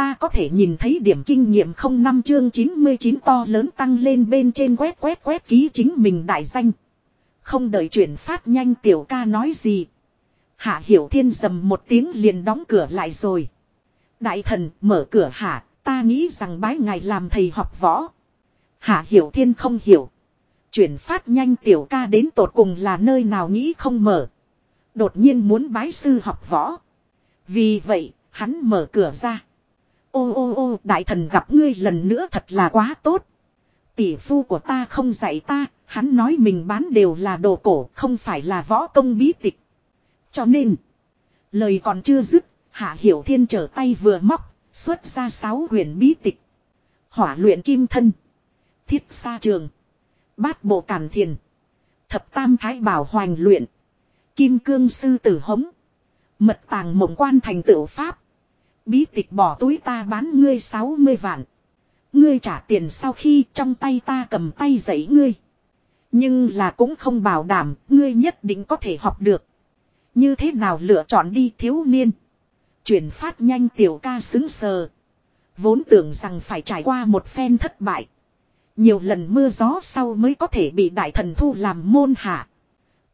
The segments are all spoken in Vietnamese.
ta có thể nhìn thấy điểm kinh nghiệm không năm chương 99 to lớn tăng lên bên trên quét quét quét ký chính mình đại danh. Không đợi chuyển phát nhanh tiểu ca nói gì. Hạ hiểu thiên dầm một tiếng liền đóng cửa lại rồi. Đại thần mở cửa hạ, ta nghĩ rằng bái ngài làm thầy học võ. Hạ hiểu thiên không hiểu. Chuyển phát nhanh tiểu ca đến tột cùng là nơi nào nghĩ không mở. Đột nhiên muốn bái sư học võ. Vì vậy, hắn mở cửa ra. Ô ô ô, đại thần gặp ngươi lần nữa thật là quá tốt. Tỷ phu của ta không dạy ta, hắn nói mình bán đều là đồ cổ, không phải là võ công bí tịch. Cho nên, lời còn chưa dứt, Hạ Hiểu Thiên trở tay vừa móc, xuất ra sáu huyền bí tịch. Hỏa luyện kim thân, thiết sa trường, bát bộ cản thiền, thập tam thái bảo hoành luyện, kim cương sư tử hống, mật tàng mộng quan thành tựu pháp. Bí tịch bỏ túi ta bán ngươi 60 vạn. Ngươi trả tiền sau khi trong tay ta cầm tay giấy ngươi. Nhưng là cũng không bảo đảm ngươi nhất định có thể học được. Như thế nào lựa chọn đi thiếu niên. Chuyển phát nhanh tiểu ca xứng sờ. Vốn tưởng rằng phải trải qua một phen thất bại. Nhiều lần mưa gió sau mới có thể bị đại thần thu làm môn hạ.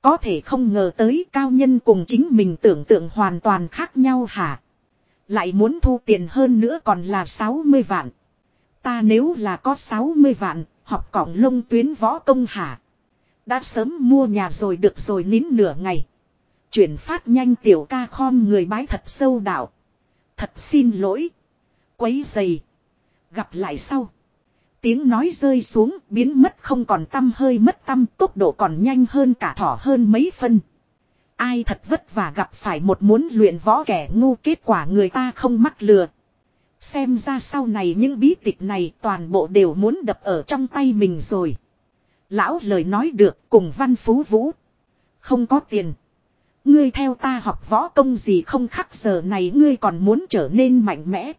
Có thể không ngờ tới cao nhân cùng chính mình tưởng tượng hoàn toàn khác nhau hả. Lại muốn thu tiền hơn nữa còn là 60 vạn. Ta nếu là có 60 vạn, học cỏng lông tuyến võ công hả. Đã sớm mua nhà rồi được rồi nín nửa ngày. Chuyển phát nhanh tiểu ca khom người bái thật sâu đạo. Thật xin lỗi. Quấy dày. Gặp lại sau. Tiếng nói rơi xuống biến mất không còn tâm hơi mất tâm tốc độ còn nhanh hơn cả thỏ hơn mấy phân. Ai thật vất vả gặp phải một muốn luyện võ kẻ ngu, kết quả người ta không mắc lừa. Xem ra sau này những bí tịch này toàn bộ đều muốn đập ở trong tay mình rồi. Lão lời nói được cùng văn phú vũ. Không có tiền. Ngươi theo ta học võ công gì không khắc giờ này ngươi còn muốn trở nên mạnh mẽ.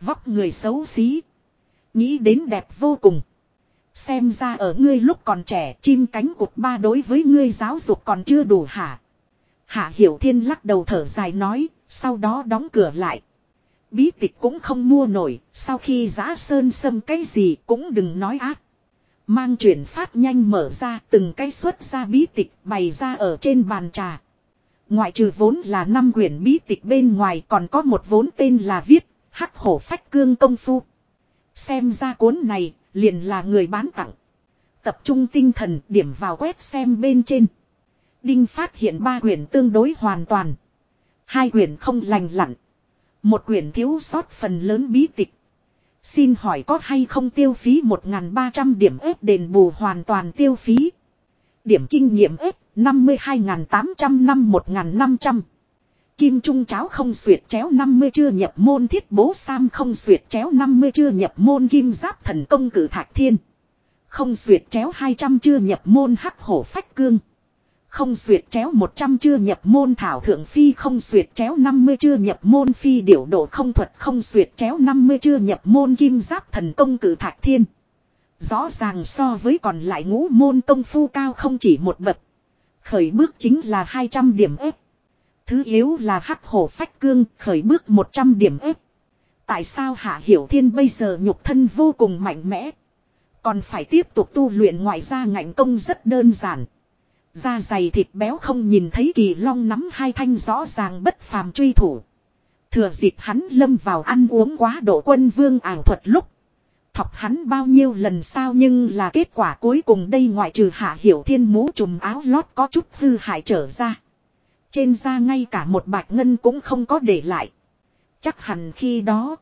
Vóc người xấu xí. Nghĩ đến đẹp vô cùng. Xem ra ở ngươi lúc còn trẻ, chim cánh cụt ba đối với ngươi giáo dục còn chưa đủ hả. Hạ Hiểu Thiên lắc đầu thở dài nói, sau đó đóng cửa lại. Bí tịch cũng không mua nổi, sau khi giã sơn sâm cái gì cũng đừng nói ác. Mang chuyển phát nhanh mở ra từng cái xuất ra bí tịch bày ra ở trên bàn trà. Ngoại trừ vốn là năm quyển bí tịch bên ngoài còn có một vốn tên là viết, hắc hổ phách cương công phu. Xem ra cuốn này, liền là người bán tặng. Tập trung tinh thần điểm vào quét xem bên trên. Đinh phát hiện ba quyển tương đối hoàn toàn. Hai quyển không lành lặn. Một quyển thiếu sót phần lớn bí tịch. Xin hỏi có hay không tiêu phí 1.300 điểm ếp đền bù hoàn toàn tiêu phí. Điểm kinh nghiệm ếp 52.800 năm 1.500. Kim Trung cháo không xuyệt chéo 50 chưa nhập môn thiết bố Sam không xuyệt chéo 50 chưa nhập môn kim giáp thần công cử thạch thiên. Không xuyệt chéo 200 chưa nhập môn hắc hổ phách cương. Không xuyệt chéo 100 chưa nhập môn thảo thượng phi, không xuyệt chéo 50 chưa nhập môn phi, điểu độ không thuật không xuyệt chéo 50 chưa nhập môn kim giáp thần công cử thạch thiên. Rõ ràng so với còn lại ngũ môn công phu cao không chỉ một bậc. Khởi bước chính là 200 điểm ếp. Thứ yếu là hắc hổ phách cương, khởi bước 100 điểm ếp. Tại sao Hạ Hiểu Thiên bây giờ nhục thân vô cùng mạnh mẽ. Còn phải tiếp tục tu luyện ngoại ra ngạnh công rất đơn giản. Da dày thịt béo không nhìn thấy kỳ long nắm hai thanh rõ ràng bất phàm truy thủ. Thừa dịp hắn lâm vào ăn uống quá độ quân vương ảo thuật lúc. Thọc hắn bao nhiêu lần sao nhưng là kết quả cuối cùng đây ngoại trừ hạ hiểu thiên mũ trùm áo lót có chút hư hại trở ra. Trên da ngay cả một bạch ngân cũng không có để lại. Chắc hẳn khi đó.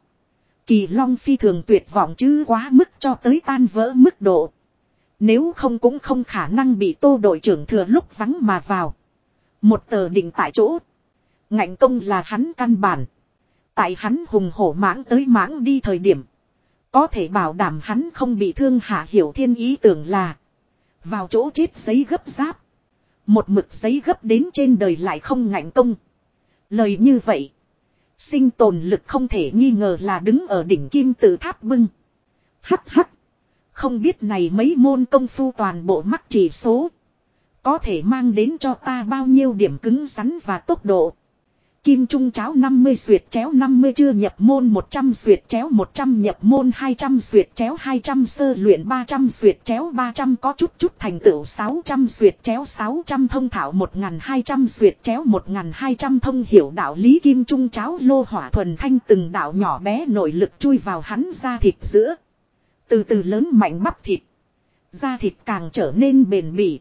Kỳ Long phi thường tuyệt vọng chứ quá mức cho tới tan vỡ mức độ. Nếu không cũng không khả năng bị tô đội trưởng thừa lúc vắng mà vào. Một tờ định tại chỗ. Ngạnh công là hắn căn bản. Tại hắn hùng hổ mãng tới mãng đi thời điểm. Có thể bảo đảm hắn không bị thương hạ hiểu thiên ý tưởng là. Vào chỗ chết giấy gấp giáp. Một mực giấy gấp đến trên đời lại không ngạnh công. Lời như vậy. Sinh tồn lực không thể nghi ngờ là đứng ở đỉnh kim tự tháp bưng. Hắc hắc. Không biết này mấy môn công phu toàn bộ mắc chỉ số. Có thể mang đến cho ta bao nhiêu điểm cứng rắn và tốc độ. Kim Trung cháo 50 suyệt chéo 50 chưa nhập môn 100 suyệt chéo 100 nhập môn 200 suyệt chéo 200 sơ luyện 300 suyệt chéo 300 có chút chút thành tựu 600 suyệt chéo 600 thông thảo 1200 suyệt chéo 1200 thông hiểu đạo lý Kim Trung cháo lô hỏa thuần thanh từng đạo nhỏ bé nội lực chui vào hắn ra thịt giữa. Từ từ lớn mạnh bắp thịt. Da thịt càng trở nên bền bỉ.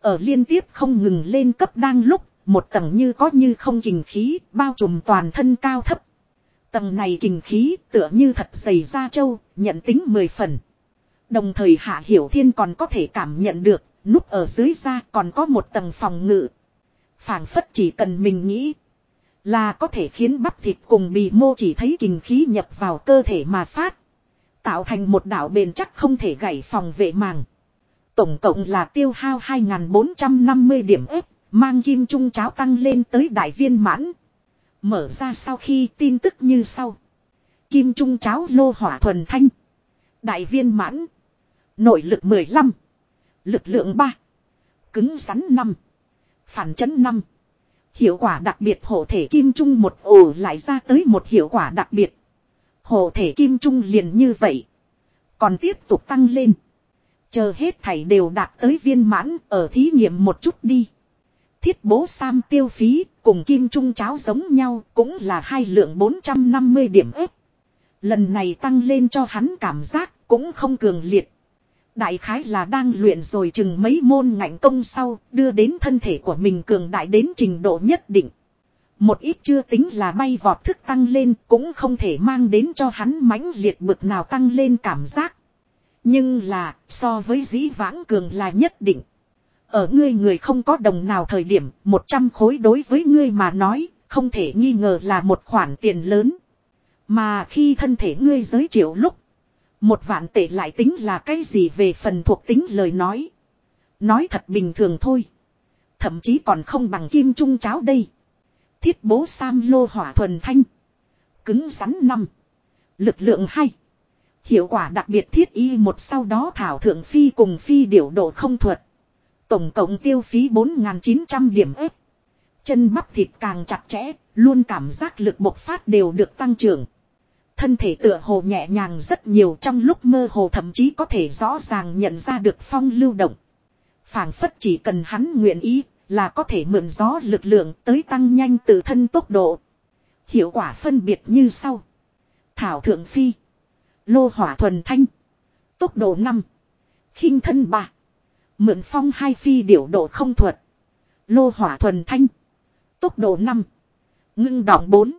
Ở liên tiếp không ngừng lên cấp đang lúc một tầng như có như không kình khí, bao trùm toàn thân cao thấp. Tầng này kình khí tựa như thật dày da trâu, nhận tính mười phần. Đồng thời Hạ Hiểu Thiên còn có thể cảm nhận được, núp ở dưới da còn có một tầng phòng ngự. phảng phất chỉ cần mình nghĩ, là có thể khiến bắp thịt cùng bì mô chỉ thấy kinh khí nhập vào cơ thể mà phát. Tạo thành một đảo bền chắc không thể gãy phòng vệ màng. Tổng cộng là tiêu hao 2.450 điểm ếp. Mang kim trung cháo tăng lên tới đại viên mãn. Mở ra sau khi tin tức như sau. Kim trung cháo lô hỏa thuần thanh. Đại viên mãn. Nội lực 15. Lực lượng 3. Cứng rắn 5. Phản chấn 5. Hiệu quả đặc biệt hộ thể kim trung một ổ lại ra tới một hiệu quả đặc biệt. Hộ thể kim trung liền như vậy. Còn tiếp tục tăng lên. Chờ hết thảy đều đạt tới viên mãn, ở thí nghiệm một chút đi. Thiết bố Sam tiêu phí, cùng kim trung cháo giống nhau, cũng là hai lượng 450 điểm ếp. Lần này tăng lên cho hắn cảm giác cũng không cường liệt. Đại khái là đang luyện rồi chừng mấy môn ngạnh công sau, đưa đến thân thể của mình cường đại đến trình độ nhất định. Một ít chưa tính là bay vọt thức tăng lên cũng không thể mang đến cho hắn mãnh liệt bực nào tăng lên cảm giác. Nhưng là so với dĩ vãng cường là nhất định. Ở ngươi người không có đồng nào thời điểm, 100 khối đối với ngươi mà nói, không thể nghi ngờ là một khoản tiền lớn. Mà khi thân thể ngươi giới triệu lúc, một vạn tệ lại tính là cái gì về phần thuộc tính lời nói. Nói thật bình thường thôi. Thậm chí còn không bằng kim trung cháo đây. Thiết bố Sam lô hỏa thuần thanh. Cứng rắn năm. Lực lượng hay. Hiệu quả đặc biệt thiết y một sau đó thảo thượng phi cùng phi điểu độ không thuật. Tổng cộng tiêu phí 4.900 điểm ếp. Chân bắp thịt càng chặt chẽ, luôn cảm giác lực bộc phát đều được tăng trưởng. Thân thể tựa hồ nhẹ nhàng rất nhiều trong lúc mơ hồ thậm chí có thể rõ ràng nhận ra được phong lưu động. phảng phất chỉ cần hắn nguyện ý là có thể mượn gió lực lượng tới tăng nhanh tự thân tốc độ. Hiệu quả phân biệt như sau. Thảo thượng phi. Lô hỏa thuần thanh. Tốc độ 5. khinh thân 3. Mượn phong hai phi điểu độ không thuật. Lô hỏa thuần thanh. Tốc độ 5. Ngưng đỏng 4.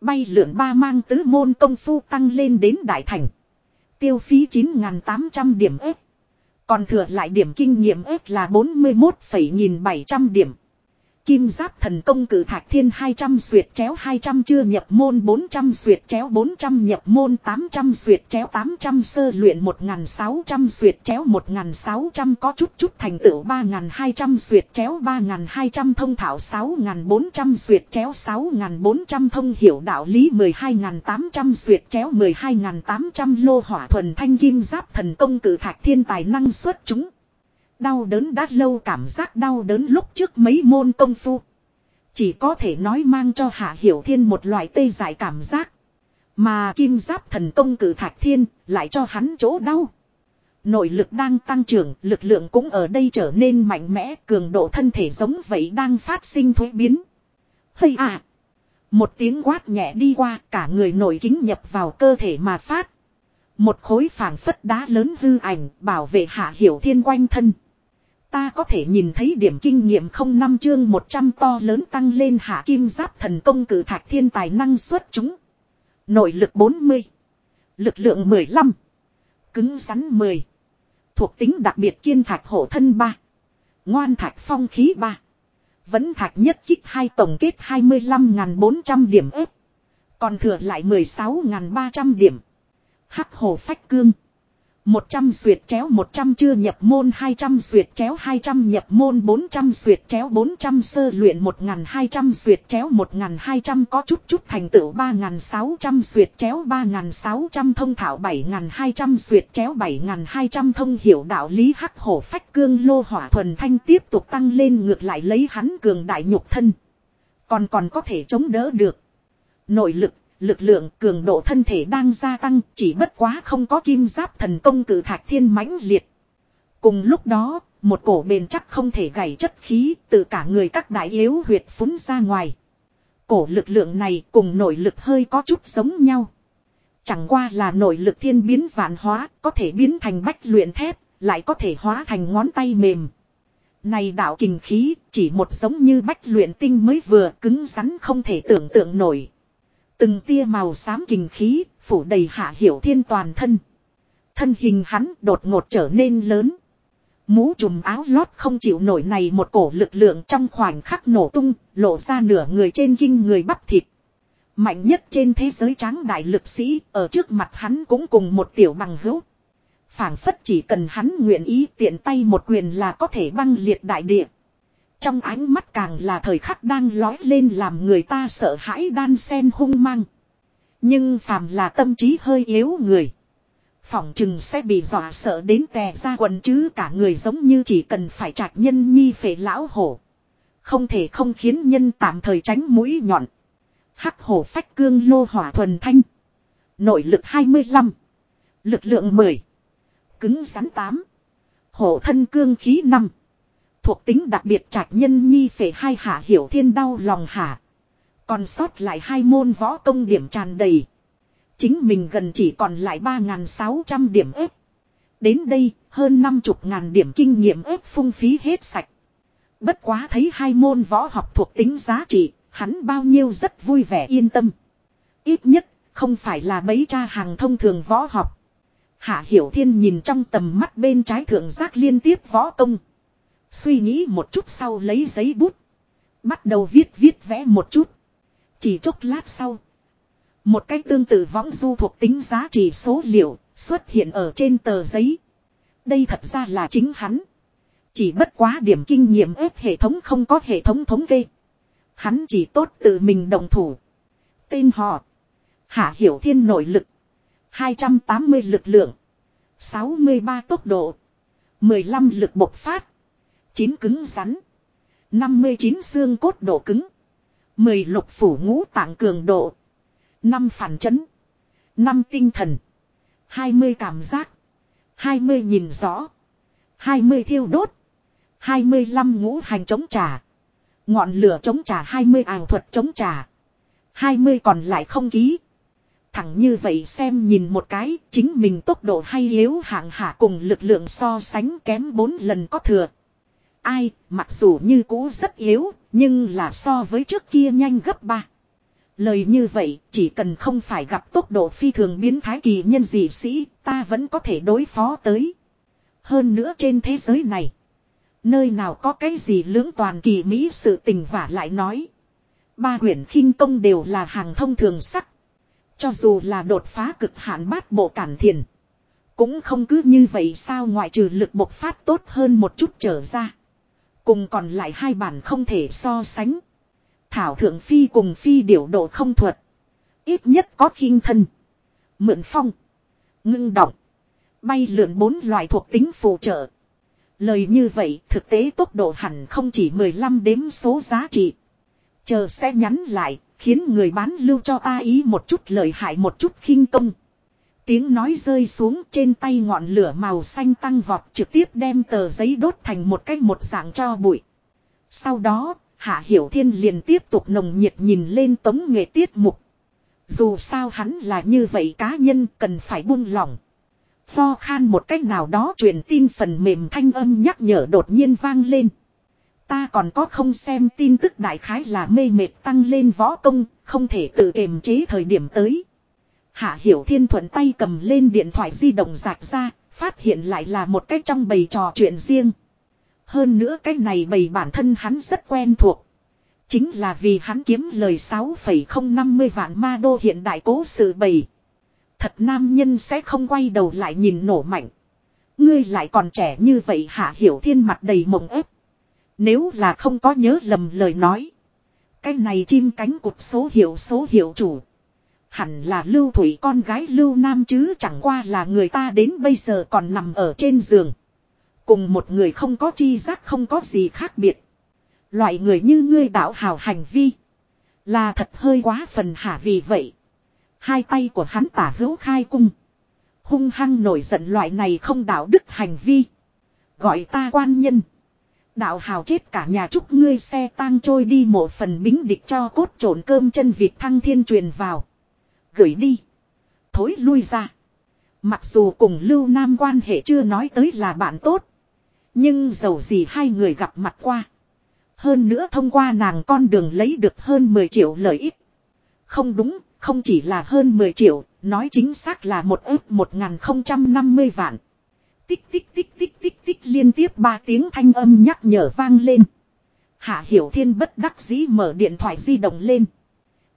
Bay lượn ba mang tứ môn công phu tăng lên đến đại thành. Tiêu phí 9.800 điểm ếp. Còn thừa lại điểm kinh nghiệm ếp là 41.700 điểm. Kim giáp thần công cử thạch thiên 200 suyệt chéo 200 chưa nhập môn 400 suyệt chéo 400 nhập môn 800 suyệt chéo 800 sơ luyện 1600 suyệt chéo 1600 có chút chút thành tựu 3200 suyệt chéo 3200 thông thảo 6400 suyệt chéo 6400 thông hiểu đạo lý 12800 suyệt chéo 12800 lô hỏa thuần thanh kim giáp thần công cử thạch thiên tài năng xuất chúng. Đau đớn đã lâu cảm giác đau đớn lúc trước mấy môn công phu. Chỉ có thể nói mang cho Hạ Hiểu Thiên một loại tê dại cảm giác. Mà kim giáp thần công cử thạch thiên lại cho hắn chỗ đau. Nội lực đang tăng trưởng, lực lượng cũng ở đây trở nên mạnh mẽ, cường độ thân thể giống vậy đang phát sinh thuế biến. Hây à! Một tiếng quát nhẹ đi qua, cả người nổi kính nhập vào cơ thể mà phát. Một khối phảng phất đá lớn hư ảnh, bảo vệ hạ hiểu thiên quanh thân. Ta có thể nhìn thấy điểm kinh nghiệm không năm chương 100 to lớn tăng lên hạ kim giáp thần công cử thạch thiên tài năng xuất chúng. Nội lực 40. Lực lượng 15. Cứng rắn 10. Thuộc tính đặc biệt kiên thạch hổ thân 3. Ngoan thạch phong khí 3. Vẫn thạch nhất kích hai tổng kết 25.400 điểm ếp. Còn thừa lại 16.300 điểm. Hắc hồ phách cương. 100 suyệt chéo 100 chưa nhập môn 200 suyệt chéo 200 nhập môn 400 suyệt chéo 400 sơ luyện 1200 suyệt chéo 1200 có chút chút thành tựu 3600 suyệt chéo 3600 thông thảo 7200 suyệt chéo 7200 thông hiểu đạo lý hắc hổ phách cương lô hỏa thuần thanh tiếp tục tăng lên ngược lại lấy hắn cường đại nhục thân. Còn còn có thể chống đỡ được. Nội lực, lực lượng, cường độ thân thể đang gia tăng, chỉ bất quá không có kim giáp thần công cử thạch thiên mãnh liệt. Cùng lúc đó, một cổ bền chắc không thể gảy chất khí từ cả người các đại yếu huyệt phúng ra ngoài. Cổ lực lượng này cùng nội lực hơi có chút giống nhau. Chẳng qua là nội lực thiên biến vạn hóa, có thể biến thành bách luyện thép, lại có thể hóa thành ngón tay mềm. Này đạo kình khí, chỉ một giống như bách luyện tinh mới vừa cứng rắn không thể tưởng tượng nổi. Từng tia màu xám kình khí, phủ đầy hạ hiểu thiên toàn thân. Thân hình hắn đột ngột trở nên lớn. Mũ trùm áo lót không chịu nổi này một cổ lực lượng trong khoảnh khắc nổ tung, lộ ra nửa người trên kinh người bắp thịt. Mạnh nhất trên thế giới tráng đại lực sĩ, ở trước mặt hắn cũng cùng một tiểu bằng hữu. phảng phất chỉ cần hắn nguyện ý tiện tay một quyền là có thể băng liệt đại địa. Trong ánh mắt càng là thời khắc đang lói lên làm người ta sợ hãi đan sen hung mang. Nhưng phàm là tâm trí hơi yếu người. Phỏng chừng sẽ bị dọa sợ đến tè ra quần chứ cả người giống như chỉ cần phải trạch nhân nhi phệ lão hổ. Không thể không khiến nhân tạm thời tránh mũi nhọn. Hắc hổ phách cương lô hỏa thuần thanh. Nội lực 25. Lực lượng 10. Cứng rắn 8. Hổ thân cương khí 5. Thuộc tính đặc biệt trạch nhân nhi phể hai hạ hiểu thiên đau lòng hạ. Còn sót lại hai môn võ công điểm tràn đầy. Chính mình gần chỉ còn lại 3.600 điểm ếp. Đến đây, hơn 50 ngàn điểm kinh nghiệm ếp phung phí hết sạch. Bất quá thấy hai môn võ học thuộc tính giá trị, hắn bao nhiêu rất vui vẻ yên tâm. Ít nhất, không phải là mấy cha hàng thông thường võ học. Hạ Hiểu Thiên nhìn trong tầm mắt bên trái thượng giác liên tiếp võ công. Suy nghĩ một chút sau lấy giấy bút. Bắt đầu viết viết vẽ một chút. Chỉ chốc lát sau. Một cách tương tự võng du thuộc tính giá trị số liệu xuất hiện ở trên tờ giấy. Đây thật ra là chính hắn. Chỉ bất quá điểm kinh nghiệm ép hệ thống không có hệ thống thống kê. Hắn chỉ tốt tự mình đồng thủ. Tên họ. Hạ Hiểu Thiên nội lực. 280 lực lượng. 63 tốc độ. 15 lực bộc phát chín cứng rắn. 59 xương cốt độ cứng. 10 lục phủ ngũ tạng cường độ năm phản chấn. năm tinh thần. hai mươi cảm giác. hai mươi nhìn rõ. hai mươi thiêu đốt. hai mươi lăm ngũ hành chống trà. Ngọn lửa chống trà hai mươi ảo thuật chống trà. hai mươi còn lại không ký. Thẳng như vậy xem nhìn một cái, chính mình tốc độ hay yếu hạng hạ cùng lực lượng so sánh kém bốn lần có thừa. Ai, mặc dù như cũ rất yếu, nhưng là so với trước kia nhanh gấp ba. Lời như vậy, chỉ cần không phải gặp tốc độ phi thường biến thái kỳ nhân dị sĩ, ta vẫn có thể đối phó tới. Hơn nữa trên thế giới này, nơi nào có cái gì lưỡng toàn kỳ mỹ sự tình vả lại nói. Ba quyển khinh công đều là hàng thông thường sắc. Cho dù là đột phá cực hạn bát bộ cản thiền. Cũng không cứ như vậy sao ngoại trừ lực bộc phát tốt hơn một chút trở ra. Cùng còn lại hai bản không thể so sánh. Thảo thượng phi cùng phi điểu độ không thuật. Ít nhất có khinh thân. Mượn phong. Ngưng động. Bay lượn bốn loại thuộc tính phụ trợ. Lời như vậy thực tế tốc độ hẳn không chỉ 15 đếm số giá trị. Chờ sẽ nhắn lại, khiến người bán lưu cho ta ý một chút lợi hại một chút khinh công. Tiếng nói rơi xuống trên tay ngọn lửa màu xanh tăng vọt trực tiếp đem tờ giấy đốt thành một cái một dạng cho bụi. Sau đó, Hạ Hiểu Thiên liền tiếp tục nồng nhiệt nhìn lên tống nghệ tiết mục. Dù sao hắn là như vậy cá nhân cần phải buông lỏng. Pho khan một cách nào đó truyền tin phần mềm thanh âm nhắc nhở đột nhiên vang lên. Ta còn có không xem tin tức đại khái là mê mệt tăng lên võ công, không thể tự kiềm chế thời điểm tới. Hạ Hiểu Thiên thuận tay cầm lên điện thoại di động giạc ra, phát hiện lại là một cách trong bầy trò chuyện riêng. Hơn nữa cái này bày bản thân hắn rất quen thuộc. Chính là vì hắn kiếm lời 6,050 vạn ma đô hiện đại cố sự bày. Thật nam nhân sẽ không quay đầu lại nhìn nổ mạnh. Ngươi lại còn trẻ như vậy hạ hiểu thiên mặt đầy mộng ép. Nếu là không có nhớ lầm lời nói. Cái này chim cánh cụt số hiệu số hiệu chủ. Hẳn là lưu thủy con gái lưu nam chứ chẳng qua là người ta đến bây giờ còn nằm ở trên giường. Cùng một người không có chi giác không có gì khác biệt. Loại người như ngươi đạo hào hành vi. Là thật hơi quá phần hả vì vậy. Hai tay của hắn tả hữu khai cung. Hung hăng nổi giận loại này không đạo đức hành vi. Gọi ta quan nhân. Đạo hào chết cả nhà chúc ngươi xe tang trôi đi một phần bính địch cho cốt trộn cơm chân vịt thăng thiên truyền vào cười đi. Thối lui ra. Mặc dù cùng Lưu Nam quan hệ chưa nói tới là bạn tốt. Nhưng dầu gì hai người gặp mặt qua. Hơn nữa thông qua nàng con đường lấy được hơn 10 triệu lợi ích. Không đúng, không chỉ là hơn 10 triệu, nói chính xác là một ước 1050 vạn. Tích tích tích tích tích tích liên tiếp ba tiếng thanh âm nhắc nhở vang lên. Hạ Hiểu Thiên bất đắc dĩ mở điện thoại di động lên.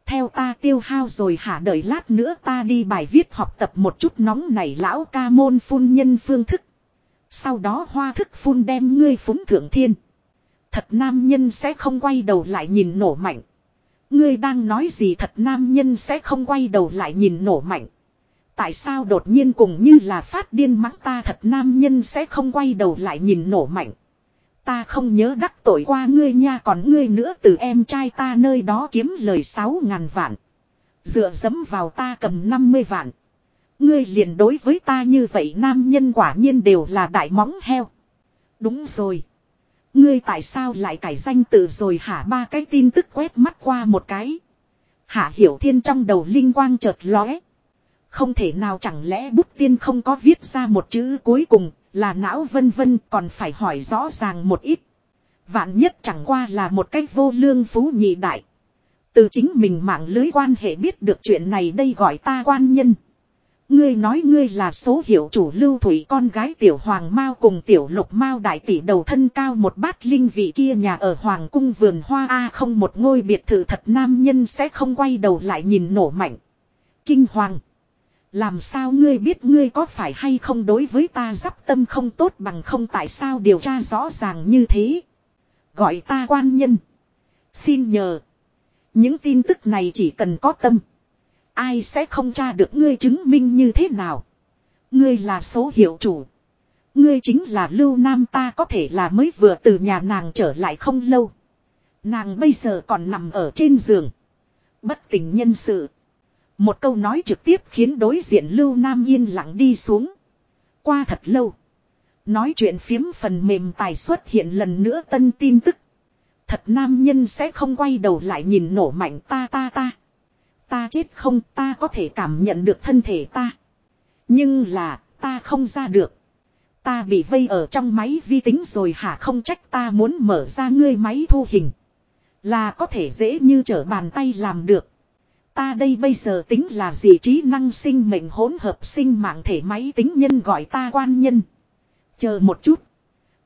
Theo ta tiêu hao rồi hả đợi lát nữa ta đi bài viết học tập một chút nóng này lão ca môn phun nhân phương thức. Sau đó hoa thức phun đem ngươi phúng thượng thiên. Thật nam nhân sẽ không quay đầu lại nhìn nổ mạnh. Ngươi đang nói gì thật nam nhân sẽ không quay đầu lại nhìn nổ mạnh. Tại sao đột nhiên cùng như là phát điên mắng ta thật nam nhân sẽ không quay đầu lại nhìn nổ mạnh. Ta không nhớ đắc tội qua ngươi nha, còn ngươi nữa, từ em trai ta nơi đó kiếm lời sáu ngàn vạn. Dựa dẫm vào ta cầm 50 vạn. Ngươi liền đối với ta như vậy, nam nhân quả nhiên đều là đại móng heo. Đúng rồi. Ngươi tại sao lại cải danh tự rồi hả ba cái tin tức quét mắt qua một cái. Hạ hiểu thiên trong đầu linh quang chợt lóe. Không thể nào, chẳng lẽ bút tiên không có viết ra một chữ cuối cùng là não vân vân còn phải hỏi rõ ràng một ít. Vạn nhất chẳng qua là một cách vô lương phú nhị đại. Từ chính mình mạng lưới quan hệ biết được chuyện này đây gọi ta quan nhân. Ngươi nói ngươi là số hiệu chủ lưu thủy con gái tiểu hoàng mao cùng tiểu lục mao đại tỷ đầu thân cao một bát linh vị kia nhà ở hoàng cung vườn hoa A không một ngôi biệt thự thật nam nhân sẽ không quay đầu lại nhìn nổ mạnh. Kinh hoàng. Làm sao ngươi biết ngươi có phải hay không đối với ta giáp tâm không tốt bằng không tại sao điều tra rõ ràng như thế. Gọi ta quan nhân. Xin nhờ. Những tin tức này chỉ cần có tâm. Ai sẽ không tra được ngươi chứng minh như thế nào. Ngươi là số hiệu chủ. Ngươi chính là lưu nam, ta có thể là mới vừa từ nhà nàng trở lại không lâu. Nàng bây giờ còn nằm ở trên giường. Bất tỉnh nhân sự. Một câu nói trực tiếp khiến đối diện Lưu Nam yên lặng đi xuống. Qua thật lâu. Nói chuyện phiếm phần mềm tài xuất hiện lần nữa tân tin tức. Thật nam nhân sẽ không quay đầu lại nhìn nổ mạnh ta ta ta. Ta chết không, ta có thể cảm nhận được thân thể ta. Nhưng là, ta không ra được. Ta bị vây ở trong máy vi tính rồi hả không trách ta muốn mở ra ngươi máy thu hình. Là có thể dễ như trở bàn tay làm được. Ta đây bây giờ tính là gì trí năng sinh mệnh hỗn hợp sinh mạng thể máy tính nhân gọi ta quan nhân. Chờ một chút.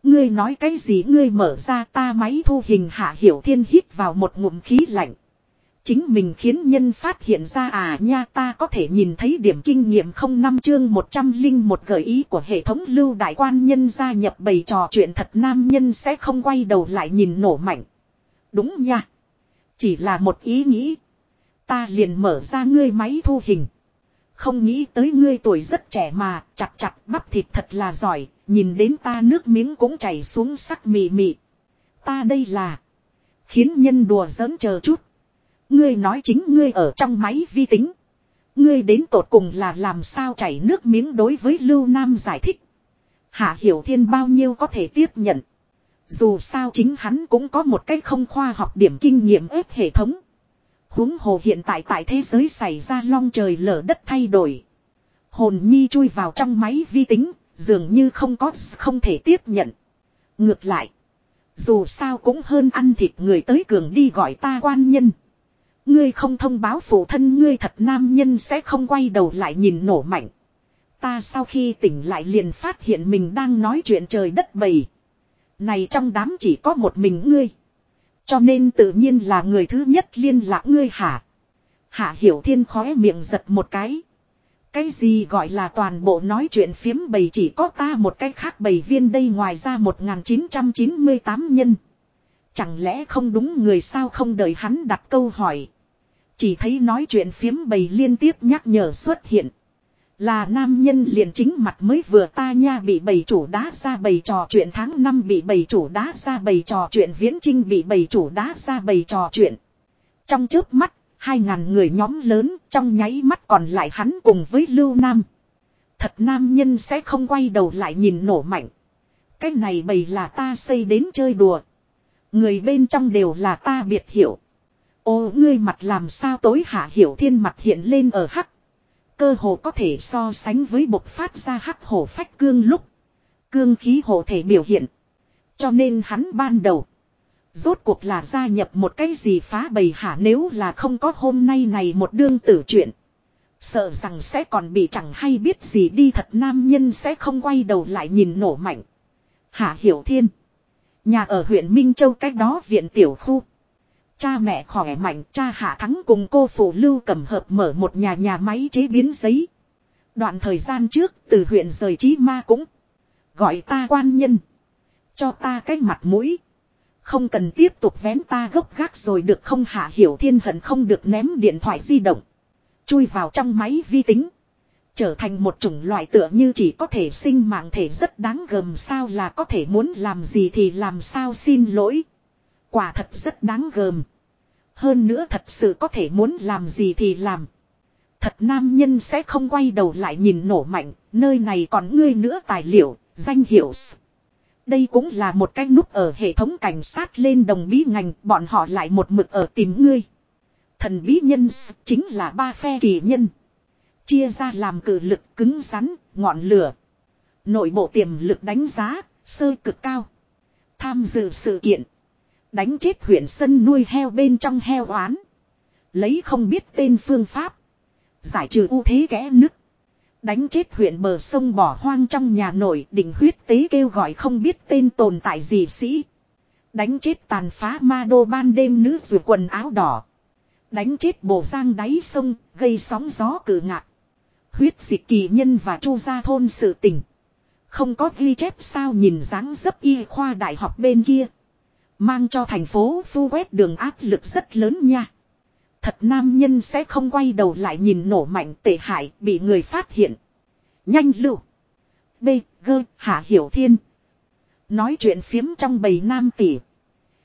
Ngươi nói cái gì ngươi mở ra ta máy thu hình hạ hiểu thiên hít vào một ngụm khí lạnh. Chính mình khiến nhân phát hiện ra à nha, ta có thể nhìn thấy điểm kinh nghiệm không năm chương 101 gợi ý của hệ thống lưu đại quan nhân gia nhập bầy trò chuyện thật nam nhân sẽ không quay đầu lại nhìn nổ mạnh. Đúng nha. Chỉ là một ý nghĩ. Ta liền mở ra ngươi máy thu hình. Không nghĩ tới ngươi tuổi rất trẻ mà, chặt chặt bắp thịt thật là giỏi, nhìn đến ta nước miếng cũng chảy xuống sắc mị mị. Ta đây là khiến nhân đùa giỡn chờ chút. Ngươi nói chính ngươi ở trong máy vi tính. Ngươi đến tột cùng là làm sao chảy nước miếng đối với Lưu Nam giải thích. Hạ Hiểu Thiên bao nhiêu có thể tiếp nhận. Dù sao chính hắn cũng có một cách không khoa học điểm kinh nghiệm ép hệ thống huống hồ hiện tại tại thế giới xảy ra long trời lở đất thay đổi. Hồn nhi chui vào trong máy vi tính, dường như không có không thể tiếp nhận. Ngược lại, dù sao cũng hơn ăn thịt người tới cường đi gọi ta quan nhân. Ngươi không thông báo phụ thân ngươi thật nam nhân sẽ không quay đầu lại nhìn nổ mạnh. Ta sau khi tỉnh lại liền phát hiện mình đang nói chuyện trời đất bầy. Này trong đám chỉ có một mình ngươi. Cho nên tự nhiên là người thứ nhất liên lạc ngươi hả. Hạ hiểu thiên khóe miệng giật một cái. Cái gì gọi là toàn bộ nói chuyện phiếm bầy chỉ có ta một cái khác bầy viên đây ngoài ra 1998 nhân. Chẳng lẽ không đúng người sao không đợi hắn đặt câu hỏi. Chỉ thấy nói chuyện phiếm bầy liên tiếp nhắc nhở xuất hiện. Là nam nhân liền chính mặt mới vừa ta nha bị bầy chủ đá ra bầy trò chuyện tháng năm bị bầy chủ đá ra bầy trò chuyện viễn trinh bị bầy chủ đá ra bầy trò chuyện. Trong trước mắt, hai ngàn người nhóm lớn trong nháy mắt còn lại hắn cùng với Lưu Nam. Thật nam nhân sẽ không quay đầu lại nhìn nổ mạnh. Cái này bầy là ta xây đến chơi đùa. Người bên trong đều là ta biệt hiểu. Ô ngươi mặt làm sao tối hạ hiểu thiên mặt hiện lên ở hắc. Cơ hồ có thể so sánh với bộc phát ra hắc hổ phách cương lúc. Cương khí hộ thể biểu hiện. Cho nên hắn ban đầu. Rốt cuộc là gia nhập một cái gì phá bầy hả nếu là không có hôm nay này một đương tử chuyện. Sợ rằng sẽ còn bị chẳng hay biết gì đi thật nam nhân sẽ không quay đầu lại nhìn nổ mạnh. Hạ Hiểu Thiên. Nhà ở huyện Minh Châu cách đó viện tiểu khu. Cha mẹ khỏe mạnh, cha Hạ Thắng cùng cô phụ lưu cầm hợp mở một nhà nhà máy chế biến giấy. Đoạn thời gian trước, từ huyện rời trí ma cũng gọi ta quan nhân. Cho ta cái mặt mũi. Không cần tiếp tục vén ta gốc gác rồi được không hạ hiểu thiên hận không được ném điện thoại di động. Chui vào trong máy vi tính. Trở thành một chủng loại tựa như chỉ có thể sinh mạng thể rất đáng gờm sao là có thể muốn làm gì thì làm sao xin lỗi. Quả thật rất đáng gờm. Hơn nữa thật sự có thể muốn làm gì thì làm. Thật nam nhân sẽ không quay đầu lại nhìn nổ mạnh, nơi này còn ngươi nữa tài liệu, danh hiệu. Đây cũng là một cái nút ở hệ thống cảnh sát lên đồng bí ngành, bọn họ lại một mực ở tìm ngươi. Thần bí nhân chính là ba phe kỳ nhân. Chia ra làm cử lực cứng rắn, ngọn lửa. Nội bộ tiềm lực đánh giá, sơ cực cao. Tham dự sự kiện. Đánh chết huyện sân nuôi heo bên trong heo oán. Lấy không biết tên phương pháp. Giải trừ ưu thế kẽ nứt. Đánh chết huyện bờ sông bỏ hoang trong nhà nổi đỉnh huyết tế kêu gọi không biết tên tồn tại gì sĩ. Đánh chết tàn phá ma đô ban đêm nữ rùa quần áo đỏ. Đánh chết bổ giang đáy sông, gây sóng gió cử ngạc. Huyết dịch kỳ nhân và chu gia thôn sự tình. Không có ghi chép sao nhìn dáng dấp y khoa đại học bên kia. Mang cho thành phố phu quét đường áp lực rất lớn nha. Thật nam nhân sẽ không quay đầu lại nhìn nổ mạnh tệ hại bị người phát hiện. Nhanh lưu. B. G. Hạ Hiểu Thiên. Nói chuyện phiếm trong bầy nam tỷ.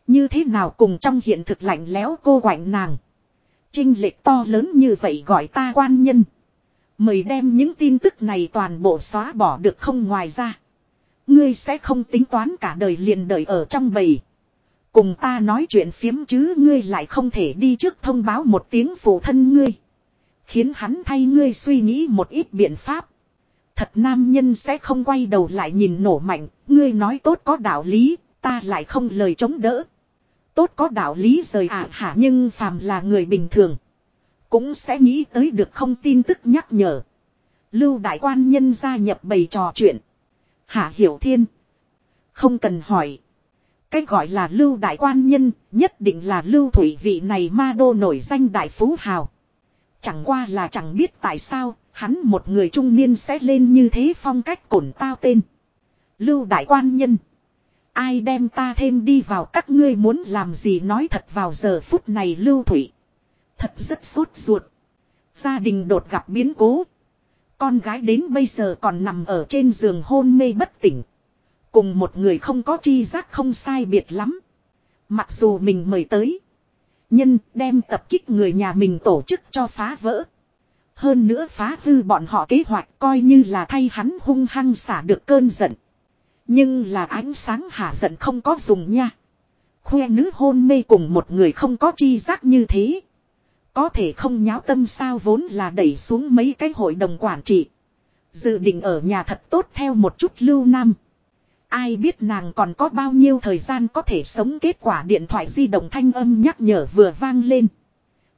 Như thế nào cùng trong hiện thực lạnh lẽo cô quạnh nàng. Trinh lệch to lớn như vậy gọi ta quan nhân. Mời đem những tin tức này toàn bộ xóa bỏ được không ngoài ra. Ngươi sẽ không tính toán cả đời liền đời ở trong bầy. Cùng ta nói chuyện phiếm chứ ngươi lại không thể đi trước thông báo một tiếng phụ thân ngươi. Khiến hắn thay ngươi suy nghĩ một ít biện pháp. Thật nam nhân sẽ không quay đầu lại nhìn nổ mạnh, ngươi nói tốt có đạo lý, ta lại không lời chống đỡ. Tốt có đạo lý rời ạ à hả nhưng phàm là người bình thường. Cũng sẽ nghĩ tới được không tin tức nhắc nhở. Lưu đại quan nhân gia nhập bầy trò chuyện. Hạ hiểu thiên. Không cần hỏi. Cái gọi là lưu đại quan nhân, nhất định là lưu thủy vị này ma đô nổi danh đại phú hào. Chẳng qua là chẳng biết tại sao, hắn một người trung niên sẽ lên như thế phong cách cổn tao tên. Lưu đại quan nhân. Ai đem ta thêm đi vào các ngươi muốn làm gì nói thật vào giờ phút này lưu thủy. Thật rất sốt ruột. Gia đình đột gặp biến cố. Con gái đến bây giờ còn nằm ở trên giường hôn mê bất tỉnh. Cùng một người không có chi giác không sai biệt lắm. Mặc dù mình mời tới. Nhân đem tập kích người nhà mình tổ chức cho phá vỡ. Hơn nữa phá hư bọn họ kế hoạch coi như là thay hắn hung hăng xả được cơn giận. Nhưng là ánh sáng hạ giận không có dùng nha. Khoe nữ hôn mê cùng một người không có chi giác như thế. Có thể không nháo tâm sao vốn là đẩy xuống mấy cái hội đồng quản trị. Dự định ở nhà thật tốt theo một chút lưu nam. Ai biết nàng còn có bao nhiêu thời gian có thể sống kết quả điện thoại di động thanh âm nhắc nhở vừa vang lên.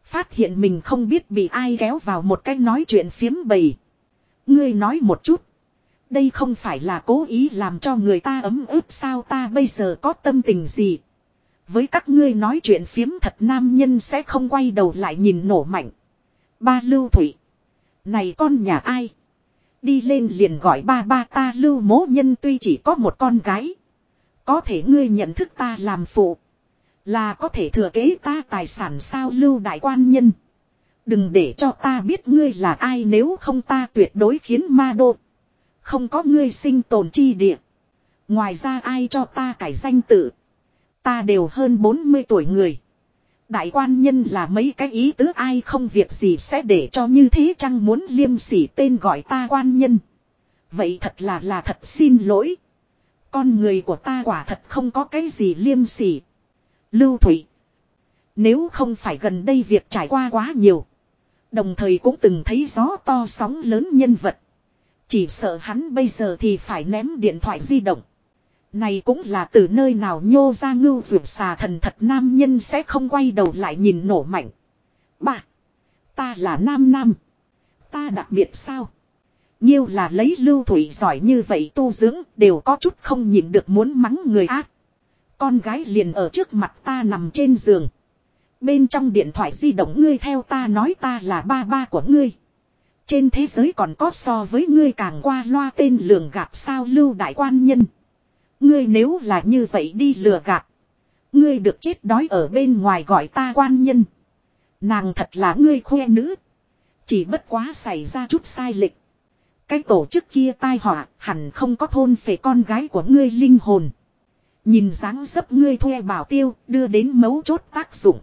Phát hiện mình không biết bị ai kéo vào một cái nói chuyện phiếm bầy. Ngươi nói một chút. Đây không phải là cố ý làm cho người ta ấm ức sao ta bây giờ có tâm tình gì. Với các ngươi nói chuyện phiếm thật nam nhân sẽ không quay đầu lại nhìn nổ mạnh. Ba lưu thủy. Này con nhà ai? Đi lên liền gọi ba ba ta lưu mố nhân tuy chỉ có một con gái. Có thể ngươi nhận thức ta làm phụ. Là có thể thừa kế ta tài sản sao lưu đại quan nhân. Đừng để cho ta biết ngươi là ai nếu không ta tuyệt đối khiến ma đô. Không có ngươi sinh tồn chi địa. Ngoài ra ai cho ta cải danh tự. Ta đều hơn 40 tuổi người. Đại quan nhân là mấy cái ý tứ ai không việc gì sẽ để cho như thế chăng muốn liêm sỉ tên gọi ta quan nhân. Vậy thật là là thật xin lỗi. Con người của ta quả thật không có cái gì liêm sỉ. Lưu Thủy. Nếu không phải gần đây việc trải qua quá nhiều. Đồng thời cũng từng thấy gió to sóng lớn nhân vật. Chỉ sợ hắn bây giờ thì phải ném điện thoại di động. Này cũng là từ nơi nào nhô ra ngưu vượt xà thần thật nam nhân sẽ không quay đầu lại nhìn nổ mạnh. Bà. Ta là nam nam. Ta đặc biệt sao? Nhiêu là lấy lưu thủy giỏi như vậy tu dưỡng đều có chút không nhìn được muốn mắng người ác. Con gái liền ở trước mặt ta nằm trên giường. Bên trong điện thoại di động ngươi theo ta nói ta là ba ba của ngươi. Trên thế giới còn có so với ngươi càng qua loa tên lường gạt sao lưu đại quan nhân. Ngươi nếu là như vậy đi lừa gạt. Ngươi được chết đói ở bên ngoài gọi ta quan nhân. Nàng thật là ngươi khoe nữ. Chỉ bất quá xảy ra chút sai lệch. Cái tổ chức kia tai họa hẳn không có thôn phệ con gái của ngươi linh hồn. Nhìn dáng dấp ngươi thuê bảo tiêu đưa đến mấu chốt tác dụng.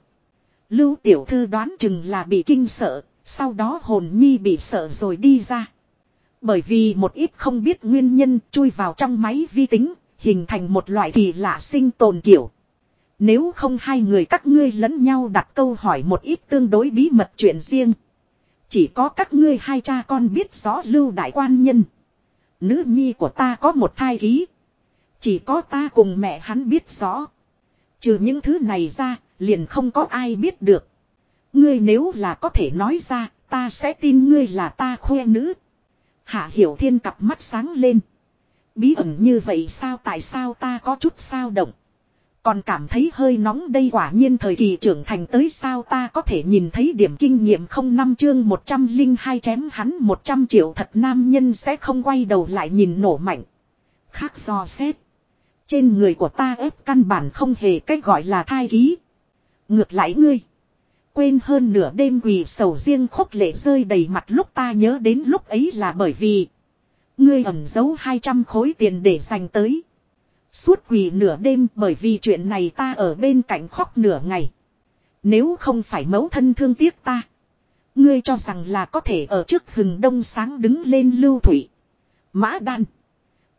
Lưu tiểu thư đoán chừng là bị kinh sợ, sau đó hồn nhi bị sợ rồi đi ra. Bởi vì một ít không biết nguyên nhân chui vào trong máy vi tính, hình thành một loại kỳ lạ sinh tồn kiểu. Nếu không hai người các ngươi lẫn nhau đặt câu hỏi một ít tương đối bí mật chuyện riêng. Chỉ có các ngươi hai cha con biết rõ lưu đại quan nhân. Nữ nhi của ta có một thai ký. Chỉ có ta cùng mẹ hắn biết rõ. Trừ những thứ này ra, liền không có ai biết được. Ngươi nếu là có thể nói ra, ta sẽ tin ngươi là ta khoe nữ. Hạ Hiểu Thiên cặp mắt sáng lên. Bí ẩn như vậy sao, tại sao ta có chút sao động. Còn cảm thấy hơi nóng đây quả nhiên thời kỳ trưởng thành tới sao ta có thể nhìn thấy điểm kinh nghiệm không năm chương 102 chém hắn 100 triệu thật nam nhân sẽ không quay đầu lại nhìn nổ mạnh. Khác do xét. Trên người của ta ép căn bản không hề cách gọi là thai ký. Ngược lại ngươi. Quên hơn nửa đêm quỳ sầu riêng khúc lệ rơi đầy mặt lúc ta nhớ đến lúc ấy là bởi vì. Ngươi ẩn giấu 200 khối tiền để dành tới. Suốt quỳ nửa đêm bởi vì chuyện này ta ở bên cạnh khóc nửa ngày. Nếu không phải mẫu thân thương tiếc ta. Ngươi cho rằng là có thể ở trước hừng đông sáng đứng lên lưu thủy. Mã đan.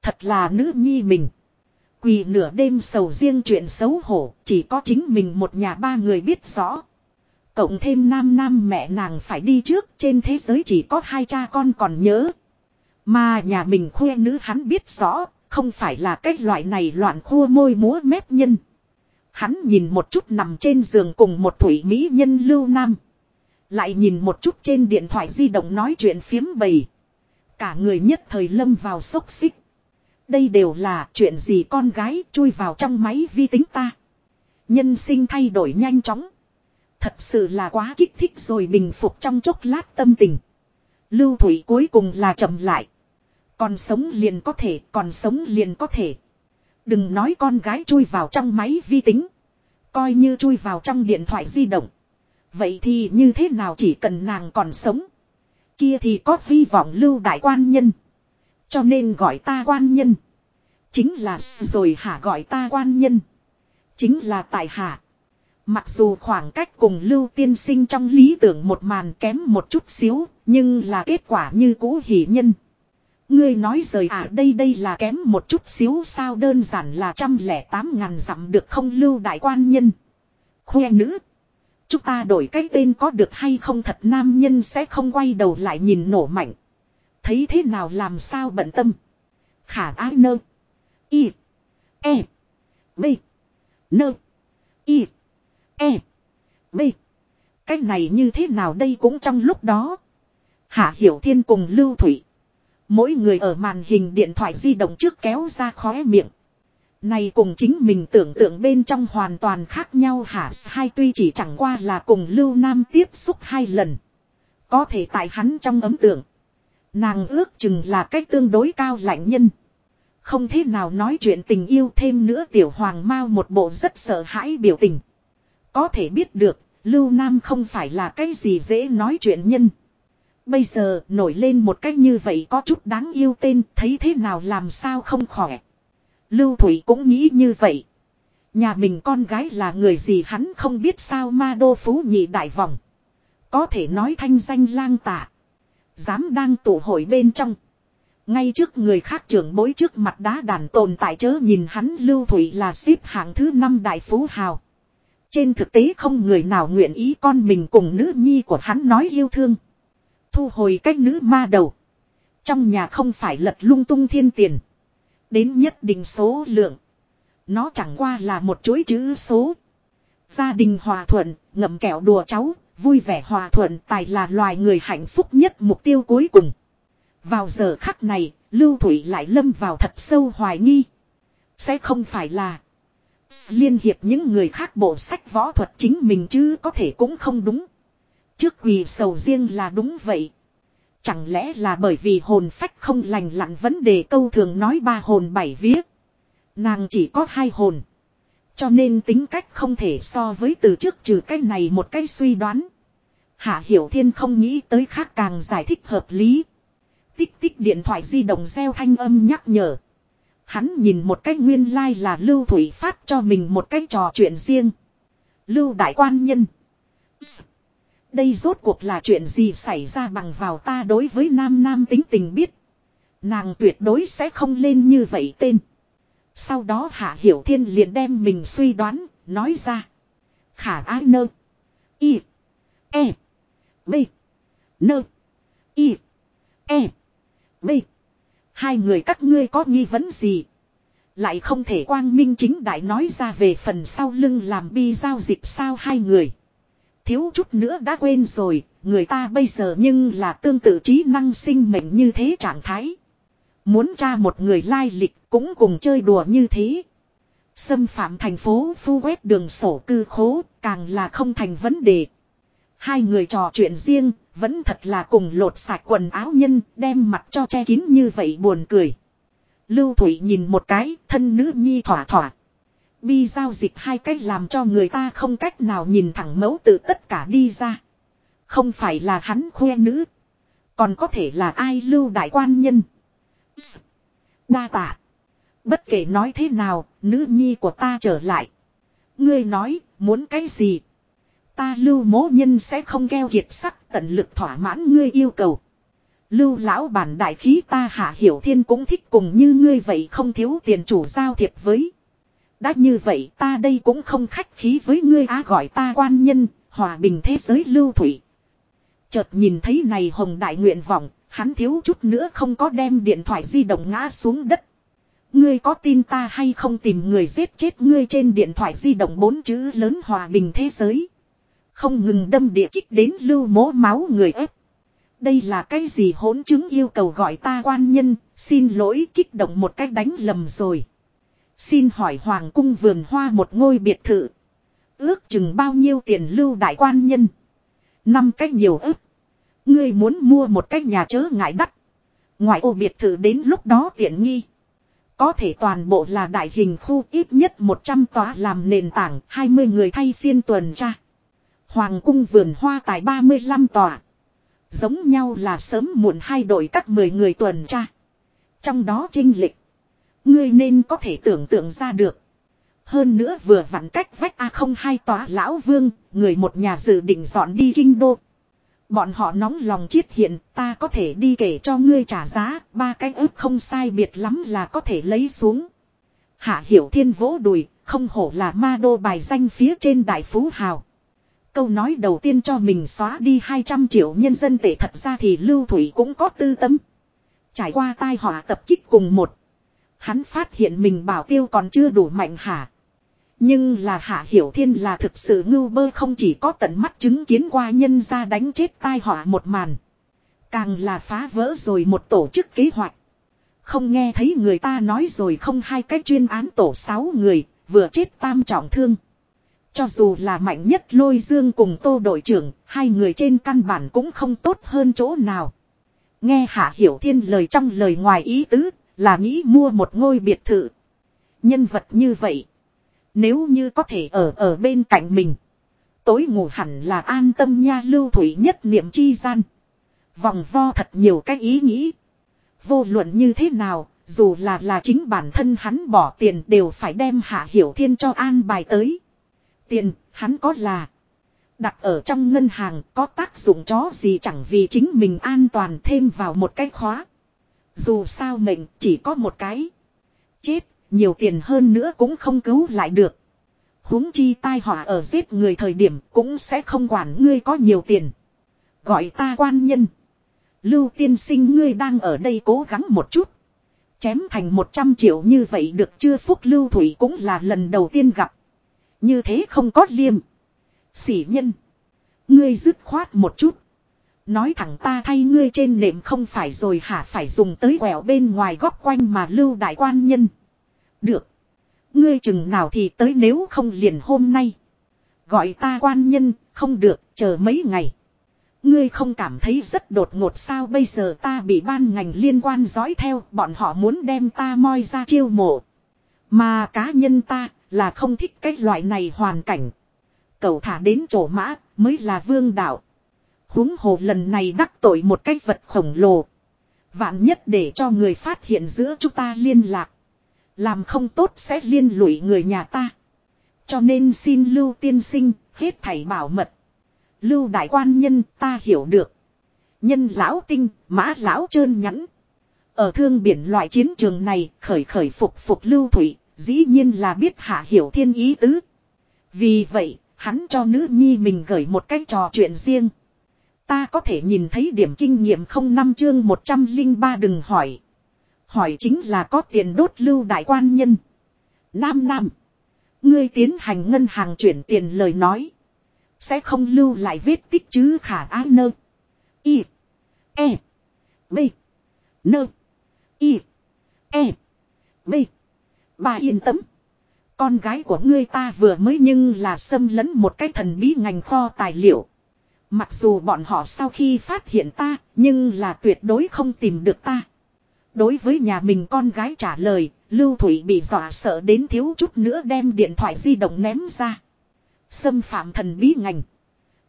Thật là nữ nhi mình. Quỳ nửa đêm sầu riêng chuyện xấu hổ, chỉ có chính mình một nhà ba người biết rõ. Cộng thêm nam nam mẹ nàng phải đi trước, trên thế giới chỉ có hai cha con còn nhớ. Mà nhà mình khoe nữ hắn biết rõ, không phải là cái loại này loạn khua môi múa mép nhân. Hắn nhìn một chút nằm trên giường cùng một thủy mỹ nhân lưu nam. Lại nhìn một chút trên điện thoại di động nói chuyện phiếm bầy. Cả người nhất thời lâm vào sốc xích. Đây đều là chuyện gì con gái chui vào trong máy vi tính ta. Nhân sinh thay đổi nhanh chóng. Thật sự là quá kích thích rồi bình phục trong chốc lát tâm tình. Lưu Thủy cuối cùng là chậm lại. Còn sống liền có thể, còn sống liền có thể. Đừng nói con gái chui vào trong máy vi tính. Coi như chui vào trong điện thoại di động. Vậy thì như thế nào chỉ cần nàng còn sống. Kia thì có hy vọng lưu đại quan nhân. Cho nên gọi ta quan nhân. Chính là rồi hả gọi ta quan nhân. Chính là tại hạ. Mặc dù khoảng cách cùng lưu tiên sinh trong lý tưởng một màn kém một chút xíu, nhưng là kết quả như cũ hỷ nhân. Ngươi nói rời à đây đây là kém một chút xíu sao, đơn giản là trăm lẻ tám ngàn dặm được không lưu đại quan nhân. Khoe nữ. Chúng ta đổi cái tên có được hay không thật, nam nhân sẽ không quay đầu lại nhìn nổ mạnh. Thấy thế nào làm sao bận tâm. Khả ái nơ. Y. E. B. Nơ. Y. E. B. Cái này như thế nào đây cũng trong lúc đó. Hạ Hiểu Thiên cùng Lưu Thủy. Mỗi người ở màn hình điện thoại di động trước kéo ra khóe miệng. Này cùng chính mình tưởng tượng bên trong hoàn toàn khác nhau hả hai tuy chỉ chẳng qua là cùng Lưu Nam tiếp xúc hai lần. Có thể tại hắn trong ấm tượng. Nàng ước chừng là cách tương đối cao lạnh nhân. Không thế nào nói chuyện tình yêu thêm nữa tiểu hoàng mau một bộ rất sợ hãi biểu tình. Có thể biết được, Lưu Nam không phải là cái gì dễ nói chuyện nhân. Bây giờ, nổi lên một cách như vậy có chút đáng yêu tên, thấy thế nào làm sao không khỏe. Lưu Thủy cũng nghĩ như vậy. Nhà mình con gái là người gì hắn không biết sao ma đô phú nhị đại vòng. Có thể nói thanh danh lang tạ. Dám đang tụ hội bên trong. Ngay trước người khác trưởng bối trước mặt đá đàn tồn tại chớ nhìn hắn lưu thủy là xếp hạng thứ năm đại phú hào. Trên thực tế không người nào nguyện ý con mình cùng nữ nhi của hắn nói yêu thương. Thu hồi cách nữ ma đầu. Trong nhà không phải lật lung tung thiên tiền. Đến nhất định số lượng. Nó chẳng qua là một chuỗi chữ số. Gia đình hòa thuận, ngậm kẹo đùa cháu, vui vẻ hòa thuận tài là loài người hạnh phúc nhất mục tiêu cuối cùng. Vào giờ khắc này, Lưu Thủy lại lâm vào thật sâu hoài nghi. Sẽ không phải là liên hiệp những người khác bộ sách võ thuật chính mình chứ có thể cũng không đúng. Trước quỳ sầu riêng là đúng vậy. Chẳng lẽ là bởi vì hồn phách không lành lặn vấn đề câu thường nói ba hồn bảy vía. Nàng chỉ có hai hồn. Cho nên tính cách không thể so với từ trước trừ cái này một cái suy đoán. Hạ Hiểu Thiên không nghĩ tới khác càng giải thích hợp lý. Tích tích điện thoại di động reo thanh âm nhắc nhở. Hắn nhìn một cách nguyên lai like là Lưu Thủy phát cho mình một cách trò chuyện riêng. Lưu Đại Quan Nhân. Đây rốt cuộc là chuyện gì xảy ra bằng vào ta đối với nam nam tính tình biết. Nàng tuyệt đối sẽ không lên như vậy tên. Sau đó Hạ Hiểu Thiên liền đem mình suy đoán, nói ra. Khả ai nơ. Y. E. B. Nơ. Y. E. B. Hai người các ngươi có nghi vấn gì? Lại không thể quang minh chính đại nói ra về phần sau lưng làm bi giao dịch sao hai người. Thiếu chút nữa đã quên rồi, người ta bây giờ nhưng là tương tự trí năng sinh mệnh như thế trạng thái. Muốn tra một người lai lịch cũng cùng chơi đùa như thế. Xâm phạm thành phố phu quét đường sổ cư khố càng là không thành vấn đề. Hai người trò chuyện riêng vẫn thật là cùng lột sạch quần áo nhân đem mặt cho che kín như vậy buồn cười. Lưu Thủy nhìn một cái thân nữ nhi thỏa thỏa. Bi giao dịch hai cách làm cho người ta không cách nào nhìn thẳng mẫu tự tất cả đi ra. Không phải là hắn khoe nữ. Còn có thể là ai lưu đại quan nhân. Đa tạ. Bất kể nói thế nào, nữ nhi của ta trở lại. Ngươi nói, muốn cái gì? Ta lưu mố nhân sẽ không keo kiệt sắc tận lực thỏa mãn ngươi yêu cầu. Lưu lão bản đại khí ta hạ hiểu thiên cũng thích cùng như ngươi vậy không thiếu tiền chủ giao thiệp với. Đã như vậy ta đây cũng không khách khí với ngươi á gọi ta quan nhân, hòa bình thế giới lưu thủy. Chợt nhìn thấy này hồng đại nguyện vọng, hắn thiếu chút nữa không có đem điện thoại di động ngã xuống đất. Ngươi có tin ta hay không tìm người giết chết ngươi trên điện thoại di động bốn chữ lớn hòa bình thế giới. Không ngừng đâm địa kích đến lưu mố máu người ép. Đây là cái gì hỗn chứng yêu cầu gọi ta quan nhân, xin lỗi kích động một cách đánh lầm rồi. Xin hỏi Hoàng cung vườn hoa một ngôi biệt thự. Ước chừng bao nhiêu tiền lưu đại quan nhân. Năm cách nhiều ức. Ngươi muốn mua một cách nhà chớ ngại đắt. Ngoài ô biệt thự đến lúc đó tiện nghi. Có thể toàn bộ là đại hình khu, ít nhất 100 tòa làm nền tảng 20 người thay phiên tuần tra. Hoàng cung vườn hoa tại 35 tòa. Giống nhau là sớm muộn hai đội các 10 người tuần tra. Trong đó trinh lịch. Ngươi nên có thể tưởng tượng ra được. Hơn nữa vừa vặn cách vách A không hai tòa lão vương, người một nhà dự định dọn đi kinh đô. Bọn họ nóng lòng chiết hiện, ta có thể đi kể cho ngươi trả giá, ba cái ức không sai biệt lắm là có thể lấy xuống. Hạ hiểu thiên vỗ đùi, không hổ là ma đô bài danh phía trên đại phú hào. Câu nói đầu tiên cho mình xóa đi 200 triệu nhân dân tệ thật ra thì Lưu Thủy cũng có tư tâm. Trải qua tai họa tập kích cùng một. Hắn phát hiện mình bảo tiêu còn chưa đủ mạnh hả. Nhưng là Hạ Hiểu Thiên là thực sự ngưu bơ không chỉ có tận mắt chứng kiến qua nhân ra đánh chết tai họa một màn. Càng là phá vỡ rồi một tổ chức kế hoạch. Không nghe thấy người ta nói rồi không hai cái chuyên án tổ sáu người, vừa chết tam trọng thương. Cho dù là mạnh nhất lôi dương cùng tô đội trưởng, hai người trên căn bản cũng không tốt hơn chỗ nào. Nghe Hạ Hiểu Thiên lời trong lời ngoài ý tứ, là nghĩ mua một ngôi biệt thự. Nhân vật như vậy, nếu như có thể ở ở bên cạnh mình. Tối ngủ hẳn là an tâm nha lưu thủy nhất niệm chi gian. Vòng vo thật nhiều cái ý nghĩ. Vô luận như thế nào, dù là là chính bản thân hắn bỏ tiền đều phải đem Hạ Hiểu Thiên cho an bài tới. Tiền, hắn có là đặt ở trong ngân hàng có tác dụng chó gì chẳng vì chính mình an toàn thêm vào một cái khóa. Dù sao mệnh chỉ có một cái. Chết, nhiều tiền hơn nữa cũng không cứu lại được. huống chi tai họa ở giết người thời điểm cũng sẽ không quản ngươi có nhiều tiền. Gọi ta quan nhân. Lưu tiên sinh ngươi đang ở đây cố gắng một chút. Chém thành 100 triệu như vậy được chưa Phúc Lưu Thủy cũng là lần đầu tiên gặp. Như thế không có liêm. Sỉ nhân. Ngươi dứt khoát một chút. Nói thẳng ta thay ngươi trên nệm không phải rồi hả phải dùng tới quẹo bên ngoài góc quanh mà lưu đại quan nhân. Được. Ngươi chừng nào thì tới nếu không liền hôm nay. Gọi ta quan nhân, không được, chờ mấy ngày. Ngươi không cảm thấy rất đột ngột sao bây giờ ta bị ban ngành liên quan dõi theo, bọn họ muốn đem ta moi ra chiêu mộ. Mà cá nhân ta, là không thích cái loại này hoàn cảnh. Cậu thả đến chỗ mã, mới là vương đạo huống hồ lần này đắc tội một cái vật khổng lồ. Vạn nhất để cho người phát hiện giữa chúng ta liên lạc. Làm không tốt sẽ liên lụy người nhà ta. Cho nên xin lưu tiên sinh, hết thảy bảo mật. Lưu đại quan nhân ta hiểu được. Nhân lão tinh, mã lão trơn nhẫn, Ở thương biển loại chiến trường này khởi khởi phục phục lưu thủy, dĩ nhiên là biết hạ hiểu thiên ý tứ. Vì vậy, hắn cho nữ nhi mình gửi một cách trò chuyện riêng. Ta có thể nhìn thấy điểm kinh nghiệm không năm chương 103 đừng hỏi. Hỏi chính là có tiền đốt lưu đại quan nhân. Nam Nam. Ngươi tiến hành ngân hàng chuyển tiền lời nói. Sẽ không lưu lại vết tích chứ khả ái nơ. Y. E. B. Nơ. Y. E. B. Bà yên tâm. Con gái của ngươi ta vừa mới nhưng là xâm lấn một cái thần bí ngành kho tài liệu. Mặc dù bọn họ sau khi phát hiện ta, nhưng là tuyệt đối không tìm được ta. Đối với nhà mình con gái trả lời, Lưu Thủy bị dọa sợ đến thiếu chút nữa đem điện thoại di động ném ra. Xâm phạm thần bí ngành.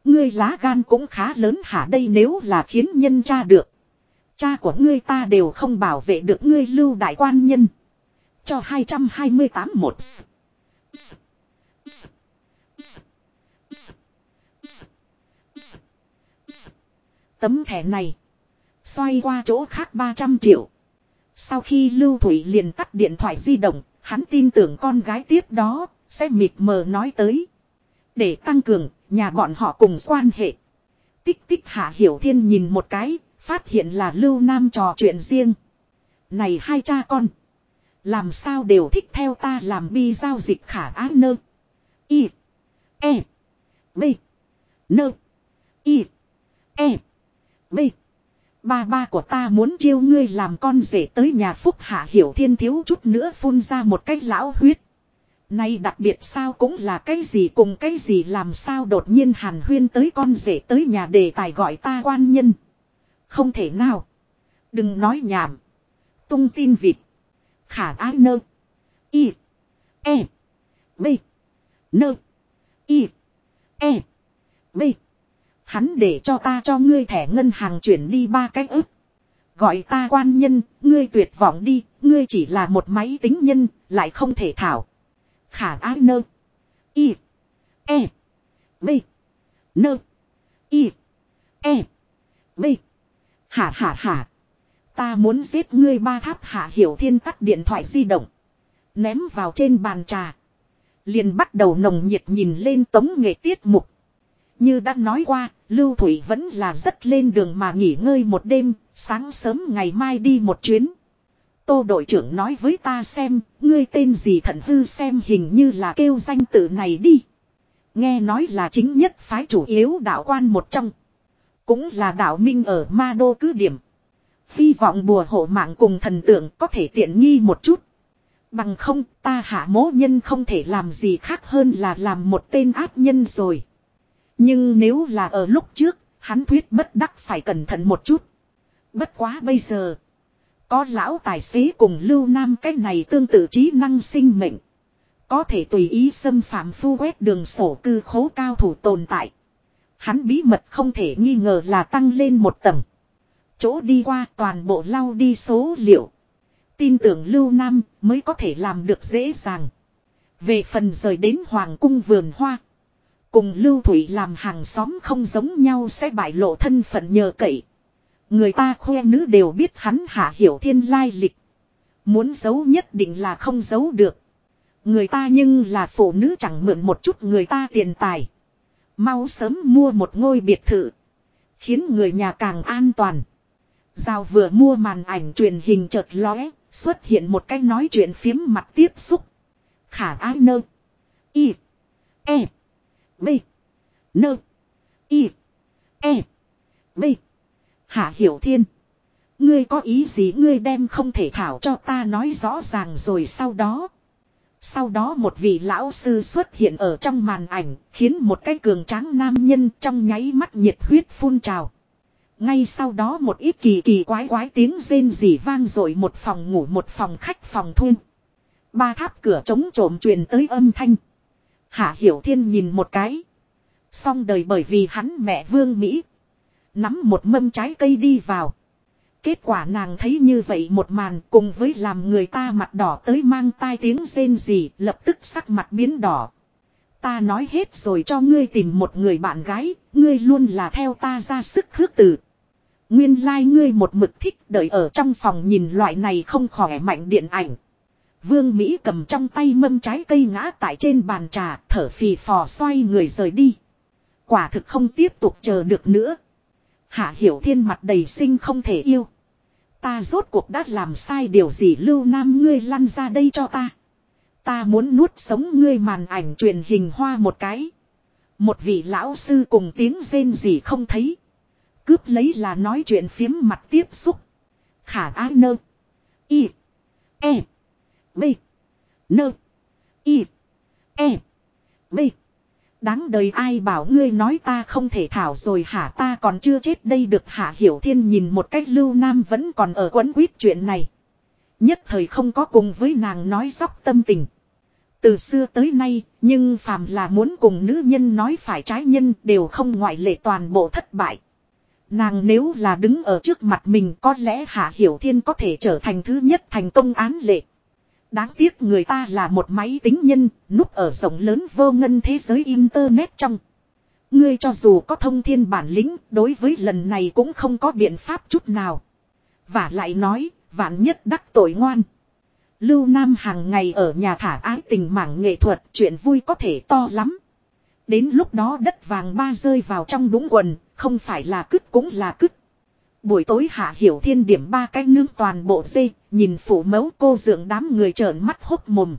Ngươi lá gan cũng khá lớn hả đây nếu là khiến nhân cha được. Cha của ngươi ta đều không bảo vệ được ngươi lưu đại quan nhân. Cho 228 một. Tấm thẻ này. Xoay qua chỗ khác 300 triệu. Sau khi Lưu Thủy liền tắt điện thoại di động, hắn tin tưởng con gái tiếp đó, sẽ mịt mờ nói tới. Để tăng cường, nhà bọn họ cùng quan hệ. Tích tích hạ hiểu thiên nhìn một cái, phát hiện là Lưu Nam trò chuyện riêng. Này hai cha con. Làm sao đều thích theo ta làm bi giao dịch khả ác nơ. Y. E. B. Nơ. Y. E. B. Ba ba của ta muốn chiêu ngươi làm con rể tới nhà phúc hạ hiểu thiên thiếu chút nữa phun ra một cái lão huyết. Nay đặc biệt sao cũng là cái gì cùng cái gì làm sao đột nhiên hàn huyên tới con rể tới nhà đề tài gọi ta quan nhân. Không thể nào. Đừng nói nhảm. Tung tin vịt. Khả ái nơ. Y. E. B. Nơ. Y. E. B. Hắn để cho ta cho ngươi thẻ ngân hàng chuyển đi ba cách ức. Gọi ta quan nhân, ngươi tuyệt vọng đi, ngươi chỉ là một máy tính nhân, lại không thể thảo. Khả ái nơ. Y. E. B. Nơ. Y. E. B. Hả hả hả. Ta muốn giết ngươi ba tháp hạ hiểu thiên tắt điện thoại di động. Ném vào trên bàn trà. Liền bắt đầu nồng nhiệt nhìn lên tống nghệ tiết mục. Như đã nói qua, Lưu Thủy vẫn là rất lên đường mà nghỉ ngơi một đêm, sáng sớm ngày mai đi một chuyến. Tô đội trưởng nói với ta xem, ngươi tên gì thận hư xem hình như là kêu danh tự này đi. Nghe nói là chính nhất phái chủ yếu đạo quan một trong. Cũng là đạo minh ở ma đô cứ điểm. Hy vọng bùa hộ mạng cùng thần tượng có thể tiện nghi một chút. Bằng không ta hạ mố nhân không thể làm gì khác hơn là làm một tên ác nhân rồi. Nhưng nếu là ở lúc trước, hắn thuyết bất đắc phải cẩn thận một chút. Bất quá bây giờ. Có lão tài xế cùng lưu nam cái này tương tự trí năng sinh mệnh. Có thể tùy ý xâm phạm phu quét đường sổ cư khố cao thủ tồn tại. Hắn bí mật không thể nghi ngờ là tăng lên một tầng. Chỗ đi qua toàn bộ lau đi số liệu. tin tưởng Lưu Nam mới có thể làm được dễ dàng. Về phần rời đến Hoàng cung vườn hoa. Cùng Lưu Thủy làm hàng xóm không giống nhau sẽ bại lộ thân phận nhờ cậy. Người ta khoe nữ đều biết hắn hạ hiểu thiên lai lịch. Muốn giấu nhất định là không giấu được. Người ta nhưng là phụ nữ chẳng mượn một chút người ta tiền tài. Mau sớm mua một ngôi biệt thự. Khiến người nhà càng an toàn. Giao vừa mua màn ảnh truyền hình chợt lóe, xuất hiện một cái nói chuyện phiếm mặt tiếp xúc. Khả ái nơ. Y. E. B. Nơ. Y. E. B. Hạ Hiểu Thiên. Ngươi có ý gì ngươi đem không thể thảo cho ta nói rõ ràng rồi sau đó. Sau đó một vị lão sư xuất hiện ở trong màn ảnh, khiến một cái cường tráng nam nhân trong nháy mắt nhiệt huyết phun trào. Ngay sau đó một ít kỳ kỳ quái quái tiếng rên rỉ vang rồi một phòng ngủ một phòng khách phòng thu. Ba tháp cửa trống trộm truyền tới âm thanh. Hạ Hiểu Thiên nhìn một cái. Xong đời bởi vì hắn mẹ Vương Mỹ. Nắm một mâm trái cây đi vào. Kết quả nàng thấy như vậy một màn cùng với làm người ta mặt đỏ tới mang tai tiếng rên gì lập tức sắc mặt biến đỏ. Ta nói hết rồi cho ngươi tìm một người bạn gái, ngươi luôn là theo ta ra sức khước từ. Nguyên lai like ngươi một mực thích đợi ở trong phòng nhìn loại này không khỏe mạnh điện ảnh. Vương Mỹ cầm trong tay mâm trái cây ngã tại trên bàn trà, thở phì phò xoay người rời đi. Quả thực không tiếp tục chờ được nữa. Hạ Hiểu Thiên mặt đầy sinh không thể yêu. Ta rốt cuộc đã làm sai điều gì lưu nam ngươi lăn ra đây cho ta. Ta muốn nuốt sống ngươi màn ảnh truyền hình hoa một cái. Một vị lão sư cùng tiếng rên gì không thấy. Cướp lấy là nói chuyện phiếm mặt tiếp xúc. Khả ái nơ. Y. E. B. Nơ. Y. E. B. Đáng đời ai bảo ngươi nói ta không thể thảo rồi hả ta còn chưa chết đây được hạ hiểu thiên nhìn một cách lưu nam vẫn còn ở quấn quýt chuyện này. Nhất thời không có cùng với nàng nói dóc tâm tình. Từ xưa tới nay, nhưng phàm là muốn cùng nữ nhân nói phải trái nhân đều không ngoại lệ toàn bộ thất bại. Nàng nếu là đứng ở trước mặt mình có lẽ Hạ Hiểu Thiên có thể trở thành thứ nhất thành công án lệ. Đáng tiếc người ta là một máy tính nhân, núp ở rộng lớn vô ngân thế giới Internet trong. Ngươi cho dù có thông thiên bản lĩnh, đối với lần này cũng không có biện pháp chút nào. Và lại nói, vạn nhất đắc tội ngoan. Lưu Nam hàng ngày ở nhà thả ái tình mảng nghệ thuật, chuyện vui có thể to lắm. Đến lúc đó đất vàng ba rơi vào trong đúng quần, không phải là cứt cũng là cứt. Buổi tối hạ hiểu thiên điểm ba cái nướng toàn bộ dê, nhìn phủ mẫu cô dưỡng đám người trợn mắt hốc mồm.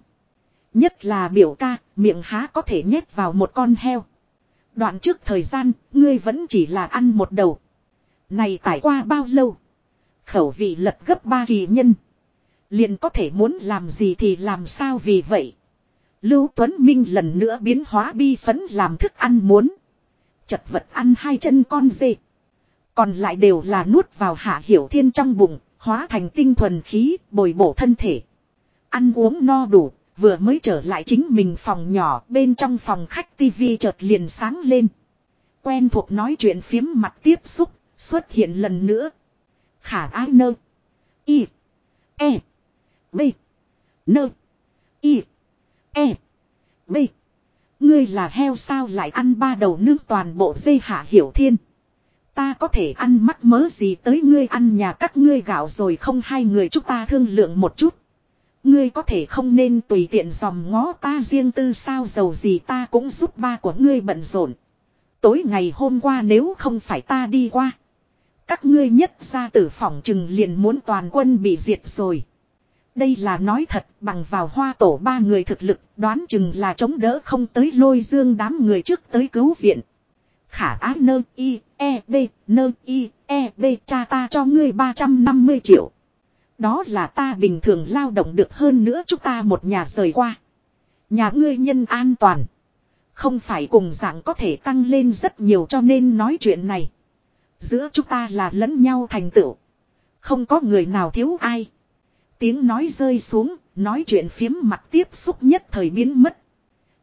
Nhất là biểu ca, miệng há có thể nhét vào một con heo. Đoạn trước thời gian, ngươi vẫn chỉ là ăn một đầu. Này tải qua bao lâu? Khẩu vị lật gấp ba kỳ nhân. Liền có thể muốn làm gì thì làm sao vì vậy. Lưu Tuấn Minh lần nữa biến hóa bi phấn làm thức ăn muốn. Chật vật ăn hai chân con dê. Còn lại đều là nuốt vào hạ hiểu thiên trong bụng, hóa thành tinh thuần khí, bồi bổ thân thể. Ăn uống no đủ, vừa mới trở lại chính mình phòng nhỏ, bên trong phòng khách tivi chợt liền sáng lên. Quen thuộc nói chuyện phiếm mặt tiếp xúc, xuất hiện lần nữa. Khả ái nơ. Y. E. B. Nơ. Y. E. B. Ngươi là heo sao lại ăn ba đầu nương toàn bộ dây hạ hiểu thiên. Ta có thể ăn mắt mớ gì tới ngươi ăn nhà các ngươi gạo rồi không hai người chúng ta thương lượng một chút. Ngươi có thể không nên tùy tiện dòm ngó ta riêng tư sao giàu gì ta cũng giúp ba của ngươi bận rộn. Tối ngày hôm qua nếu không phải ta đi qua. Các ngươi nhất ra tử phòng chừng liền muốn toàn quân bị diệt rồi. Đây là nói thật, bằng vào hoa tổ ba người thực lực, đoán chừng là chống đỡ không tới lôi dương đám người trước tới cứu viện. Khả á nơ y, e, b, nơ y, e, b cha ta cho ngươi 350 triệu. Đó là ta bình thường lao động được hơn nữa chúng ta một nhà rời qua. Nhà ngươi nhân an toàn. Không phải cùng dạng có thể tăng lên rất nhiều cho nên nói chuyện này. Giữa chúng ta là lẫn nhau thành tựu. Không có người nào thiếu ai. Tiếng nói rơi xuống, nói chuyện phiếm mặt tiếp xúc nhất thời biến mất.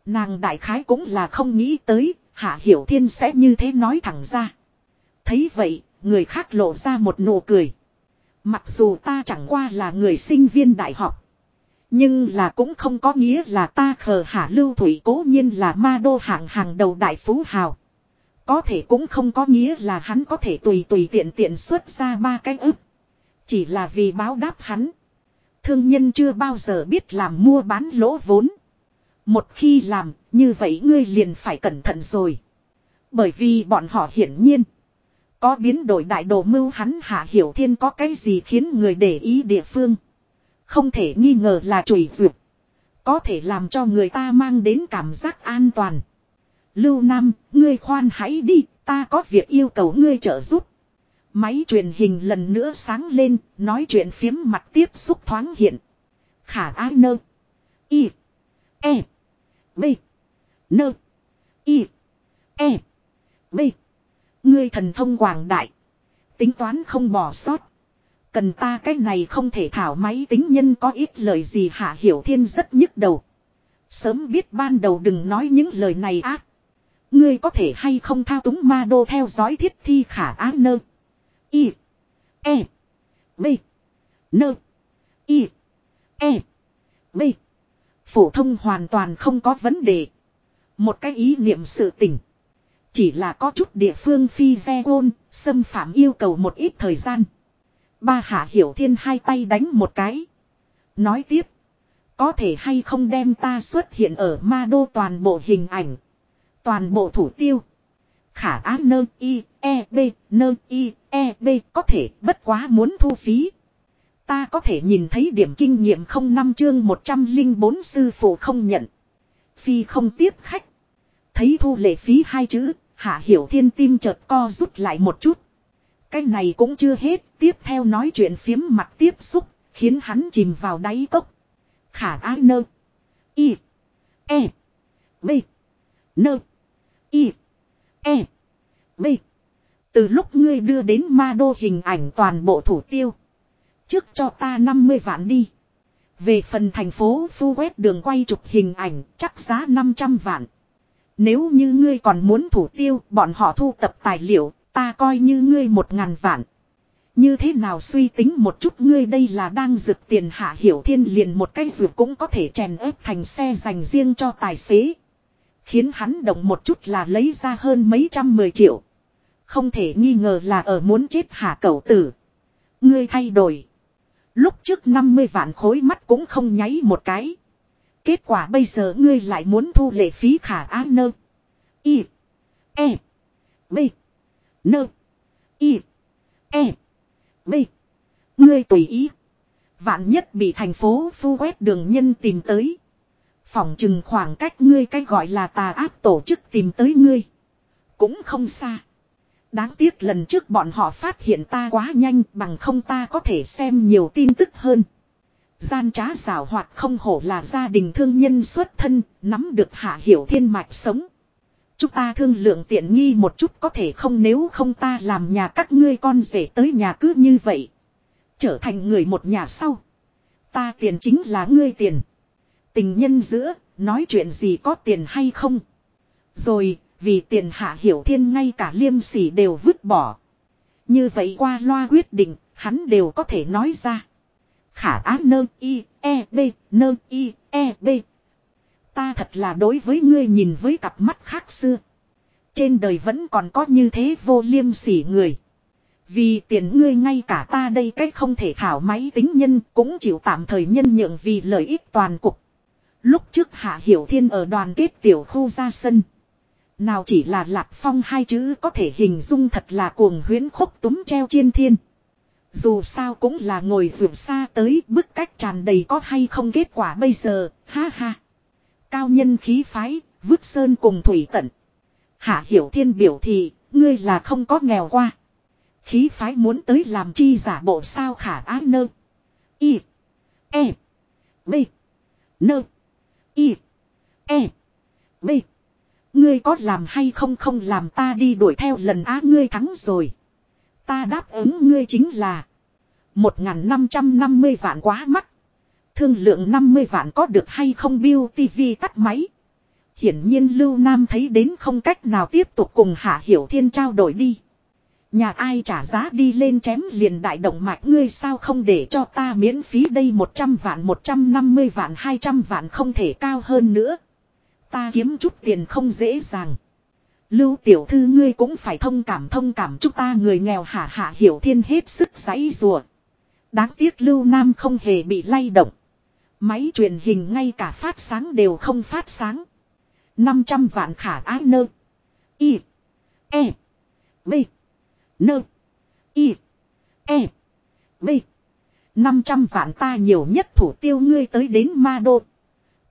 Nàng đại khái cũng là không nghĩ tới, Hạ Hiểu Thiên sẽ như thế nói thẳng ra. Thấy vậy, người khác lộ ra một nụ cười. Mặc dù ta chẳng qua là người sinh viên đại học. Nhưng là cũng không có nghĩa là ta khờ hạ lưu thủy cố nhiên là ma đô hạng hàng đầu đại phú hào. Có thể cũng không có nghĩa là hắn có thể tùy tùy tiện tiện xuất ra ba cái ức. Chỉ là vì báo đáp hắn. Thương nhân chưa bao giờ biết làm mua bán lỗ vốn. Một khi làm, như vậy ngươi liền phải cẩn thận rồi. Bởi vì bọn họ hiển nhiên. Có biến đổi đại đồ mưu hắn hạ hiểu thiên có cái gì khiến người để ý địa phương. Không thể nghi ngờ là chùi duyệt. Có thể làm cho người ta mang đến cảm giác an toàn. Lưu Nam, ngươi khoan hãy đi, ta có việc yêu cầu ngươi trợ giúp. Máy truyền hình lần nữa sáng lên, nói chuyện phiếm mặt tiếp xúc thoáng hiện. Khả ái nơ. Y. E. B. Nơ. Y. E. B. Ngươi thần thông quảng đại. Tính toán không bỏ sót. Cần ta cái này không thể thảo máy tính nhân có ít lời gì hạ hiểu thiên rất nhức đầu. Sớm biết ban đầu đừng nói những lời này ác. Ngươi có thể hay không thao túng ma đô theo dõi thiết thi khả ác nơ. Y. E. B. Nơ. Y. E. B. Phổ thông hoàn toàn không có vấn đề. Một cái ý niệm sự tình. Chỉ là có chút địa phương phi xe ôn, xâm phạm yêu cầu một ít thời gian. Ba hạ hiểu thiên hai tay đánh một cái. Nói tiếp. Có thể hay không đem ta xuất hiện ở ma đô toàn bộ hình ảnh. Toàn bộ thủ tiêu. Khả á nơ y e b nơ y e b có thể bất quá muốn thu phí. Ta có thể nhìn thấy điểm kinh nghiệm không năm chương 104 sư phụ không nhận. Phi không tiếp khách. Thấy thu lệ phí hai chữ, hạ hiểu thiên tim chợt co rút lại một chút. Cái này cũng chưa hết, tiếp theo nói chuyện phiếm mặt tiếp xúc, khiến hắn chìm vào đáy cốc. Khả ái nơ. Y. E. B. Nơ. Y. E. B. Từ lúc ngươi đưa đến ma đô hình ảnh toàn bộ thủ tiêu. Trước cho ta 50 vạn đi. Về phần thành phố phu quét đường quay chụp hình ảnh, chắc giá 500 vạn. Nếu như ngươi còn muốn thủ tiêu, bọn họ thu tập tài liệu, ta coi như ngươi một ngàn vạn. Như thế nào suy tính một chút ngươi đây là đang rực tiền hạ hiểu thiên liền một cái dược cũng có thể chèn ép thành xe dành riêng cho tài xế. Khiến hắn động một chút là lấy ra hơn mấy trăm mười triệu. Không thể nghi ngờ là ở muốn chết hạ cẩu tử. Ngươi thay đổi. Lúc trước 50 vạn khối mắt cũng không nháy một cái. Kết quả bây giờ ngươi lại muốn thu lệ phí khả á nơ. Y. E. B. Nơ. Y. E. B. Ngươi tùy ý. Vạn nhất bị thành phố phu quét đường nhân tìm tới. Phòng chừng khoảng cách ngươi cái gọi là tà ác tổ chức tìm tới ngươi. Cũng không xa. Đáng tiếc lần trước bọn họ phát hiện ta quá nhanh bằng không ta có thể xem nhiều tin tức hơn. Gian trá xảo hoạt không hổ là gia đình thương nhân xuất thân, nắm được hạ hiểu thiên mạch sống. Chúng ta thương lượng tiện nghi một chút có thể không nếu không ta làm nhà các ngươi con rể tới nhà cứ như vậy. Trở thành người một nhà sau. Ta tiền chính là ngươi tiền. Tình nhân giữa, nói chuyện gì có tiền hay không. Rồi, vì tiền hạ hiểu thiên ngay cả liêm sỉ đều vứt bỏ. Như vậy qua loa quyết định, hắn đều có thể nói ra. Khả á nơ i, e, b, nơ i, e, b. Ta thật là đối với ngươi nhìn với cặp mắt khác xưa. Trên đời vẫn còn có như thế vô liêm sỉ người. Vì tiền ngươi ngay cả ta đây cách không thể thảo máy tính nhân cũng chịu tạm thời nhân nhượng vì lợi ích toàn cục. Lúc trước Hạ Hiểu Thiên ở đoàn kết tiểu khu ra sân. Nào chỉ là lạc phong hai chữ có thể hình dung thật là cuồng huyến khúc túm treo chiên thiên. Dù sao cũng là ngồi vượt xa tới bức cách tràn đầy có hay không kết quả bây giờ, ha ha. Cao nhân khí phái, vứt sơn cùng thủy tận. Hạ hiểu thiên biểu thị, ngươi là không có nghèo qua. Khí phái muốn tới làm chi giả bộ sao khả ái nơ. Y. E. B. Nơ. Y. E. B. Ngươi có làm hay không không làm ta đi đuổi theo lần á ngươi thắng rồi. Ta đáp ứng ngươi chính là. Một ngàn năm trăm năm mươi vạn quá mắc. Thương lượng năm mươi vạn có được hay không Bill TV tắt máy. Hiển nhiên Lưu Nam thấy đến không cách nào tiếp tục cùng Hạ Hiểu Thiên trao đổi đi. Nhà ai trả giá đi lên chém liền đại động mạch ngươi sao không để cho ta miễn phí đây 100 vạn 150 vạn 200 vạn không thể cao hơn nữa. Ta kiếm chút tiền không dễ dàng. Lưu tiểu thư ngươi cũng phải thông cảm thông cảm chúng ta người nghèo hả hạ hiểu thiên hết sức giấy rùa. Đáng tiếc Lưu Nam không hề bị lay động. Máy truyền hình ngay cả phát sáng đều không phát sáng. 500 vạn khả ái nơ. Y. E. B. Nơ. Y. E. B. 500 vạn ta nhiều nhất thủ tiêu ngươi tới đến ma đô.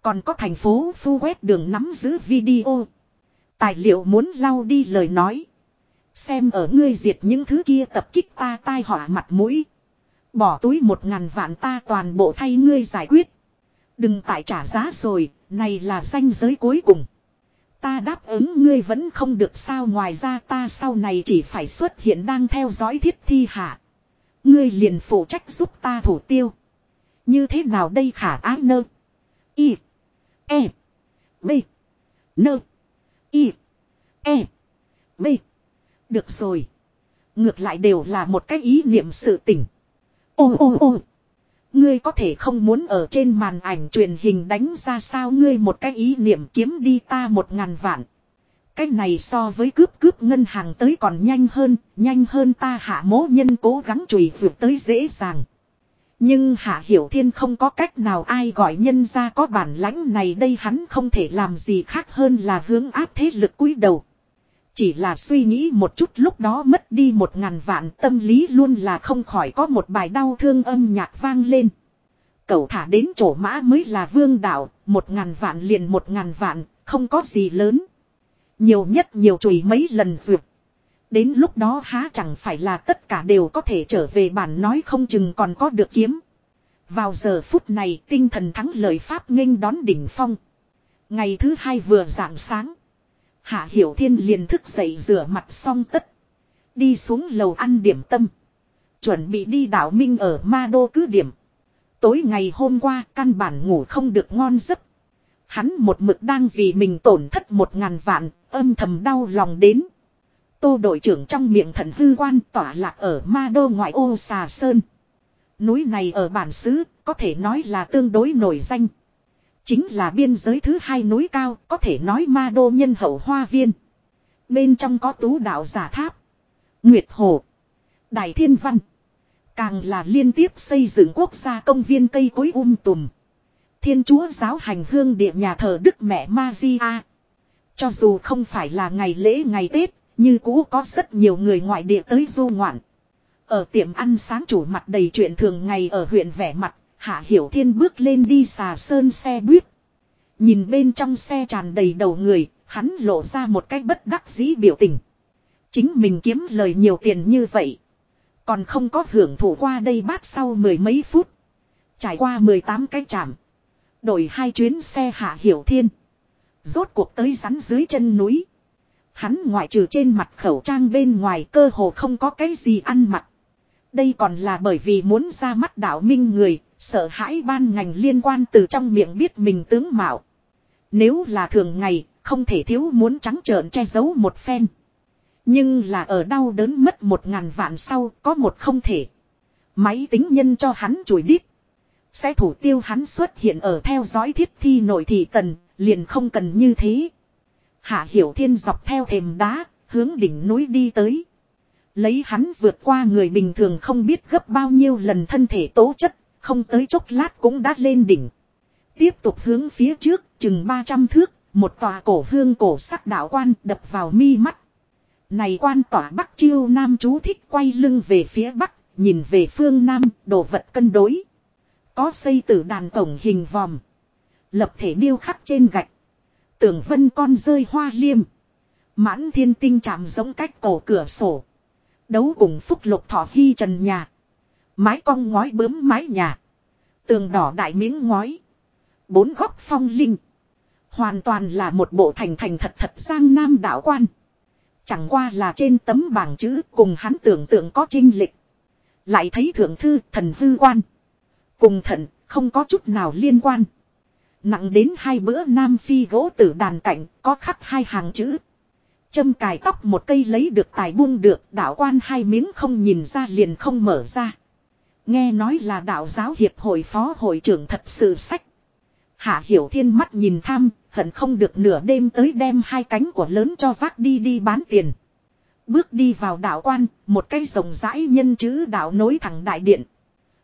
Còn có thành phố phu quét đường nắm giữ video. Tài liệu muốn lau đi lời nói. Xem ở ngươi diệt những thứ kia tập kích ta tai họa mặt mũi. Bỏ túi một ngàn vạn ta toàn bộ thay ngươi giải quyết. Đừng tại trả giá rồi, này là danh giới cuối cùng. Ta đáp ứng ngươi vẫn không được sao ngoài ra ta sau này chỉ phải xuất hiện đang theo dõi thiết thi hạ. Ngươi liền phụ trách giúp ta thủ tiêu. Như thế nào đây khả ái nơ. Y. E. B. Nơ. Y. E. B. Được rồi. Ngược lại đều là một cái ý niệm sự tỉnh. Ôm ôm ôm. Ngươi có thể không muốn ở trên màn ảnh truyền hình đánh ra sao ngươi một cái ý niệm kiếm đi ta một ngàn vạn. Cái này so với cướp cướp ngân hàng tới còn nhanh hơn, nhanh hơn ta hạ mố nhân cố gắng chùi vượt tới dễ dàng. Nhưng Hạ Hiểu Thiên không có cách nào ai gọi nhân ra có bản lãnh này đây hắn không thể làm gì khác hơn là hướng áp thế lực cúi đầu. Chỉ là suy nghĩ một chút lúc đó mất đi một ngàn vạn tâm lý luôn là không khỏi có một bài đau thương âm nhạc vang lên. Cậu thả đến chỗ mã mới là vương đạo, một ngàn vạn liền một ngàn vạn, không có gì lớn. Nhiều nhất nhiều chùi mấy lần duyệt. Đến lúc đó há chẳng phải là tất cả đều có thể trở về bản nói không chừng còn có được kiếm. Vào giờ phút này tinh thần thắng lợi Pháp nghênh đón đỉnh phong. Ngày thứ hai vừa rạng sáng. Hạ Hiểu Thiên liền thức dậy rửa mặt xong tất. Đi xuống lầu ăn điểm tâm. Chuẩn bị đi đảo Minh ở Ma Đô cứ điểm. Tối ngày hôm qua căn bản ngủ không được ngon giấc. Hắn một mực đang vì mình tổn thất một ngàn vạn, âm thầm đau lòng đến. Tô đội trưởng trong miệng thần hư quan tỏa lạc ở Ma Đô ngoại ô Xà Sơn. Núi này ở bản xứ, có thể nói là tương đối nổi danh. Chính là biên giới thứ hai núi cao, có thể nói ma đô nhân hậu hoa viên. Bên trong có tú đạo giả tháp, Nguyệt Hồ, Đại Thiên Văn. Càng là liên tiếp xây dựng quốc gia công viên cây cối um tùm. Thiên chúa giáo hành hương địa nhà thờ Đức Mẹ Maria. Cho dù không phải là ngày lễ ngày Tết, như cũ có rất nhiều người ngoại địa tới du ngoạn. Ở tiệm ăn sáng chủ mặt đầy chuyện thường ngày ở huyện vẻ mặt, Hạ Hiểu Thiên bước lên đi xà sơn xe buýt. Nhìn bên trong xe tràn đầy đầu người, hắn lộ ra một cách bất đắc dĩ biểu tình. Chính mình kiếm lời nhiều tiền như vậy. Còn không có hưởng thụ qua đây bát sau mười mấy phút. Trải qua 18 cái chạm. Đổi hai chuyến xe Hạ Hiểu Thiên. Rốt cuộc tới rắn dưới chân núi. Hắn ngoại trừ trên mặt khẩu trang bên ngoài cơ hồ không có cái gì ăn mặc. Đây còn là bởi vì muốn ra mắt đạo minh người, sợ hãi ban ngành liên quan từ trong miệng biết mình tướng mạo. Nếu là thường ngày, không thể thiếu muốn trắng trợn che giấu một phen. Nhưng là ở đau đớn mất một ngàn vạn sau, có một không thể. Máy tính nhân cho hắn chùi đít. Sẽ thủ tiêu hắn xuất hiện ở theo dõi thiết thi nội thị tần, liền không cần như thế. Hạ Hiểu Thiên dọc theo thềm đá, hướng đỉnh núi đi tới. Lấy hắn vượt qua người bình thường không biết gấp bao nhiêu lần thân thể tố chất, không tới chốc lát cũng đã lên đỉnh. Tiếp tục hướng phía trước, chừng 300 thước, một tòa cổ hương cổ sắc đạo quan đập vào mi mắt. Này quan tỏa bắc chiêu nam chú thích quay lưng về phía bắc, nhìn về phương nam, đồ vật cân đối. Có xây tử đàn cổng hình vòm. Lập thể điêu khắc trên gạch tường vân con rơi hoa liêm. Mãn thiên tinh chạm giống cách cổ cửa sổ. Đấu cùng phúc lục thọ hy trần nhà. Mái cong ngói bướm mái nhà. Tường đỏ đại miếng ngói. Bốn góc phong linh. Hoàn toàn là một bộ thành thành thật thật sang nam đạo quan. Chẳng qua là trên tấm bảng chữ cùng hắn tưởng tượng có trinh lịch. Lại thấy thượng thư thần hư quan. Cùng thần không có chút nào liên quan. Nặng đến hai bữa Nam Phi gỗ tử đàn cảnh có khắc hai hàng chữ. Châm cài tóc một cây lấy được tài buông được đạo quan hai miếng không nhìn ra liền không mở ra. Nghe nói là đạo giáo hiệp hội phó hội trưởng thật sự sách. Hạ hiểu thiên mắt nhìn tham, hận không được nửa đêm tới đem hai cánh của lớn cho vác đi đi bán tiền. Bước đi vào đạo quan, một cây rộng rãi nhân chữ đạo nối thẳng đại điện.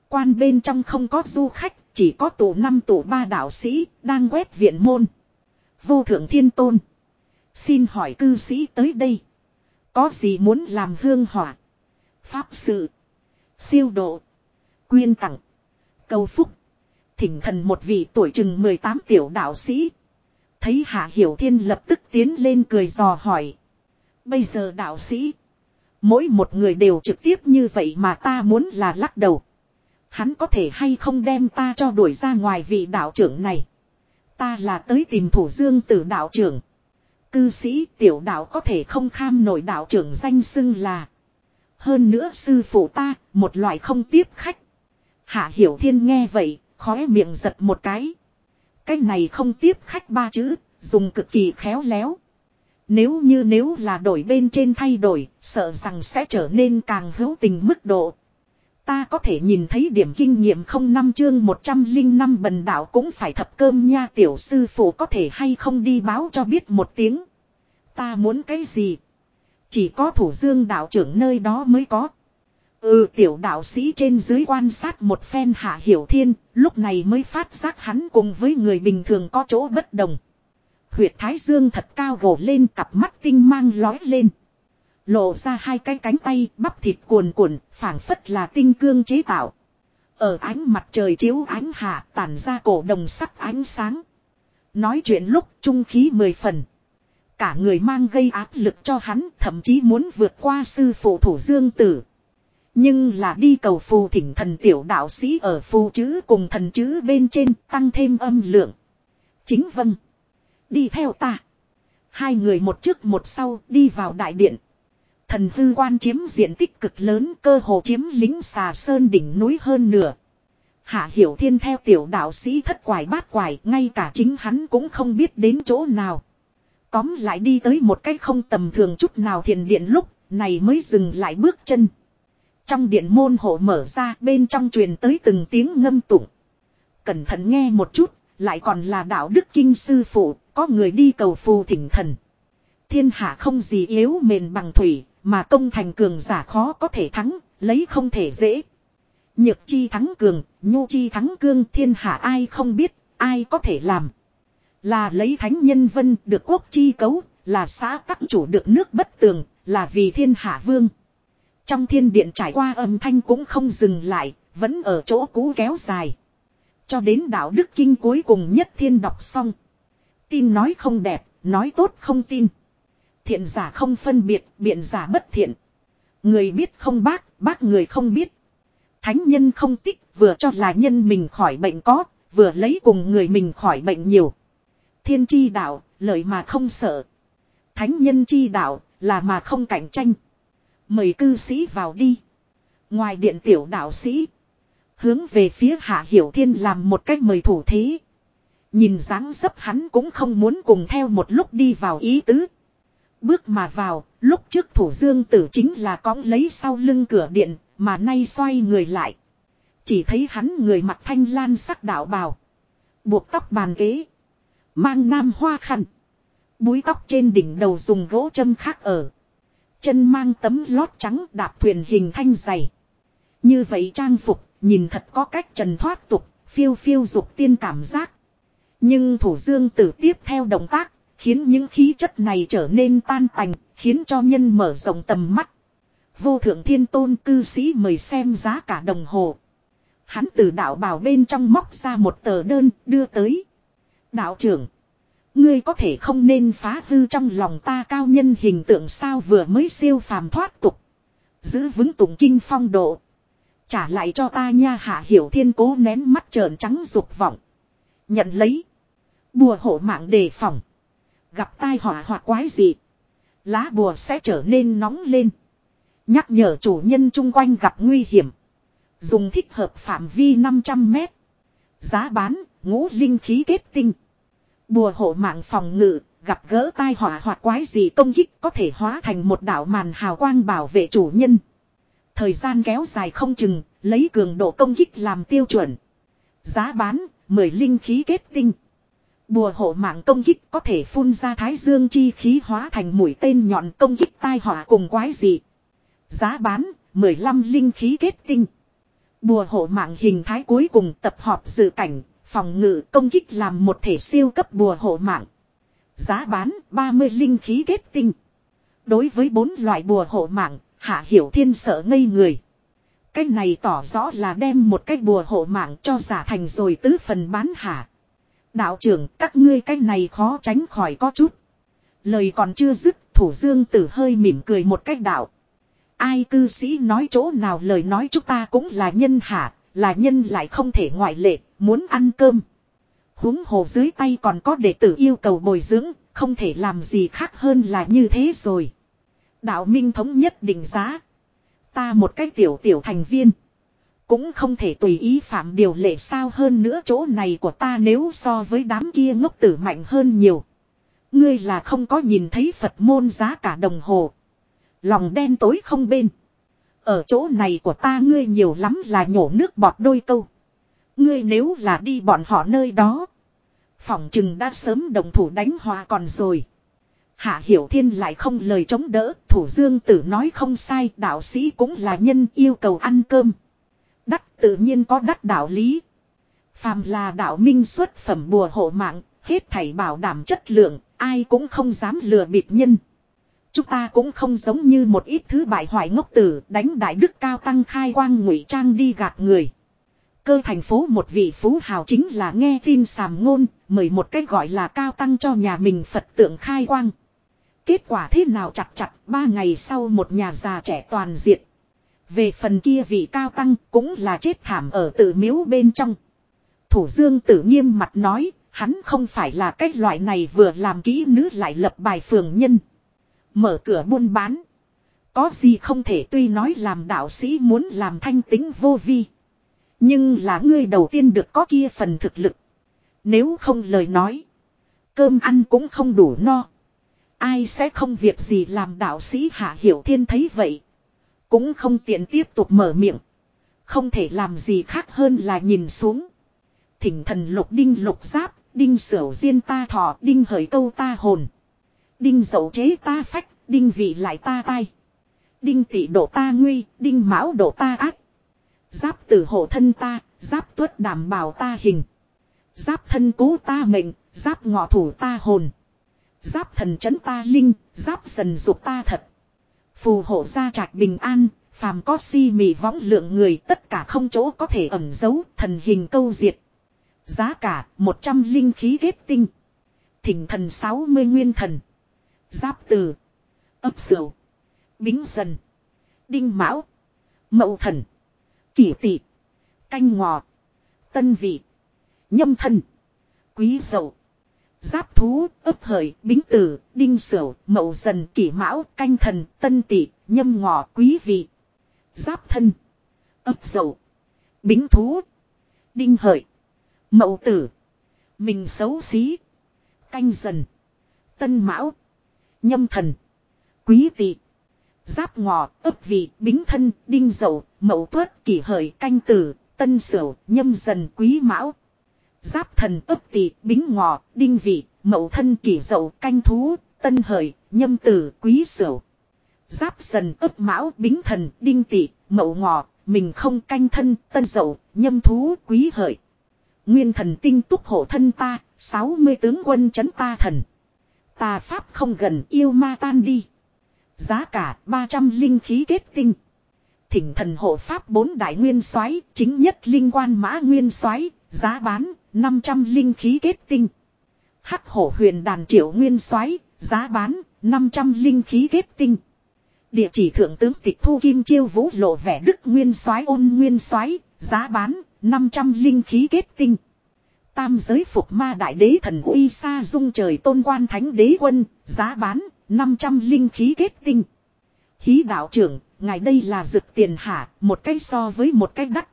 Quan bên trong không có du khách, chỉ có tổ năm tổ ba đạo sĩ, đang quét viện môn. Vô thượng thiên tôn. Xin hỏi cư sĩ tới đây. Có gì muốn làm hương hỏa? Pháp sự. Siêu độ. Quyên tặng. Cầu phúc. Thỉnh thần một vị tuổi chừng 18 tiểu đạo sĩ. Thấy Hạ Hiểu Thiên lập tức tiến lên cười dò hỏi. Bây giờ đạo sĩ. Mỗi một người đều trực tiếp như vậy mà ta muốn là lắc đầu. Hắn có thể hay không đem ta cho đuổi ra ngoài vị đạo trưởng này. Ta là tới tìm thủ dương tử đạo trưởng. Cư sĩ tiểu đạo có thể không kham nổi đạo trưởng danh xưng là. Hơn nữa sư phụ ta, một loại không tiếp khách. Hạ Hiểu Thiên nghe vậy, khóe miệng giật một cái. Cái này không tiếp khách ba chữ, dùng cực kỳ khéo léo. Nếu như nếu là đổi bên trên thay đổi, sợ rằng sẽ trở nên càng hữu tình mức độ. Ta có thể nhìn thấy điểm kinh nghiệm không năm chương 105 bần đạo cũng phải thập cơm nha tiểu sư phụ có thể hay không đi báo cho biết một tiếng. Ta muốn cái gì? Chỉ có thủ dương đạo trưởng nơi đó mới có. Ừ tiểu đạo sĩ trên dưới quan sát một phen hạ hiểu thiên, lúc này mới phát giác hắn cùng với người bình thường có chỗ bất đồng. Huyệt thái dương thật cao gồ lên cặp mắt tinh mang lói lên. Lộ ra hai cái cánh tay bắp thịt cuồn cuộn, phảng phất là tinh cương chế tạo. Ở ánh mặt trời chiếu ánh hạ tản ra cổ đồng sắc ánh sáng. Nói chuyện lúc trung khí mười phần. Cả người mang gây áp lực cho hắn thậm chí muốn vượt qua sư phụ thủ dương tử. Nhưng là đi cầu phù thỉnh thần tiểu đạo sĩ ở phù chữ cùng thần chữ bên trên tăng thêm âm lượng. Chính vâng. Đi theo ta. Hai người một trước một sau đi vào đại điện. Thần hư quan chiếm diện tích cực lớn cơ hồ chiếm lính xà sơn đỉnh núi hơn nửa. Hạ hiểu thiên theo tiểu đạo sĩ thất quải bát quải ngay cả chính hắn cũng không biết đến chỗ nào. Tóm lại đi tới một cách không tầm thường chút nào thiền điện lúc này mới dừng lại bước chân. Trong điện môn hộ mở ra bên trong truyền tới từng tiếng ngâm tụng. Cẩn thận nghe một chút, lại còn là đạo đức kinh sư phụ, có người đi cầu phù thỉnh thần. Thiên hạ không gì yếu mềm bằng thủy, mà công thành cường giả khó có thể thắng, lấy không thể dễ. Nhược chi thắng cường, nhu chi thắng cương thiên hạ ai không biết, ai có thể làm. Là lấy thánh nhân vân được quốc chi cấu, là xã tắc chủ được nước bất tường, là vì thiên hạ vương. Trong thiên điện trải qua âm thanh cũng không dừng lại, vẫn ở chỗ cũ kéo dài. Cho đến đạo đức kinh cuối cùng nhất thiên đọc xong. Tin nói không đẹp, nói tốt không tin. Thiện giả không phân biệt, biện giả bất thiện. Người biết không bác, bác người không biết. Thánh nhân không tích, vừa cho là nhân mình khỏi bệnh có, vừa lấy cùng người mình khỏi bệnh nhiều. Thiên chi đạo, lợi mà không sợ. Thánh nhân chi đạo, là mà không cạnh tranh. Mời cư sĩ vào đi. Ngoài điện tiểu đạo sĩ. Hướng về phía hạ hiểu thiên làm một cách mời thủ thế. Nhìn dáng dấp hắn cũng không muốn cùng theo một lúc đi vào ý tứ. Bước mà vào, lúc trước thủ dương tử chính là cõng lấy sau lưng cửa điện, mà nay xoay người lại. Chỉ thấy hắn người mặt thanh lan sắc đạo bào. Buộc tóc bàn ghế. Mang nam hoa khăn. Búi tóc trên đỉnh đầu dùng gỗ châm khác ở. Chân mang tấm lót trắng đạp thuyền hình thanh dày. Như vậy trang phục, nhìn thật có cách trần thoát tục, phiêu phiêu dục tiên cảm giác. Nhưng thủ dương tử tiếp theo động tác, khiến những khí chất này trở nên tan tành, khiến cho nhân mở rộng tầm mắt. Vô thượng thiên tôn cư sĩ mời xem giá cả đồng hồ. Hắn từ đạo bảo bên trong móc ra một tờ đơn đưa tới. Đạo trưởng. Ngươi có thể không nên phá hư trong lòng ta cao nhân hình tượng sao vừa mới siêu phàm thoát tục. Giữ vững tùng kinh phong độ. Trả lại cho ta nha hạ hiểu thiên cố nén mắt trợn trắng dục vọng. Nhận lấy. Bùa hộ mạng đề phòng. Gặp tai họa hoặc quái gì. Lá bùa sẽ trở nên nóng lên. Nhắc nhở chủ nhân chung quanh gặp nguy hiểm. Dùng thích hợp phạm vi 500 mét. Giá bán, ngũ linh khí kết tinh. Bùa hộ mạng phòng ngự, gặp gỡ tai họa hoặc quái gì công kích có thể hóa thành một đạo màn hào quang bảo vệ chủ nhân. Thời gian kéo dài không chừng, lấy cường độ công kích làm tiêu chuẩn. Giá bán, 10 linh khí kết tinh. Bùa hộ mạng công kích có thể phun ra thái dương chi khí hóa thành mũi tên nhọn công kích tai họa cùng quái dị. Giá bán, 15 linh khí kết tinh. Bùa hộ mạng hình thái cuối cùng tập hợp dự cảnh, phòng ngự công kích làm một thể siêu cấp bùa hộ mạng. Giá bán 30 linh khí kết tinh. Đối với bốn loại bùa hộ mạng, Hạ Hiểu Thiên sợ ngây người. Cái này tỏ rõ là đem một cái bùa hộ mạng cho giả thành rồi tứ phần bán hạ. Đạo trưởng các ngươi cái này khó tránh khỏi có chút. Lời còn chưa dứt thủ dương tử hơi mỉm cười một cách đạo. Ai cư sĩ nói chỗ nào lời nói chúng ta cũng là nhân hạ, là nhân lại không thể ngoại lệ, muốn ăn cơm. huống hồ dưới tay còn có đệ tử yêu cầu bồi dưỡng, không thể làm gì khác hơn là như thế rồi. Đạo minh thống nhất định giá. Ta một cách tiểu tiểu thành viên. Cũng không thể tùy ý phạm điều lệ sao hơn nữa chỗ này của ta nếu so với đám kia ngốc tử mạnh hơn nhiều. Ngươi là không có nhìn thấy Phật môn giá cả đồng hồ. Lòng đen tối không bên. Ở chỗ này của ta ngươi nhiều lắm là nhổ nước bọt đôi câu. Ngươi nếu là đi bọn họ nơi đó. Phỏng chừng đã sớm đồng thủ đánh hòa còn rồi. Hạ Hiểu Thiên lại không lời chống đỡ, thủ dương tử nói không sai, đạo sĩ cũng là nhân yêu cầu ăn cơm. Đắt tự nhiên có đắt đạo lý. Phàm là đạo minh xuất phẩm bùa hộ mạng, hết thảy bảo đảm chất lượng, ai cũng không dám lừa bịp nhân. Chúng ta cũng không giống như một ít thứ bại hoại ngốc tử đánh đại đức cao tăng khai quang ngụy trang đi gạt người. Cơ thành phố một vị phú hào chính là nghe tin sàm ngôn, mời một cách gọi là cao tăng cho nhà mình Phật tượng khai quang. Kết quả thế nào chặt chặt, ba ngày sau một nhà già trẻ toàn diệt. Về phần kia vị cao tăng cũng là chết thảm ở tử miếu bên trong. Thủ dương tử nghiêm mặt nói, hắn không phải là cách loại này vừa làm kỹ nữ lại lập bài phường nhân. Mở cửa buôn bán. Có gì không thể tuy nói làm đạo sĩ muốn làm thanh tính vô vi. Nhưng là ngươi đầu tiên được có kia phần thực lực. Nếu không lời nói. Cơm ăn cũng không đủ no. Ai sẽ không việc gì làm đạo sĩ hạ hiểu thiên thấy vậy. Cũng không tiện tiếp tục mở miệng. Không thể làm gì khác hơn là nhìn xuống. Thỉnh thần lục đinh lục giáp, đinh sửu diên ta thọ, đinh hởi câu ta hồn. Đinh dậu chế ta phách, đinh vị lại ta tai. Đinh tị độ ta nguy, đinh mão độ ta ác. Giáp tử hộ thân ta, giáp tuất đảm bảo ta hình. Giáp thân cố ta mệnh, giáp ngọ thủ ta hồn. Giáp thần chấn ta linh, giáp dần dục ta thật. Phù hộ gia trạch bình an, phàm có si mị võng lượng người tất cả không chỗ có thể ẩn giấu thần hình câu diệt. Giá cả 100 linh khí kết tinh. Thỉnh thần 60 nguyên thần. Giáp từ. Ấp sửu. Bính dần. Đinh mão. Mậu thần. Kỷ tỵ. Canh ngọ. Tân vị. Nhâm thần. Quý dậu. Giáp thú, ấp hợi, bính tử, đinh sửu, mậu dần, kỷ mão, canh thần, tân tỵ, nhâm ngọ, quý vị. Giáp thân. ấp dậu. Bính thú. Đinh hợi. Mậu tử. Mình xấu xí. Canh dần. Tân mão. Nhâm thần. Quý tỵ. Giáp ngọ, ấp vị, bính thân, đinh dậu, mậu tuất, kỷ hợi, canh tử, tân sửu, nhâm dần, quý mão. Giáp thần ấp tỵ, bính ngọ, đinh vị, mậu thân kỷ dậu, canh thú, tân hợi, nhâm tử, quý sửu. Giáp dần ấp mão, bính thần, đinh tỵ, mậu ngọ, mình không canh thân, tân dậu, nhâm thú, quý hợi. Nguyên thần tinh túc hộ thân ta, 60 tướng quân chấn ta thần. Tà pháp không gần yêu ma tan đi. Giá cả 300 linh khí kết tinh. Thỉnh thần hộ pháp bốn đại nguyên soái chính nhất linh quan mã nguyên soái giá bán 500 linh khí kết tinh. Hắc hổ huyền đàn triệu nguyên xoáy giá bán 500 linh khí kết tinh. Địa chỉ thượng tướng tịch thu kim chiêu vũ lộ vẻ đức nguyên soái ôn nguyên soái giá bán 500 linh khí kết tinh. Tam giới phục ma đại đế thần uy sa dung trời tôn quan thánh đế quân, giá bán 500 linh khí kết tinh. Hí đạo trưởng, ngài đây là dực tiền hả, một cái so với một cái đắt.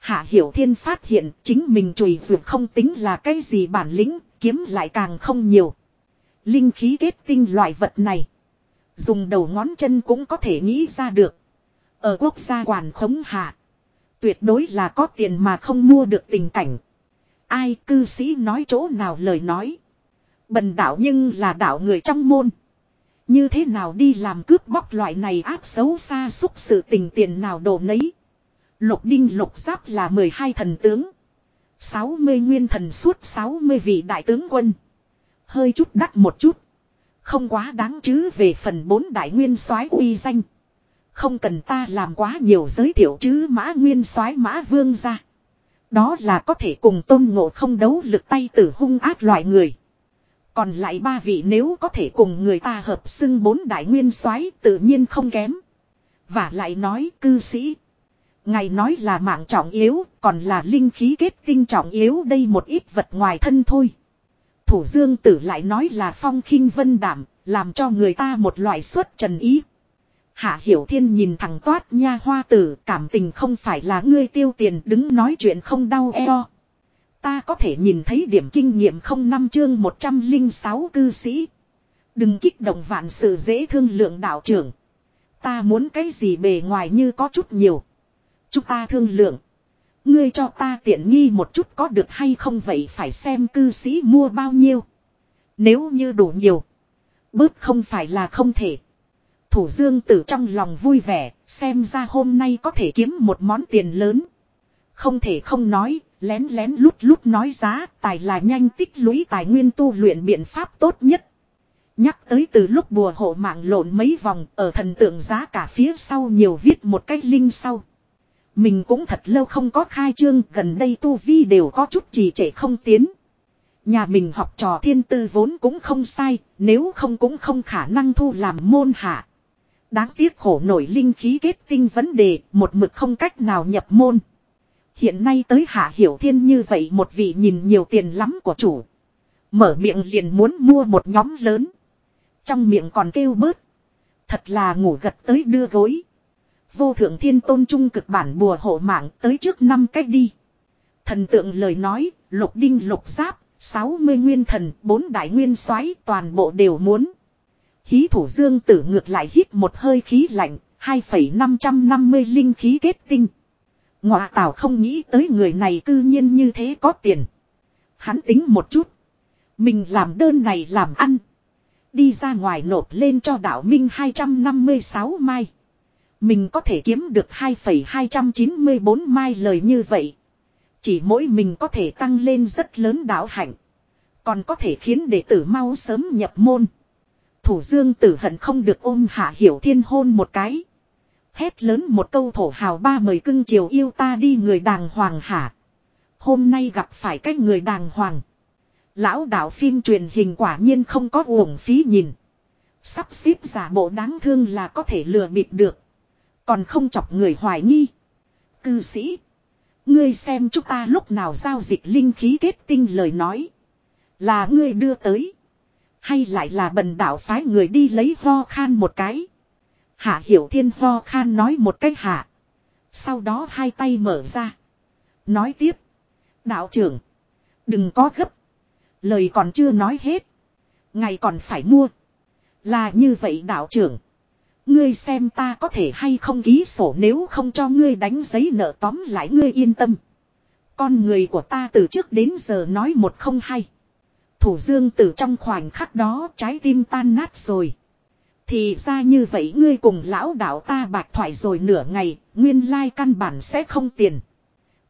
Hạ Hiểu Thiên phát hiện chính mình chùi ruột không tính là cái gì bản lĩnh, kiếm lại càng không nhiều. Linh khí kết tinh loại vật này. Dùng đầu ngón chân cũng có thể nghĩ ra được. Ở quốc gia quản khống hạ. Tuyệt đối là có tiền mà không mua được tình cảnh. Ai cư sĩ nói chỗ nào lời nói. Bần đạo nhưng là đạo người trong môn. Như thế nào đi làm cướp bóc loại này ác xấu xa xúc sự tình tiền nào đồ nấy. Lục đinh lục giáp là 12 thần tướng. 60 nguyên thần suốt 60 vị đại tướng quân. Hơi chút đắt một chút. Không quá đáng chứ về phần bốn đại nguyên soái uy danh. Không cần ta làm quá nhiều giới thiệu chứ mã nguyên soái mã vương ra. Đó là có thể cùng tôn ngộ không đấu lực tay tử hung ác loại người. Còn lại ba vị nếu có thể cùng người ta hợp xưng bốn đại nguyên soái tự nhiên không kém. Và lại nói, cư sĩ. Ngài nói là mạng trọng yếu, còn là linh khí kết tinh trọng yếu đây một ít vật ngoài thân thôi. Thủ dương tử lại nói là phong khinh vân đảm, làm cho người ta một loại suất trần ý. Hạ Hiểu Thiên nhìn thẳng toát nha hoa tử cảm tình không phải là ngươi tiêu tiền đứng nói chuyện không đau eo. Ta có thể nhìn thấy điểm kinh nghiệm không năm chương 106 cư sĩ. Đừng kích động vạn sự dễ thương lượng đạo trưởng. Ta muốn cái gì bề ngoài như có chút nhiều. Chúng ta thương lượng. Ngươi cho ta tiện nghi một chút có được hay không vậy phải xem cư sĩ mua bao nhiêu. Nếu như đủ nhiều. Bớt không phải là không thể. Thủ dương tử trong lòng vui vẻ, xem ra hôm nay có thể kiếm một món tiền lớn. Không thể không nói, lén lén lút lút nói giá, tài là nhanh tích lũy tài nguyên tu luyện biện pháp tốt nhất. Nhắc tới từ lúc bùa hộ mạng lộn mấy vòng, ở thần tượng giá cả phía sau nhiều viết một cách link sau. Mình cũng thật lâu không có khai trương, gần đây tu vi đều có chút trì trệ không tiến. Nhà mình học trò thiên tư vốn cũng không sai, nếu không cũng không khả năng thu làm môn hạ. Đáng tiếc khổ nổi linh khí kết tinh vấn đề, một mực không cách nào nhập môn. Hiện nay tới hạ hiểu thiên như vậy một vị nhìn nhiều tiền lắm của chủ. Mở miệng liền muốn mua một nhóm lớn. Trong miệng còn kêu bớt. Thật là ngủ gật tới đưa gối. Vô thượng thiên tôn trung cực bản bùa hộ mạng tới trước năm cách đi. Thần tượng lời nói, lục đinh lục giáp, 60 nguyên thần, bốn đại nguyên soái toàn bộ đều muốn. Hí thủ dương tử ngược lại hít một hơi khí lạnh, 2,550 linh khí kết tinh. Ngọa tảo không nghĩ tới người này cư nhiên như thế có tiền. Hắn tính một chút. Mình làm đơn này làm ăn. Đi ra ngoài nộp lên cho đạo minh 256 mai. Mình có thể kiếm được 2,294 mai lời như vậy. Chỉ mỗi mình có thể tăng lên rất lớn đạo hạnh. Còn có thể khiến đệ tử mau sớm nhập môn. Thủ dương tử hận không được ôm hạ hiểu thiên hôn một cái. Hét lớn một câu thổ hào ba mời cưng chiều yêu ta đi người đàng hoàng hả. Hôm nay gặp phải cái người đàng hoàng. Lão đạo phim truyền hình quả nhiên không có uổng phí nhìn. Sắp xếp giả bộ đáng thương là có thể lừa bịp được. Còn không chọc người hoài nghi. Cư sĩ. Ngươi xem chúng ta lúc nào giao dịch linh khí kết tinh lời nói. Là ngươi đưa tới. Hay lại là bần đạo phái người đi lấy ho khan một cái. Hạ hiểu thiên ho khan nói một cách hạ. Sau đó hai tay mở ra. Nói tiếp. Đạo trưởng. Đừng có gấp. Lời còn chưa nói hết. Ngày còn phải mua. Là như vậy đạo trưởng. Ngươi xem ta có thể hay không ký sổ nếu không cho ngươi đánh giấy nợ tóm lại ngươi yên tâm. Con người của ta từ trước đến giờ nói một không hay. Thủ dương từ trong khoảnh khắc đó trái tim tan nát rồi. Thì ra như vậy ngươi cùng lão đạo ta bạc thoại rồi nửa ngày, nguyên lai căn bản sẽ không tiền.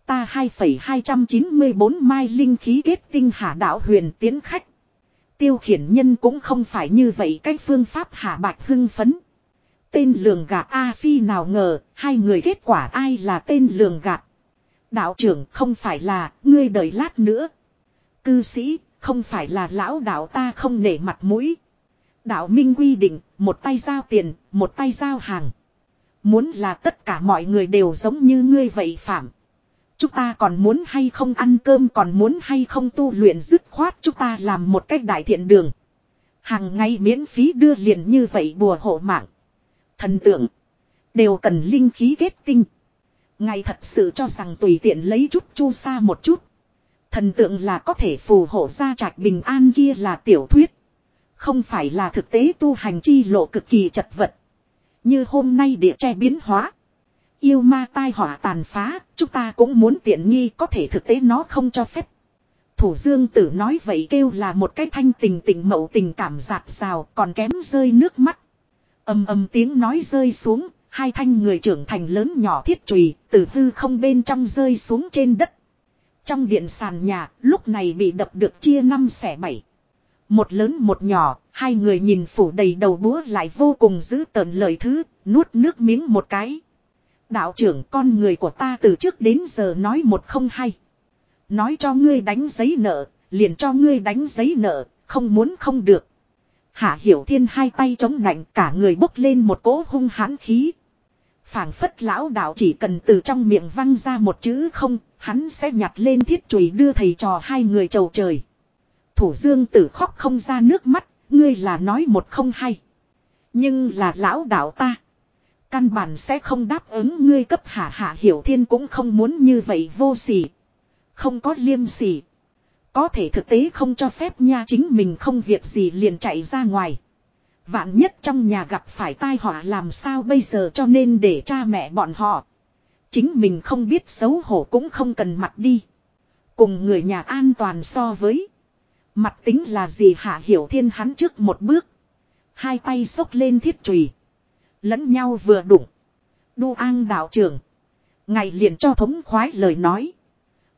Ta 2,294 mai linh khí kết tinh hạ đạo huyền tiến khách. Tiêu khiển nhân cũng không phải như vậy cách phương pháp hạ bạch hưng phấn. Tên lường gạt A Phi nào ngờ, hai người kết quả ai là tên lường gạt. Đạo trưởng không phải là, ngươi đợi lát nữa. Cư sĩ, không phải là lão đạo ta không nể mặt mũi. Đạo minh quy định, một tay giao tiền, một tay giao hàng. Muốn là tất cả mọi người đều giống như ngươi vậy phạm. Chúng ta còn muốn hay không ăn cơm còn muốn hay không tu luyện dứt khoát chúng ta làm một cách đại thiện đường. Hàng ngày miễn phí đưa liền như vậy bùa hộ mạng. Thần tượng. Đều cần linh khí kết tinh. Ngài thật sự cho rằng tùy tiện lấy chút chu sa một chút. Thần tượng là có thể phù hộ gia trạch bình an kia là tiểu thuyết. Không phải là thực tế tu hành chi lộ cực kỳ chật vật. Như hôm nay địa che biến hóa. Yêu ma tai họa tàn phá, chúng ta cũng muốn tiện nghi có thể thực tế nó không cho phép. Thủ dương tử nói vậy kêu là một cái thanh tình tình mậu tình cảm giạt rào còn kém rơi nước mắt ầm ầm tiếng nói rơi xuống, hai thanh người trưởng thành lớn nhỏ thiết trùy, từ hư không bên trong rơi xuống trên đất. Trong điện sàn nhà, lúc này bị đập được chia năm xẻ bảy. Một lớn một nhỏ, hai người nhìn phủ đầy đầu búa lại vô cùng giữ tợn lời thứ, nuốt nước miếng một cái. Đạo trưởng con người của ta từ trước đến giờ nói một không hay. Nói cho ngươi đánh giấy nợ, liền cho ngươi đánh giấy nợ, không muốn không được. Hạ Hiểu Thiên hai tay chống nạnh cả người bốc lên một cỗ hung hãn khí. phảng phất lão đạo chỉ cần từ trong miệng văng ra một chữ không, hắn sẽ nhặt lên thiết chùy đưa thầy trò hai người chầu trời. Thủ dương tử khóc không ra nước mắt, ngươi là nói một không hay. Nhưng là lão đạo ta. Căn bản sẽ không đáp ứng ngươi cấp hạ hạ hiểu thiên cũng không muốn như vậy vô sỉ. Không có liêm sỉ. Có thể thực tế không cho phép nha chính mình không việc gì liền chạy ra ngoài. Vạn nhất trong nhà gặp phải tai họa làm sao bây giờ cho nên để cha mẹ bọn họ. Chính mình không biết xấu hổ cũng không cần mặt đi. Cùng người nhà an toàn so với. Mặt tính là gì hạ hiểu thiên hắn trước một bước. Hai tay xốc lên thiết chùy Lẫn nhau vừa đụng. Đu an đạo trưởng. Ngày liền cho thống khoái lời nói.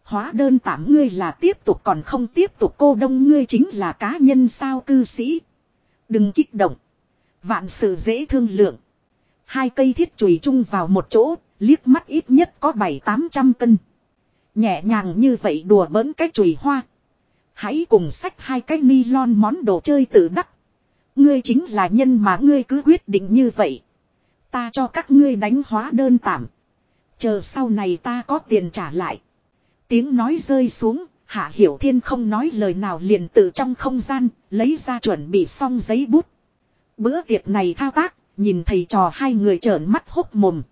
Hóa đơn tạm ngươi là tiếp tục còn không tiếp tục cô đông ngươi chính là cá nhân sao cư sĩ. Đừng kích động. Vạn sự dễ thương lượng. Hai cây thiết chùy chung vào một chỗ, liếc mắt ít nhất có bảy tám trăm cân. Nhẹ nhàng như vậy đùa bỡn cái chùy hoa. Hãy cùng sách hai cái ni lon món đồ chơi tự đắc. Ngươi chính là nhân mà ngươi cứ quyết định như vậy. Ta cho các ngươi đánh hóa đơn tạm. Chờ sau này ta có tiền trả lại. Tiếng nói rơi xuống, Hạ Hiểu Thiên không nói lời nào liền từ trong không gian, lấy ra chuẩn bị xong giấy bút. Bữa tiệc này thao tác, nhìn thầy trò hai người trợn mắt hốc mồm.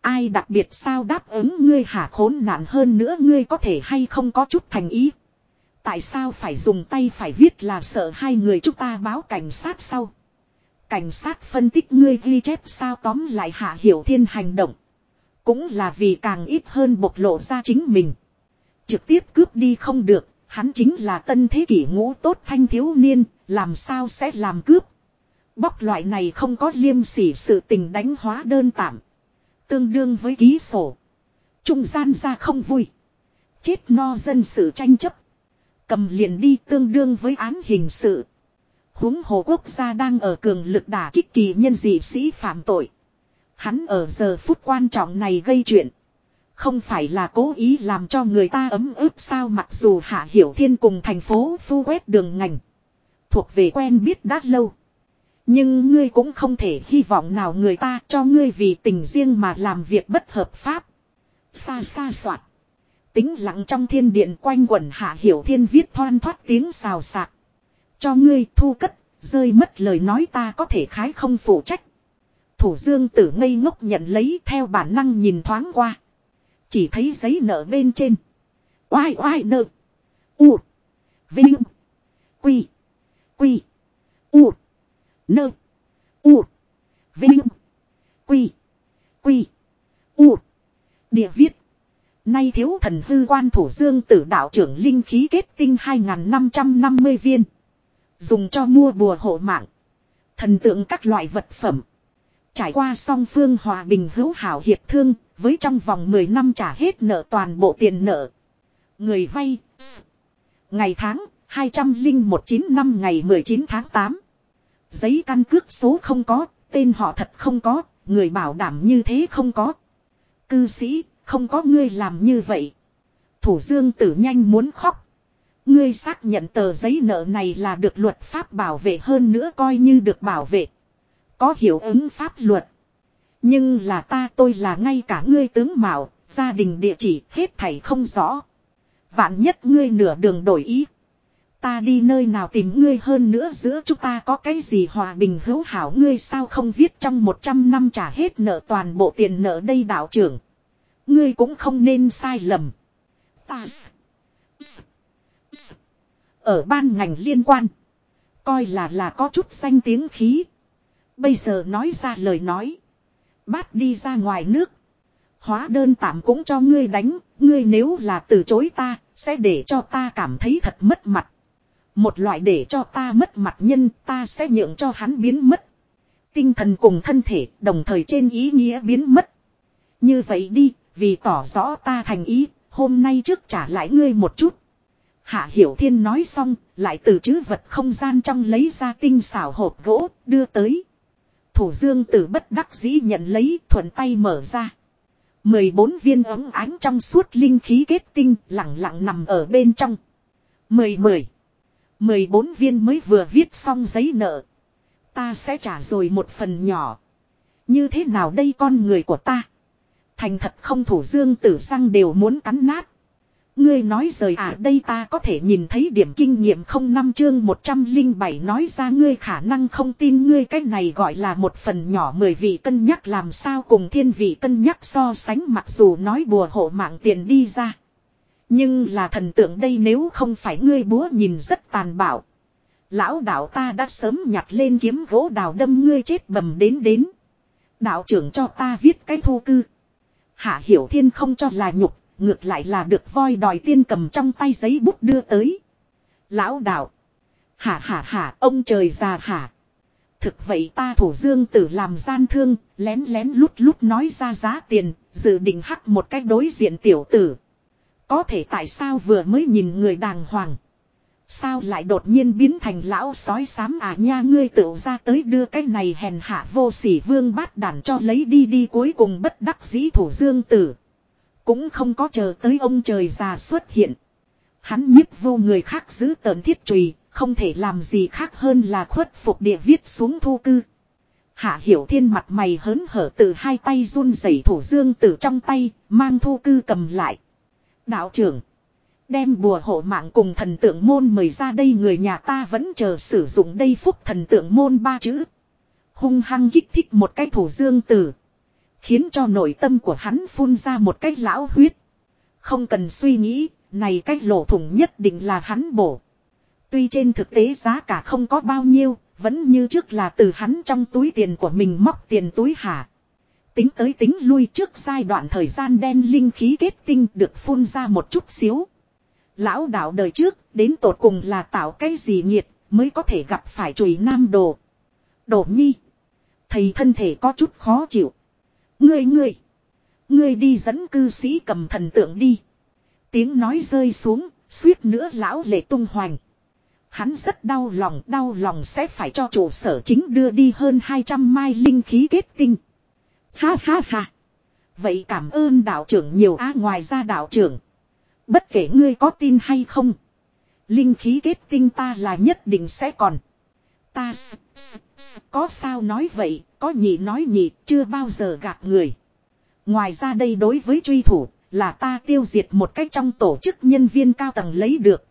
Ai đặc biệt sao đáp ứng ngươi hạ khốn nạn hơn nữa ngươi có thể hay không có chút thành ý. Tại sao phải dùng tay phải viết là sợ hai người chúng ta báo cảnh sát sau. Cảnh sát phân tích ngươi ghi chép sao tóm lại hạ hiểu thiên hành động. Cũng là vì càng ít hơn bộc lộ ra chính mình. Trực tiếp cướp đi không được, hắn chính là tân thế kỷ ngũ tốt thanh thiếu niên, làm sao sẽ làm cướp. Bóc loại này không có liêm sỉ sự tình đánh hóa đơn tạm. Tương đương với ký sổ. Trung gian ra không vui. Chết no dân sự tranh chấp. Cầm liền đi tương đương với án hình sự. huống hồ quốc gia đang ở cường lực đả kích kỳ nhân dị sĩ phạm tội. Hắn ở giờ phút quan trọng này gây chuyện. Không phải là cố ý làm cho người ta ấm ức sao mặc dù Hạ Hiểu Thiên cùng thành phố phu quét đường ngành. Thuộc về quen biết đã lâu. Nhưng ngươi cũng không thể hy vọng nào người ta cho ngươi vì tình riêng mà làm việc bất hợp pháp. Xa xa soạt. Tính lặng trong thiên điện quanh quẩn hạ hiểu thiên viết thoan thoát tiếng xào xạc. Cho ngươi thu cất, rơi mất lời nói ta có thể khái không phụ trách. Thủ dương tử ngây ngốc nhận lấy theo bản năng nhìn thoáng qua. Chỉ thấy giấy nợ bên trên. Oai oai nợ. U. Vinh. Quy. Quy. U. Nơ. U. Vinh. Quy. Quy. U. Địa viết. Nay thiếu thần hư quan thủ dương tử đạo trưởng linh khí kết tinh 2.550 viên. Dùng cho mua bùa hộ mạng. Thần tượng các loại vật phẩm. Trải qua song phương hòa bình hữu hảo hiệp thương, với trong vòng 10 năm trả hết nợ toàn bộ tiền nợ. Người vay. Ngày tháng, 201 năm ngày 19 tháng 8. Giấy căn cước số không có, tên họ thật không có, người bảo đảm như thế không có. Cư sĩ, không có ngươi làm như vậy. Thủ dương tử nhanh muốn khóc. Ngươi xác nhận tờ giấy nợ này là được luật pháp bảo vệ hơn nữa coi như được bảo vệ. Có hiệu ứng pháp luật. Nhưng là ta tôi là ngay cả ngươi tướng mạo, gia đình địa chỉ hết thảy không rõ. Vạn nhất ngươi nửa đường đổi ý. Ta đi nơi nào tìm ngươi hơn nữa giữa chúng ta có cái gì hòa bình hữu hảo ngươi sao không viết trong 100 năm trả hết nợ toàn bộ tiền nợ đây đạo trưởng. Ngươi cũng không nên sai lầm. Ta. Ở ban ngành liên quan. Coi là là có chút danh tiếng khí. Bây giờ nói ra lời nói. Bát đi ra ngoài nước. Hóa đơn tạm cũng cho ngươi đánh. Ngươi nếu là từ chối ta. Sẽ để cho ta cảm thấy thật mất mặt. Một loại để cho ta mất mặt nhân ta sẽ nhượng cho hắn biến mất. Tinh thần cùng thân thể đồng thời trên ý nghĩa biến mất. Như vậy đi, vì tỏ rõ ta thành ý, hôm nay trước trả lại ngươi một chút. Hạ Hiểu Thiên nói xong, lại từ chữ vật không gian trong lấy ra tinh xảo hộp gỗ, đưa tới. Thủ dương tử bất đắc dĩ nhận lấy, thuận tay mở ra. 14 viên ấm ánh trong suốt linh khí kết tinh, lặng lặng nằm ở bên trong. 10 10. 14 viên mới vừa viết xong giấy nợ. Ta sẽ trả rồi một phần nhỏ. Như thế nào đây con người của ta? Thành thật không thủ dương tử răng đều muốn cắn nát. Ngươi nói rời à đây ta có thể nhìn thấy điểm kinh nghiệm không năm chương 107 nói ra ngươi khả năng không tin ngươi cái này gọi là một phần nhỏ mười vị cân nhắc làm sao cùng thiên vị cân nhắc so sánh mặc dù nói bùa hộ mạng tiền đi ra. Nhưng là thần tượng đây nếu không phải ngươi búa nhìn rất tàn bạo. Lão đạo ta đã sớm nhặt lên kiếm gỗ đào đâm ngươi chết bầm đến đến. Đạo trưởng cho ta viết cái thu cư. Hạ Hiểu Thiên không cho là nhục, ngược lại là được voi đòi tiên cầm trong tay giấy bút đưa tới. Lão đạo. Hả hả hả, ông trời già hả. Thực vậy ta thủ dương tử làm gian thương, lén lén lút lút nói ra giá tiền, dự định hắc một cách đối diện tiểu tử. Có thể tại sao vừa mới nhìn người đàng hoàng. Sao lại đột nhiên biến thành lão sói xám à nha ngươi tựu ra tới đưa cái này hèn hạ vô sỉ vương bát đàn cho lấy đi đi cuối cùng bất đắc dĩ thủ dương tử. Cũng không có chờ tới ông trời già xuất hiện. Hắn nhiếp vô người khác giữ tờn thiết trùy, không thể làm gì khác hơn là khuất phục địa viết xuống thu cư. Hạ hiểu thiên mặt mày hớn hở từ hai tay run rẩy thủ dương tử trong tay, mang thu cư cầm lại. Đạo trưởng. Đem bùa hộ mạng cùng thần tượng môn mời ra đây người nhà ta vẫn chờ sử dụng đây phúc thần tượng môn ba chữ. Hung hăng kích thích một cái thủ dương tử. Khiến cho nội tâm của hắn phun ra một cái lão huyết. Không cần suy nghĩ, này cái lỗ thủng nhất định là hắn bổ. Tuy trên thực tế giá cả không có bao nhiêu, vẫn như trước là từ hắn trong túi tiền của mình móc tiền túi hả. Tính tới tính lui trước giai đoạn thời gian đen linh khí kết tinh được phun ra một chút xíu. Lão đạo đời trước, đến tột cùng là tạo cái gì nhiệt, mới có thể gặp phải chùy nam đồ. Đổ nhi. Thầy thân thể có chút khó chịu. Ngươi ngươi. Ngươi đi dẫn cư sĩ cầm thần tượng đi. Tiếng nói rơi xuống, suýt nữa lão lệ tung hoành. Hắn rất đau lòng, đau lòng sẽ phải cho chủ sở chính đưa đi hơn 200 mai linh khí kết tinh. Ha ha ha. Vậy cảm ơn đạo trưởng nhiều á ngoài ra đạo trưởng. Bất kể ngươi có tin hay không. Linh khí kết tinh ta là nhất định sẽ còn. Ta có sao nói vậy, có nhị nói nhị, chưa bao giờ gạt người. Ngoài ra đây đối với truy thủ, là ta tiêu diệt một cách trong tổ chức nhân viên cao tầng lấy được.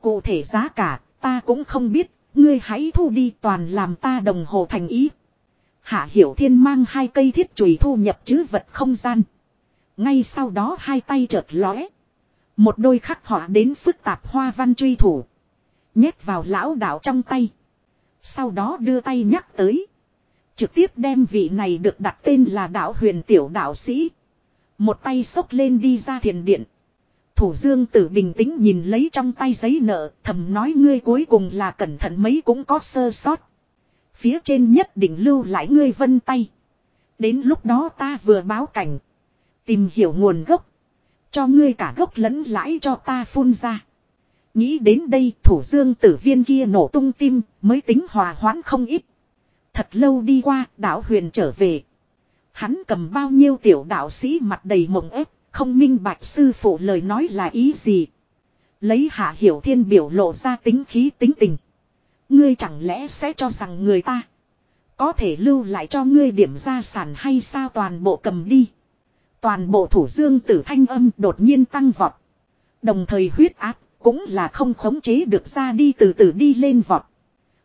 Cụ thể giá cả, ta cũng không biết, ngươi hãy thu đi toàn làm ta đồng hồ thành ý. Hạ Hiểu Thiên mang hai cây thiết chùy thu nhập chứ vật không gian. Ngay sau đó hai tay chợt lóe. Một đôi khắc họa đến phức tạp hoa văn truy thủ. Nhét vào lão đạo trong tay. Sau đó đưa tay nhắc tới. Trực tiếp đem vị này được đặt tên là đạo huyền tiểu đạo sĩ. Một tay xốc lên đi ra thiền điện. Thủ dương tử bình tĩnh nhìn lấy trong tay giấy nợ, thầm nói ngươi cuối cùng là cẩn thận mấy cũng có sơ sót. Phía trên nhất định lưu lại ngươi vân tay. Đến lúc đó ta vừa báo cảnh. Tìm hiểu nguồn gốc. Cho ngươi cả gốc lẫn lãi cho ta phun ra. Nghĩ đến đây thủ dương tử viên kia nổ tung tim mới tính hòa hoãn không ít. Thật lâu đi qua đạo huyền trở về. Hắn cầm bao nhiêu tiểu đạo sĩ mặt đầy mộng ép, không minh bạch sư phụ lời nói là ý gì. Lấy hạ hiểu thiên biểu lộ ra tính khí tính tình. Ngươi chẳng lẽ sẽ cho rằng người ta có thể lưu lại cho ngươi điểm gia sản hay sao toàn bộ cầm đi. Toàn bộ thủ dương tử thanh âm đột nhiên tăng vọt. Đồng thời huyết áp cũng là không khống chế được ra đi từ từ đi lên vọt.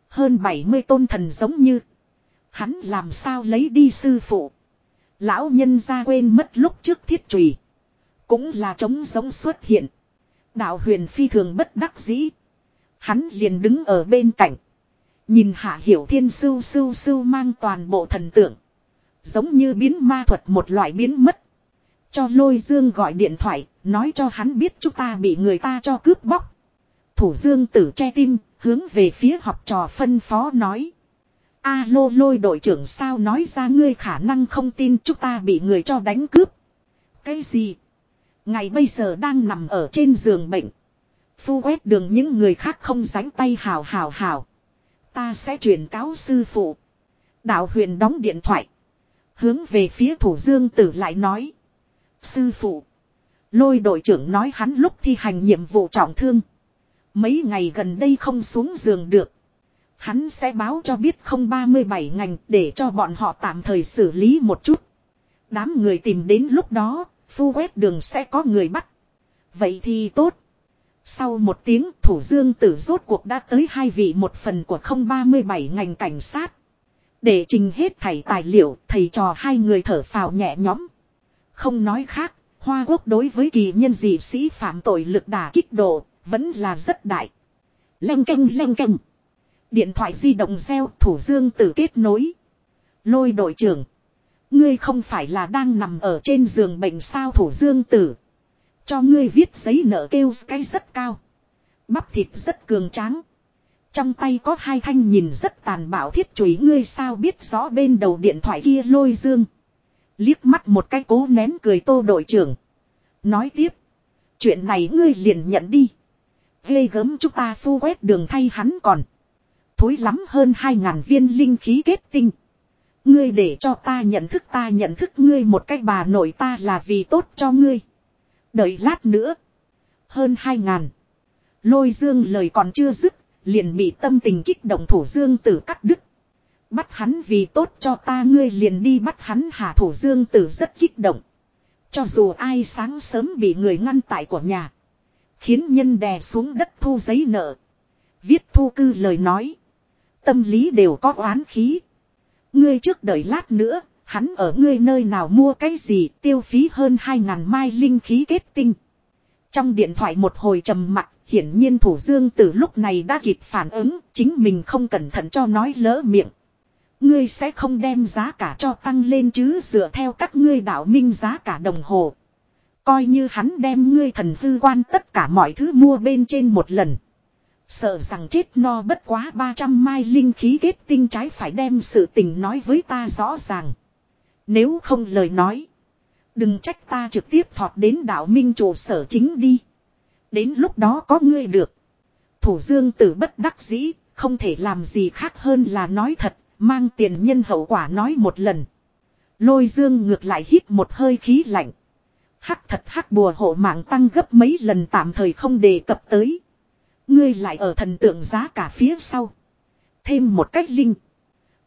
Hơn 70 tôn thần giống như. Hắn làm sao lấy đi sư phụ. Lão nhân ra quên mất lúc trước thiết trùy. Cũng là trống giống xuất hiện. Đạo huyền phi thường bất đắc dĩ. Hắn liền đứng ở bên cạnh. Nhìn hạ hiểu thiên sưu sưu sưu mang toàn bộ thần tượng. Giống như biến ma thuật một loại biến mất. Cho lôi dương gọi điện thoại, nói cho hắn biết chúng ta bị người ta cho cướp bóc. Thủ dương tử che tim, hướng về phía học trò phân phó nói. A lô lôi đội trưởng sao nói ra ngươi khả năng không tin chúng ta bị người cho đánh cướp. Cái gì? Ngày bây giờ đang nằm ở trên giường bệnh. Phu quét đường những người khác không ránh tay hào hào hào. Ta sẽ truyền cáo sư phụ. Đạo huyền đóng điện thoại. Hướng về phía thủ dương tử lại nói. Sư phụ. Lôi đội trưởng nói hắn lúc thi hành nhiệm vụ trọng thương. Mấy ngày gần đây không xuống giường được. Hắn sẽ báo cho biết không 37 ngành để cho bọn họ tạm thời xử lý một chút. Đám người tìm đến lúc đó, phu quét đường sẽ có người bắt. Vậy thì tốt. Sau một tiếng thủ dương tử rốt cuộc đã tới hai vị một phần của không 37 ngành cảnh sát. Để trình hết thảy tài liệu, thầy trò hai người thở phào nhẹ nhõm. Không nói khác, Hoa Quốc đối với kỳ nhân dị sĩ phạm tội lực đả kích độ, vẫn là rất đại. Lanh canh lanh canh. Điện thoại di động gieo thủ dương tử kết nối. Lôi đội trưởng. Ngươi không phải là đang nằm ở trên giường bệnh sao thủ dương tử. Cho ngươi viết giấy nợ kêu cái rất cao. Bắp thịt rất cường tráng. Trong tay có hai thanh nhìn rất tàn bạo thiết chùy ngươi sao biết rõ bên đầu điện thoại kia lôi dương. Liếc mắt một cái cố nén cười tô đội trưởng. Nói tiếp. Chuyện này ngươi liền nhận đi. Ghê gớm chúng ta phu quét đường thay hắn còn. Thối lắm hơn hai ngàn viên linh khí kết tinh. Ngươi để cho ta nhận thức ta nhận thức ngươi một cách bà nội ta là vì tốt cho ngươi. Đợi lát nữa. Hơn hai ngàn. Lôi dương lời còn chưa dứt. Liền bị tâm tình kích động thủ dương tử cắt đứt. Bắt hắn vì tốt cho ta ngươi liền đi bắt hắn hạ thủ dương tử rất kích động. Cho dù ai sáng sớm bị người ngăn tại của nhà. Khiến nhân đè xuống đất thu giấy nợ. Viết thu cư lời nói. Tâm lý đều có oán khí. Ngươi trước đợi lát nữa, hắn ở ngươi nơi nào mua cái gì tiêu phí hơn hai ngàn mai linh khí kết tinh. Trong điện thoại một hồi trầm mặt, hiển nhiên thủ dương từ lúc này đã kịp phản ứng, chính mình không cẩn thận cho nói lỡ miệng. Ngươi sẽ không đem giá cả cho tăng lên chứ dựa theo các ngươi đạo minh giá cả đồng hồ. Coi như hắn đem ngươi thần hư quan tất cả mọi thứ mua bên trên một lần. Sợ rằng chết no bất quá 300 mai linh khí kết tinh trái phải đem sự tình nói với ta rõ ràng. Nếu không lời nói. Đừng trách ta trực tiếp thọt đến đạo minh trụ sở chính đi. Đến lúc đó có ngươi được. Thủ dương tử bất đắc dĩ, không thể làm gì khác hơn là nói thật, mang tiền nhân hậu quả nói một lần. Lôi dương ngược lại hít một hơi khí lạnh. Hắc thật hắc bùa hộ mạng tăng gấp mấy lần tạm thời không đề cập tới. Ngươi lại ở thần tượng giá cả phía sau. Thêm một cách linh.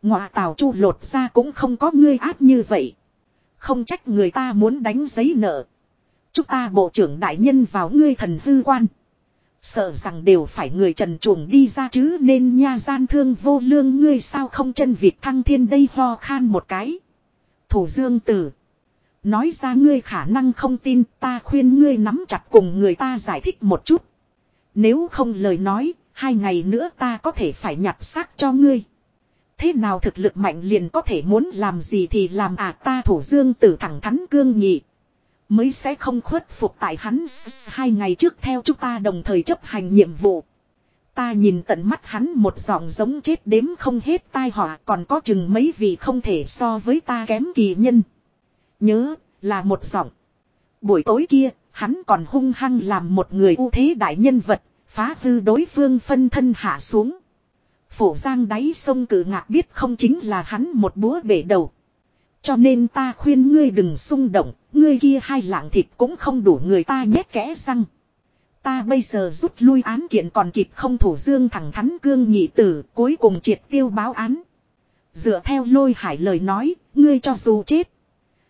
Ngọa tào chu lột ra cũng không có ngươi áp như vậy. Không trách người ta muốn đánh giấy nợ. Chúng ta bộ trưởng đại nhân vào ngươi thần hư quan. Sợ rằng đều phải người trần chuồng đi ra chứ nên nha gian thương vô lương ngươi sao không chân vịt thăng thiên đây ho khan một cái. Thủ dương tử. Nói ra ngươi khả năng không tin ta khuyên ngươi nắm chặt cùng người ta giải thích một chút. Nếu không lời nói, hai ngày nữa ta có thể phải nhặt xác cho ngươi. Thế nào thực lực mạnh liền có thể muốn làm gì thì làm à ta thủ dương tử thẳng thắn cương nghị. Mới sẽ không khuất phục tại hắn hai ngày trước theo chúng ta đồng thời chấp hành nhiệm vụ. Ta nhìn tận mắt hắn một giọng giống chết đếm không hết tai họa còn có chừng mấy vị không thể so với ta kém kỳ nhân. Nhớ, là một giọng. Buổi tối kia, hắn còn hung hăng làm một người ưu thế đại nhân vật, phá hư đối phương phân thân hạ xuống. Phổ giang đáy sông cử ngạc biết không chính là hắn một búa bể đầu. Cho nên ta khuyên ngươi đừng xung động, ngươi kia hai lạng thịt cũng không đủ người ta nhét kẽ răng. Ta bây giờ rút lui án kiện còn kịp không thủ dương thẳng thắn cương nhị tử, cuối cùng triệt tiêu báo án. Dựa theo lôi hải lời nói, ngươi cho dù chết.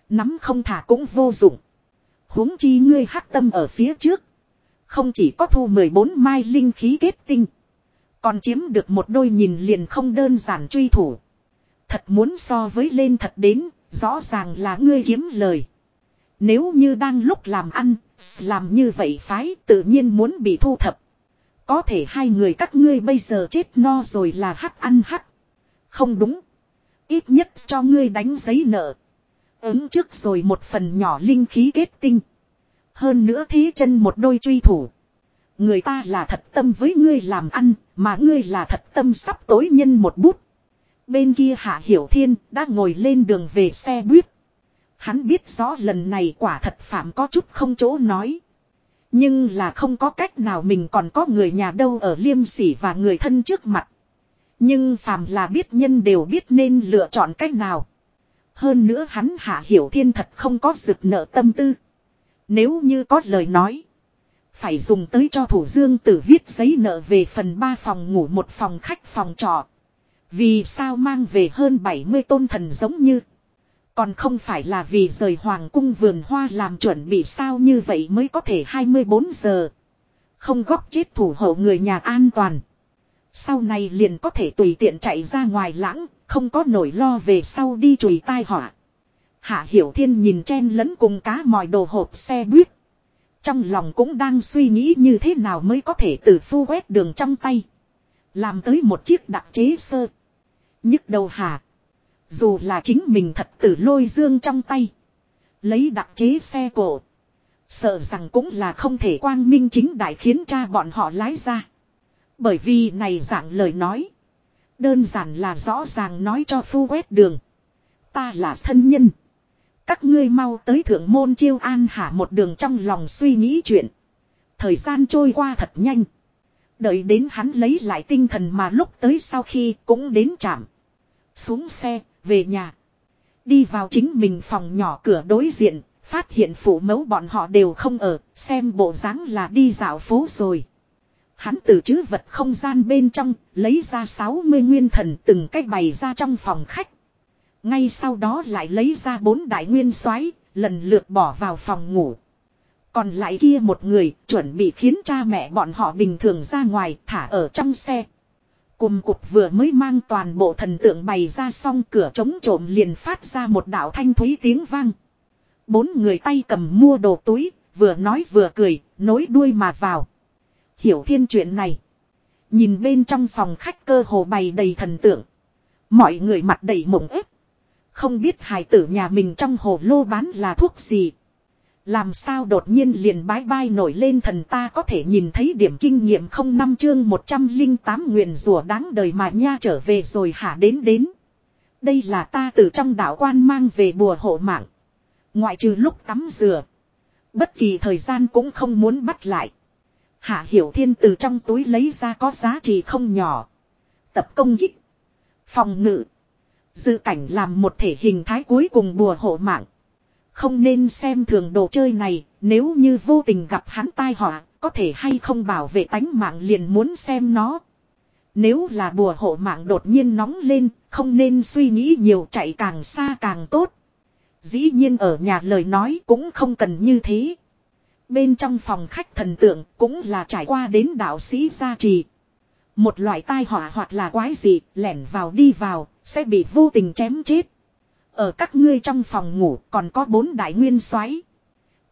Nắm không thả cũng vô dụng. huống chi ngươi hắc tâm ở phía trước. Không chỉ có thu 14 mai linh khí kết tinh. Còn chiếm được một đôi nhìn liền không đơn giản truy thủ. Thật muốn so với lên thật đến, rõ ràng là ngươi kiếm lời. Nếu như đang lúc làm ăn, làm như vậy phái tự nhiên muốn bị thu thập. Có thể hai người các ngươi bây giờ chết no rồi là hắc ăn hắc. Không đúng. Ít nhất cho ngươi đánh giấy nợ. Ứng trước rồi một phần nhỏ linh khí kết tinh. Hơn nữa thí chân một đôi truy thủ. Người ta là thật tâm với ngươi làm ăn, mà ngươi là thật tâm sắp tối nhân một bút. Bên kia Hạ Hiểu Thiên đã ngồi lên đường về xe buýt. Hắn biết rõ lần này quả thật phạm có chút không chỗ nói. Nhưng là không có cách nào mình còn có người nhà đâu ở liêm sỉ và người thân trước mặt. Nhưng phàm là biết nhân đều biết nên lựa chọn cách nào. Hơn nữa hắn hạ hiểu thiên thật không có rực nợ tâm tư. Nếu như có lời nói. Phải dùng tới cho thủ dương tử viết giấy nợ về phần ba phòng ngủ một phòng khách phòng trọ. Vì sao mang về hơn 70 tôn thần giống như. Còn không phải là vì rời hoàng cung vườn hoa làm chuẩn bị sao như vậy mới có thể 24 giờ. Không góp chết thủ hộ người nhà an toàn. Sau này liền có thể tùy tiện chạy ra ngoài lãng, không có nổi lo về sau đi chùi tai họa. Hạ Hiểu Thiên nhìn chen lẫn cùng cá mòi đồ hộp xe buýt. Trong lòng cũng đang suy nghĩ như thế nào mới có thể từ phu quét đường trong tay. Làm tới một chiếc đặc chế sơ nhức đầu hà Dù là chính mình thật tử lôi dương trong tay. Lấy đặc chế xe cổ. Sợ rằng cũng là không thể quang minh chính đại khiến cha bọn họ lái ra. Bởi vì này dạng lời nói. Đơn giản là rõ ràng nói cho phu quét đường. Ta là thân nhân. Các ngươi mau tới thượng môn chiêu an hả một đường trong lòng suy nghĩ chuyện. Thời gian trôi qua thật nhanh. Đợi đến hắn lấy lại tinh thần mà lúc tới sau khi cũng đến trạm. Xuống xe, về nhà. Đi vào chính mình phòng nhỏ cửa đối diện, phát hiện phụ mẫu bọn họ đều không ở, xem bộ dáng là đi dạo phố rồi. Hắn từ chữ vật không gian bên trong, lấy ra 60 nguyên thần từng cách bày ra trong phòng khách. Ngay sau đó lại lấy ra bốn đại nguyên soái lần lượt bỏ vào phòng ngủ. Còn lại kia một người chuẩn bị khiến cha mẹ bọn họ bình thường ra ngoài thả ở trong xe. Cùng cục vừa mới mang toàn bộ thần tượng bày ra xong cửa chống trộm liền phát ra một đạo thanh thúy tiếng vang. Bốn người tay cầm mua đồ túi, vừa nói vừa cười, nối đuôi mà vào. Hiểu thiên chuyện này. Nhìn bên trong phòng khách cơ hồ bày đầy thần tượng. Mọi người mặt đầy mộng ếp. Không biết hài tử nhà mình trong hồ lô bán là thuốc gì. Làm sao đột nhiên liền bái bai nổi lên thần ta có thể nhìn thấy điểm kinh nghiệm không năm chương 108 nguyện rùa đáng đời mà nha trở về rồi hả đến đến. Đây là ta từ trong đạo quan mang về bùa hộ mạng. Ngoại trừ lúc tắm rửa. Bất kỳ thời gian cũng không muốn bắt lại. Hạ Hiểu Thiên từ trong túi lấy ra có giá trị không nhỏ. Tập công kích. Phòng ngự. Dự cảnh làm một thể hình thái cuối cùng bùa hộ mạng. Không nên xem thường đồ chơi này, nếu như vô tình gặp hắn tai họa, có thể hay không bảo vệ tánh mạng liền muốn xem nó. Nếu là bùa hộ mạng đột nhiên nóng lên, không nên suy nghĩ nhiều chạy càng xa càng tốt. Dĩ nhiên ở nhà lời nói cũng không cần như thế. Bên trong phòng khách thần tượng cũng là trải qua đến đạo sĩ gia trì. Một loại tai họa hoặc là quái gì lẻn vào đi vào sẽ bị vô tình chém chết. Ở các ngươi trong phòng ngủ còn có bốn đại nguyên soái.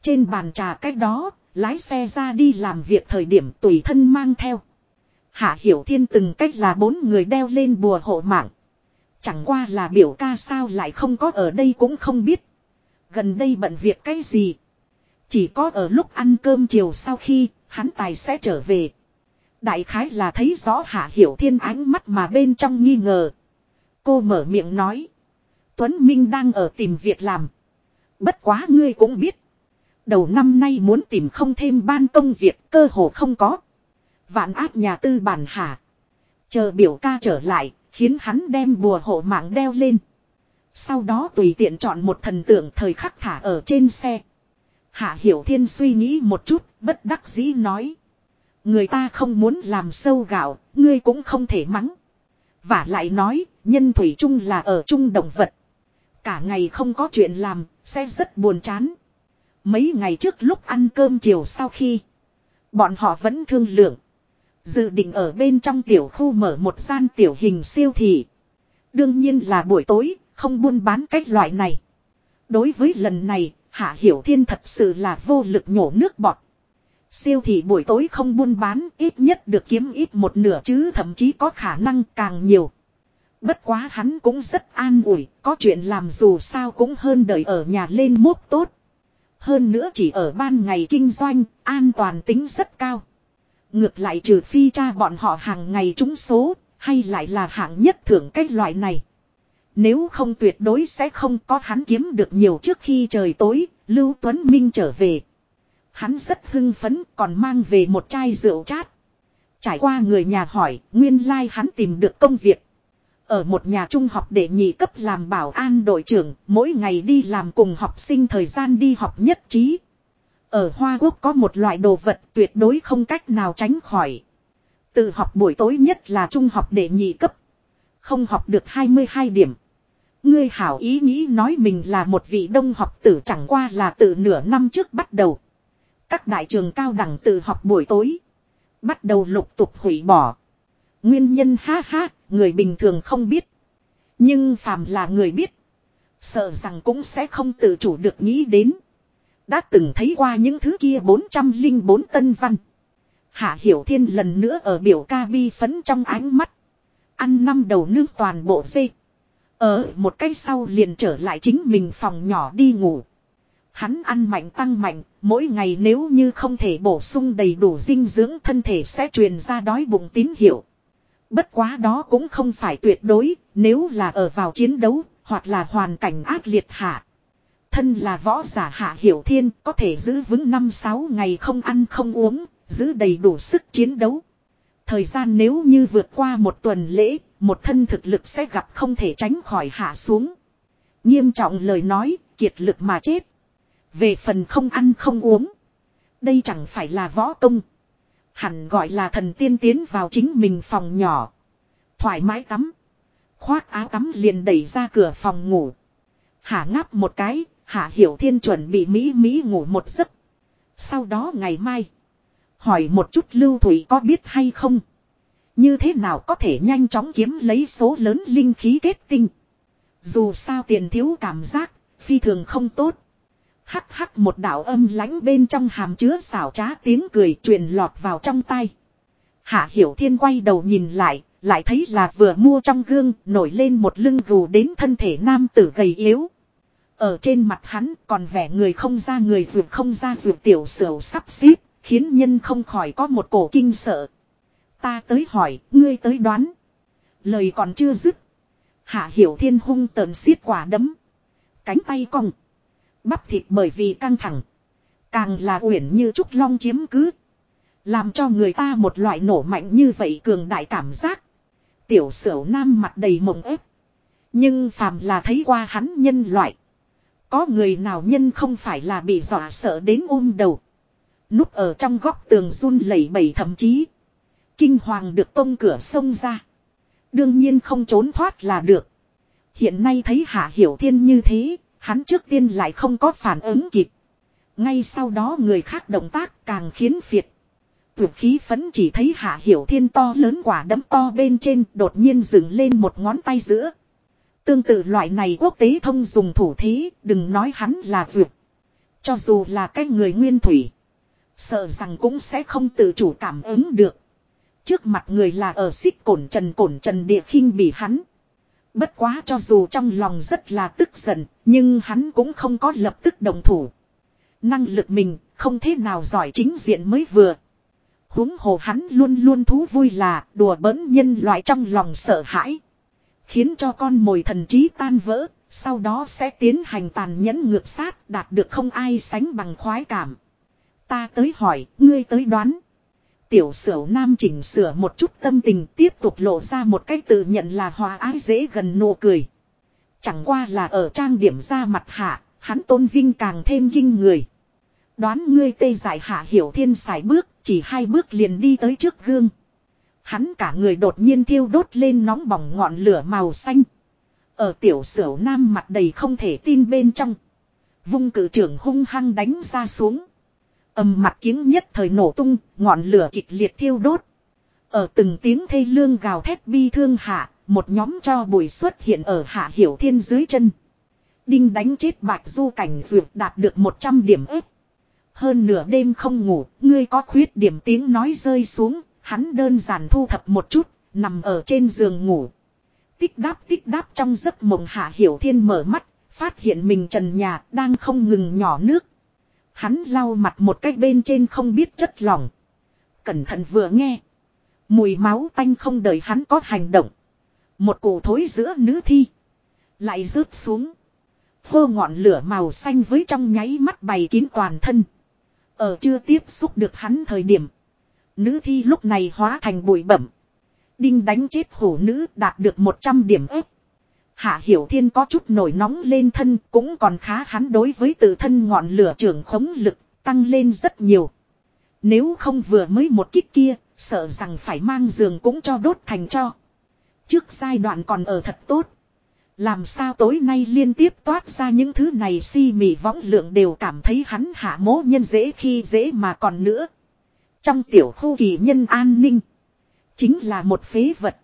Trên bàn trà cách đó, lái xe ra đi làm việc thời điểm tùy thân mang theo. Hạ Hiểu Thiên từng cách là bốn người đeo lên bùa hộ mạng. Chẳng qua là biểu ca sao lại không có ở đây cũng không biết. Gần đây bận việc cái gì. Chỉ có ở lúc ăn cơm chiều sau khi hắn tài sẽ trở về. Đại khái là thấy rõ Hạ Hiểu Thiên ánh mắt mà bên trong nghi ngờ. Cô mở miệng nói. Tuấn Minh đang ở tìm việc làm. Bất quá ngươi cũng biết. Đầu năm nay muốn tìm không thêm ban công việc cơ hồ không có. Vạn áp nhà tư bản hạ. Chờ biểu ca trở lại, khiến hắn đem bùa hộ mạng đeo lên. Sau đó tùy tiện chọn một thần tượng thời khắc thả ở trên xe. Hạ Hiểu Thiên suy nghĩ một chút, bất đắc dĩ nói. Người ta không muốn làm sâu gạo, ngươi cũng không thể mắng. Và lại nói, nhân thủy chung là ở chung động vật. Cả ngày không có chuyện làm, sẽ rất buồn chán. Mấy ngày trước lúc ăn cơm chiều sau khi, bọn họ vẫn thương lượng. Dự định ở bên trong tiểu khu mở một gian tiểu hình siêu thị. Đương nhiên là buổi tối, không buôn bán cách loại này. Đối với lần này, Hạ Hiểu Thiên thật sự là vô lực nhổ nước bọt. Siêu thị buổi tối không buôn bán ít nhất được kiếm ít một nửa chứ thậm chí có khả năng càng nhiều. Bất quá hắn cũng rất an ủi, có chuyện làm dù sao cũng hơn đời ở nhà lên mốt tốt. Hơn nữa chỉ ở ban ngày kinh doanh, an toàn tính rất cao. Ngược lại trừ phi cha bọn họ hàng ngày trúng số, hay lại là hạng nhất thưởng cái loại này. Nếu không tuyệt đối sẽ không có hắn kiếm được nhiều trước khi trời tối, Lưu Tuấn Minh trở về. Hắn rất hưng phấn còn mang về một chai rượu chát. Trải qua người nhà hỏi, nguyên lai like hắn tìm được công việc. Ở một nhà trung học để nhị cấp làm bảo an đội trưởng, mỗi ngày đi làm cùng học sinh thời gian đi học nhất trí. Ở Hoa Quốc có một loại đồ vật tuyệt đối không cách nào tránh khỏi. Từ học buổi tối nhất là trung học để nhị cấp. Không học được 22 điểm. Ngươi hảo ý nghĩ nói mình là một vị đông học tử chẳng qua là từ nửa năm trước bắt đầu. Các đại trường cao đẳng tự học buổi tối. Bắt đầu lục tục hủy bỏ. Nguyên nhân ha ha, người bình thường không biết. Nhưng phàm là người biết. Sợ rằng cũng sẽ không tự chủ được nghĩ đến. Đã từng thấy qua những thứ kia 404 tân văn. Hạ Hiểu Thiên lần nữa ở biểu ca bi phấn trong ánh mắt. Ăn năm đầu nương toàn bộ dê. Ở một cái sau liền trở lại chính mình phòng nhỏ đi ngủ. Hắn ăn mạnh tăng mạnh, mỗi ngày nếu như không thể bổ sung đầy đủ dinh dưỡng thân thể sẽ truyền ra đói bụng tín hiệu. Bất quá đó cũng không phải tuyệt đối, nếu là ở vào chiến đấu, hoặc là hoàn cảnh ác liệt hạ. Thân là võ giả hạ hiểu thiên, có thể giữ vững 5-6 ngày không ăn không uống, giữ đầy đủ sức chiến đấu. Thời gian nếu như vượt qua một tuần lễ, một thân thực lực sẽ gặp không thể tránh khỏi hạ xuống. Nghiêm trọng lời nói, kiệt lực mà chết. Về phần không ăn không uống. Đây chẳng phải là võ công. Hẳn gọi là thần tiên tiến vào chính mình phòng nhỏ. Thoải mái tắm. Khoác áo tắm liền đẩy ra cửa phòng ngủ. Hạ ngáp một cái, Hạ Hiểu Thiên chuẩn bị Mỹ Mỹ ngủ một giấc. Sau đó ngày mai. Hỏi một chút Lưu Thủy có biết hay không. Như thế nào có thể nhanh chóng kiếm lấy số lớn linh khí kết tinh. Dù sao tiền thiếu cảm giác, phi thường không tốt. Hắc hắc một đạo âm lãnh bên trong hàm chứa xảo trá tiếng cười truyền lọt vào trong tay. Hạ Hiểu Thiên quay đầu nhìn lại, lại thấy là vừa mua trong gương nổi lên một lưng gù đến thân thể nam tử gầy yếu. Ở trên mặt hắn còn vẻ người không ra người ruột không ra ruột tiểu sửu sắp xếp, khiến nhân không khỏi có một cổ kinh sợ. Ta tới hỏi, ngươi tới đoán. Lời còn chưa dứt. Hạ Hiểu Thiên hung tợn xiết quả đấm. Cánh tay cong. Bắp thịt bởi vì căng thẳng. Càng là uyển như trúc long chiếm cứ. Làm cho người ta một loại nổ mạnh như vậy cường đại cảm giác. Tiểu sửu nam mặt đầy mộng ép. Nhưng phàm là thấy qua hắn nhân loại. Có người nào nhân không phải là bị dọa sợ đến ôm đầu. Núp ở trong góc tường run lẩy bẩy thậm chí. Kinh hoàng được tông cửa sông ra. Đương nhiên không trốn thoát là được. Hiện nay thấy Hạ Hiểu Thiên như thế, hắn trước tiên lại không có phản ứng kịp. Ngay sau đó người khác động tác càng khiến phiệt. Tuyệt khí phấn chỉ thấy Hạ Hiểu Thiên to lớn quả đấm to bên trên đột nhiên dừng lên một ngón tay giữa. Tương tự loại này quốc tế thông dùng thủ thế, đừng nói hắn là vượt. Cho dù là cái người nguyên thủy. Sợ rằng cũng sẽ không tự chủ cảm ứng được. Trước mặt người là ở xích cổn trần cổn trần địa khinh bị hắn. Bất quá cho dù trong lòng rất là tức giận, nhưng hắn cũng không có lập tức đồng thủ. Năng lực mình không thế nào giỏi chính diện mới vừa. húng hồ hắn luôn luôn thú vui là đùa bỡn nhân loại trong lòng sợ hãi. Khiến cho con mồi thần trí tan vỡ, sau đó sẽ tiến hành tàn nhẫn ngược sát đạt được không ai sánh bằng khoái cảm. Ta tới hỏi, ngươi tới đoán. Tiểu sửu nam chỉnh sửa một chút tâm tình tiếp tục lộ ra một cách tự nhận là hòa ái dễ gần nụ cười. Chẳng qua là ở trang điểm ra mặt hạ, hắn tôn vinh càng thêm kinh người. Đoán ngươi tê giải hạ hiểu thiên xài bước, chỉ hai bước liền đi tới trước gương. Hắn cả người đột nhiên thiêu đốt lên nóng bỏng ngọn lửa màu xanh. Ở tiểu sửu nam mặt đầy không thể tin bên trong. Vung cử trưởng hung hăng đánh ra xuống âm mặt kiếng nhất thời nổ tung, ngọn lửa kịch liệt thiêu đốt. Ở từng tiếng thê lương gào thét bi thương hạ, một nhóm cho bụi xuất hiện ở hạ hiểu thiên dưới chân. Đinh đánh chết bạch du cảnh duyệt đạt được 100 điểm ếp. Hơn nửa đêm không ngủ, ngươi có khuyết điểm tiếng nói rơi xuống, hắn đơn giản thu thập một chút, nằm ở trên giường ngủ. Tích đáp tích đáp trong giấc mộng Hạ Hiểu Thiên mở mắt, phát hiện mình trần nhà đang không ngừng nhỏ nước. Hắn lau mặt một cách bên trên không biết chất lỏng. Cẩn thận vừa nghe. Mùi máu tanh không đợi hắn có hành động. Một cổ thối giữa nữ thi. Lại rớt xuống. Hô ngọn lửa màu xanh với trong nháy mắt bày kín toàn thân. Ở chưa tiếp xúc được hắn thời điểm. Nữ thi lúc này hóa thành bụi bẩm. Đinh đánh chết hổ nữ đạt được 100 điểm ếp. Hạ Hiểu Thiên có chút nổi nóng lên thân cũng còn khá hắn đối với tự thân ngọn lửa trường khống lực tăng lên rất nhiều. Nếu không vừa mới một kích kia, sợ rằng phải mang giường cũng cho đốt thành cho. Trước giai đoạn còn ở thật tốt. Làm sao tối nay liên tiếp toát ra những thứ này si mị võng lượng đều cảm thấy hắn hạ mố nhân dễ khi dễ mà còn nữa. Trong tiểu khu kỳ nhân an ninh. Chính là một phế vật.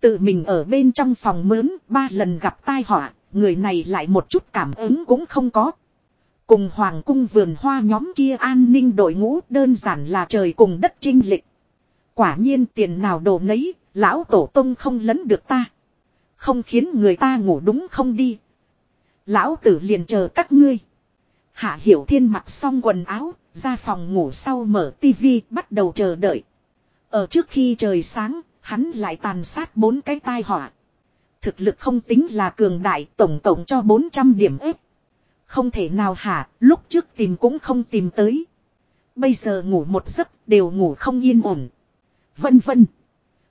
Tự mình ở bên trong phòng mướn ba lần gặp tai họa. Người này lại một chút cảm ứng cũng không có. Cùng hoàng cung vườn hoa nhóm kia an ninh đội ngũ đơn giản là trời cùng đất trinh lịch. Quả nhiên tiền nào đồ nấy, lão tổ tông không lấn được ta. Không khiến người ta ngủ đúng không đi. Lão tử liền chờ các ngươi. Hạ Hiểu Thiên mặc xong quần áo, ra phòng ngủ sau mở tivi bắt đầu chờ đợi. Ở trước khi trời sáng, hắn lại tàn sát bốn cái tai họa. Thực lực không tính là cường đại tổng tổng cho 400 điểm ếp. Không thể nào hả, lúc trước tìm cũng không tìm tới. Bây giờ ngủ một giấc đều ngủ không yên ổn. Vân vân.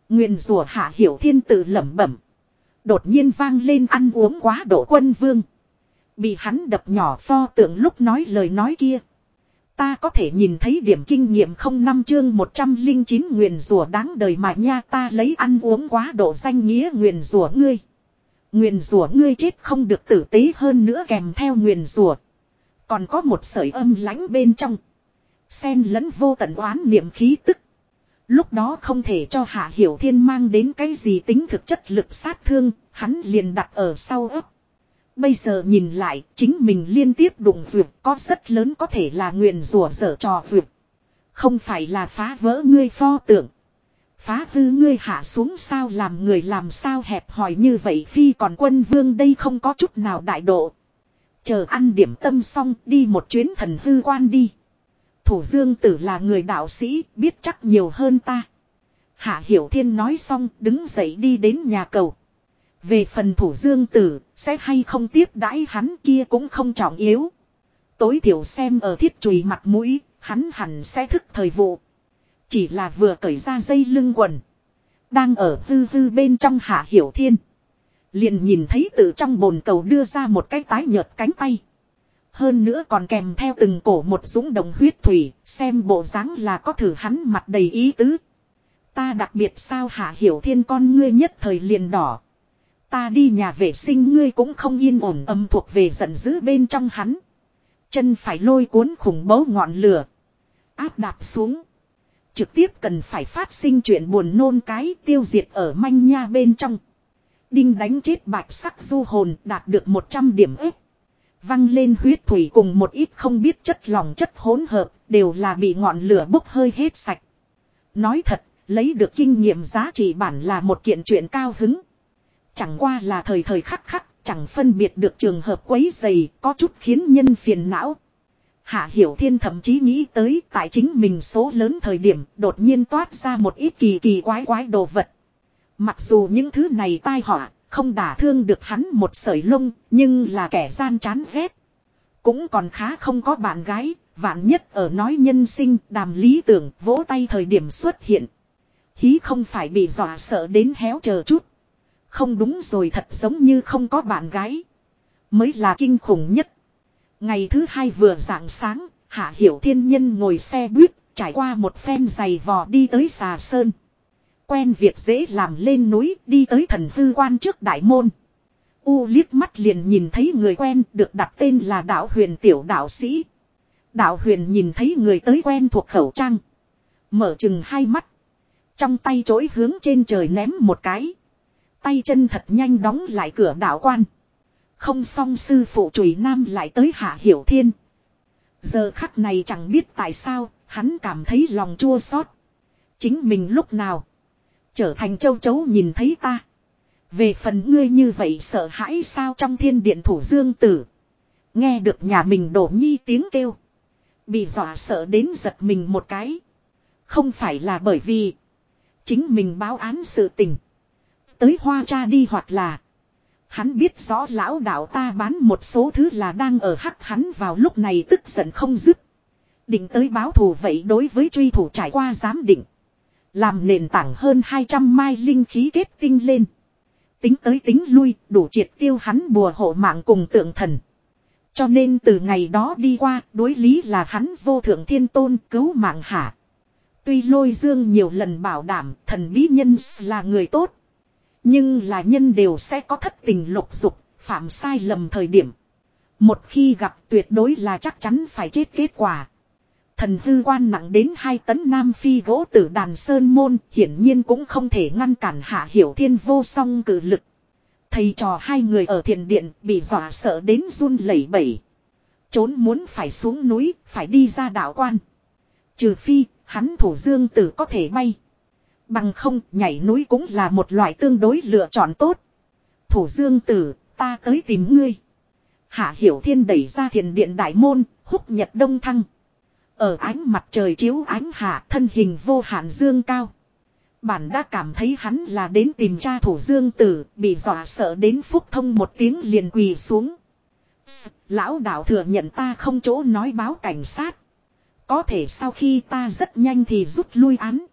Nguyện rùa hạ hiểu thiên tự lẩm bẩm. Đột nhiên vang lên ăn uống quá độ quân vương. Bị hắn đập nhỏ pho tượng lúc nói lời nói kia. Ta có thể nhìn thấy điểm kinh nghiệm không năm chương 109 nguyền rủa đáng đời mà nha ta lấy ăn uống quá độ danh nghĩa nguyền rủa ngươi. Nguyền rủa ngươi chết không được tử tế hơn nữa kèm theo nguyền rủa. Còn có một sợi âm lãnh bên trong. Xen lẫn vô tận oán niệm khí tức. Lúc đó không thể cho Hạ Hiểu Thiên mang đến cái gì tính thực chất lực sát thương, hắn liền đặt ở sau ấp. Bây giờ nhìn lại, chính mình liên tiếp đụng vượt có rất lớn có thể là nguyền rủa dở trò vượt. Không phải là phá vỡ ngươi pho tượng. Phá hư ngươi hạ xuống sao làm người làm sao hẹp hỏi như vậy phi còn quân vương đây không có chút nào đại độ. Chờ ăn điểm tâm xong đi một chuyến thần hư quan đi. Thủ dương tử là người đạo sĩ biết chắc nhiều hơn ta. Hạ Hiểu Thiên nói xong đứng dậy đi đến nhà cầu. Về phần thủ dương tử, sẽ hay không tiếp đãi hắn kia cũng không trọng yếu. Tối thiểu xem ở thiết chùy mặt mũi, hắn hẳn sẽ thức thời vụ. Chỉ là vừa cởi ra dây lưng quần. Đang ở hư hư bên trong hạ hiểu thiên. Liền nhìn thấy từ trong bồn cầu đưa ra một cái tái nhợt cánh tay. Hơn nữa còn kèm theo từng cổ một dũng đồng huyết thủy, xem bộ dáng là có thử hắn mặt đầy ý tứ. Ta đặc biệt sao hạ hiểu thiên con ngươi nhất thời liền đỏ. Ta đi nhà vệ sinh ngươi cũng không yên ổn âm thuộc về giận dữ bên trong hắn. Chân phải lôi cuốn khủng bố ngọn lửa. Áp đạp xuống. Trực tiếp cần phải phát sinh chuyện buồn nôn cái tiêu diệt ở manh nha bên trong. Đinh đánh chết bạch sắc du hồn đạt được 100 điểm ếp. Văng lên huyết thủy cùng một ít không biết chất lòng chất hỗn hợp đều là bị ngọn lửa bốc hơi hết sạch. Nói thật, lấy được kinh nghiệm giá trị bản là một kiện chuyện cao hứng. Chẳng qua là thời thời khắc khắc, chẳng phân biệt được trường hợp quấy dày, có chút khiến nhân phiền não. Hạ Hiểu Thiên thậm chí nghĩ tới tại chính mình số lớn thời điểm đột nhiên toát ra một ít kỳ kỳ quái quái đồ vật. Mặc dù những thứ này tai họa, không đả thương được hắn một sợi lông, nhưng là kẻ gian chán ghét. Cũng còn khá không có bạn gái, vạn nhất ở nói nhân sinh đàm lý tưởng vỗ tay thời điểm xuất hiện. Hí không phải bị dọa sợ đến héo chờ chút. Không đúng rồi thật giống như không có bạn gái. Mới là kinh khủng nhất. Ngày thứ hai vừa rạng sáng, Hạ Hiểu Thiên Nhân ngồi xe buýt, trải qua một phen giày vò đi tới xà sơn. Quen việc dễ làm lên núi, đi tới thần hư quan trước đại môn. U liếc mắt liền nhìn thấy người quen được đặt tên là đạo huyền tiểu đạo sĩ. Đạo huyền nhìn thấy người tới quen thuộc khẩu trang. Mở chừng hai mắt. Trong tay chối hướng trên trời ném một cái. Tay chân thật nhanh đóng lại cửa đạo quan. Không xong sư phụ chùy nam lại tới hạ hiểu thiên. Giờ khắc này chẳng biết tại sao, hắn cảm thấy lòng chua xót. Chính mình lúc nào trở thành châu chấu nhìn thấy ta. Về phần ngươi như vậy sợ hãi sao trong thiên điện thủ dương tử. Nghe được nhà mình đổ nhi tiếng kêu. Bị dọa sợ đến giật mình một cái. Không phải là bởi vì chính mình báo án sự tình. Tới hoa cha đi hoặc là Hắn biết rõ lão đạo ta bán một số thứ là đang ở hắc hắn vào lúc này tức giận không dứt. Định tới báo thù vậy đối với truy thủ trải qua giám định. Làm nền tảng hơn 200 mai linh khí kết tinh lên. Tính tới tính lui, đủ triệt tiêu hắn bùa hộ mạng cùng tượng thần. Cho nên từ ngày đó đi qua, đối lý là hắn vô thượng thiên tôn cứu mạng hạ. Tuy lôi dương nhiều lần bảo đảm thần bí nhân là người tốt. Nhưng là nhân đều sẽ có thất tình lục dục, phạm sai lầm thời điểm. Một khi gặp tuyệt đối là chắc chắn phải chết kết quả. Thần hư quan nặng đến 2 tấn nam phi gỗ tử đàn sơn môn hiển nhiên cũng không thể ngăn cản hạ hiểu thiên vô song cử lực. Thầy trò hai người ở thiền điện bị dọa sợ đến run lẩy bẩy. Trốn muốn phải xuống núi, phải đi ra đảo quan. Trừ phi, hắn thủ dương tử có thể bay. Bằng không, nhảy núi cũng là một loại tương đối lựa chọn tốt. Thủ dương tử, ta tới tìm ngươi. Hạ hiểu thiên đẩy ra thiền điện đại môn, húc nhật đông thăng. Ở ánh mặt trời chiếu ánh hạ thân hình vô hạn dương cao. Bản đã cảm thấy hắn là đến tìm cha thủ dương tử, bị dọa sợ đến phúc thông một tiếng liền quỳ xuống. Lão đạo thừa nhận ta không chỗ nói báo cảnh sát. Có thể sau khi ta rất nhanh thì rút lui án.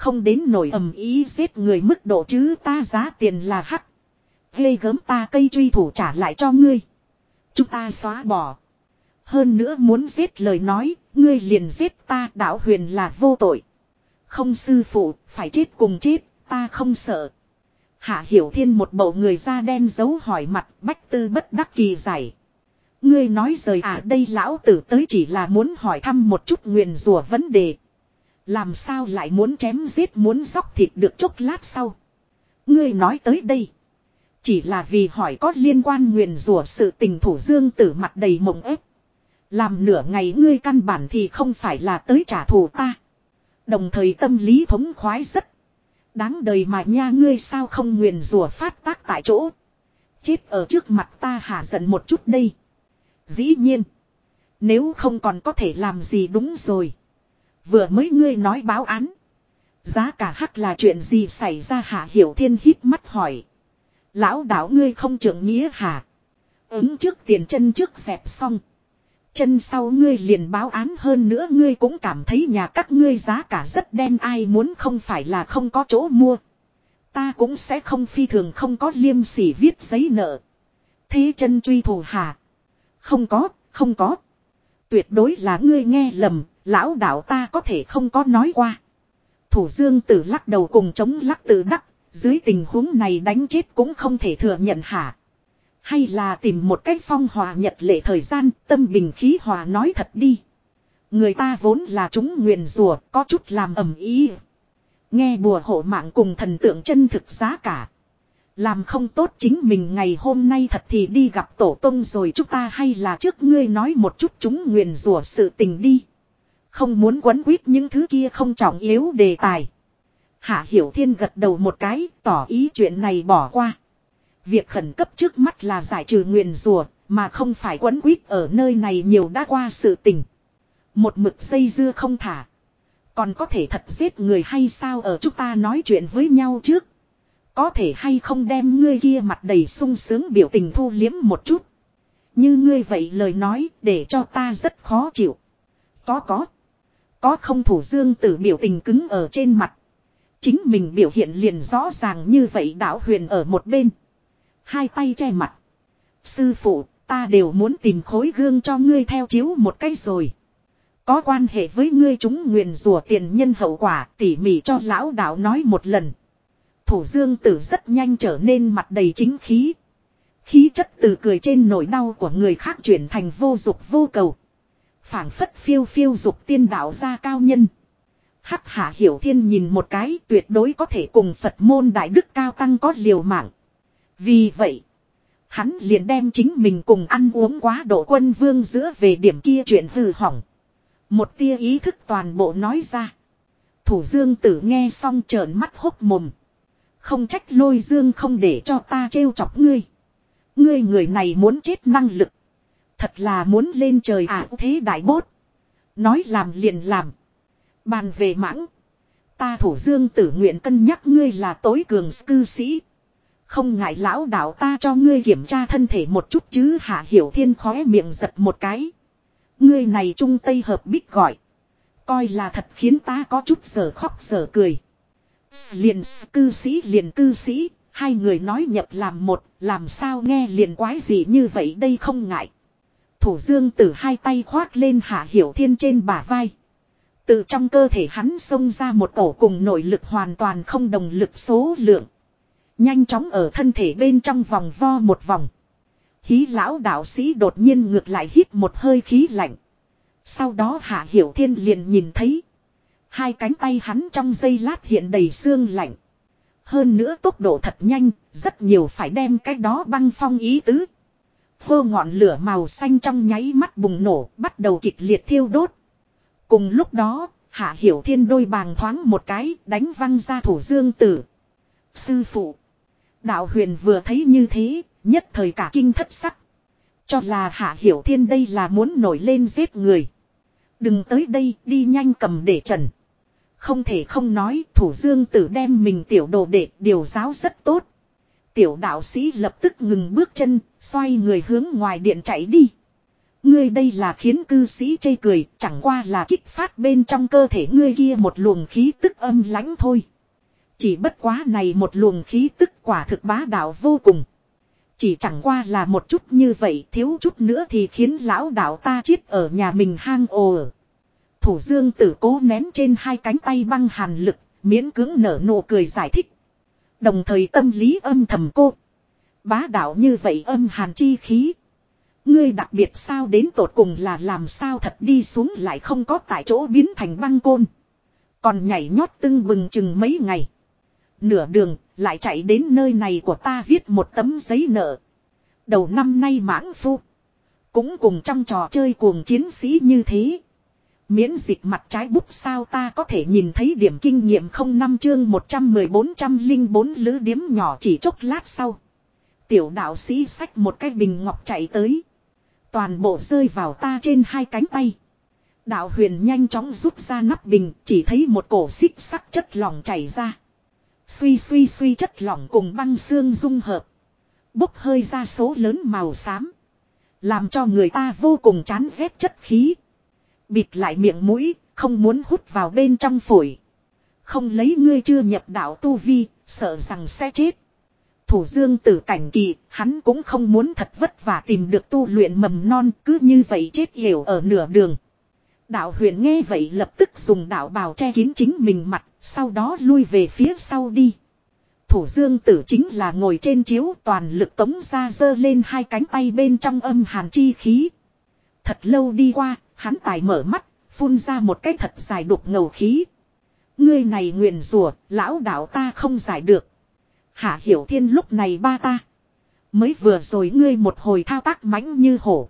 Không đến nổi ầm ý giết người mức độ chứ ta giá tiền là hắc. gây gớm ta cây truy thủ trả lại cho ngươi. Chúng ta xóa bỏ. Hơn nữa muốn giết lời nói, ngươi liền giết ta đạo huyền là vô tội. Không sư phụ, phải chết cùng chết, ta không sợ. Hạ hiểu thiên một bộ người da đen giấu hỏi mặt, bách tư bất đắc kỳ giải. Ngươi nói rời à đây lão tử tới chỉ là muốn hỏi thăm một chút nguyền rủa vấn đề. Làm sao lại muốn chém giết muốn dóc thịt được chốc lát sau. Ngươi nói tới đây. Chỉ là vì hỏi có liên quan nguyền rủa sự tình thủ dương tử mặt đầy mộng ép. Làm nửa ngày ngươi căn bản thì không phải là tới trả thù ta. Đồng thời tâm lý thống khoái rất. Đáng đời mà nha ngươi sao không nguyền rủa phát tác tại chỗ. Chết ở trước mặt ta hạ giận một chút đây. Dĩ nhiên. Nếu không còn có thể làm gì đúng rồi. Vừa mới ngươi nói báo án. Giá cả hắc là chuyện gì xảy ra hả? hiểu thiên hít mắt hỏi. Lão đạo ngươi không trưởng nghĩa hả? Ứng trước tiền chân trước xẹp xong. Chân sau ngươi liền báo án hơn nữa ngươi cũng cảm thấy nhà các ngươi giá cả rất đen ai muốn không phải là không có chỗ mua. Ta cũng sẽ không phi thường không có liêm sỉ viết giấy nợ. Thế chân truy thủ hả? Không có, không có. Tuyệt đối là ngươi nghe lầm, lão đạo ta có thể không có nói qua. Thủ dương tử lắc đầu cùng chống lắc tự đắc, dưới tình huống này đánh chết cũng không thể thừa nhận hả. Hay là tìm một cách phong hòa nhật lệ thời gian, tâm bình khí hòa nói thật đi. Người ta vốn là chúng nguyền rùa, có chút làm ẩm ý. Nghe bùa hộ mạng cùng thần tượng chân thực giá cả. Làm không tốt chính mình ngày hôm nay thật thì đi gặp tổ tông rồi chúng ta hay là trước ngươi nói một chút chúng nguyền rủa sự tình đi. Không muốn quấn quýt những thứ kia không trọng yếu đề tài. Hạ Hiểu Thiên gật đầu một cái, tỏ ý chuyện này bỏ qua. Việc khẩn cấp trước mắt là giải trừ nguyền rùa, mà không phải quấn quýt ở nơi này nhiều đã qua sự tình. Một mực dây dưa không thả. Còn có thể thật giết người hay sao ở chúng ta nói chuyện với nhau trước. Có thể hay không đem ngươi kia mặt đầy sung sướng biểu tình thu liếm một chút. Như ngươi vậy lời nói để cho ta rất khó chịu. Có có. Có không thủ dương tử biểu tình cứng ở trên mặt. Chính mình biểu hiện liền rõ ràng như vậy đạo huyền ở một bên. Hai tay che mặt. Sư phụ, ta đều muốn tìm khối gương cho ngươi theo chiếu một cái rồi. Có quan hệ với ngươi chúng nguyện rùa tiền nhân hậu quả tỉ mỉ cho lão đạo nói một lần. Thủ dương tử rất nhanh trở nên mặt đầy chính khí. Khí chất từ cười trên nỗi đau của người khác chuyển thành vô dục vô cầu phảng phất phiêu phiêu dục tiên đạo gia cao nhân. Hắc hạ hiểu thiên nhìn một cái tuyệt đối có thể cùng Phật môn đại đức cao tăng có liều mạng. Vì vậy, Hắn liền đem chính mình cùng ăn uống quá độ quân vương giữa về điểm kia chuyện hư hỏng. Một tia ý thức toàn bộ nói ra. Thủ dương tử nghe xong trợn mắt hốc mồm. Không trách lôi dương không để cho ta trêu chọc ngươi. Ngươi người này muốn chết năng lực. Thật là muốn lên trời à thế đại bốt. Nói làm liền làm. Bàn về mãng. Ta thủ dương tử nguyện cân nhắc ngươi là tối cường cư sĩ. Không ngại lão đạo ta cho ngươi kiểm tra thân thể một chút chứ hạ hiểu thiên khóe miệng giật một cái. Ngươi này trung tây hợp bích gọi. Coi là thật khiến ta có chút giờ khóc giờ cười. Liền cư sĩ liền cư sĩ, hai người nói nhập làm một, làm sao nghe liền quái gì như vậy đây không ngại. Thủ dương tử hai tay khoác lên hạ hiểu thiên trên bả vai. Từ trong cơ thể hắn xông ra một cổ cùng nội lực hoàn toàn không đồng lực số lượng. Nhanh chóng ở thân thể bên trong vòng vo một vòng. Hí lão đạo sĩ đột nhiên ngược lại hít một hơi khí lạnh. Sau đó hạ hiểu thiên liền nhìn thấy. Hai cánh tay hắn trong giây lát hiện đầy xương lạnh. Hơn nữa tốc độ thật nhanh, rất nhiều phải đem cái đó băng phong ý tứ. Hô ngọn lửa màu xanh trong nháy mắt bùng nổ, bắt đầu kịch liệt thiêu đốt. Cùng lúc đó, Hạ Hiểu Thiên đôi bàng thoáng một cái, đánh văng ra thủ dương tử. Sư phụ. Đạo huyền vừa thấy như thế, nhất thời cả kinh thất sắc. Cho là Hạ Hiểu Thiên đây là muốn nổi lên giết người. Đừng tới đây, đi nhanh cầm để trần. Không thể không nói, thủ dương tử đem mình tiểu đồ đệ điều giáo rất tốt. Tiểu đạo sĩ lập tức ngừng bước chân, xoay người hướng ngoài điện chạy đi. Ngươi đây là khiến cư sĩ chê cười, chẳng qua là kích phát bên trong cơ thể ngươi kia một luồng khí tức âm lãnh thôi. Chỉ bất quá này một luồng khí tức quả thực bá đạo vô cùng. Chỉ chẳng qua là một chút như vậy thiếu chút nữa thì khiến lão đạo ta chết ở nhà mình hang ồ. Thủ dương tử cố nén trên hai cánh tay băng hàn lực, miễn cưỡng nở nụ cười giải thích. Đồng thời tâm lý âm thầm cô. Bá đạo như vậy âm hàn chi khí. Ngươi đặc biệt sao đến tột cùng là làm sao thật đi xuống lại không có tại chỗ biến thành băng côn. Còn nhảy nhót tưng bừng chừng mấy ngày. Nửa đường, lại chạy đến nơi này của ta viết một tấm giấy nợ. Đầu năm nay mãng phu. Cũng cùng trong trò chơi cuồng chiến sĩ như thế. Miễn dịch mặt trái bút sao ta có thể nhìn thấy điểm kinh nghiệm không năm chương 114-104 lứ điếm nhỏ chỉ chốc lát sau. Tiểu đạo sĩ xách một cái bình ngọc chạy tới. Toàn bộ rơi vào ta trên hai cánh tay. Đạo huyền nhanh chóng rút ra nắp bình, chỉ thấy một cổ xích sắc chất lỏng chảy ra. Suy suy suy chất lỏng cùng băng xương dung hợp. Bốc hơi ra số lớn màu xám. Làm cho người ta vô cùng chán ghét chất khí. Bịt lại miệng mũi, không muốn hút vào bên trong phổi. Không lấy ngươi chưa nhập đạo tu vi, sợ rằng sẽ chết. Thủ dương tử cảnh kỳ, hắn cũng không muốn thật vất vả tìm được tu luyện mầm non, cứ như vậy chết hiểu ở nửa đường. Đạo huyền nghe vậy lập tức dùng đạo bào che kín chính mình mặt, sau đó lui về phía sau đi. Thủ dương tử chính là ngồi trên chiếu toàn lực tống ra dơ lên hai cánh tay bên trong âm hàn chi khí. Thật lâu đi qua, hắn tài mở mắt, phun ra một cái thật dài đục ngầu khí. Ngươi này nguyện rùa, lão đạo ta không giải được. Hạ hiểu thiên lúc này ba ta. Mới vừa rồi ngươi một hồi thao tác mãnh như hổ.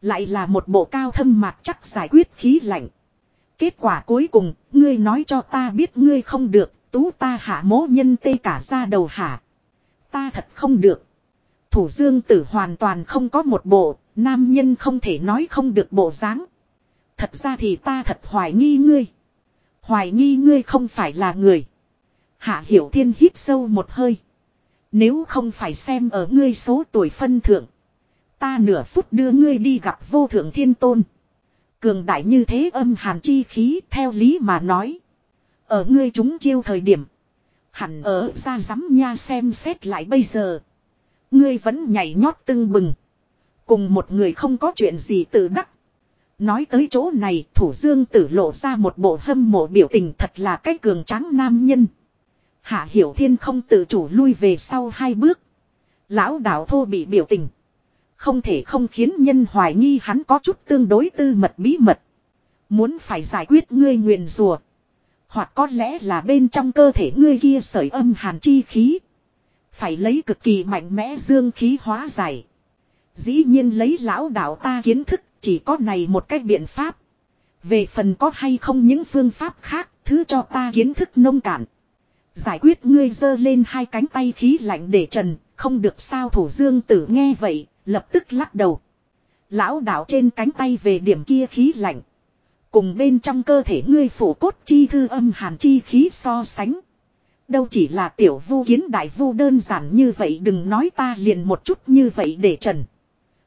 Lại là một bộ cao thâm mạc chắc giải quyết khí lạnh. Kết quả cuối cùng, ngươi nói cho ta biết ngươi không được, tú ta hạ mố nhân tê cả ra đầu hạ. Ta thật không được. Thủ dương tử hoàn toàn không có một bộ, nam nhân không thể nói không được bộ dáng. Thật ra thì ta thật hoài nghi ngươi. Hoài nghi ngươi không phải là người. Hạ Hiểu Thiên hít sâu một hơi. Nếu không phải xem ở ngươi số tuổi phân thượng. Ta nửa phút đưa ngươi đi gặp vô thượng thiên tôn. Cường đại như thế âm hàn chi khí, theo lý mà nói. Ở ngươi chúng chiêu thời điểm. Hẳn ở ra rắm nha xem xét lại bây giờ. Ngươi vẫn nhảy nhót tưng bừng. Cùng một người không có chuyện gì tự đắc. Nói tới chỗ này, thủ dương tử lộ ra một bộ hâm mộ biểu tình thật là cái cường tráng nam nhân. Hạ Hiểu Thiên không tự chủ lui về sau hai bước. Lão đạo thô bị biểu tình. Không thể không khiến nhân hoài nghi hắn có chút tương đối tư mật bí mật. Muốn phải giải quyết ngươi nguyền rùa. Hoặc có lẽ là bên trong cơ thể ngươi kia sởi âm hàn chi khí. Phải lấy cực kỳ mạnh mẽ dương khí hóa giải. Dĩ nhiên lấy lão đạo ta kiến thức chỉ có này một cách biện pháp. Về phần có hay không những phương pháp khác, thứ cho ta kiến thức nông cạn. Giải quyết ngươi giơ lên hai cánh tay khí lạnh để trần, không được sao thủ dương tử nghe vậy, lập tức lắc đầu. Lão đạo trên cánh tay về điểm kia khí lạnh. Cùng bên trong cơ thể ngươi phủ cốt chi thư âm hàn chi khí so sánh. Đâu chỉ là tiểu vu kiến đại vu đơn giản như vậy đừng nói ta liền một chút như vậy để trần.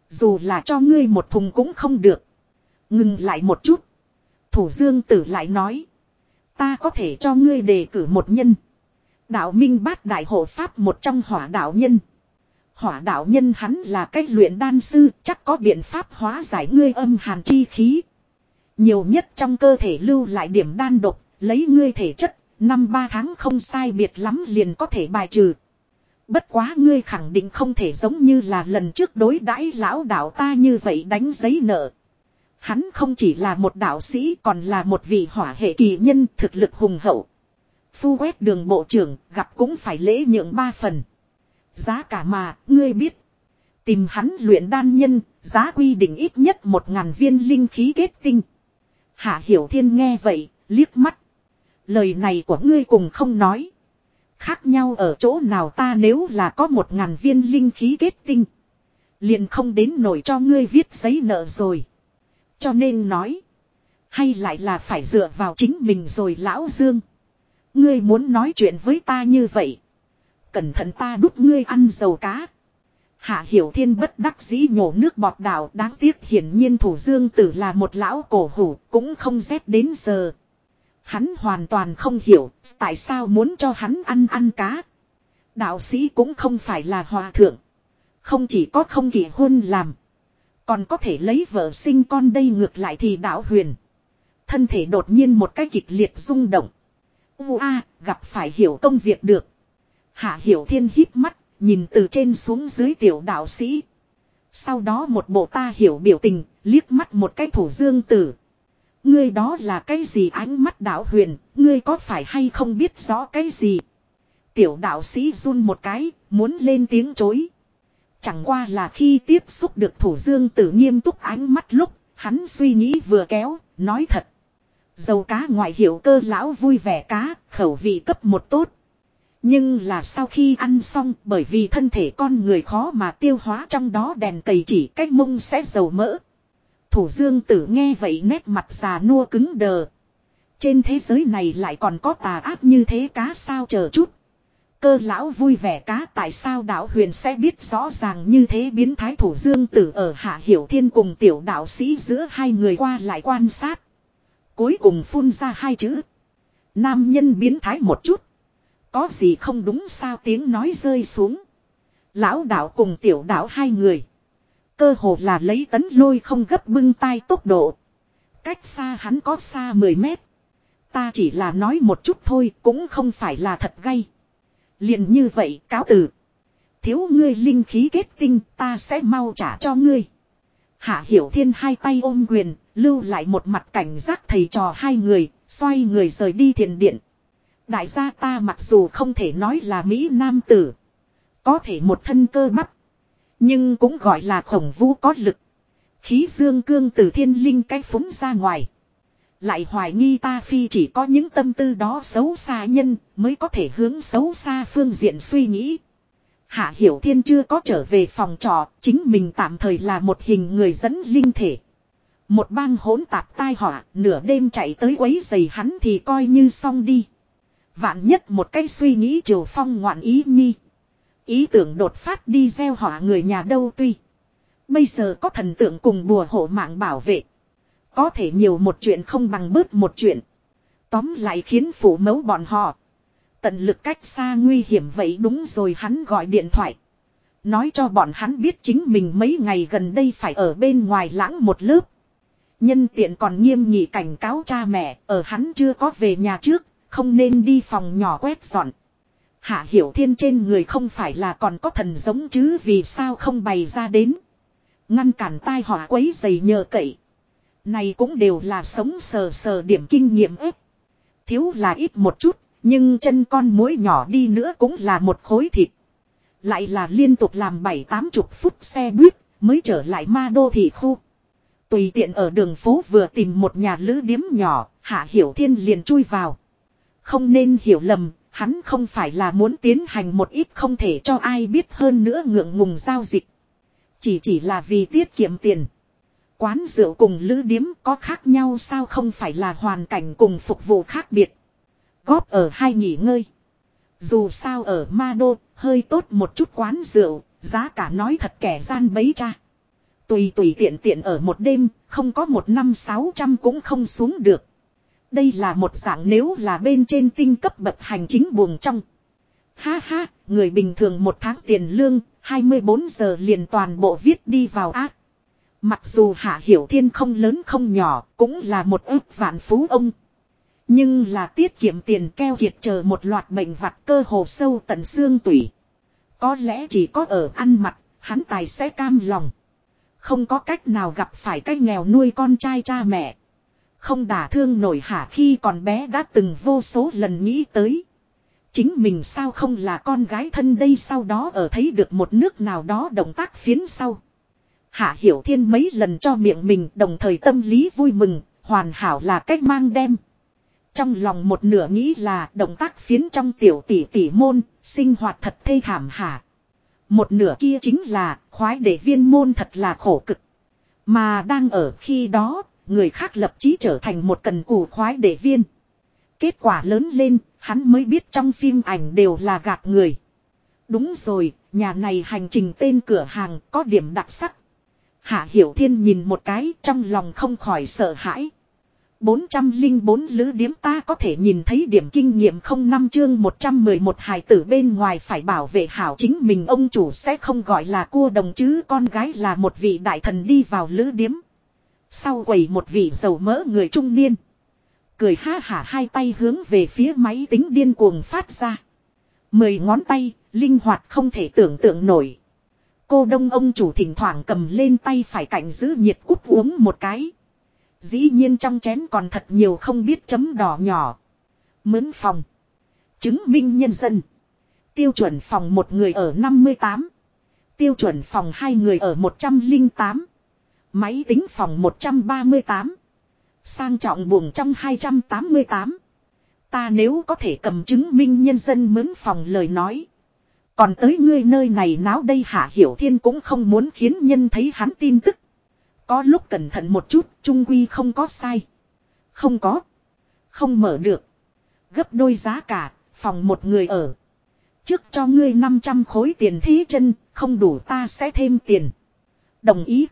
Dù là cho ngươi một thùng cũng không được. Ngừng lại một chút. Thủ dương tử lại nói. Ta có thể cho ngươi đề cử một nhân. Đạo minh bát đại hộ pháp một trong hỏa đạo nhân. Hỏa đạo nhân hắn là cách luyện đan sư chắc có biện pháp hóa giải ngươi âm hàn chi khí. Nhiều nhất trong cơ thể lưu lại điểm đan độc, lấy ngươi thể chất, năm ba tháng không sai biệt lắm liền có thể bài trừ. Bất quá ngươi khẳng định không thể giống như là lần trước đối đãi lão đạo ta như vậy đánh giấy nợ. Hắn không chỉ là một đạo sĩ còn là một vị hỏa hệ kỳ nhân thực lực hùng hậu. Phu quét đường bộ trưởng gặp cũng phải lễ nhượng ba phần. Giá cả mà, ngươi biết. Tìm hắn luyện đan nhân, giá quy định ít nhất một ngàn viên linh khí kết tinh. Hạ Hiểu Thiên nghe vậy, liếc mắt. Lời này của ngươi cùng không nói. Khác nhau ở chỗ nào ta nếu là có một ngàn viên linh khí kết tinh. Liền không đến nổi cho ngươi viết giấy nợ rồi. Cho nên nói. Hay lại là phải dựa vào chính mình rồi lão Dương. Ngươi muốn nói chuyện với ta như vậy. Cẩn thận ta đút ngươi ăn dầu cá. Hạ Hiểu Thiên bất đắc dĩ nhổ nước bọt đảo đáng tiếc hiển nhiên thủ dương tử là một lão cổ hủ, cũng không rét đến giờ. Hắn hoàn toàn không hiểu tại sao muốn cho hắn ăn ăn cá. Đạo sĩ cũng không phải là hòa thượng. Không chỉ có không kỳ hôn làm. Còn có thể lấy vợ sinh con đây ngược lại thì đạo huyền. Thân thể đột nhiên một cái kịch liệt rung động. U a gặp phải hiểu công việc được. Hạ hiểu thiên hít mắt, nhìn từ trên xuống dưới tiểu đạo sĩ. Sau đó một bộ ta hiểu biểu tình, liếc mắt một cái thủ dương tử. Ngươi đó là cái gì ánh mắt đạo huyền, ngươi có phải hay không biết rõ cái gì? Tiểu đạo sĩ run một cái, muốn lên tiếng chối. Chẳng qua là khi tiếp xúc được thủ dương tử nghiêm túc ánh mắt lúc, hắn suy nghĩ vừa kéo, nói thật. Dầu cá ngoại hiệu cơ lão vui vẻ cá, khẩu vị cấp một tốt. Nhưng là sau khi ăn xong bởi vì thân thể con người khó mà tiêu hóa trong đó đèn cầy chỉ cách mông sẽ dầu mỡ. Thủ dương tử nghe vậy nét mặt già nua cứng đờ. Trên thế giới này lại còn có tà ác như thế cá sao chờ chút. Cơ lão vui vẻ cá tại sao đạo huyền sẽ biết rõ ràng như thế biến thái thủ dương tử ở hạ hiểu thiên cùng tiểu đạo sĩ giữa hai người qua lại quan sát. Cuối cùng phun ra hai chữ. Nam nhân biến thái một chút. Có gì không đúng sao tiếng nói rơi xuống. Lão đạo cùng tiểu đạo hai người. Cơ hồ là lấy tấn lôi không gấp bưng tay tốc độ. Cách xa hắn có xa 10 mét. Ta chỉ là nói một chút thôi cũng không phải là thật gay. liền như vậy cáo từ. Thiếu ngươi linh khí kết tinh ta sẽ mau trả cho ngươi. Hạ Hiểu Thiên hai tay ôm quyền, lưu lại một mặt cảnh giác thầy trò hai người, xoay người rời đi thiền điện. Đại gia ta mặc dù không thể nói là Mỹ Nam tử. Có thể một thân cơ bắp. Nhưng cũng gọi là khổng vũ có lực. Khí dương cương từ thiên linh cách phúng ra ngoài. Lại hoài nghi ta phi chỉ có những tâm tư đó xấu xa nhân mới có thể hướng xấu xa phương diện suy nghĩ. Hạ Hiểu Thiên chưa có trở về phòng trọ, chính mình tạm thời là một hình người dẫn linh thể. Một bang hỗn tạp tai họa, nửa đêm chạy tới quấy giày hắn thì coi như xong đi. Vạn nhất một cái suy nghĩ triều phong ngoạn ý nhi. Ý tưởng đột phát đi gieo họa người nhà đâu tuy. Bây giờ có thần tượng cùng bùa hộ mạng bảo vệ. Có thể nhiều một chuyện không bằng bớt một chuyện. Tóm lại khiến phủ mấu bọn họ. Tận lực cách xa nguy hiểm vậy đúng rồi hắn gọi điện thoại. Nói cho bọn hắn biết chính mình mấy ngày gần đây phải ở bên ngoài lãng một lớp. Nhân tiện còn nghiêm nghị cảnh cáo cha mẹ ở hắn chưa có về nhà trước, không nên đi phòng nhỏ quét dọn. Hạ Hiểu Thiên trên người không phải là còn có thần giống chứ vì sao không bày ra đến. Ngăn cản tai họa quấy dày nhờ cậy. Này cũng đều là sống sờ sờ điểm kinh nghiệm ếp. Thiếu là ít một chút, nhưng chân con mối nhỏ đi nữa cũng là một khối thịt. Lại là liên tục làm bảy tám chục phút xe buýt mới trở lại ma đô thị khu. Tùy tiện ở đường phố vừa tìm một nhà lữ điếm nhỏ, Hạ Hiểu Thiên liền chui vào. Không nên hiểu lầm, hắn không phải là muốn tiến hành một ít không thể cho ai biết hơn nữa ngượng ngùng giao dịch. Chỉ chỉ là vì tiết kiệm tiền. Quán rượu cùng lữ điếm có khác nhau sao không phải là hoàn cảnh cùng phục vụ khác biệt. Góp ở hai nghỉ ngơi. Dù sao ở Ma Đô, hơi tốt một chút quán rượu, giá cả nói thật kẻ gian bấy cha. Tùy tùy tiện tiện ở một đêm, không có một năm sáu trăm cũng không xuống được. Đây là một dạng nếu là bên trên tinh cấp bậc hành chính buồng trong. Ha ha, người bình thường một tháng tiền lương, 24 giờ liền toàn bộ viết đi vào ác. Mặc dù Hạ Hiểu Thiên không lớn không nhỏ, cũng là một ước vạn phú ông. Nhưng là tiết kiệm tiền keo kiệt chờ một loạt bệnh vặt cơ hồ sâu tận xương tủy. Có lẽ chỉ có ở ăn mặt, hắn tài sẽ cam lòng. Không có cách nào gặp phải cái nghèo nuôi con trai cha mẹ. Không đả thương nổi hả khi còn bé đã từng vô số lần nghĩ tới. Chính mình sao không là con gái thân đây sau đó ở thấy được một nước nào đó động tác phiến sau. Hạ Hiểu Thiên mấy lần cho miệng mình đồng thời tâm lý vui mừng, hoàn hảo là cách mang đem. Trong lòng một nửa nghĩ là động tác phiến trong tiểu tỷ tỷ môn, sinh hoạt thật thê thảm hả. Một nửa kia chính là khoái để viên môn thật là khổ cực. Mà đang ở khi đó, người khác lập chí trở thành một cần củ khoái để viên. Kết quả lớn lên, hắn mới biết trong phim ảnh đều là gạt người. Đúng rồi, nhà này hành trình tên cửa hàng có điểm đặc sắc. Hạ Hiểu Thiên nhìn một cái trong lòng không khỏi sợ hãi. 404 lữ điếm ta có thể nhìn thấy điểm kinh nghiệm không năm chương 111 hài tử bên ngoài phải bảo vệ hảo chính mình ông chủ sẽ không gọi là cua đồng chứ con gái là một vị đại thần đi vào lữ điếm. Sau quầy một vị dầu mỡ người trung niên. Cười ha hả hai tay hướng về phía máy tính điên cuồng phát ra. Mười ngón tay, linh hoạt không thể tưởng tượng nổi. Cô đông ông chủ thỉnh thoảng cầm lên tay phải cạnh giữ nhiệt cút uống một cái. Dĩ nhiên trong chén còn thật nhiều không biết chấm đỏ nhỏ. Mướn phòng. Chứng minh nhân dân. Tiêu chuẩn phòng một người ở 58. Tiêu chuẩn phòng hai người ở 108. Máy tính phòng 138. Sang trọng buồng trong 288. Ta nếu có thể cầm chứng minh nhân dân mướn phòng lời nói. Còn tới ngươi nơi này náo đây hạ hiểu thiên cũng không muốn khiến nhân thấy hắn tin tức. Có lúc cẩn thận một chút, trung quy không có sai. Không có. Không mở được. Gấp đôi giá cả, phòng một người ở. Trước cho ngươi 500 khối tiền thí chân, không đủ ta sẽ thêm tiền. Đồng ý.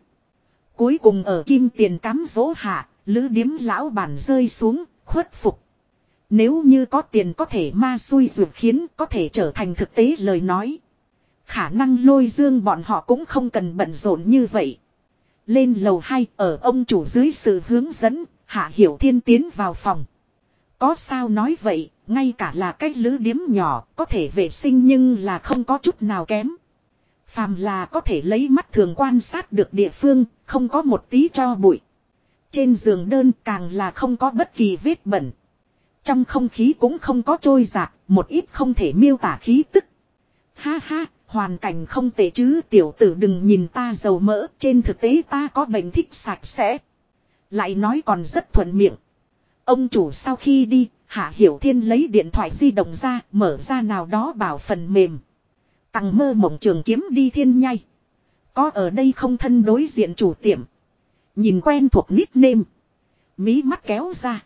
Cuối cùng ở kim tiền cắm dỗ hạ, lữ điếm lão bản rơi xuống, khuất phục. Nếu như có tiền có thể ma xui dược khiến có thể trở thành thực tế lời nói. Khả năng lôi dương bọn họ cũng không cần bận rộn như vậy. Lên lầu 2 ở ông chủ dưới sự hướng dẫn, Hạ Hiểu Thiên tiến vào phòng. Có sao nói vậy, ngay cả là cách lữ điếm nhỏ, có thể vệ sinh nhưng là không có chút nào kém. Phàm là có thể lấy mắt thường quan sát được địa phương, không có một tí cho bụi. Trên giường đơn càng là không có bất kỳ vết bẩn. Trong không khí cũng không có trôi giạt, một ít không thể miêu tả khí tức. Ha ha, hoàn cảnh không tệ chứ tiểu tử đừng nhìn ta dầu mỡ, trên thực tế ta có bệnh thích sạch sẽ. Lại nói còn rất thuận miệng. Ông chủ sau khi đi, Hạ Hiểu Thiên lấy điện thoại di động ra, mở ra nào đó bảo phần mềm. Tặng mơ mộng trường kiếm đi thiên nhai. Có ở đây không thân đối diện chủ tiệm. Nhìn quen thuộc nickname. Mí mắt kéo ra.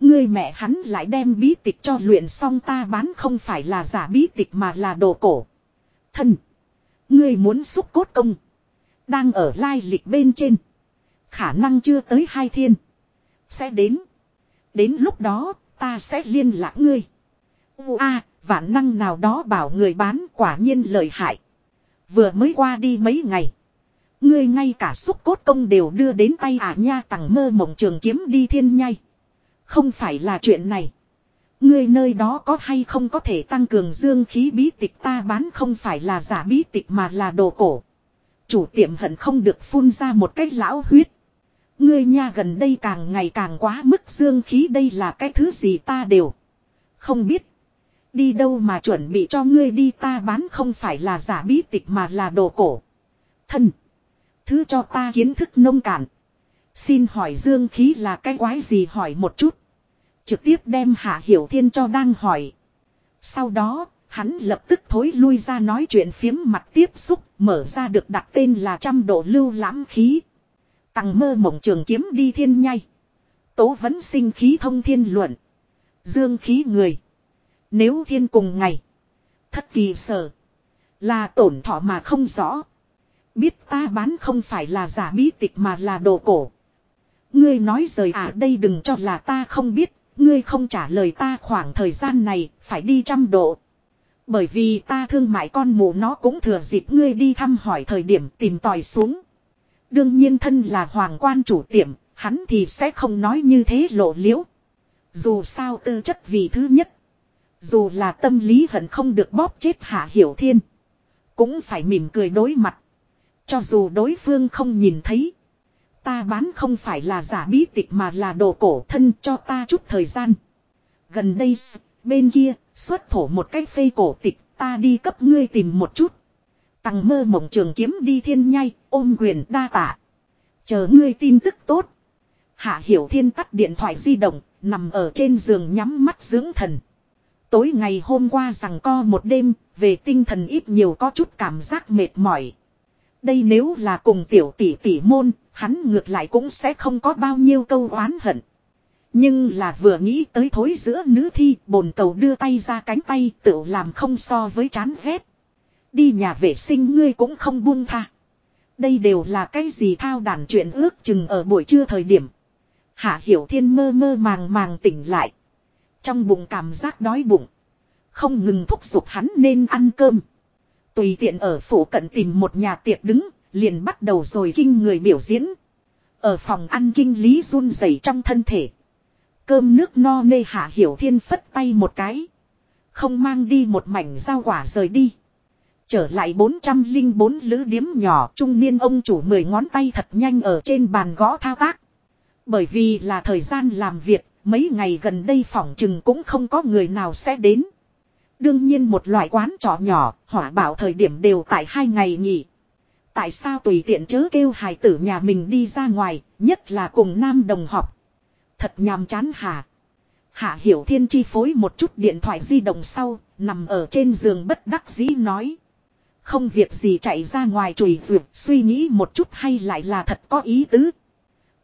Ngươi mẹ hắn lại đem bí tịch cho luyện xong ta bán không phải là giả bí tịch mà là đồ cổ. Thân. Ngươi muốn xúc cốt công. Đang ở lai lịch bên trên. Khả năng chưa tới hai thiên. Sẽ đến. Đến lúc đó, ta sẽ liên lạc ngươi. u a vạn năng nào đó bảo người bán quả nhiên lợi hại. Vừa mới qua đi mấy ngày. Ngươi ngay cả xúc cốt công đều đưa đến tay à nha tặng mơ mộng trường kiếm đi thiên nhai. Không phải là chuyện này. Ngươi nơi đó có hay không có thể tăng cường dương khí bí tịch ta bán không phải là giả bí tịch mà là đồ cổ. Chủ tiệm hận không được phun ra một cách lão huyết. Ngươi nha gần đây càng ngày càng quá mức dương khí đây là cái thứ gì ta đều. Không biết. Đi đâu mà chuẩn bị cho ngươi đi ta bán không phải là giả bí tịch mà là đồ cổ. Thân. Thứ cho ta kiến thức nông cạn. Xin hỏi dương khí là cái quái gì hỏi một chút. Trực tiếp đem Hạ Hiểu Thiên cho đang hỏi. Sau đó, hắn lập tức thối lui ra nói chuyện phiếm mặt tiếp xúc, mở ra được đặt tên là trăm độ lưu lãm khí. Tặng mơ mộng trường kiếm đi thiên nhai. Tố vẫn sinh khí thông thiên luận. Dương khí người. Nếu thiên cùng ngày. Thất kỳ sở. Là tổn thọ mà không rõ. Biết ta bán không phải là giả bí tịch mà là đồ cổ. Ngươi nói rời à đây đừng cho là ta không biết. Ngươi không trả lời ta khoảng thời gian này phải đi trăm độ. Bởi vì ta thương mại con mù nó cũng thừa dịp ngươi đi thăm hỏi thời điểm tìm tòi xuống. Đương nhiên thân là hoàng quan chủ tiệm, hắn thì sẽ không nói như thế lộ liễu. Dù sao tư chất vì thứ nhất. Dù là tâm lý hận không được bóp chết hạ hiểu thiên. Cũng phải mỉm cười đối mặt. Cho dù đối phương không nhìn thấy. Ta bán không phải là giả bí tịch mà là đồ cổ thân cho ta chút thời gian. Gần đây, bên kia, xuất thổ một cái phê cổ tịch, ta đi cấp ngươi tìm một chút. tăng mơ mộng trường kiếm đi thiên nhai, ôm quyền đa tạ. Chờ ngươi tin tức tốt. Hạ Hiểu Thiên tắt điện thoại di động, nằm ở trên giường nhắm mắt dưỡng thần. Tối ngày hôm qua rằng co một đêm, về tinh thần ít nhiều có chút cảm giác mệt mỏi. Đây nếu là cùng tiểu tỷ tỷ môn, hắn ngược lại cũng sẽ không có bao nhiêu câu oán hận. Nhưng là vừa nghĩ tới thối giữa nữ thi, bồn cầu đưa tay ra cánh tay tự làm không so với chán ghét. Đi nhà vệ sinh ngươi cũng không buông tha. Đây đều là cái gì thao đàn chuyện ước chừng ở buổi trưa thời điểm. Hạ Hiểu Thiên mơ mơ màng màng tỉnh lại. Trong bụng cảm giác đói bụng. Không ngừng thúc giục hắn nên ăn cơm. Tùy tiện ở phủ cận tìm một nhà tiệc đứng, liền bắt đầu rồi kinh người biểu diễn. Ở phòng ăn kinh lý run rẩy trong thân thể. Cơm nước no nê Hạ Hiểu Thiên phất tay một cái. Không mang đi một mảnh rau quả rời đi. Trở lại 404 lữ điếm nhỏ trung niên ông chủ mười ngón tay thật nhanh ở trên bàn gõ thao tác. Bởi vì là thời gian làm việc, mấy ngày gần đây phỏng chừng cũng không có người nào sẽ đến. Đương nhiên một loại quán trọ nhỏ, hỏa bảo thời điểm đều tại hai ngày nghỉ. Tại sao tùy tiện chớ kêu hài tử nhà mình đi ra ngoài, nhất là cùng nam đồng học. Thật nhàm chán hả? Hạ Hiểu Thiên chi phối một chút điện thoại di động sau, nằm ở trên giường bất đắc dĩ nói. Không việc gì chạy ra ngoài chùi vượt, suy nghĩ một chút hay lại là thật có ý tứ.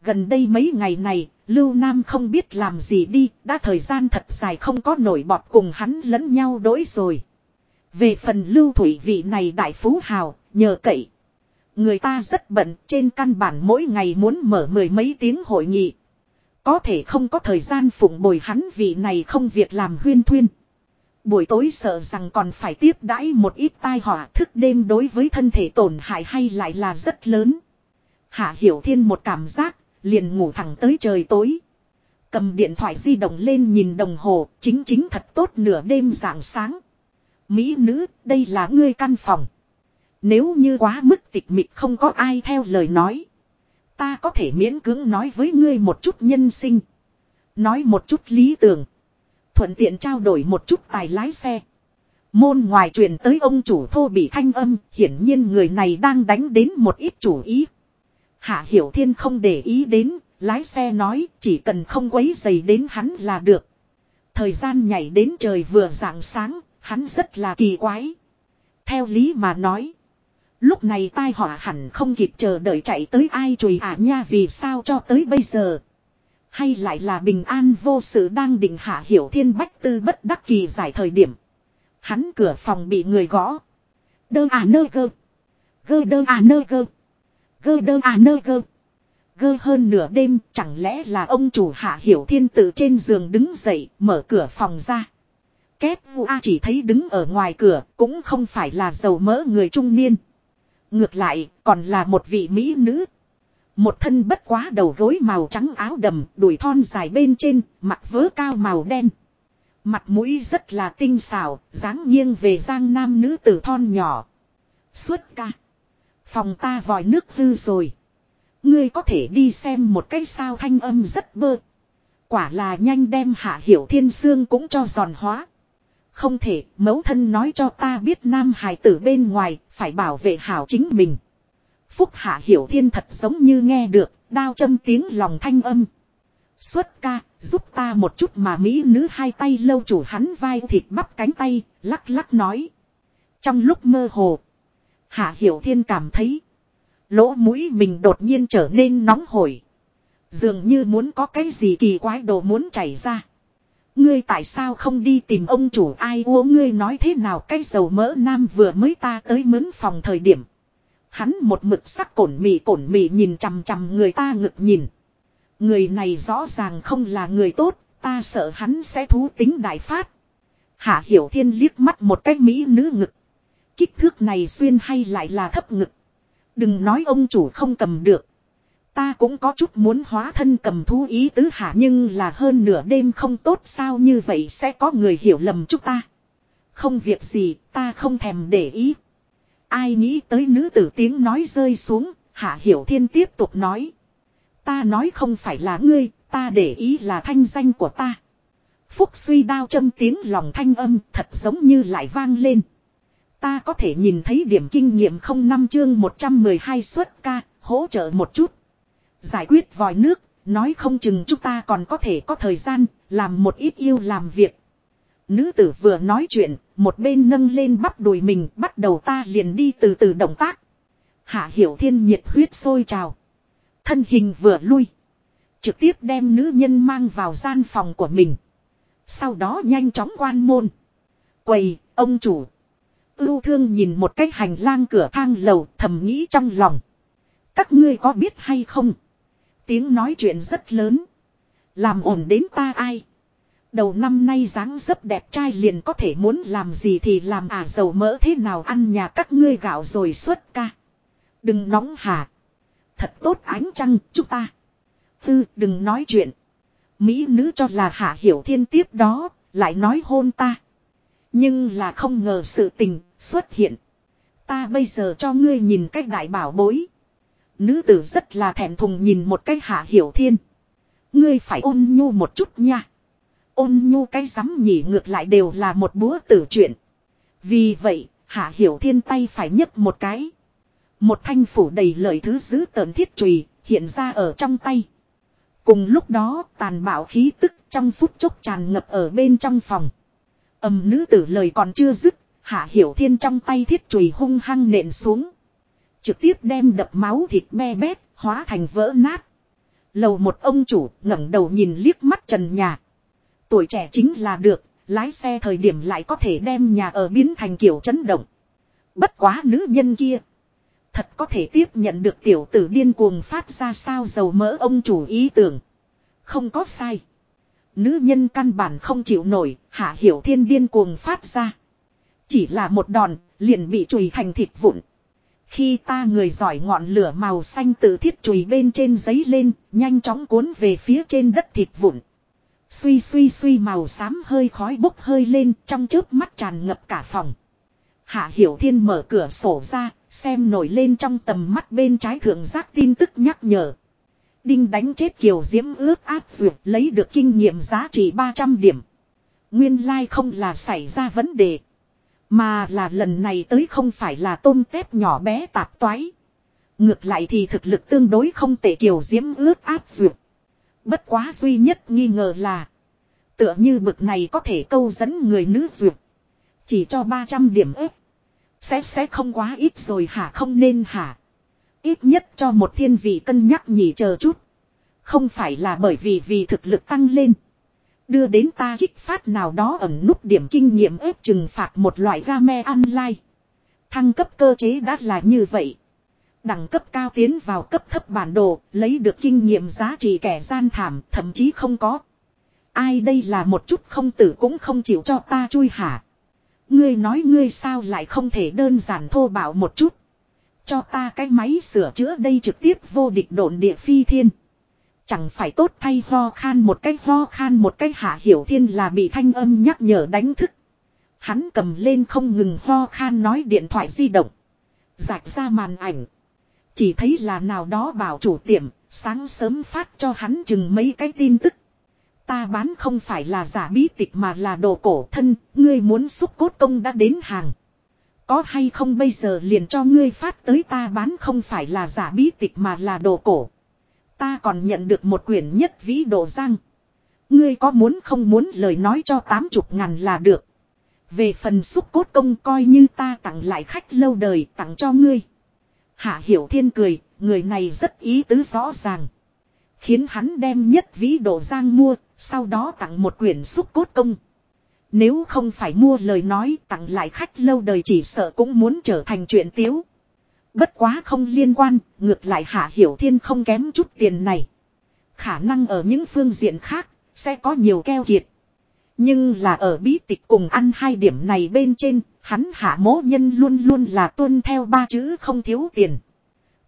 Gần đây mấy ngày này, Lưu Nam không biết làm gì đi, đã thời gian thật dài không có nổi bọt cùng hắn lẫn nhau đối rồi. Về phần Lưu Thủy vị này đại phú hào, nhờ cậy. Người ta rất bận, trên căn bản mỗi ngày muốn mở mười mấy tiếng hội nghị. Có thể không có thời gian phụng bồi hắn vị này không việc làm huyên thuyên. Buổi tối sợ rằng còn phải tiếp đãi một ít tai họa thức đêm đối với thân thể tổn hại hay lại là rất lớn. Hạ Hiểu Thiên một cảm giác, liền ngủ thẳng tới trời tối. Cầm điện thoại di động lên nhìn đồng hồ, chính chính thật tốt nửa đêm rạng sáng. Mỹ nữ, đây là ngươi căn phòng. Nếu như quá mức tịch mịch không có ai theo lời nói. Ta có thể miễn cưỡng nói với ngươi một chút nhân sinh. Nói một chút lý tưởng. Thuận tiện trao đổi một chút tài lái xe. Môn ngoài truyền tới ông chủ thô bị thanh âm, hiển nhiên người này đang đánh đến một ít chủ ý. Hạ Hiểu Thiên không để ý đến, lái xe nói chỉ cần không quấy dày đến hắn là được. Thời gian nhảy đến trời vừa rạng sáng, hắn rất là kỳ quái. Theo lý mà nói. Lúc này tai họa hẳn không kịp chờ đợi chạy tới ai chùi à nha vì sao cho tới bây giờ. Hay lại là bình an vô sự đang định hạ hiểu thiên bách tư bất đắc kỳ giải thời điểm. Hắn cửa phòng bị người gõ. Đơ à nơ gơ. Gơ đơ à nơ gơ. Gơ đơ à nơ gơ. Gơ hơn nửa đêm chẳng lẽ là ông chủ hạ hiểu thiên tự trên giường đứng dậy mở cửa phòng ra. kép vu a chỉ thấy đứng ở ngoài cửa cũng không phải là dầu mỡ người trung niên. Ngược lại còn là một vị mỹ nữ. Một thân bất quá đầu gối màu trắng áo đầm đùi thon dài bên trên mặt vớ cao màu đen. Mặt mũi rất là tinh xảo, dáng nghiêng về giang nam nữ tử thon nhỏ. Suốt ca. Phòng ta vòi nước hư rồi. Ngươi có thể đi xem một cái sao thanh âm rất bơ. Quả là nhanh đem hạ hiểu thiên sương cũng cho giòn hóa. không thể, mẫu thân nói cho ta biết nam hài tử bên ngoài, phải bảo vệ hảo chính mình. Phúc Hạ Hiểu Thiên thật giống như nghe được, đao châm tiếng lòng thanh âm. Xuất ca, giúp ta một chút mà Mỹ nữ hai tay lâu chủ hắn vai thịt bắp cánh tay, lắc lắc nói. Trong lúc mơ hồ, Hạ Hiểu Thiên cảm thấy, lỗ mũi mình đột nhiên trở nên nóng hổi. Dường như muốn có cái gì kỳ quái đồ muốn chảy ra. Ngươi tại sao không đi tìm ông chủ ai ua ngươi nói thế nào cái dầu mỡ nam vừa mới ta tới mướn phòng thời điểm. Hắn một mực sắc cổn mì cổn mì nhìn chằm chằm người ta ngực nhìn. Người này rõ ràng không là người tốt, ta sợ hắn sẽ thú tính đại phát. Hạ Hiểu Thiên liếc mắt một cái mỹ nữ ngực. Kích thước này xuyên hay lại là thấp ngực. Đừng nói ông chủ không cầm được. Ta cũng có chút muốn hóa thân cầm thú ý tứ hạ nhưng là hơn nửa đêm không tốt sao như vậy sẽ có người hiểu lầm chúng ta. Không việc gì, ta không thèm để ý. Ai nghĩ tới nữ tử tiếng nói rơi xuống, hạ hiểu thiên tiếp tục nói. Ta nói không phải là ngươi, ta để ý là thanh danh của ta. Phúc suy đao châm tiếng lòng thanh âm thật giống như lại vang lên. Ta có thể nhìn thấy điểm kinh nghiệm không năm chương 112 xuất ca, hỗ trợ một chút. Giải quyết vòi nước, nói không chừng chúng ta còn có thể có thời gian, làm một ít yêu làm việc. Nữ tử vừa nói chuyện, một bên nâng lên bắp đùi mình, bắt đầu ta liền đi từ từ động tác. Hạ hiểu thiên nhiệt huyết sôi trào. Thân hình vừa lui. Trực tiếp đem nữ nhân mang vào gian phòng của mình. Sau đó nhanh chóng quan môn. Quầy, ông chủ. Ưu thương nhìn một cái hành lang cửa thang lầu thầm nghĩ trong lòng. Các ngươi có biết hay không? Tiếng nói chuyện rất lớn. Làm ổn đến ta ai? Đầu năm nay dáng dấp đẹp trai liền có thể muốn làm gì thì làm à dầu mỡ thế nào ăn nhà các ngươi gạo rồi xuất ca. Đừng nóng hà Thật tốt ánh trăng chúng ta. Tư đừng nói chuyện. Mỹ nữ cho là hạ hiểu thiên tiếp đó, lại nói hôn ta. Nhưng là không ngờ sự tình xuất hiện. Ta bây giờ cho ngươi nhìn cách đại bảo bối. Nữ tử rất là thèm thùng nhìn một cách hạ hiểu thiên. Ngươi phải ôn nhu một chút nha. Ôn nhu cái rắm nhỉ ngược lại đều là một búa tử chuyện. Vì vậy, hạ hiểu thiên tay phải nhấc một cái. Một thanh phủ đầy lời thứ giữ tợn thiết trùy, hiện ra ở trong tay. Cùng lúc đó, tàn bạo khí tức trong phút chốc tràn ngập ở bên trong phòng. Âm nữ tử lời còn chưa dứt, hạ hiểu thiên trong tay thiết chùy hung hăng nện xuống. Trực tiếp đem đập máu thịt me bét, hóa thành vỡ nát. Lầu một ông chủ ngẩng đầu nhìn liếc mắt trần nhà. Tuổi trẻ chính là được, lái xe thời điểm lại có thể đem nhà ở biến thành kiểu chấn động. Bất quá nữ nhân kia. Thật có thể tiếp nhận được tiểu tử điên cuồng phát ra sao dầu mỡ ông chủ ý tưởng. Không có sai. Nữ nhân căn bản không chịu nổi, hạ hiểu thiên điên cuồng phát ra. Chỉ là một đòn, liền bị chùi thành thịt vụn. Khi ta người giỏi ngọn lửa màu xanh tự thiết chùi bên trên giấy lên, nhanh chóng cuốn về phía trên đất thịt vụn. Suy suy suy màu xám hơi khói bốc hơi lên trong chớp mắt tràn ngập cả phòng. Hạ Hiểu Thiên mở cửa sổ ra, xem nổi lên trong tầm mắt bên trái thượng giác tin tức nhắc nhở. Đinh đánh chết Kiều Diễm ướp áp duyệt lấy được kinh nghiệm giá trị 300 điểm. Nguyên lai like không là xảy ra vấn đề. Mà là lần này tới không phải là tôm tép nhỏ bé tạp toái. Ngược lại thì thực lực tương đối không tệ Kiều Diễm ướt áp duyệt. Bất quá duy nhất nghi ngờ là. Tựa như bực này có thể câu dẫn người nữ duyệt. Chỉ cho 300 điểm ếp. Sẽ sẽ không quá ít rồi hả không nên hả. Ít nhất cho một thiên vị cân nhắc nhỉ, chờ chút. Không phải là bởi vì vì thực lực tăng lên. Đưa đến ta kích phát nào đó ẩn nút điểm kinh nghiệm ép trừng phạt một loại game online. Thăng cấp cơ chế đã là như vậy. Đẳng cấp cao tiến vào cấp thấp bản đồ, lấy được kinh nghiệm giá trị kẻ gian thảm, thậm chí không có. Ai đây là một chút không tử cũng không chịu cho ta chui hả. Ngươi nói ngươi sao lại không thể đơn giản thô bạo một chút. Cho ta cái máy sửa chữa đây trực tiếp vô địch độn địa phi thiên. Chẳng phải tốt thay ho khan một cách ho khan một cách hạ hiểu thiên là bị thanh âm nhắc nhở đánh thức. Hắn cầm lên không ngừng ho khan nói điện thoại di động. Rạch ra màn ảnh. Chỉ thấy là nào đó bảo chủ tiệm, sáng sớm phát cho hắn chừng mấy cái tin tức. Ta bán không phải là giả bí tịch mà là đồ cổ thân, ngươi muốn xúc cốt công đã đến hàng. Có hay không bây giờ liền cho ngươi phát tới ta bán không phải là giả bí tịch mà là đồ cổ. Ta còn nhận được một quyển nhất vĩ đồ giang. Ngươi có muốn không muốn lời nói cho tám chục ngàn là được. Về phần xúc cốt công coi như ta tặng lại khách lâu đời tặng cho ngươi. Hạ Hiểu Thiên cười, người này rất ý tứ rõ ràng. Khiến hắn đem nhất vĩ độ giang mua, sau đó tặng một quyển xúc cốt công. Nếu không phải mua lời nói tặng lại khách lâu đời chỉ sợ cũng muốn trở thành chuyện tiếu. Bất quá không liên quan, ngược lại Hạ Hiểu Thiên không kém chút tiền này. Khả năng ở những phương diện khác, sẽ có nhiều keo kiệt. Nhưng là ở bí tịch cùng ăn hai điểm này bên trên, hắn hạ mố nhân luôn luôn là tuân theo ba chữ không thiếu tiền.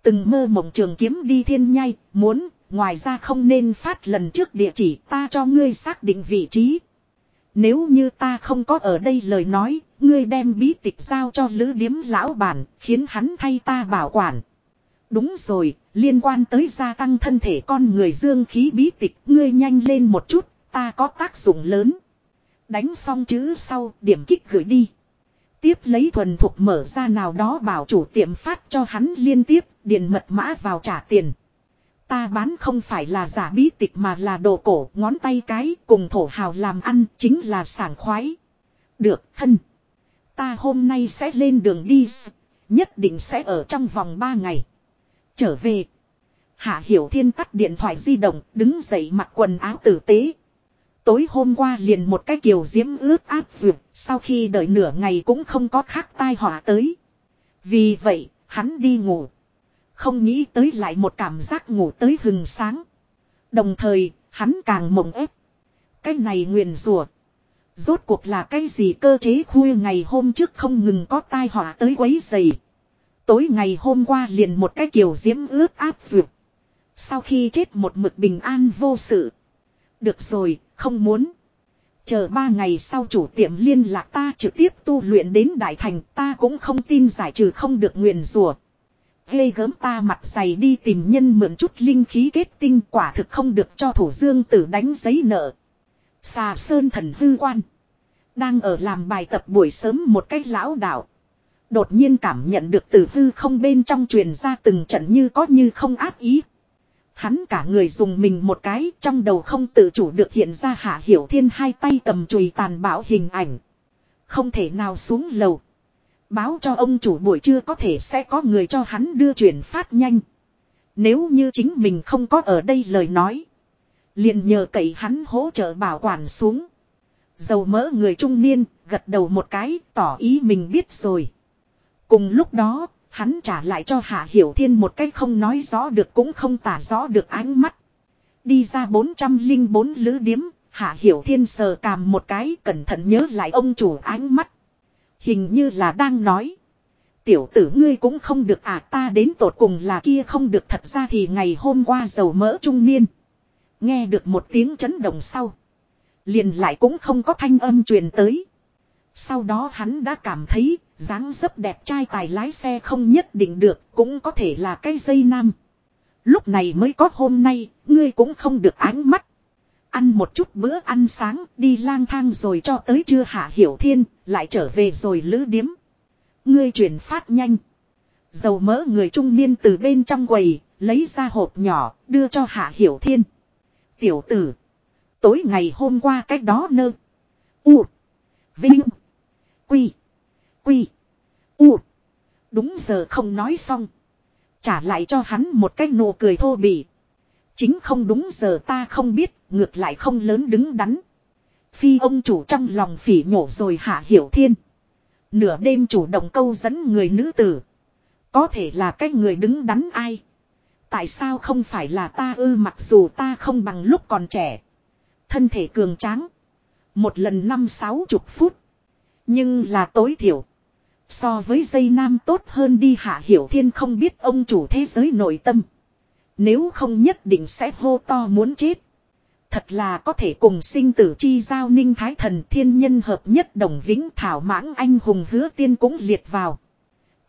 Từng mơ mộng trường kiếm đi thiên nhai, muốn, ngoài ra không nên phát lần trước địa chỉ ta cho ngươi xác định vị trí. Nếu như ta không có ở đây lời nói, ngươi đem bí tịch giao cho lữ điếm lão bản, khiến hắn thay ta bảo quản. Đúng rồi, liên quan tới gia tăng thân thể con người dương khí bí tịch, ngươi nhanh lên một chút, ta có tác dụng lớn. Đánh xong chữ sau, điểm kích gửi đi. Tiếp lấy thuần thuộc mở ra nào đó bảo chủ tiệm phát cho hắn liên tiếp, điền mật mã vào trả tiền. Ta bán không phải là giả bí tịch mà là đồ cổ, ngón tay cái, cùng thổ hào làm ăn, chính là sảng khoái. Được, thân. Ta hôm nay sẽ lên đường đi, nhất định sẽ ở trong vòng 3 ngày. Trở về. Hạ Hiểu Thiên tắt điện thoại di động, đứng dậy mặc quần áo tử tế. Tối hôm qua liền một cái kiều diễm ướt áp dược, sau khi đợi nửa ngày cũng không có khác tai họa tới. Vì vậy, hắn đi ngủ. Không nghĩ tới lại một cảm giác ngủ tới hừng sáng. Đồng thời, hắn càng mộng ép. Cái này nguyền rùa. Rốt cuộc là cái gì cơ chế khuya ngày hôm trước không ngừng có tai họa tới quấy dày. Tối ngày hôm qua liền một cái kiểu diễm ướt áp dược. Sau khi chết một mực bình an vô sự. Được rồi, không muốn. Chờ ba ngày sau chủ tiệm liên lạc ta trực tiếp tu luyện đến đại thành ta cũng không tin giải trừ không được nguyền rùa. Ghê gớm ta mặt dày đi tìm nhân mượn chút linh khí kết tinh quả thực không được cho thủ dương tử đánh giấy nợ. Xà sơn thần hư quan. Đang ở làm bài tập buổi sớm một cách lão đạo. Đột nhiên cảm nhận được từ hư không bên trong truyền ra từng trận như có như không áp ý. Hắn cả người dùng mình một cái, trong đầu không tự chủ được hiện ra hạ hiểu thiên hai tay cầm chùy tàn bạo hình ảnh. Không thể nào xuống lầu. Báo cho ông chủ buổi trưa có thể sẽ có người cho hắn đưa chuyển phát nhanh. Nếu như chính mình không có ở đây lời nói. liền nhờ cậy hắn hỗ trợ bảo quản xuống. Dầu mỡ người trung niên, gật đầu một cái, tỏ ý mình biết rồi. Cùng lúc đó, hắn trả lại cho Hạ Hiểu Thiên một cách không nói rõ được cũng không tả rõ được ánh mắt. Đi ra 404 lứ điếm, Hạ Hiểu Thiên sờ càm một cái cẩn thận nhớ lại ông chủ ánh mắt. Hình như là đang nói. Tiểu tử ngươi cũng không được à ta đến tột cùng là kia không được thật ra thì ngày hôm qua dầu mỡ trung niên. Nghe được một tiếng chấn động sau. Liền lại cũng không có thanh âm truyền tới. Sau đó hắn đã cảm thấy dáng dấp đẹp trai tài lái xe không nhất định được cũng có thể là cái dây nam. Lúc này mới có hôm nay, ngươi cũng không được ánh mắt. Ăn một chút bữa ăn sáng, đi lang thang rồi cho tới trưa hạ hiểu thiên, lại trở về rồi lữ điếm. Ngươi chuyển phát nhanh. Dầu mỡ người trung niên từ bên trong quầy, lấy ra hộp nhỏ, đưa cho hạ hiểu thiên. Tiểu tử. Tối ngày hôm qua cách đó nơ. U. Vinh. Quy. Quy. U. Đúng giờ không nói xong. Trả lại cho hắn một cái nụ cười thô bỉ. Chính không đúng giờ ta không biết, ngược lại không lớn đứng đắn. Phi ông chủ trong lòng phỉ nhổ rồi hạ hiểu thiên. Nửa đêm chủ động câu dẫn người nữ tử. Có thể là cái người đứng đắn ai. Tại sao không phải là ta ư mặc dù ta không bằng lúc còn trẻ. Thân thể cường tráng. Một lần năm sáu chục phút. Nhưng là tối thiểu. So với dây nam tốt hơn đi hạ hiểu thiên không biết ông chủ thế giới nội tâm. Nếu không nhất định sẽ hô to muốn chết. Thật là có thể cùng sinh tử chi giao ninh thái thần thiên nhân hợp nhất đồng vĩnh thảo mãng anh hùng hứa tiên cũng liệt vào.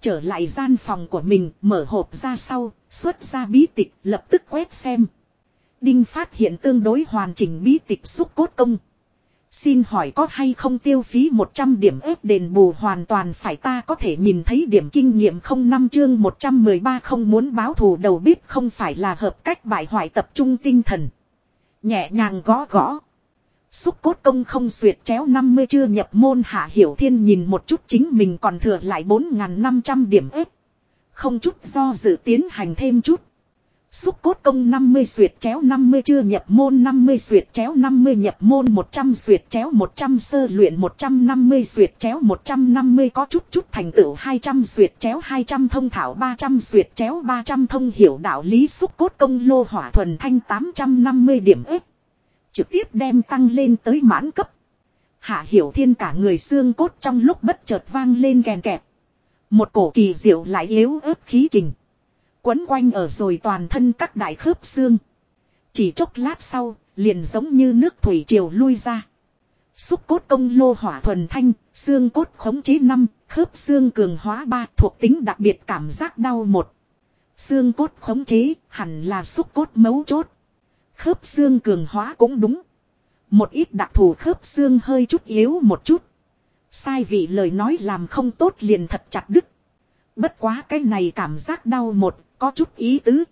Trở lại gian phòng của mình mở hộp ra sau, xuất ra bí tịch lập tức quét xem. Đinh phát hiện tương đối hoàn chỉnh bí tịch xúc cốt công. Xin hỏi có hay không tiêu phí 100 điểm ếp đền bù hoàn toàn phải ta có thể nhìn thấy điểm kinh nghiệm không năm chương 113 không muốn báo thù đầu bếp không phải là hợp cách bại hoại tập trung tinh thần. Nhẹ nhàng gõ gõ. Xúc cốt công không xuyệt chéo 50 chưa nhập môn hạ hiểu thiên nhìn một chút chính mình còn thừa lại 4.500 điểm ếp. Không chút do dự tiến hành thêm chút. Xúc cốt công 50 suyệt chéo 50 chưa nhập môn 50 suyệt chéo 50 nhập môn 100 suyệt chéo 100 sơ luyện 150 suyệt chéo 150 có chút chút thành tựu 200 suyệt chéo 200 thông thảo 300 suyệt chéo 300 thông hiểu đạo lý xúc cốt công lô hỏa thuần thanh 850 điểm ếp. Trực tiếp đem tăng lên tới mãn cấp. Hạ hiểu thiên cả người xương cốt trong lúc bất chợt vang lên kèn kẹt. Một cổ kỳ diệu lại yếu ớt khí kình. Quấn quanh ở rồi toàn thân các đại khớp xương. Chỉ chốc lát sau, liền giống như nước thủy triều lui ra. Xúc cốt công lô hỏa thuần thanh, xương cốt khống chế năm, khớp xương cường hóa ba thuộc tính đặc biệt cảm giác đau một. Xương cốt khống chế hẳn là xúc cốt mấu chốt. Khớp xương cường hóa cũng đúng. Một ít đặc thù khớp xương hơi chút yếu một chút. Sai vị lời nói làm không tốt liền thật chặt đứt. Bất quá cái này cảm giác đau một, có chút ý tứ.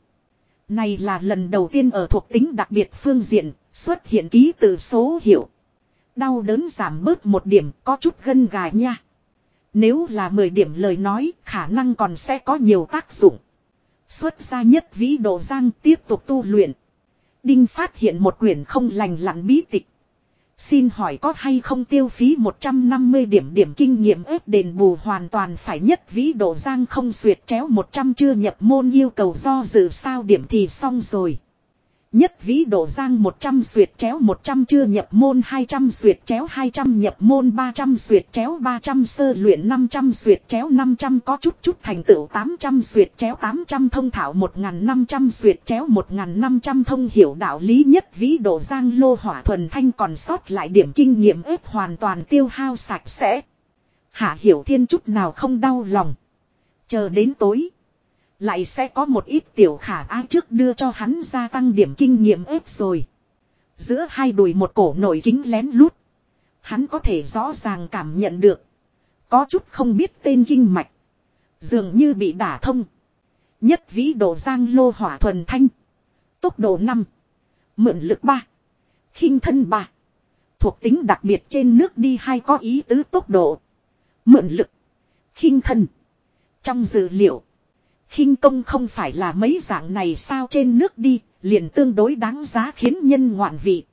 Này là lần đầu tiên ở thuộc tính đặc biệt phương diện, xuất hiện ký tự số hiệu. Đau đớn giảm bớt một điểm, có chút gân gà nha. Nếu là 10 điểm lời nói, khả năng còn sẽ có nhiều tác dụng. Xuất ra nhất vĩ độ giang tiếp tục tu luyện. Đinh phát hiện một quyển không lành lặn bí tịch. Xin hỏi có hay không tiêu phí 150 điểm điểm kinh nghiệm ếp đền bù hoàn toàn phải nhất vĩ độ giang không xuyệt chéo 100 chưa nhập môn yêu cầu do dự sao điểm thì xong rồi. Nhất vĩ độ giang 100 suyệt chéo 100 chưa nhập môn 200 suyệt chéo 200 nhập môn 300 suyệt chéo 300 sơ luyện 500 suyệt chéo 500 có chút chút thành tựu 800 suyệt chéo 800 thông thảo 1500 suyệt chéo 1500 thông hiểu đạo lý nhất vĩ độ giang lô hỏa thuần thanh còn sót lại điểm kinh nghiệm ếp hoàn toàn tiêu hao sạch sẽ. Hạ hiểu thiên chút nào không đau lòng. Chờ đến tối. Lại sẽ có một ít tiểu khả ái trước đưa cho hắn gia tăng điểm kinh nghiệm ếp rồi. Giữa hai đùi một cổ nổi kính lén lút. Hắn có thể rõ ràng cảm nhận được. Có chút không biết tên kinh mạch. Dường như bị đả thông. Nhất vĩ độ giang lô hỏa thuần thanh. Tốc độ 5. Mượn lực 3. khinh thân 3. Thuộc tính đặc biệt trên nước đi hay có ý tứ tốc độ. Mượn lực. khinh thân. Trong dữ liệu khinh công không phải là mấy dạng này sao trên nước đi, liền tương đối đáng giá khiến nhân ngoạn vị.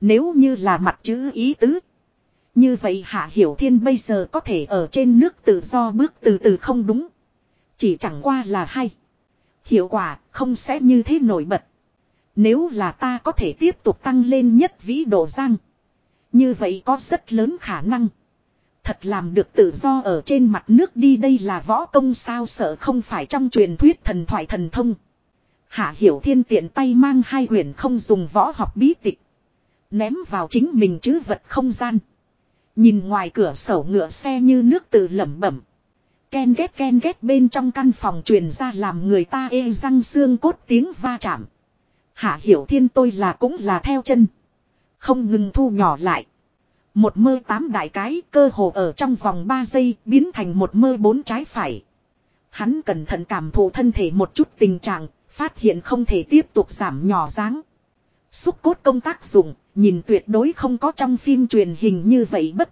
Nếu như là mặt chữ ý tứ. Như vậy Hạ Hiểu Thiên bây giờ có thể ở trên nước tự do bước từ từ không đúng. Chỉ chẳng qua là hay. Hiệu quả không sẽ như thế nổi bật. Nếu là ta có thể tiếp tục tăng lên nhất vĩ độ giang. Như vậy có rất lớn khả năng. Thật làm được tự do ở trên mặt nước đi, đây là võ công sao sợ không phải trong truyền thuyết thần thoại thần thông. Hạ Hiểu Thiên tiện tay mang hai huyền không dùng võ học bí tịch. Ném vào chính mình chứ vật không gian. Nhìn ngoài cửa sổ ngựa xe như nước tự lẩm bẩm. Ken ghét ken ghét bên trong căn phòng truyền ra làm người ta ê răng xương cốt tiếng va chạm. Hạ Hiểu Thiên tôi là cũng là theo chân. Không ngừng thu nhỏ lại. Một mơ tám đại cái cơ hồ ở trong vòng 3 giây biến thành một mơ bốn trái phải. Hắn cẩn thận cảm thụ thân thể một chút tình trạng, phát hiện không thể tiếp tục giảm nhỏ dáng. Xúc cốt công tác dùng nhìn tuyệt đối không có trong phim truyền hình như vậy bất.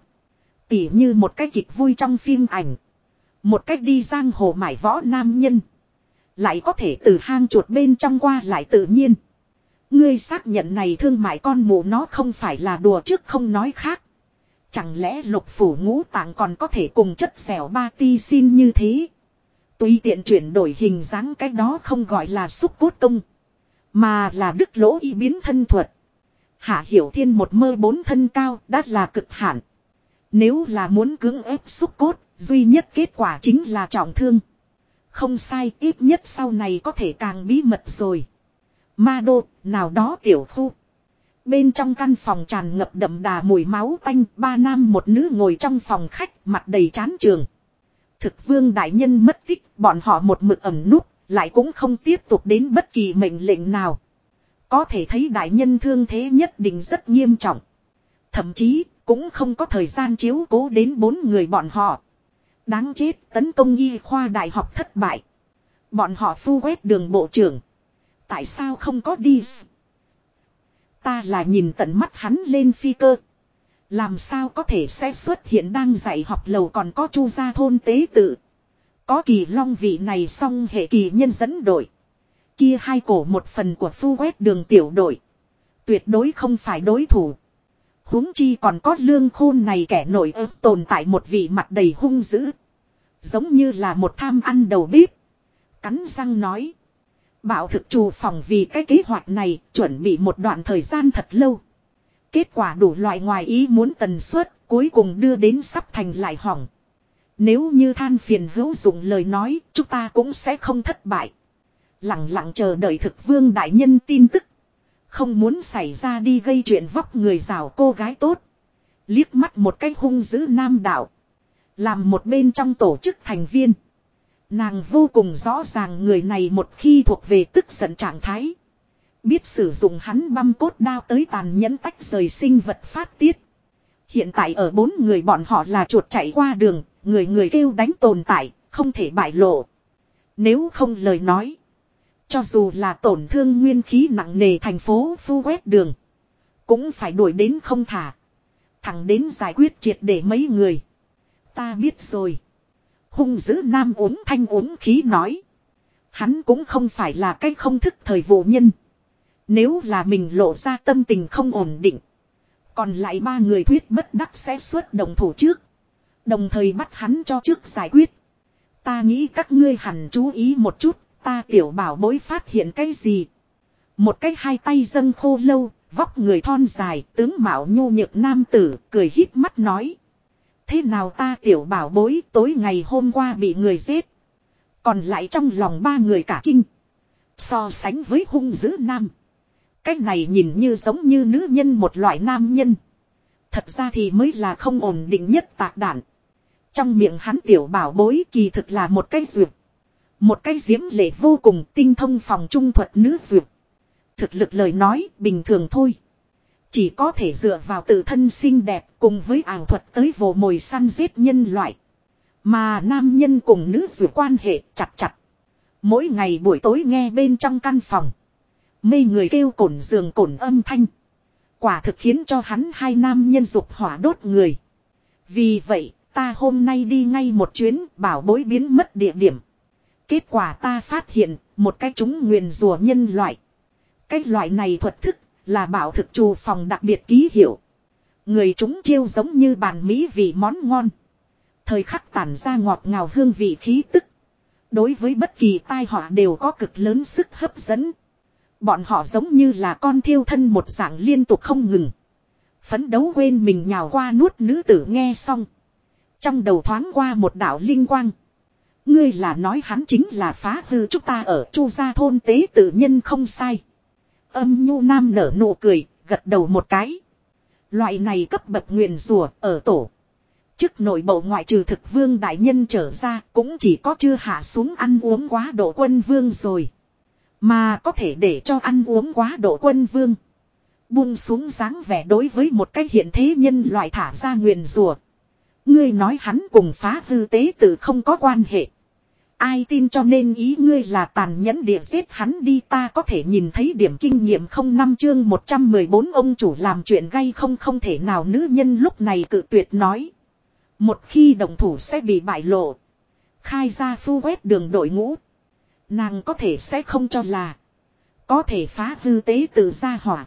Tỉ như một cái kịch vui trong phim ảnh. Một cách đi giang hồ mải võ nam nhân. Lại có thể từ hang chuột bên trong qua lại tự nhiên. Ngươi xác nhận này thương mại con mụ nó không phải là đùa trước không nói khác. Chẳng lẽ lục phủ ngũ tạng còn có thể cùng chất xẻo ba ti xin như thế. Tùy tiện chuyển đổi hình dáng cái đó không gọi là xúc cốt công. Mà là đức lỗ y biến thân thuật. Hạ hiểu thiên một mơ bốn thân cao đã là cực hạn. Nếu là muốn cưỡng ép xúc cốt, duy nhất kết quả chính là trọng thương. Không sai, ít nhất sau này có thể càng bí mật rồi. Ma đô, nào đó tiểu khu. Bên trong căn phòng tràn ngập đậm đà mùi máu tanh, ba nam một nữ ngồi trong phòng khách, mặt đầy chán trường. Thực vương đại nhân mất tích, bọn họ một mực ẩm nút, lại cũng không tiếp tục đến bất kỳ mệnh lệnh nào. Có thể thấy đại nhân thương thế nhất định rất nghiêm trọng. Thậm chí cũng không có thời gian chiếu cố đến bốn người bọn họ. Đáng chết tấn công y khoa đại học thất bại. Bọn họ phu quét đường bộ trưởng. Tại sao không có đi? Ta là nhìn tận mắt hắn lên phi cơ. Làm sao có thể sẽ xuất hiện đang dạy học lầu còn có chu gia thôn tế tự. Có kỳ long vị này xong hệ kỳ nhân dẫn đội. Kia hai cổ một phần của phu quét đường tiểu đội. Tuyệt đối không phải đối thủ huống chi còn có lương khôn này kẻ nổi ớt tồn tại một vị mặt đầy hung dữ. Giống như là một tham ăn đầu bếp. Cắn răng nói. Bảo thực trù phòng vì cái kế hoạch này, chuẩn bị một đoạn thời gian thật lâu. Kết quả đủ loại ngoài ý muốn tần suất, cuối cùng đưa đến sắp thành lại hỏng. Nếu như than phiền hữu dụng lời nói, chúng ta cũng sẽ không thất bại. Lặng lặng chờ đợi thực vương đại nhân tin tức. Không muốn xảy ra đi gây chuyện vóc người rào cô gái tốt. Liếc mắt một cái hung dữ nam đạo. Làm một bên trong tổ chức thành viên. Nàng vô cùng rõ ràng người này một khi thuộc về tức giận trạng thái. Biết sử dụng hắn băm cốt đao tới tàn nhẫn tách rời sinh vật phát tiết. Hiện tại ở bốn người bọn họ là chuột chạy qua đường, người người kêu đánh tồn tại, không thể bại lộ. Nếu không lời nói. Cho dù là tổn thương nguyên khí nặng nề thành phố phu quét đường. Cũng phải đuổi đến không thả. Thẳng đến giải quyết triệt để mấy người. Ta biết rồi. Hung dữ nam uống thanh uống khí nói. Hắn cũng không phải là cái không thức thời vụ nhân. Nếu là mình lộ ra tâm tình không ổn định. Còn lại ba người thuyết bất đắc sẽ xuất đồng thủ trước. Đồng thời bắt hắn cho trước giải quyết. Ta nghĩ các ngươi hẳn chú ý một chút Ta tiểu bảo bối phát hiện cái gì? Một cái hai tay dâng khô lâu, vóc người thon dài, tướng mạo nhu nhược nam tử, cười hít mắt nói. Thế nào ta tiểu bảo bối tối ngày hôm qua bị người giết. Còn lại trong lòng ba người cả kinh. So sánh với hung dữ nam. Cái này nhìn như giống như nữ nhân một loại nam nhân. Thật ra thì mới là không ổn định nhất tạc đạn. Trong miệng hắn tiểu bảo bối kỳ thực là một cái duyệt. Một cái diễm lệ vô cùng tinh thông phòng trung thuật nữ duyệt. Thực lực lời nói bình thường thôi. Chỉ có thể dựa vào tự thân xinh đẹp cùng với ảo thuật tới vồ mồi săn giết nhân loại. Mà nam nhân cùng nữ duyệt quan hệ chặt chặt. Mỗi ngày buổi tối nghe bên trong căn phòng. Mê người kêu cổn giường cổn âm thanh. Quả thực khiến cho hắn hai nam nhân dục hỏa đốt người. Vì vậy, ta hôm nay đi ngay một chuyến bảo bối biến mất địa điểm. Kết quả ta phát hiện một cái chúng nguyền rùa nhân loại. Cái loại này thuật thức là bảo thực trù phòng đặc biệt ký hiệu. Người chúng chiêu giống như bàn mỹ vị món ngon. Thời khắc tản ra ngọt ngào hương vị khí tức. Đối với bất kỳ tai họa đều có cực lớn sức hấp dẫn. Bọn họ giống như là con thiêu thân một dạng liên tục không ngừng. Phấn đấu quên mình nhào qua nuốt nữ tử nghe xong. Trong đầu thoáng qua một đạo linh quang. Ngươi là nói hắn chính là phá hư chúng ta ở chu gia thôn tế tự nhân không sai. Âm nhu nam nở nụ cười, gật đầu một cái. Loại này cấp bậc nguyền rùa ở tổ. Chức nội bộ ngoại trừ thực vương đại nhân trở ra cũng chỉ có chưa hạ xuống ăn uống quá độ quân vương rồi. Mà có thể để cho ăn uống quá độ quân vương. Buông xuống dáng vẻ đối với một cái hiện thế nhân loại thả ra nguyền rùa. Ngươi nói hắn cùng phá hư tế tự không có quan hệ. Ai tin cho nên ý ngươi là tàn nhẫn địa giết hắn đi, ta có thể nhìn thấy điểm kinh nghiệm không năm chương 114 ông chủ làm chuyện gay không không thể nào, nữ nhân lúc này cự tuyệt nói. Một khi đồng thủ sẽ bị bại lộ. Khai ra phu quét đường đội ngũ. Nàng có thể sẽ không cho là. Có thể phá hư tế từ gia hỏa.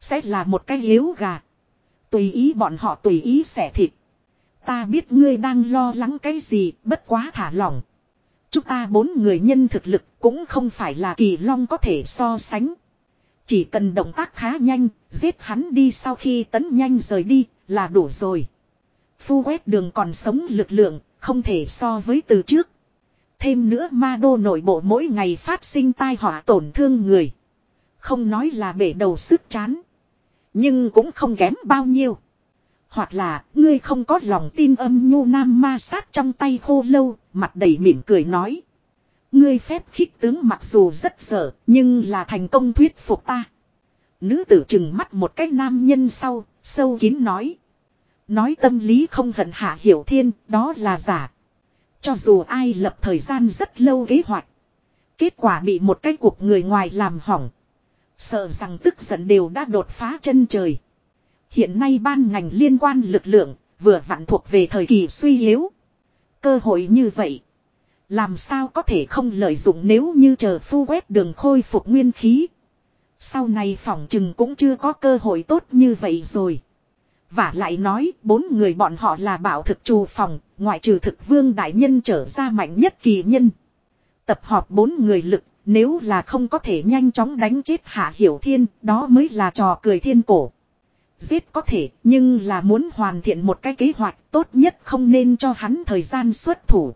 Sẽ là một cái yếu gà. Tùy ý bọn họ tùy ý xẻ thịt. Ta biết ngươi đang lo lắng cái gì, bất quá thả lỏng Chúng ta bốn người nhân thực lực cũng không phải là kỳ long có thể so sánh. Chỉ cần động tác khá nhanh, giết hắn đi sau khi tấn nhanh rời đi, là đủ rồi. Phu quét đường còn sống lực lượng, không thể so với từ trước. Thêm nữa ma đô nội bộ mỗi ngày phát sinh tai họa tổn thương người. Không nói là bể đầu sức chán. Nhưng cũng không kém bao nhiêu. Hoặc là, ngươi không có lòng tin âm nhu nam ma sát trong tay khô lâu, mặt đầy mỉm cười nói. Ngươi phép khích tướng mặc dù rất sợ, nhưng là thành công thuyết phục ta. Nữ tử chừng mắt một cái nam nhân sau, sâu kín nói. Nói tâm lý không hận hạ hiểu thiên, đó là giả. Cho dù ai lập thời gian rất lâu kế hoạch. Kết quả bị một cái cuộc người ngoài làm hỏng. Sợ rằng tức giận đều đã đột phá chân trời. Hiện nay ban ngành liên quan lực lượng, vừa vặn thuộc về thời kỳ suy yếu. Cơ hội như vậy. Làm sao có thể không lợi dụng nếu như chờ phu quét đường khôi phục nguyên khí. Sau này phỏng chừng cũng chưa có cơ hội tốt như vậy rồi. Và lại nói bốn người bọn họ là bảo thực trù phòng, ngoại trừ thực vương đại nhân trở ra mạnh nhất kỳ nhân. Tập họp bốn người lực, nếu là không có thể nhanh chóng đánh chết hạ hiểu thiên, đó mới là trò cười thiên cổ. Giết có thể, nhưng là muốn hoàn thiện một cái kế hoạch tốt nhất không nên cho hắn thời gian xuất thủ.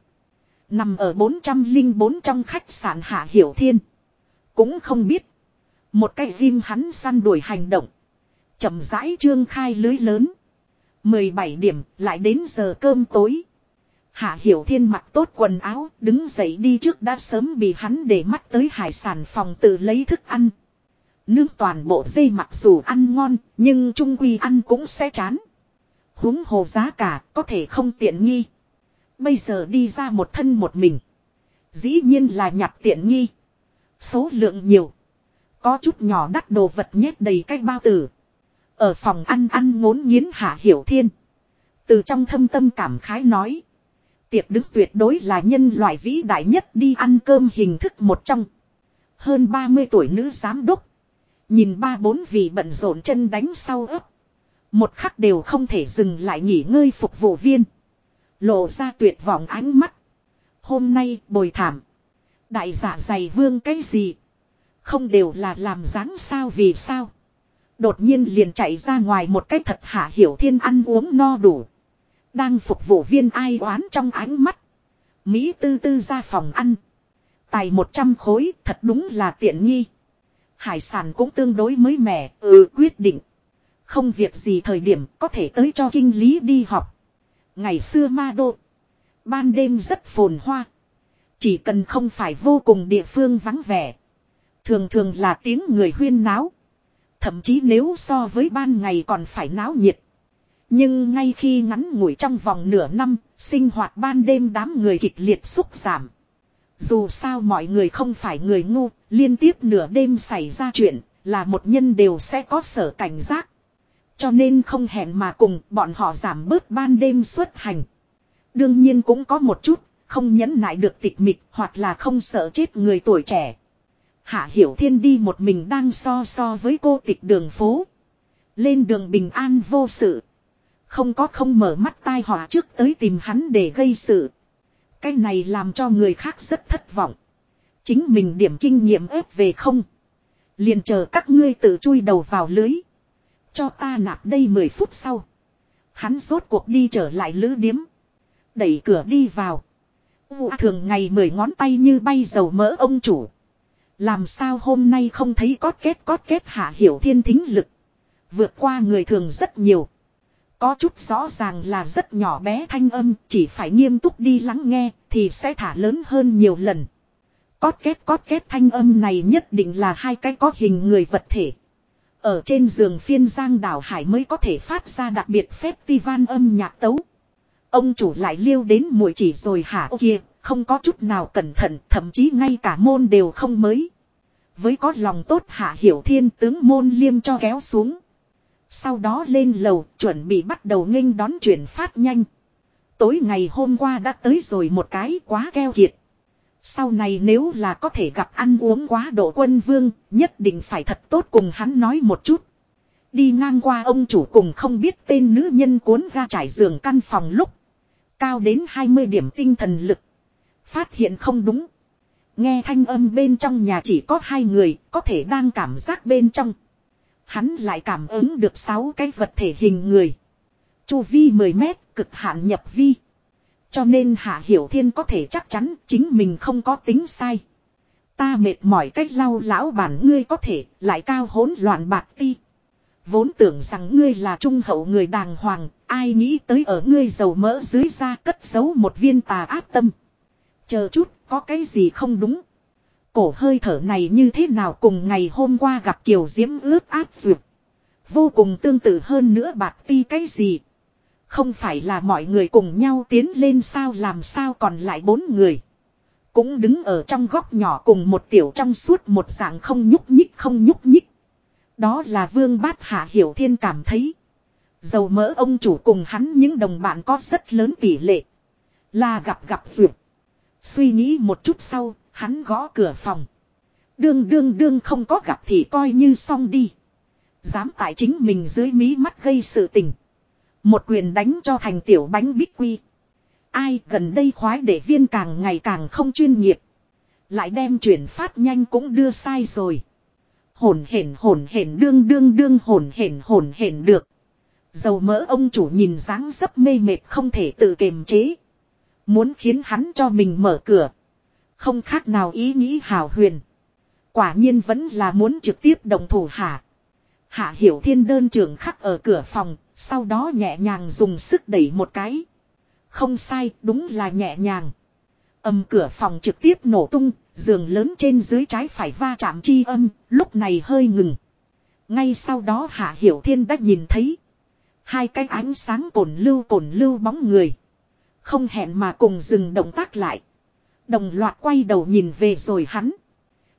Nằm ở 404 trong khách sạn Hạ Hiểu Thiên. Cũng không biết. Một cái phim hắn săn đuổi hành động. chậm rãi trương khai lưới lớn. 17 điểm lại đến giờ cơm tối. Hạ Hiểu Thiên mặc tốt quần áo, đứng dậy đi trước đã sớm bị hắn để mắt tới hải sản phòng tự lấy thức ăn. Nương toàn bộ dây mặc dù ăn ngon, nhưng trung quy ăn cũng sẽ chán. huống hồ giá cả có thể không tiện nghi. Bây giờ đi ra một thân một mình. Dĩ nhiên là nhặt tiện nghi. Số lượng nhiều. Có chút nhỏ đắt đồ vật nhét đầy cách bao tử. Ở phòng ăn ăn ngốn nghiến hạ hiểu thiên. Từ trong thâm tâm cảm khái nói. Tiệc đứng tuyệt đối là nhân loại vĩ đại nhất đi ăn cơm hình thức một trong. Hơn 30 tuổi nữ giám đốc. Nhìn ba bốn vị bận rộn chân đánh sau ấp. Một khắc đều không thể dừng lại nghỉ ngơi phục vụ viên. Lộ ra tuyệt vọng ánh mắt. Hôm nay bồi thảm. Đại giả dày vương cái gì? Không đều là làm dáng sao vì sao? Đột nhiên liền chạy ra ngoài một cách thật hạ hiểu thiên ăn uống no đủ. Đang phục vụ viên ai oán trong ánh mắt. Mỹ tư tư ra phòng ăn. Tài 100 khối thật đúng là tiện nghi. Hải sản cũng tương đối mới mẻ, ừ quyết định. Không việc gì thời điểm có thể tới cho kinh lý đi học. Ngày xưa ma đô. Ban đêm rất phồn hoa. Chỉ cần không phải vô cùng địa phương vắng vẻ. Thường thường là tiếng người huyên náo. Thậm chí nếu so với ban ngày còn phải náo nhiệt. Nhưng ngay khi ngắn ngủi trong vòng nửa năm, sinh hoạt ban đêm đám người kịch liệt xúc giảm. Dù sao mọi người không phải người ngu, liên tiếp nửa đêm xảy ra chuyện, là một nhân đều sẽ có sở cảnh giác. Cho nên không hẹn mà cùng bọn họ giảm bớt ban đêm xuất hành. Đương nhiên cũng có một chút, không nhẫn nại được tịch mịch hoặc là không sợ chết người tuổi trẻ. Hạ Hiểu Thiên đi một mình đang so so với cô tịch đường phố. Lên đường bình an vô sự. Không có không mở mắt tai họa trước tới tìm hắn để gây sự. Cái này làm cho người khác rất thất vọng. Chính mình điểm kinh nghiệm ép về không. Liền chờ các ngươi tự chui đầu vào lưới. Cho ta nạp đây 10 phút sau. Hắn rốt cuộc đi trở lại lữ điếm. Đẩy cửa đi vào. U thường ngày mười ngón tay như bay dầu mỡ ông chủ. Làm sao hôm nay không thấy cót kết cót kết hạ hiểu thiên thính lực. Vượt qua người thường rất nhiều. Có chút rõ ràng là rất nhỏ bé thanh âm, chỉ phải nghiêm túc đi lắng nghe, thì sẽ thả lớn hơn nhiều lần. Cót kết cót kết thanh âm này nhất định là hai cái có hình người vật thể. Ở trên giường phiên giang đảo hải mới có thể phát ra đặc biệt phép ti âm nhạc tấu. Ông chủ lại liêu đến mũi chỉ rồi hả ô kia, không có chút nào cẩn thận, thậm chí ngay cả môn đều không mới. Với có lòng tốt hạ hiểu thiên tướng môn liêm cho kéo xuống. Sau đó lên lầu chuẩn bị bắt đầu nghênh đón chuyển phát nhanh. Tối ngày hôm qua đã tới rồi một cái quá keo kiệt. Sau này nếu là có thể gặp ăn uống quá độ quân vương, nhất định phải thật tốt cùng hắn nói một chút. Đi ngang qua ông chủ cùng không biết tên nữ nhân cuốn ra trải giường căn phòng lúc. Cao đến 20 điểm tinh thần lực. Phát hiện không đúng. Nghe thanh âm bên trong nhà chỉ có hai người, có thể đang cảm giác bên trong. Hắn lại cảm ứng được sáu cái vật thể hình người. Chu vi 10 mét, cực hạn nhập vi. Cho nên Hạ Hiểu Thiên có thể chắc chắn chính mình không có tính sai. Ta mệt mỏi cách lau lão bản ngươi có thể lại cao hỗn loạn bạc ti. Vốn tưởng rằng ngươi là trung hậu người đàng hoàng, ai nghĩ tới ở ngươi dầu mỡ dưới da cất giấu một viên tà ác tâm. Chờ chút, có cái gì không đúng. Cổ hơi thở này như thế nào cùng ngày hôm qua gặp Kiều Diễm ướt áp duyệt. Vô cùng tương tự hơn nữa bạc ti cái gì. Không phải là mọi người cùng nhau tiến lên sao làm sao còn lại bốn người. Cũng đứng ở trong góc nhỏ cùng một tiểu trong suốt một dạng không nhúc nhích không nhúc nhích. Đó là vương bát hạ hiểu thiên cảm thấy. Dầu mỡ ông chủ cùng hắn những đồng bạn có rất lớn tỷ lệ. Là gặp gặp duyệt. Suy nghĩ một chút sau, hắn gõ cửa phòng. Đương đương đương không có gặp thì coi như xong đi. Dám tại chính mình dưới mí mắt gây sự tình. Một quyền đánh cho thành tiểu bánh bích quy. Ai gần đây khoái để viên càng ngày càng không chuyên nghiệp. Lại đem chuyển phát nhanh cũng đưa sai rồi. Hồn hển hồn hển đương đương đương hồn hển hồn hển được. Dầu mỡ ông chủ nhìn dáng dấp mê mệt không thể tự kiềm chế. Muốn khiến hắn cho mình mở cửa. Không khác nào ý nghĩ hào huyền. Quả nhiên vẫn là muốn trực tiếp đồng thủ hạ. Hạ hiểu thiên đơn trưởng khắc ở cửa phòng, sau đó nhẹ nhàng dùng sức đẩy một cái. Không sai, đúng là nhẹ nhàng. Âm cửa phòng trực tiếp nổ tung, giường lớn trên dưới trái phải va chạm chi âm, lúc này hơi ngừng. Ngay sau đó Hạ Hiểu Thiên đã nhìn thấy. Hai cái ánh sáng cồn lưu cồn lưu bóng người. Không hẹn mà cùng dừng động tác lại. Đồng loạt quay đầu nhìn về rồi hắn.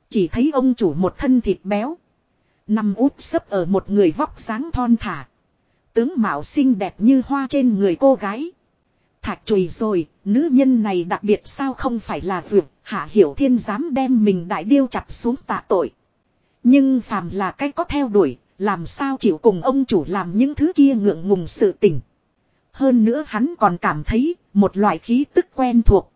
Chỉ thấy ông chủ một thân thịt béo. Nằm úp sấp ở một người vóc sáng thon thả. Tướng mạo xinh đẹp như hoa trên người cô gái. Thạch chùi rồi, nữ nhân này đặc biệt sao không phải là vượt, hạ hiểu thiên dám đem mình đại điêu chặt xuống tạ tội. Nhưng phàm là cách có theo đuổi, làm sao chịu cùng ông chủ làm những thứ kia ngượng ngùng sự tình. Hơn nữa hắn còn cảm thấy một loại khí tức quen thuộc.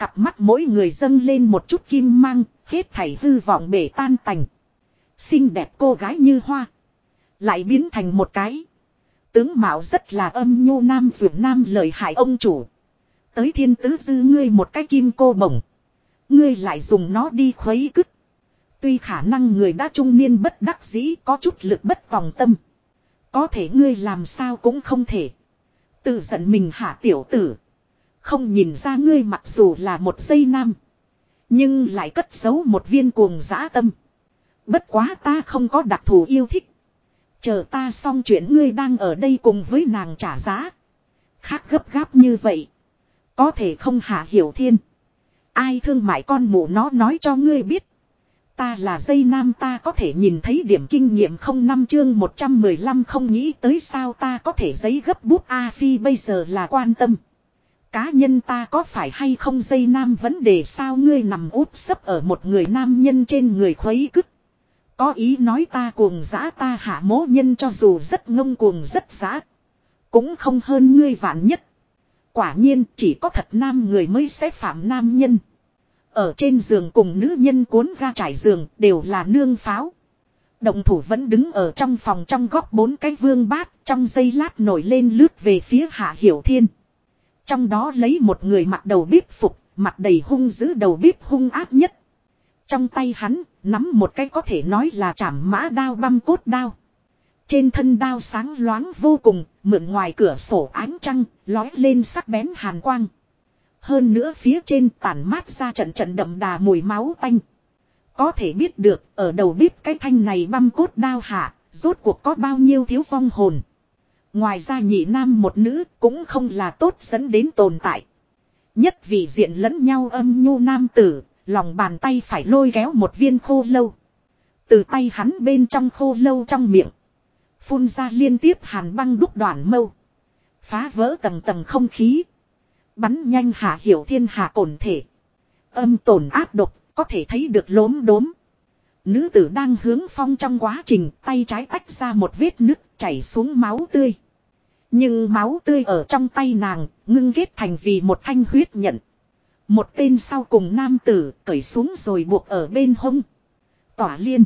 Cặp mắt mỗi người dâng lên một chút kim mang, hết thảy hư vọng bể tan tành. Xinh đẹp cô gái như hoa. Lại biến thành một cái. Tướng Mạo rất là âm nhu nam dưỡng nam lời hại ông chủ. Tới thiên tứ dư ngươi một cái kim cô bổng. Ngươi lại dùng nó đi khuấy cứt. Tuy khả năng người đã trung niên bất đắc dĩ có chút lực bất tòng tâm. Có thể ngươi làm sao cũng không thể. Tự giận mình hạ tiểu tử. Không nhìn ra ngươi mặc dù là một giây nam. Nhưng lại cất giấu một viên cuồng dã tâm. Bất quá ta không có đặc thù yêu thích. Chờ ta xong chuyện ngươi đang ở đây cùng với nàng trả giá. Khác gấp gáp như vậy. Có thể không hạ hiểu thiên. Ai thương mại con mụ nó nói cho ngươi biết. Ta là dây nam ta có thể nhìn thấy điểm kinh nghiệm không năm chương 115 không nghĩ tới sao ta có thể giấy gấp bút A Phi bây giờ là quan tâm. Cá nhân ta có phải hay không dây nam vấn đề sao ngươi nằm úp sấp ở một người nam nhân trên người khuấy cứt. Có ý nói ta cuồng giã ta hạ mố nhân cho dù rất ngông cuồng rất giã. Cũng không hơn ngươi vạn nhất. Quả nhiên, chỉ có thật nam người mới sẽ phạm nam nhân. Ở trên giường cùng nữ nhân cuốn ga trải giường đều là nương pháo. Động thủ vẫn đứng ở trong phòng trong góc bốn cái vương bát, trong giây lát nổi lên lướt về phía hạ hiểu thiên. Trong đó lấy một người mặt đầu bếp phục, mặt đầy hung giữ đầu bếp hung ác nhất. Trong tay hắn, nắm một cái có thể nói là chảm mã đao băm cốt đao. Trên thân đao sáng loáng vô cùng, mượn ngoài cửa sổ ánh trăng, lói lên sắc bén hàn quang. Hơn nữa phía trên tản mát ra trận trận đậm đà mùi máu tanh. Có thể biết được, ở đầu bếp cái thanh này băm cốt đao hạ, rốt cuộc có bao nhiêu thiếu vong hồn. Ngoài ra nhị nam một nữ cũng không là tốt dẫn đến tồn tại. Nhất vì diện lẫn nhau âm nhu nam tử, lòng bàn tay phải lôi kéo một viên khô lâu. Từ tay hắn bên trong khô lâu trong miệng. Phun ra liên tiếp hàn băng đúc đoạn mâu. Phá vỡ tầng tầng không khí. Bắn nhanh hạ hiểu thiên hạ cổn thể. Âm tổn áp độc, có thể thấy được lốm đốm. Nữ tử đang hướng phong trong quá trình tay trái tách ra một vết nứt chảy xuống máu tươi. Nhưng máu tươi ở trong tay nàng ngưng ghét thành vì một thanh huyết nhận. Một tên sau cùng nam tử cởi xuống rồi buộc ở bên hông. Tỏa liên.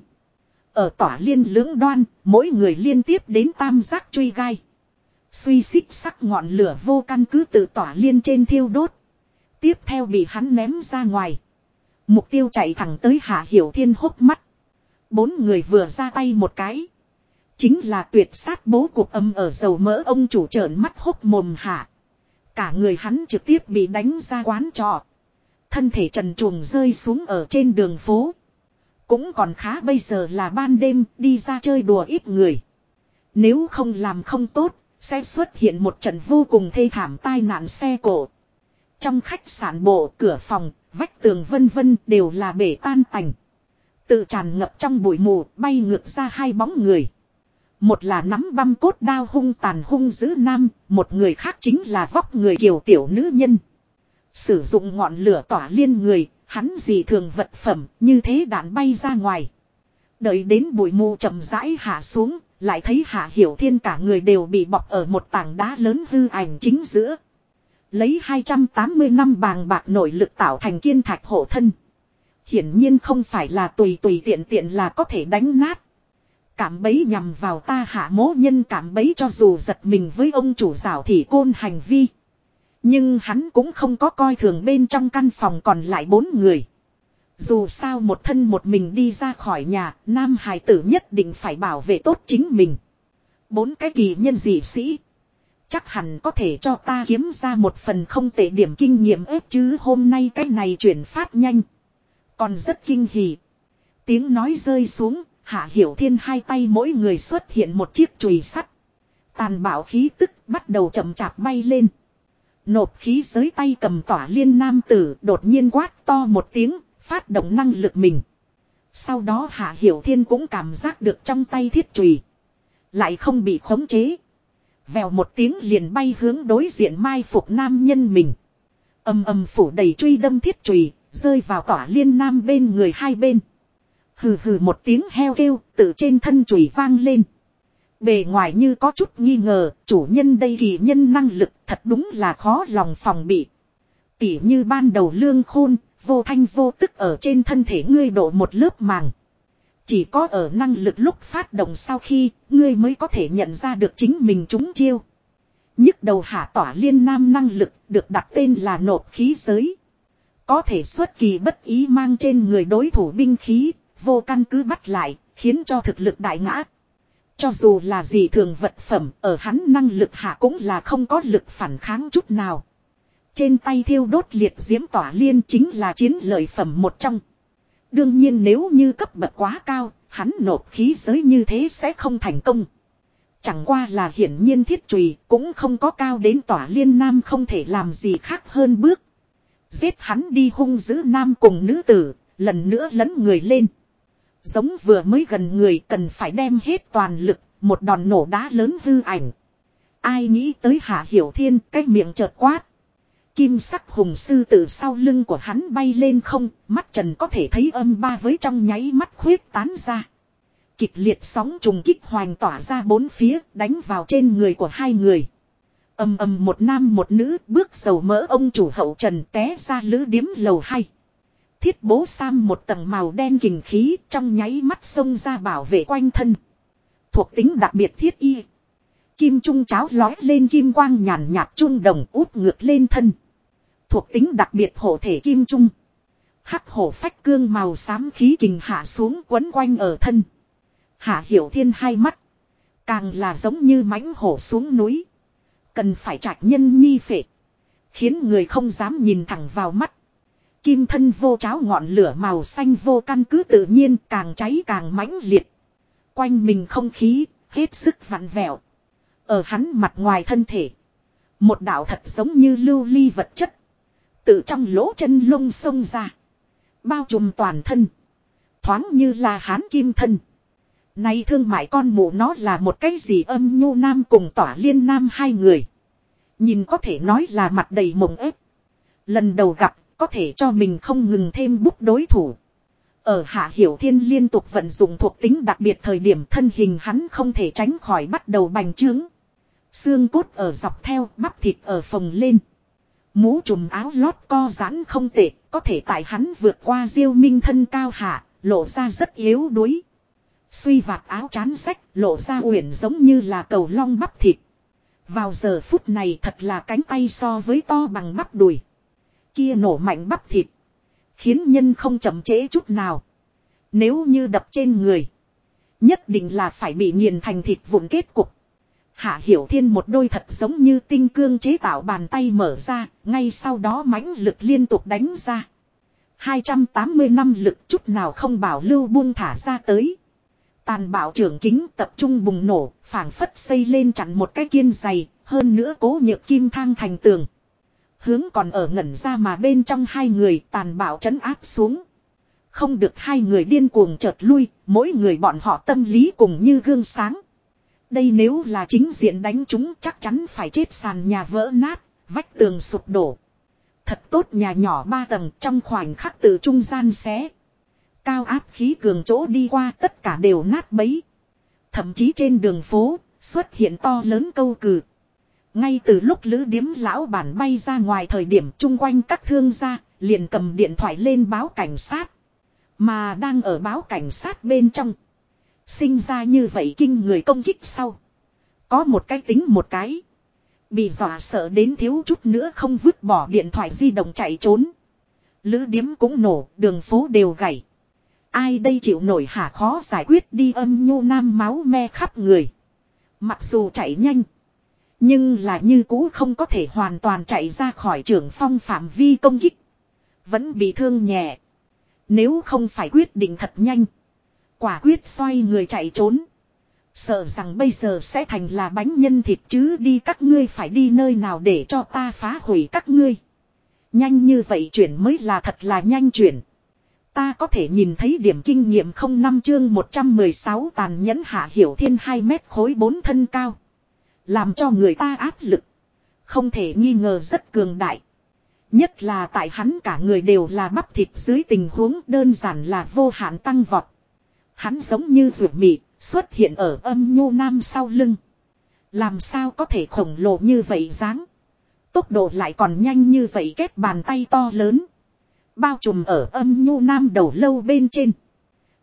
Ở tỏa liên lưỡng đoan, mỗi người liên tiếp đến tam giác truy gai. Suy xích sắc ngọn lửa vô căn cứ tự tỏa liên trên thiêu đốt. Tiếp theo bị hắn ném ra ngoài. Mục tiêu chạy thẳng tới hạ hiểu thiên hốc mắt. Bốn người vừa ra tay một cái. Chính là tuyệt sát bố cuộc âm ở dầu mỡ ông chủ trợn mắt hốc mồm hạ. Cả người hắn trực tiếp bị đánh ra quán trọ. Thân thể trần truồng rơi xuống ở trên đường phố. Cũng còn khá bây giờ là ban đêm đi ra chơi đùa ít người. Nếu không làm không tốt, sẽ xuất hiện một trận vô cùng thê thảm tai nạn xe cổ. Trong khách sạn bộ, cửa phòng, vách tường vân vân đều là bể tan tành. Tự tràn ngập trong bụi mù, bay ngược ra hai bóng người. Một là nắm băm cốt đao hung tàn hung dữ nam, một người khác chính là vóc người kiều tiểu nữ nhân. Sử dụng ngọn lửa tỏa liên người, hắn gì thường vật phẩm, như thế đạn bay ra ngoài. Đợi đến bụi mù chậm rãi hạ xuống, lại thấy hạ hiểu thiên cả người đều bị bọc ở một tảng đá lớn hư ảnh chính giữa. Lấy 280 năm bàng bạc nội lực tạo thành kiên thạch hộ thân. Hiển nhiên không phải là tùy tùy tiện tiện là có thể đánh nát. Cảm bấy nhằm vào ta hạ mố nhân cảm bấy cho dù giật mình với ông chủ rào thì côn hành vi. Nhưng hắn cũng không có coi thường bên trong căn phòng còn lại bốn người. Dù sao một thân một mình đi ra khỏi nhà, nam hải tử nhất định phải bảo vệ tốt chính mình. Bốn cái kỳ nhân dị sĩ. Chắc hẳn có thể cho ta kiếm ra một phần không tệ điểm kinh nghiệm ếp chứ hôm nay cái này chuyển phát nhanh. Còn rất kinh hỉ. Tiếng nói rơi xuống, hạ hiểu thiên hai tay mỗi người xuất hiện một chiếc chùy sắt. Tàn bạo khí tức bắt đầu chậm chạp bay lên. Nộp khí giới tay cầm tỏa liên nam tử đột nhiên quát to một tiếng, phát động năng lực mình. Sau đó Hạ Hiểu Thiên cũng cảm giác được trong tay thiết chùy Lại không bị khống chế. Vèo một tiếng liền bay hướng đối diện mai phục nam nhân mình. Âm âm phủ đầy truy đâm thiết chùy rơi vào tỏa liên nam bên người hai bên. Hừ hừ một tiếng heo kêu, từ trên thân chùy vang lên. Bề ngoài như có chút nghi ngờ, chủ nhân đây kỳ nhân năng lực thật đúng là khó lòng phòng bị. Tỉ như ban đầu lương khôn, vô thanh vô tức ở trên thân thể ngươi đổ một lớp màng. Chỉ có ở năng lực lúc phát động sau khi, ngươi mới có thể nhận ra được chính mình trúng chiêu. nhức đầu hạ tỏa liên nam năng lực được đặt tên là nộp khí giới. Có thể xuất kỳ bất ý mang trên người đối thủ binh khí, vô căn cứ bắt lại, khiến cho thực lực đại ngã. Cho dù là gì thường vật phẩm, ở hắn năng lực hạ cũng là không có lực phản kháng chút nào. Trên tay thiêu đốt liệt diễm tỏa liên chính là chiến lợi phẩm một trong. Đương nhiên nếu như cấp bậc quá cao, hắn nộp khí giới như thế sẽ không thành công. Chẳng qua là hiển nhiên thiết trùy cũng không có cao đến tỏa liên nam không thể làm gì khác hơn bước. Giết hắn đi hung giữ nam cùng nữ tử, lần nữa lấn người lên. Giống vừa mới gần người cần phải đem hết toàn lực, một đòn nổ đá lớn hư ảnh. Ai nghĩ tới hạ hiểu thiên cái miệng chợt quát. Kim sắc hùng sư từ sau lưng của hắn bay lên không, mắt trần có thể thấy âm ba với trong nháy mắt khuyết tán ra. Kịch liệt sóng trùng kích hoành tỏa ra bốn phía, đánh vào trên người của hai người ầm ầm một nam một nữ bước dầu mỡ ông chủ hậu trần té ra lữ điếm lầu hai. Thiết bố sam một tầng màu đen kình khí trong nháy mắt xông ra bảo vệ quanh thân. Thuộc tính đặc biệt thiết y. Kim trung cháo lói lên kim quang nhàn nhạt trung đồng út ngược lên thân. Thuộc tính đặc biệt hộ thể kim trung. Hắc hổ phách cương màu xám khí kình hạ xuống quấn quanh ở thân. Hạ hiểu thiên hai mắt. Càng là giống như mãnh hổ xuống núi. Cần phải trạch nhân nhi phệ. Khiến người không dám nhìn thẳng vào mắt. Kim thân vô cháo ngọn lửa màu xanh vô căn cứ tự nhiên càng cháy càng mãnh liệt. Quanh mình không khí, hết sức vặn vẹo. Ở hắn mặt ngoài thân thể. Một đạo thật giống như lưu ly vật chất. Từ trong lỗ chân lông sông ra. Bao trùm toàn thân. Thoáng như là hán kim thân. Nay thương mại con mụ nó là một cái gì âm nhu nam cùng tỏa liên nam hai người. Nhìn có thể nói là mặt đầy mộng ép. Lần đầu gặp có thể cho mình không ngừng thêm bút đối thủ. Ở Hạ Hiểu Thiên liên tục vận dụng thuộc tính đặc biệt thời điểm thân hình hắn không thể tránh khỏi bắt đầu bành trướng. Xương cốt ở dọc theo, bắp thịt ở phồng lên. Mũ trùm áo lót co giãn không tệ, có thể tại hắn vượt qua diêu minh thân cao hạ, lộ ra rất yếu đuối. Suy vạt áo chán sách, lộ ra uyển giống như là cầu long bắp thịt. Vào giờ phút này thật là cánh tay so với to bằng bắp đùi. Kia nổ mạnh bắp thịt. Khiến nhân không chậm trễ chút nào. Nếu như đập trên người. Nhất định là phải bị nghiền thành thịt vụn kết cục. Hạ Hiểu Thiên một đôi thật giống như tinh cương chế tạo bàn tay mở ra, ngay sau đó mãnh lực liên tục đánh ra. 280 năm lực chút nào không bảo lưu buông thả ra tới. Tàn bạo trưởng kính tập trung bùng nổ, phảng phất xây lên chặn một cái kiên dày, hơn nữa cố nhược kim thang thành tường. Hướng còn ở ngẩn ra mà bên trong hai người tàn bạo trấn áp xuống. Không được hai người điên cuồng chợt lui, mỗi người bọn họ tâm lý cùng như gương sáng. Đây nếu là chính diện đánh chúng chắc chắn phải chết sàn nhà vỡ nát, vách tường sụp đổ. Thật tốt nhà nhỏ ba tầng trong khoảnh khắc từ trung gian xé. Cao áp khí cường chỗ đi qua tất cả đều nát bấy. Thậm chí trên đường phố xuất hiện to lớn câu cừ. Ngay từ lúc lữ điếm lão bản bay ra ngoài thời điểm chung quanh các thương gia liền cầm điện thoại lên báo cảnh sát. Mà đang ở báo cảnh sát bên trong. Sinh ra như vậy kinh người công kích sau. Có một cái tính một cái. Bị dọa sợ đến thiếu chút nữa không vứt bỏ điện thoại di động chạy trốn. Lữ điếm cũng nổ, đường phố đều gãy. Ai đây chịu nổi hả khó giải quyết đi âm nhu nam máu me khắp người. Mặc dù chạy nhanh. Nhưng là như cũ không có thể hoàn toàn chạy ra khỏi trường phong phạm vi công kích. Vẫn bị thương nhẹ. Nếu không phải quyết định thật nhanh. Quả quyết xoay người chạy trốn. Sợ rằng bây giờ sẽ thành là bánh nhân thịt chứ đi các ngươi phải đi nơi nào để cho ta phá hủy các ngươi. Nhanh như vậy chuyển mới là thật là nhanh chuyển. Ta có thể nhìn thấy điểm kinh nghiệm không năm chương 116 tàn nhẫn hạ hiểu thiên 2 mét khối 4 thân cao. Làm cho người ta áp lực. Không thể nghi ngờ rất cường đại. Nhất là tại hắn cả người đều là bắp thịt dưới tình huống đơn giản là vô hạn tăng vọt. Hắn giống như rượu mị, xuất hiện ở âm nhu nam sau lưng. Làm sao có thể khổng lồ như vậy dáng. Tốc độ lại còn nhanh như vậy kết bàn tay to lớn. Bao trùm ở âm nhu nam đầu lâu bên trên.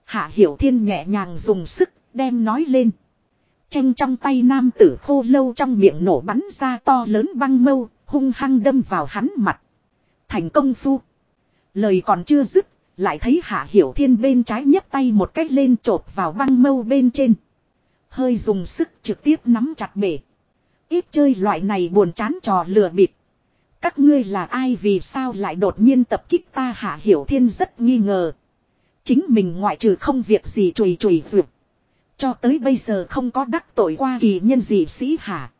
Hạ hiểu thiên nhẹ nhàng dùng sức đem nói lên. Tranh trong tay nam tử khô lâu trong miệng nổ bắn ra to lớn băng mâu, hung hăng đâm vào hắn mặt. Thành công phu. Lời còn chưa dứt, lại thấy hạ hiểu thiên bên trái nhấc tay một cách lên chộp vào băng mâu bên trên. Hơi dùng sức trực tiếp nắm chặt bể. Ít chơi loại này buồn chán trò lừa bịp. Các ngươi là ai vì sao lại đột nhiên tập kích ta hạ hiểu thiên rất nghi ngờ. Chính mình ngoại trừ không việc gì chùi chùi vượt. Cho tới bây giờ không có đắc tội qua kỳ nhân gì sĩ hạ.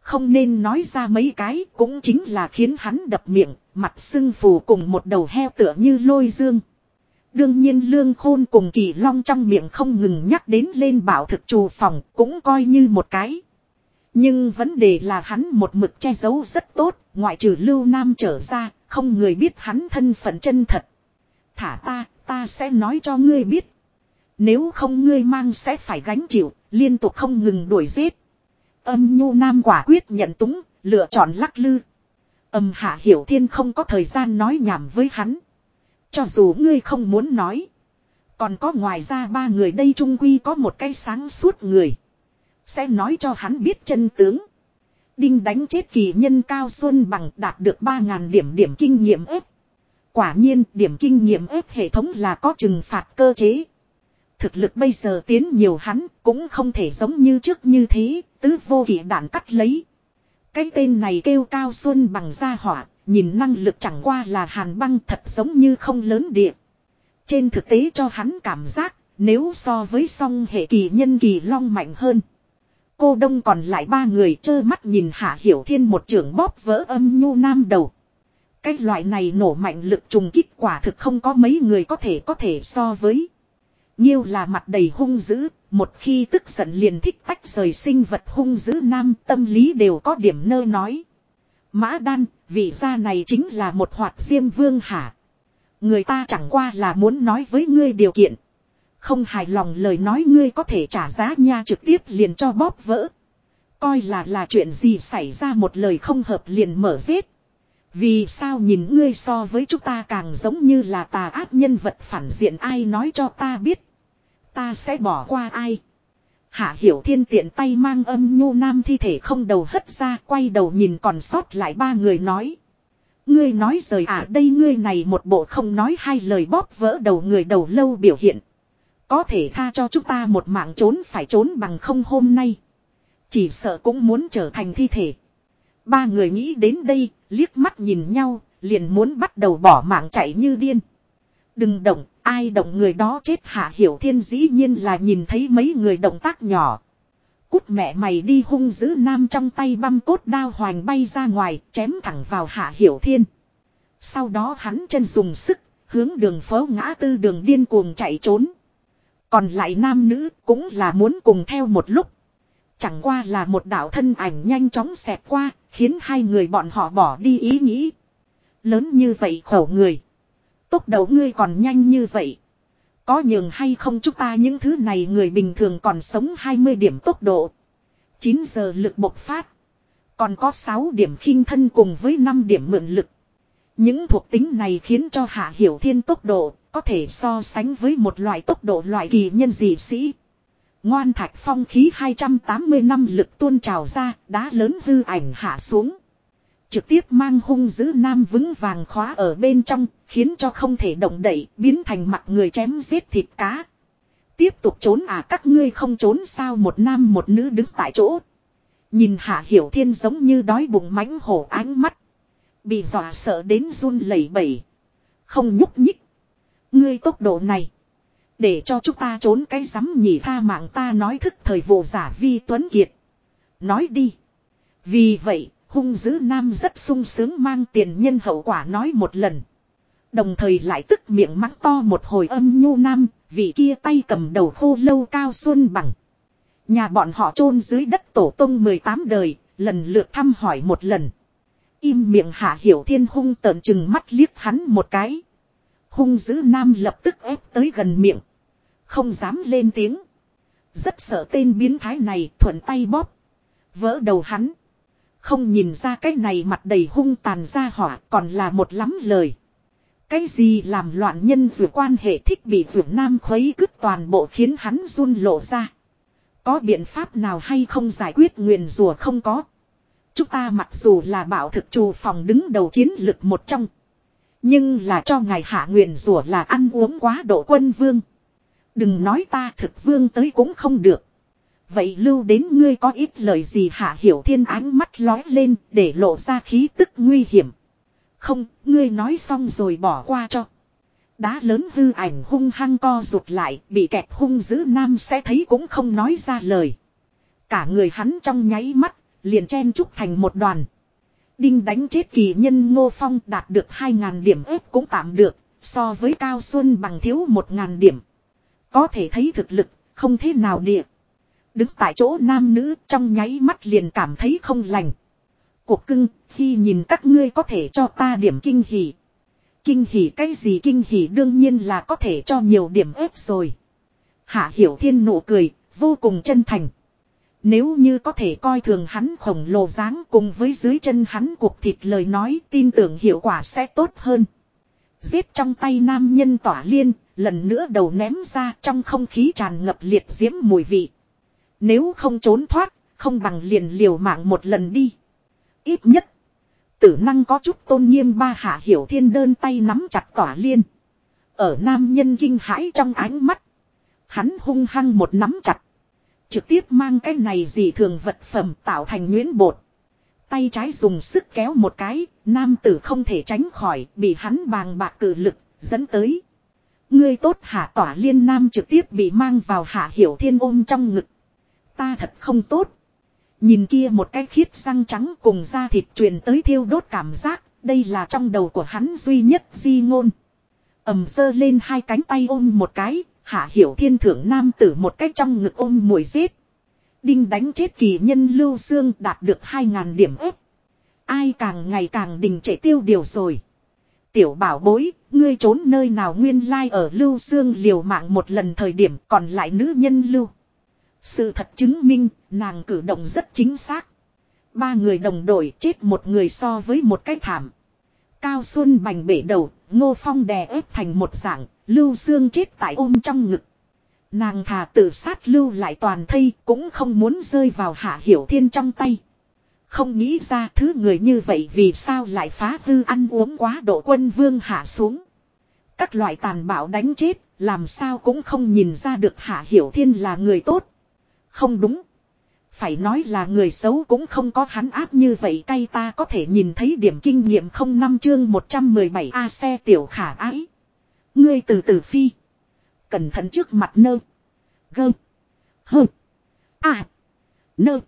Không nên nói ra mấy cái cũng chính là khiến hắn đập miệng, mặt sưng phù cùng một đầu heo tựa như lôi dương. Đương nhiên lương khôn cùng kỳ long trong miệng không ngừng nhắc đến lên bảo thực trù phòng cũng coi như một cái. Nhưng vấn đề là hắn một mực che giấu rất tốt, ngoại trừ lưu nam trở ra, không người biết hắn thân phận chân thật. Thả ta, ta sẽ nói cho ngươi biết. Nếu không ngươi mang sẽ phải gánh chịu, liên tục không ngừng đuổi giết. Âm nhu nam quả quyết nhận túng, lựa chọn lắc lư. Âm hạ hiểu thiên không có thời gian nói nhảm với hắn. Cho dù ngươi không muốn nói. Còn có ngoài ra ba người đây trung quy có một cái sáng suốt người. Sẽ nói cho hắn biết chân tướng. Đinh đánh chết kỳ nhân cao xuân bằng đạt được 3.000 điểm điểm kinh nghiệm ếp. Quả nhiên điểm kinh nghiệm ếp hệ thống là có trừng phạt cơ chế. Thực lực bây giờ tiến nhiều hắn cũng không thể giống như trước như thế, tứ vô kỷ đạn cắt lấy. Cái tên này kêu cao xuân bằng gia hỏa, nhìn năng lực chẳng qua là hàn băng thật giống như không lớn địa. Trên thực tế cho hắn cảm giác, nếu so với song hệ kỳ nhân kỳ long mạnh hơn. Cô đông còn lại ba người trơ mắt nhìn hạ hiểu thiên một trường bóp vỡ âm nhu nam đầu. Cái loại này nổ mạnh lực trùng kích quả thực không có mấy người có thể có thể so với. Nhiêu là mặt đầy hung dữ, một khi tức giận liền thích tách rời sinh vật hung dữ nam tâm lý đều có điểm nơ nói. Mã đan, vị gia này chính là một hoạt diêm vương hả. Người ta chẳng qua là muốn nói với ngươi điều kiện. Không hài lòng lời nói ngươi có thể trả giá nha trực tiếp liền cho bóp vỡ. Coi là là chuyện gì xảy ra một lời không hợp liền mở giết. Vì sao nhìn ngươi so với chúng ta càng giống như là tà ác nhân vật phản diện ai nói cho ta biết. Ta sẽ bỏ qua ai. Hạ hiểu thiên tiện tay mang âm nhu nam thi thể không đầu hất ra, quay đầu nhìn còn sót lại ba người nói. Ngươi nói rời à đây ngươi này một bộ không nói hai lời bóp vỡ đầu người đầu lâu biểu hiện. Có thể tha cho chúng ta một mạng trốn phải trốn bằng không hôm nay. Chỉ sợ cũng muốn trở thành thi thể. Ba người nghĩ đến đây, liếc mắt nhìn nhau, liền muốn bắt đầu bỏ mạng chạy như điên. Đừng động, ai động người đó chết hạ hiểu thiên dĩ nhiên là nhìn thấy mấy người động tác nhỏ. Cút mẹ mày đi hung giữ nam trong tay băm cốt đao hoành bay ra ngoài, chém thẳng vào hạ hiểu thiên. Sau đó hắn chân dùng sức, hướng đường phố ngã tư đường điên cuồng chạy trốn. Còn lại nam nữ cũng là muốn cùng theo một lúc. Chẳng qua là một đạo thân ảnh nhanh chóng xẹt qua, khiến hai người bọn họ bỏ đi ý nghĩ. Lớn như vậy khẩu người. Tốc độ ngươi còn nhanh như vậy. Có nhường hay không chúng ta những thứ này người bình thường còn sống 20 điểm tốc độ. 9 giờ lực bộc phát. Còn có 6 điểm khinh thân cùng với 5 điểm mượn lực. Những thuộc tính này khiến cho Hạ Hiểu Thiên tốc độ có thể so sánh với một loại tốc độ loại kỳ nhân dị sĩ. Ngoan thạch phong khí 280 năm lực tuôn trào ra, đá lớn hư ảnh hạ xuống. Trực tiếp mang hung dữ nam vững vàng khóa ở bên trong, khiến cho không thể động đậy, biến thành mặt người chém giết thịt cá. Tiếp tục trốn à các ngươi không trốn sao một nam một nữ đứng tại chỗ. Nhìn hạ hiểu thiên giống như đói bụng mánh hổ ánh mắt. Bị dọa sợ đến run lẩy bẩy. Không nhúc nhích. Ngươi tốc độ này. Để cho chúng ta trốn cái rắm nhỉ tha mạng ta nói thức thời vụ giả vi tuấn kiệt. Nói đi. Vì vậy, hung dữ nam rất sung sướng mang tiền nhân hậu quả nói một lần. Đồng thời lại tức miệng mắng to một hồi âm nhu nam, vị kia tay cầm đầu khô lâu cao xuân bằng. Nhà bọn họ chôn dưới đất tổ tông 18 đời, lần lượt thăm hỏi một lần. Im miệng hạ hiểu thiên hung tợn chừng mắt liếc hắn một cái. Hung dữ nam lập tức ép tới gần miệng. Không dám lên tiếng. Rất sợ tên biến thái này thuận tay bóp. Vỡ đầu hắn. Không nhìn ra cái này mặt đầy hung tàn ra hỏa còn là một lắm lời. Cái gì làm loạn nhân vừa quan hệ thích bị vừa nam khuấy cứt toàn bộ khiến hắn run lộ ra. Có biện pháp nào hay không giải quyết nguyền rùa không có. Chúng ta mặc dù là bảo thực trù phòng đứng đầu chiến lực một trong. Nhưng là cho ngài hạ nguyện rùa là ăn uống quá độ quân vương. Đừng nói ta thực vương tới cũng không được. Vậy lưu đến ngươi có ít lời gì hạ hiểu thiên ánh mắt lói lên để lộ ra khí tức nguy hiểm. Không, ngươi nói xong rồi bỏ qua cho. Đá lớn hư ảnh hung hăng co rụt lại, bị kẹt hung dữ nam sẽ thấy cũng không nói ra lời. Cả người hắn trong nháy mắt, liền chen trúc thành một đoàn. Đinh đánh chết kỳ nhân ngô phong đạt được 2.000 điểm ếp cũng tạm được, so với cao xuân bằng thiếu 1.000 điểm. Có thể thấy thực lực, không thế nào địa. Đứng tại chỗ nam nữ trong nháy mắt liền cảm thấy không lành. Cuộc cưng, khi nhìn các ngươi có thể cho ta điểm kinh hỉ. Kinh hỉ cái gì kinh hỉ đương nhiên là có thể cho nhiều điểm ếp rồi. Hạ hiểu thiên nụ cười, vô cùng chân thành. Nếu như có thể coi thường hắn khổng lồ dáng cùng với dưới chân hắn cuộc thịt lời nói tin tưởng hiệu quả sẽ tốt hơn. Giết trong tay nam nhân tỏa liên, lần nữa đầu ném ra trong không khí tràn ngập liệt diễm mùi vị. Nếu không trốn thoát, không bằng liền liều mạng một lần đi. Ít nhất, tử năng có chút tôn nghiêm ba hạ hiểu thiên đơn tay nắm chặt tỏa liên. Ở nam nhân kinh hãi trong ánh mắt. Hắn hung hăng một nắm chặt. Trực tiếp mang cái này gì thường vật phẩm tạo thành nguyễn bột. Tay trái dùng sức kéo một cái, nam tử không thể tránh khỏi, bị hắn bàng bạc cử lực, dẫn tới. Ngươi tốt hạ tỏa liên nam trực tiếp bị mang vào hạ hiểu thiên ôm trong ngực. Ta thật không tốt. Nhìn kia một cái khiết răng trắng cùng da thịt truyền tới thiêu đốt cảm giác, đây là trong đầu của hắn duy nhất di ngôn. ầm sơ lên hai cánh tay ôm một cái, hạ hiểu thiên thưởng nam tử một cách trong ngực ôm mùi giết. Đinh đánh chết kỳ nhân lưu xương đạt được 2.000 điểm ếp. Ai càng ngày càng đình trệ tiêu điều rồi. Tiểu bảo bối, ngươi trốn nơi nào nguyên lai ở lưu xương liều mạng một lần thời điểm còn lại nữ nhân lưu. Sự thật chứng minh, nàng cử động rất chính xác. Ba người đồng đội chết một người so với một cái thảm. Cao Xuân bành bể đầu, Ngô Phong đè ép thành một dạng, Lưu Dương chết tại ôm trong ngực. Nàng thà tự sát lưu lại toàn thây cũng không muốn rơi vào hạ hiểu thiên trong tay. Không nghĩ ra thứ người như vậy vì sao lại phá hư ăn uống quá độ quân vương hạ xuống. Các loại tàn bạo đánh chết, làm sao cũng không nhìn ra được hạ hiểu thiên là người tốt. Không đúng. Phải nói là người xấu cũng không có hắn áp như vậy cay ta có thể nhìn thấy điểm kinh nghiệm không năm chương 117 A xe tiểu khả ái. Ngươi từ từ phi. Cẩn thận trước mặt nơ. Gơ. Hơ. À. Nơ.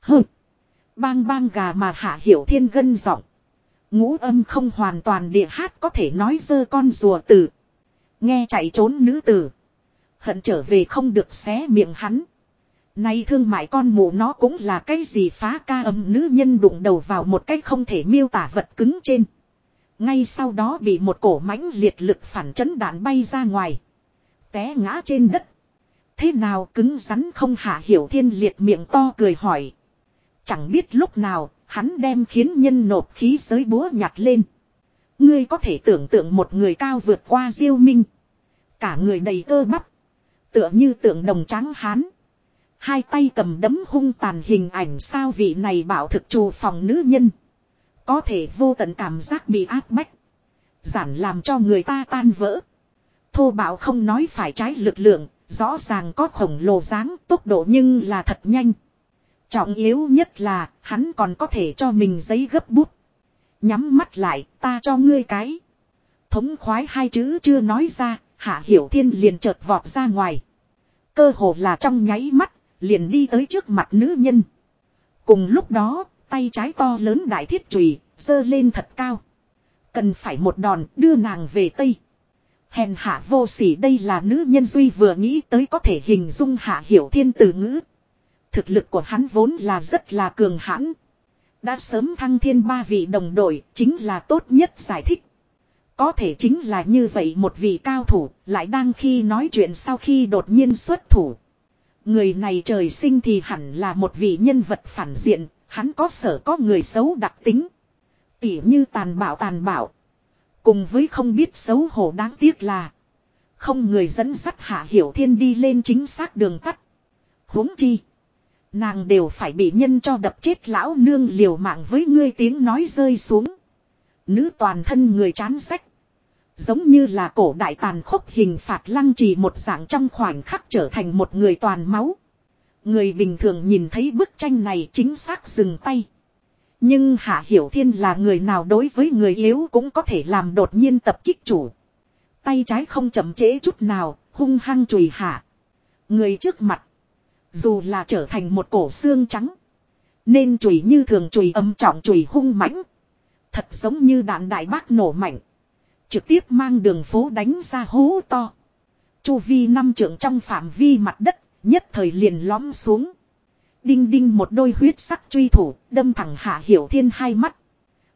Hơ. Bang bang gà mà hạ hiểu thiên gân giọng. Ngũ âm không hoàn toàn địa hát có thể nói dơ con rùa tử. Nghe chạy trốn nữ tử. Hận trở về không được xé miệng hắn. Nay thương mại con mụ nó cũng là cái gì phá ca âm nữ nhân đụng đầu vào một cái không thể miêu tả vật cứng trên. Ngay sau đó bị một cổ mãnh liệt lực phản chấn đạn bay ra ngoài. Té ngã trên đất. Thế nào cứng rắn không hạ hiểu thiên liệt miệng to cười hỏi. Chẳng biết lúc nào, hắn đem khiến nhân nộp khí giới búa nhặt lên. Ngươi có thể tưởng tượng một người cao vượt qua diêu minh. Cả người đầy cơ bắp. Tựa như tượng đồng trắng hán. Hai tay cầm đấm hung tàn hình ảnh sao vị này bảo thực trù phòng nữ nhân. Có thể vô tận cảm giác bị áp bách. Giản làm cho người ta tan vỡ. Thô bạo không nói phải trái lực lượng, rõ ràng có khổng lồ dáng tốc độ nhưng là thật nhanh. Trọng yếu nhất là hắn còn có thể cho mình giấy gấp bút. Nhắm mắt lại, ta cho ngươi cái. Thống khoái hai chữ chưa nói ra, Hạ Hiểu Thiên liền chợt vọt ra ngoài. Cơ hồ là trong nháy mắt, liền đi tới trước mặt nữ nhân. Cùng lúc đó, tay trái to lớn đại thiết chùy dơ lên thật cao. Cần phải một đòn đưa nàng về Tây. Hèn hạ vô sỉ đây là nữ nhân duy vừa nghĩ tới có thể hình dung hạ hiểu thiên từ ngữ. Thực lực của hắn vốn là rất là cường hãn. Đã sớm thăng thiên ba vị đồng đội chính là tốt nhất giải thích. Có thể chính là như vậy một vị cao thủ lại đang khi nói chuyện sau khi đột nhiên xuất thủ. Người này trời sinh thì hẳn là một vị nhân vật phản diện, hắn có sở có người xấu đặc tính. Tỉ như tàn bạo tàn bạo. Cùng với không biết xấu hổ đáng tiếc là. Không người dẫn dắt hạ hiểu thiên đi lên chính xác đường tắt. huống chi. Nàng đều phải bị nhân cho đập chết lão nương liều mạng với ngươi tiếng nói rơi xuống. Nữ toàn thân người chán sách. Giống như là cổ đại tàn khốc hình phạt lăng trì một dạng trong khoảnh khắc trở thành một người toàn máu. Người bình thường nhìn thấy bức tranh này chính xác dừng tay. Nhưng Hạ Hiểu Thiên là người nào đối với người yếu cũng có thể làm đột nhiên tập kích chủ. Tay trái không chậm trễ chút nào, hung hăng chùi hạ. Người trước mặt. Dù là trở thành một cổ xương trắng. Nên chùi như thường chùi âm trọng chùi hung mãnh. Thật giống như đạn đại bác nổ mạnh. Trực tiếp mang đường phố đánh ra hố to. Chu vi năm trượng trong phạm vi mặt đất, nhất thời liền lõm xuống. Đinh đinh một đôi huyết sắc truy thủ, đâm thẳng hạ hiểu thiên hai mắt.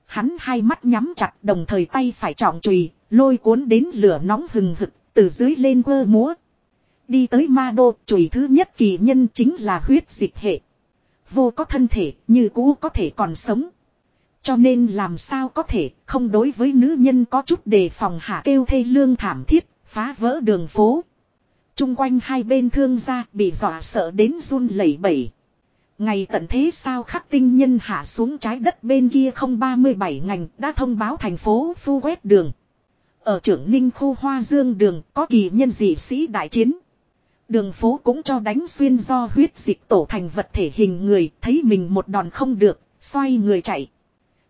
Hắn hai mắt nhắm chặt đồng thời tay phải trọng chùy lôi cuốn đến lửa nóng hừng hực, từ dưới lên quơ múa. Đi tới ma đô, chùy thứ nhất kỳ nhân chính là huyết dịch hệ. Vô có thân thể, như cũ có thể còn sống. Cho nên làm sao có thể không đối với nữ nhân có chút đề phòng hạ kêu thê lương thảm thiết, phá vỡ đường phố. Trung quanh hai bên thương gia bị dọa sợ đến run lẩy bẩy. Ngày tận thế sao khắc tinh nhân hạ xuống trái đất bên kia không 37 ngành đã thông báo thành phố phu quét đường. Ở trưởng ninh khu hoa dương đường có kỳ nhân dị sĩ đại chiến. Đường phố cũng cho đánh xuyên do huyết dịch tổ thành vật thể hình người thấy mình một đòn không được, xoay người chạy.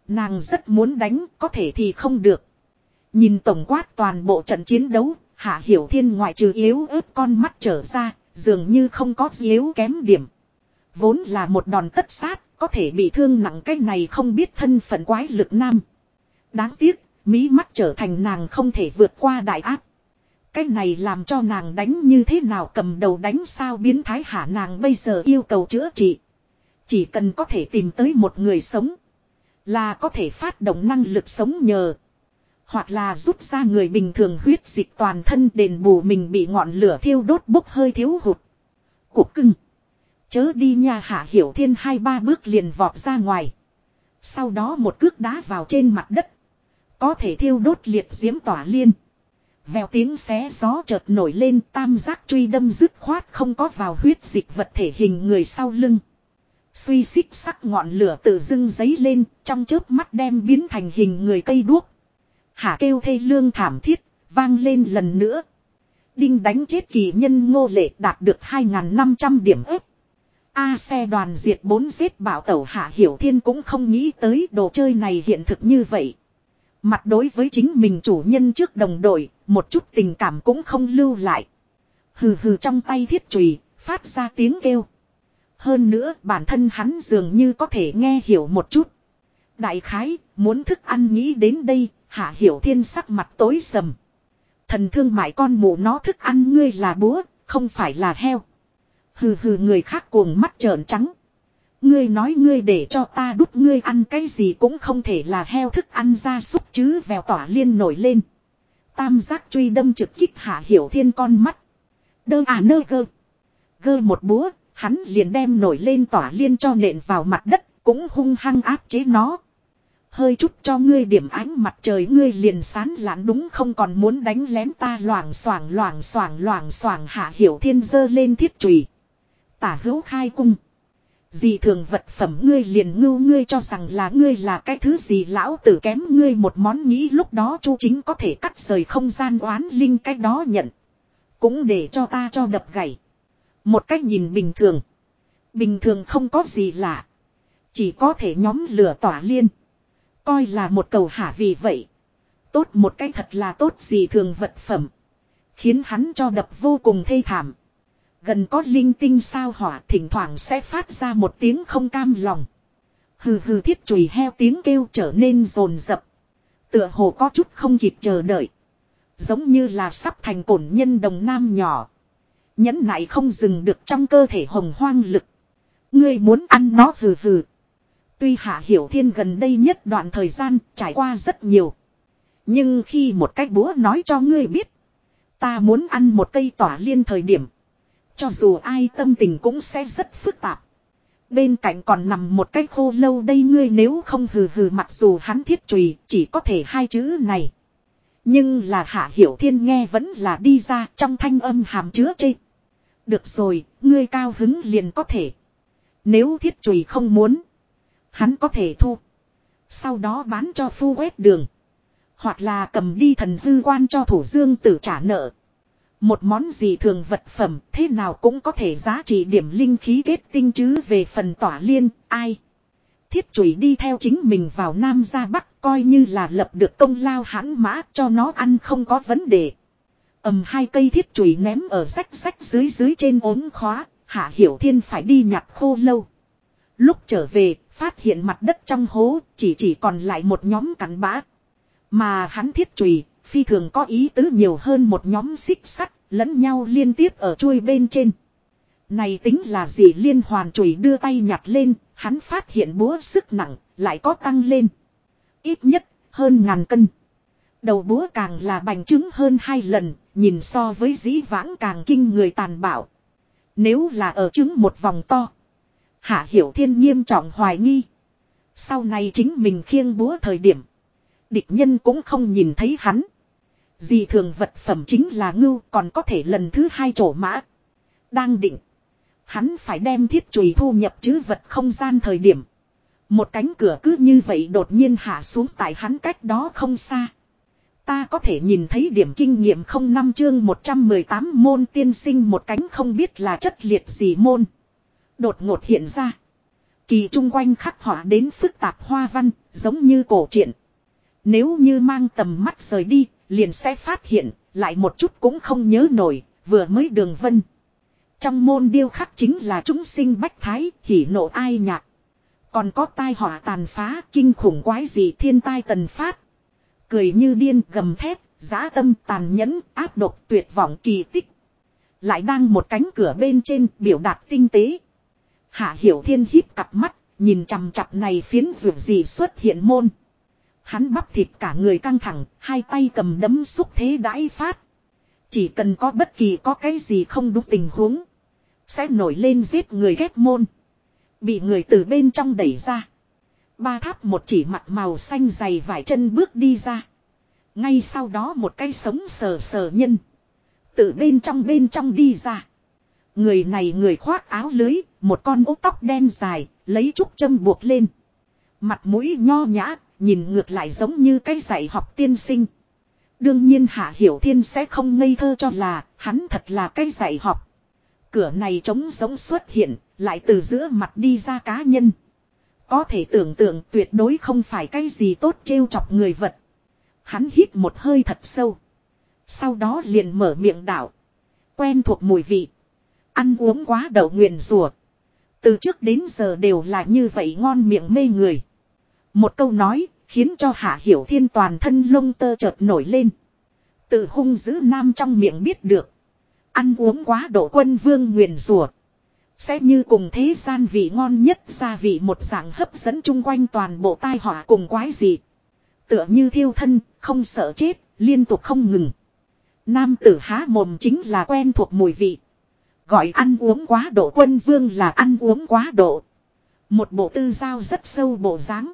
Nàng rất muốn đánh, có thể thì không được. Nhìn tổng quát toàn bộ trận chiến đấu, Hạ Hiểu Thiên ngoại trừ yếu ớt con mắt trở ra, dường như không có gì yếu kém điểm. Vốn là một đòn tất sát, có thể bị thương nặng cái này không biết thân phận quái lực nam. Đáng tiếc, mí mắt trở thành nàng không thể vượt qua đại áp. Cái này làm cho nàng đánh như thế nào cầm đầu đánh sao biến thái hạ nàng bây giờ yêu cầu chữa trị. Chỉ cần có thể tìm tới một người sống. Là có thể phát động năng lực sống nhờ. Hoặc là rút ra người bình thường huyết dịch toàn thân đền bù mình bị ngọn lửa thiêu đốt bốc hơi thiếu hụt. Cục cưng. Chớ đi nha hạ hiểu thiên hai ba bước liền vọt ra ngoài. Sau đó một cước đá vào trên mặt đất. Có thể thiêu đốt liệt diễm tỏa liên. Vèo tiếng xé gió chợt nổi lên tam giác truy đâm dứt khoát không có vào huyết dịch vật thể hình người sau lưng. Suy xích sắc ngọn lửa tự dưng giấy lên, trong chớp mắt đem biến thành hình người cây đuốc. Hạ kêu thê lương thảm thiết, vang lên lần nữa. Đinh đánh chết kỳ nhân ngô lệ đạt được 2.500 điểm ếp. A xe đoàn diệt bốn giết bảo tẩu hạ hiểu thiên cũng không nghĩ tới đồ chơi này hiện thực như vậy. Mặt đối với chính mình chủ nhân trước đồng đội, một chút tình cảm cũng không lưu lại. Hừ hừ trong tay thiết chùy phát ra tiếng kêu. Hơn nữa bản thân hắn dường như có thể nghe hiểu một chút. Đại khái, muốn thức ăn nghĩ đến đây, hạ hiểu thiên sắc mặt tối sầm. Thần thương mại con mụ nó thức ăn ngươi là búa, không phải là heo. Hừ hừ người khác cuồng mắt trợn trắng. Ngươi nói ngươi để cho ta đút ngươi ăn cái gì cũng không thể là heo thức ăn ra súc chứ vèo tỏa liên nổi lên. Tam giác truy đâm trực kích hạ hiểu thiên con mắt. Đơ à nơ gơ. Gơ một búa, hắn liền đem nổi lên tỏa liên cho nện vào mặt đất, cũng hung hăng áp chế nó. Hơi chút cho ngươi điểm ánh mặt trời ngươi liền sán lãn đúng không còn muốn đánh lén ta loảng xoảng loảng xoảng loảng xoảng hạ hiểu thiên dơ lên thiết trùy. Tả hữu khai cung. Gì thường vật phẩm ngươi liền ngưu ngươi cho rằng là ngươi là cái thứ gì lão tử kém ngươi một món nghĩ lúc đó chu chính có thể cắt rời không gian oán linh cái đó nhận. Cũng để cho ta cho đập gãy. Một cách nhìn bình thường. Bình thường không có gì lạ. Chỉ có thể nhóm lửa tỏa liên. Coi là một cầu hả vì vậy. Tốt một cách thật là tốt gì thường vật phẩm. Khiến hắn cho đập vô cùng thê thảm. Gần có linh tinh sao hỏa thỉnh thoảng sẽ phát ra một tiếng không cam lòng. Hừ hừ thiết chùy heo tiếng kêu trở nên rồn rập. Tựa hồ có chút không kịp chờ đợi. Giống như là sắp thành cổn nhân đồng nam nhỏ. Nhẫn nại không dừng được trong cơ thể hồng hoang lực. Ngươi muốn ăn nó hừ hừ. Tuy Hạ Hiểu Thiên gần đây nhất đoạn thời gian trải qua rất nhiều. Nhưng khi một cái búa nói cho ngươi biết. Ta muốn ăn một cây tỏa liên thời điểm. Cho dù ai tâm tình cũng sẽ rất phức tạp. Bên cạnh còn nằm một cái khô lâu đây ngươi nếu không hừ hừ mặc dù hắn thiết trùy chỉ có thể hai chữ này. Nhưng là Hạ Hiểu Thiên nghe vẫn là đi ra trong thanh âm hàm chứa chê. Được rồi, ngươi cao hứng liền có thể. Nếu thiết trùy không muốn. Hắn có thể thu. Sau đó bán cho phu quét đường. Hoặc là cầm đi thần hư quan cho thủ dương tử trả nợ. Một món gì thường vật phẩm thế nào cũng có thể giá trị điểm linh khí kết tinh chứ về phần tỏa liên, ai. Thiết chùy đi theo chính mình vào Nam ra Bắc coi như là lập được công lao hãn mã cho nó ăn không có vấn đề. ầm hai cây thiết chùy ném ở rách rách dưới dưới trên ốm khóa, hạ hiểu thiên phải đi nhặt khô lâu. Lúc trở về, phát hiện mặt đất trong hố, chỉ chỉ còn lại một nhóm cắn bã. Mà hắn thiết trùy, phi thường có ý tứ nhiều hơn một nhóm xích sắt, lẫn nhau liên tiếp ở chuôi bên trên. Này tính là gì liên hoàn chùy đưa tay nhặt lên, hắn phát hiện búa sức nặng, lại có tăng lên. Ít nhất, hơn ngàn cân. Đầu búa càng là bành trứng hơn hai lần, nhìn so với dĩ vãng càng kinh người tàn bạo. Nếu là ở trứng một vòng to. Hạ Hiểu Thiên nghiêm trọng hoài nghi. Sau này chính mình khiêng búa thời điểm. Địch nhân cũng không nhìn thấy hắn. Dì thường vật phẩm chính là ngưu, còn có thể lần thứ hai trổ mã. Đang định. Hắn phải đem thiết chùy thu nhập chứ vật không gian thời điểm. Một cánh cửa cứ như vậy đột nhiên hạ xuống tại hắn cách đó không xa. Ta có thể nhìn thấy điểm kinh nghiệm không năm chương 118 môn tiên sinh một cánh không biết là chất liệt gì môn. Đột ngột hiện ra. Kỳ trung quanh khắc họa đến phức tạp hoa văn, giống như cổ truyện. Nếu như mang tầm mắt rời đi, liền sẽ phát hiện, lại một chút cũng không nhớ nổi, vừa mới đường vân. Trong môn điêu khắc chính là chúng sinh bách thái, hỉ nộ ai nhạc. Còn có tai họa tàn phá, kinh khủng quái gì thiên tai tần phát. Cười như điên gầm thép, giã tâm tàn nhẫn, áp độc tuyệt vọng kỳ tích. Lại đang một cánh cửa bên trên biểu đạt tinh tế. Hạ Hiểu Thiên híp cặp mắt, nhìn chằm chặp này phiến vượt gì xuất hiện môn. Hắn bắp thịt cả người căng thẳng, hai tay cầm đấm xúc thế đãi phát. Chỉ cần có bất kỳ có cái gì không đúng tình huống. Sẽ nổi lên giết người ghét môn. Bị người từ bên trong đẩy ra. Ba tháp một chỉ mặt màu xanh dày vải chân bước đi ra. Ngay sau đó một cái sống sờ sờ nhân. Từ bên trong bên trong đi ra. Người này người khoác áo lưới, một con ốc tóc đen dài, lấy trúc châm buộc lên. Mặt mũi nho nhã, nhìn ngược lại giống như cái dạy học tiên sinh. Đương nhiên Hạ Hiểu Thiên sẽ không ngây thơ cho là, hắn thật là cái dạy học. Cửa này trống giống xuất hiện, lại từ giữa mặt đi ra cá nhân. Có thể tưởng tượng tuyệt đối không phải cái gì tốt trêu chọc người vật. Hắn hít một hơi thật sâu. Sau đó liền mở miệng đảo. Quen thuộc mùi vị. Ăn uống quá đậu nguyền rùa. Từ trước đến giờ đều là như vậy ngon miệng mê người. Một câu nói khiến cho Hạ Hiểu Thiên toàn thân lông tơ chợt nổi lên. tự hung dữ nam trong miệng biết được. Ăn uống quá độ quân vương nguyền rùa. Sẽ như cùng thế gian vị ngon nhất gia vị một dạng hấp dẫn chung quanh toàn bộ tai họa cùng quái gì. Tựa như thiêu thân, không sợ chết, liên tục không ngừng. Nam tử há mồm chính là quen thuộc mùi vị. Gọi ăn uống quá độ quân vương là ăn uống quá độ. Một bộ tư giao rất sâu bộ dáng.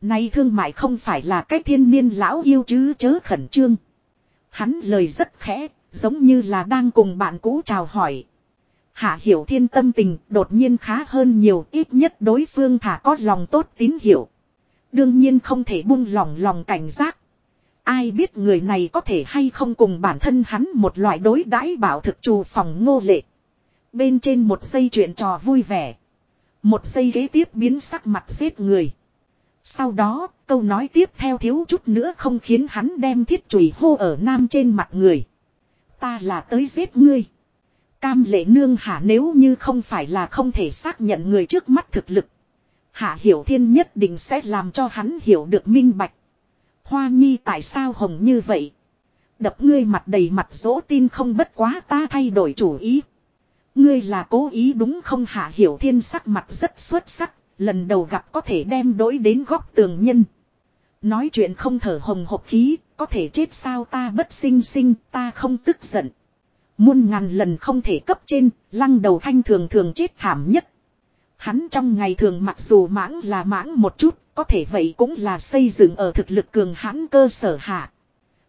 Nay thương mại không phải là cái thiên niên lão yêu chứ chớ khẩn trương. Hắn lời rất khẽ, giống như là đang cùng bạn cũ chào hỏi. Hạ hiểu thiên tâm tình đột nhiên khá hơn nhiều ít nhất đối phương thả có lòng tốt tín hiệu. Đương nhiên không thể buông lòng lòng cảnh giác. Ai biết người này có thể hay không cùng bản thân hắn một loại đối đãi bảo thực trù phòng ngô lệ. Bên trên một giây chuyện trò vui vẻ. Một giây kế tiếp biến sắc mặt giết người. Sau đó, câu nói tiếp theo thiếu chút nữa không khiến hắn đem thiết chùy hô ở nam trên mặt người. Ta là tới giết ngươi. Cam lệ nương hả nếu như không phải là không thể xác nhận người trước mắt thực lực. Hạ hiểu thiên nhất định sẽ làm cho hắn hiểu được minh bạch. Hoa nhi tại sao hồng như vậy? Đập ngươi mặt đầy mặt dỗ tin không bất quá ta thay đổi chủ ý. Ngươi là cố ý đúng không hạ hiểu thiên sắc mặt rất xuất sắc, lần đầu gặp có thể đem đối đến góc tường nhân. Nói chuyện không thở hồng hộp khí, có thể chết sao ta bất sinh sinh, ta không tức giận. Muôn ngàn lần không thể cấp trên, lăng đầu thanh thường thường chết thảm nhất. Hắn trong ngày thường mặc dù mãng là mãng một chút, có thể vậy cũng là xây dựng ở thực lực cường hãn cơ sở hạ.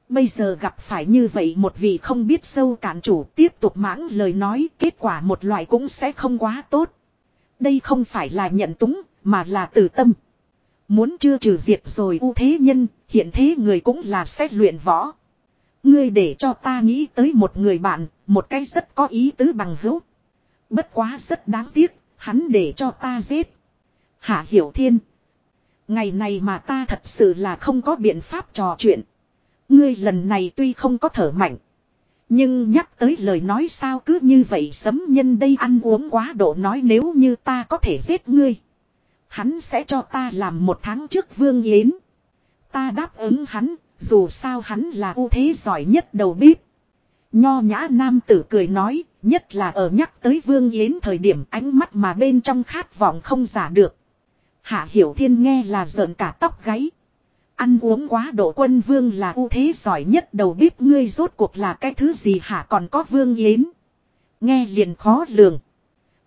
Bây giờ gặp phải như vậy một vị không biết sâu cản chủ tiếp tục mãng lời nói kết quả một loại cũng sẽ không quá tốt. Đây không phải là nhận túng, mà là từ tâm. Muốn chưa trừ diệt rồi ưu thế nhân, hiện thế người cũng là xét luyện võ. Ngươi để cho ta nghĩ tới một người bạn, một cái rất có ý tứ bằng hữu. Bất quá rất đáng tiếc, hắn để cho ta giết. Hạ Hiểu Thiên. Ngày này mà ta thật sự là không có biện pháp trò chuyện. Ngươi lần này tuy không có thở mạnh. Nhưng nhắc tới lời nói sao cứ như vậy sấm nhân đây ăn uống quá độ nói nếu như ta có thể giết ngươi. Hắn sẽ cho ta làm một tháng trước vương yến. Ta đáp ứng hắn, dù sao hắn là ưu thế giỏi nhất đầu bếp. Nho nhã nam tử cười nói, nhất là ở nhắc tới vương yến thời điểm ánh mắt mà bên trong khát vọng không giả được. Hạ hiểu thiên nghe là giận cả tóc gáy. Ăn uống quá độ quân vương là ưu thế giỏi nhất đầu bếp ngươi rốt cuộc là cái thứ gì hả còn có vương yến. Nghe liền khó lường.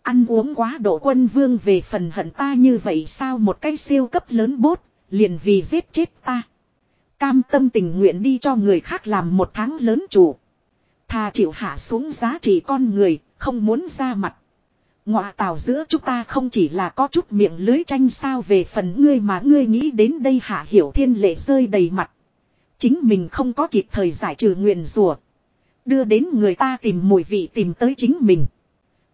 Ăn uống quá độ quân vương về phần hận ta như vậy sao một cái siêu cấp lớn bốt, liền vì giết chết ta. Cam tâm tình nguyện đi cho người khác làm một tháng lớn chủ. Thà chịu hạ xuống giá trị con người, không muốn ra mặt. Ngọa tào giữa chúng ta không chỉ là có chút miệng lưới tranh sao về phần ngươi mà ngươi nghĩ đến đây hạ hiểu thiên lệ rơi đầy mặt. Chính mình không có kịp thời giải trừ nguyện rùa. Đưa đến người ta tìm mùi vị tìm tới chính mình.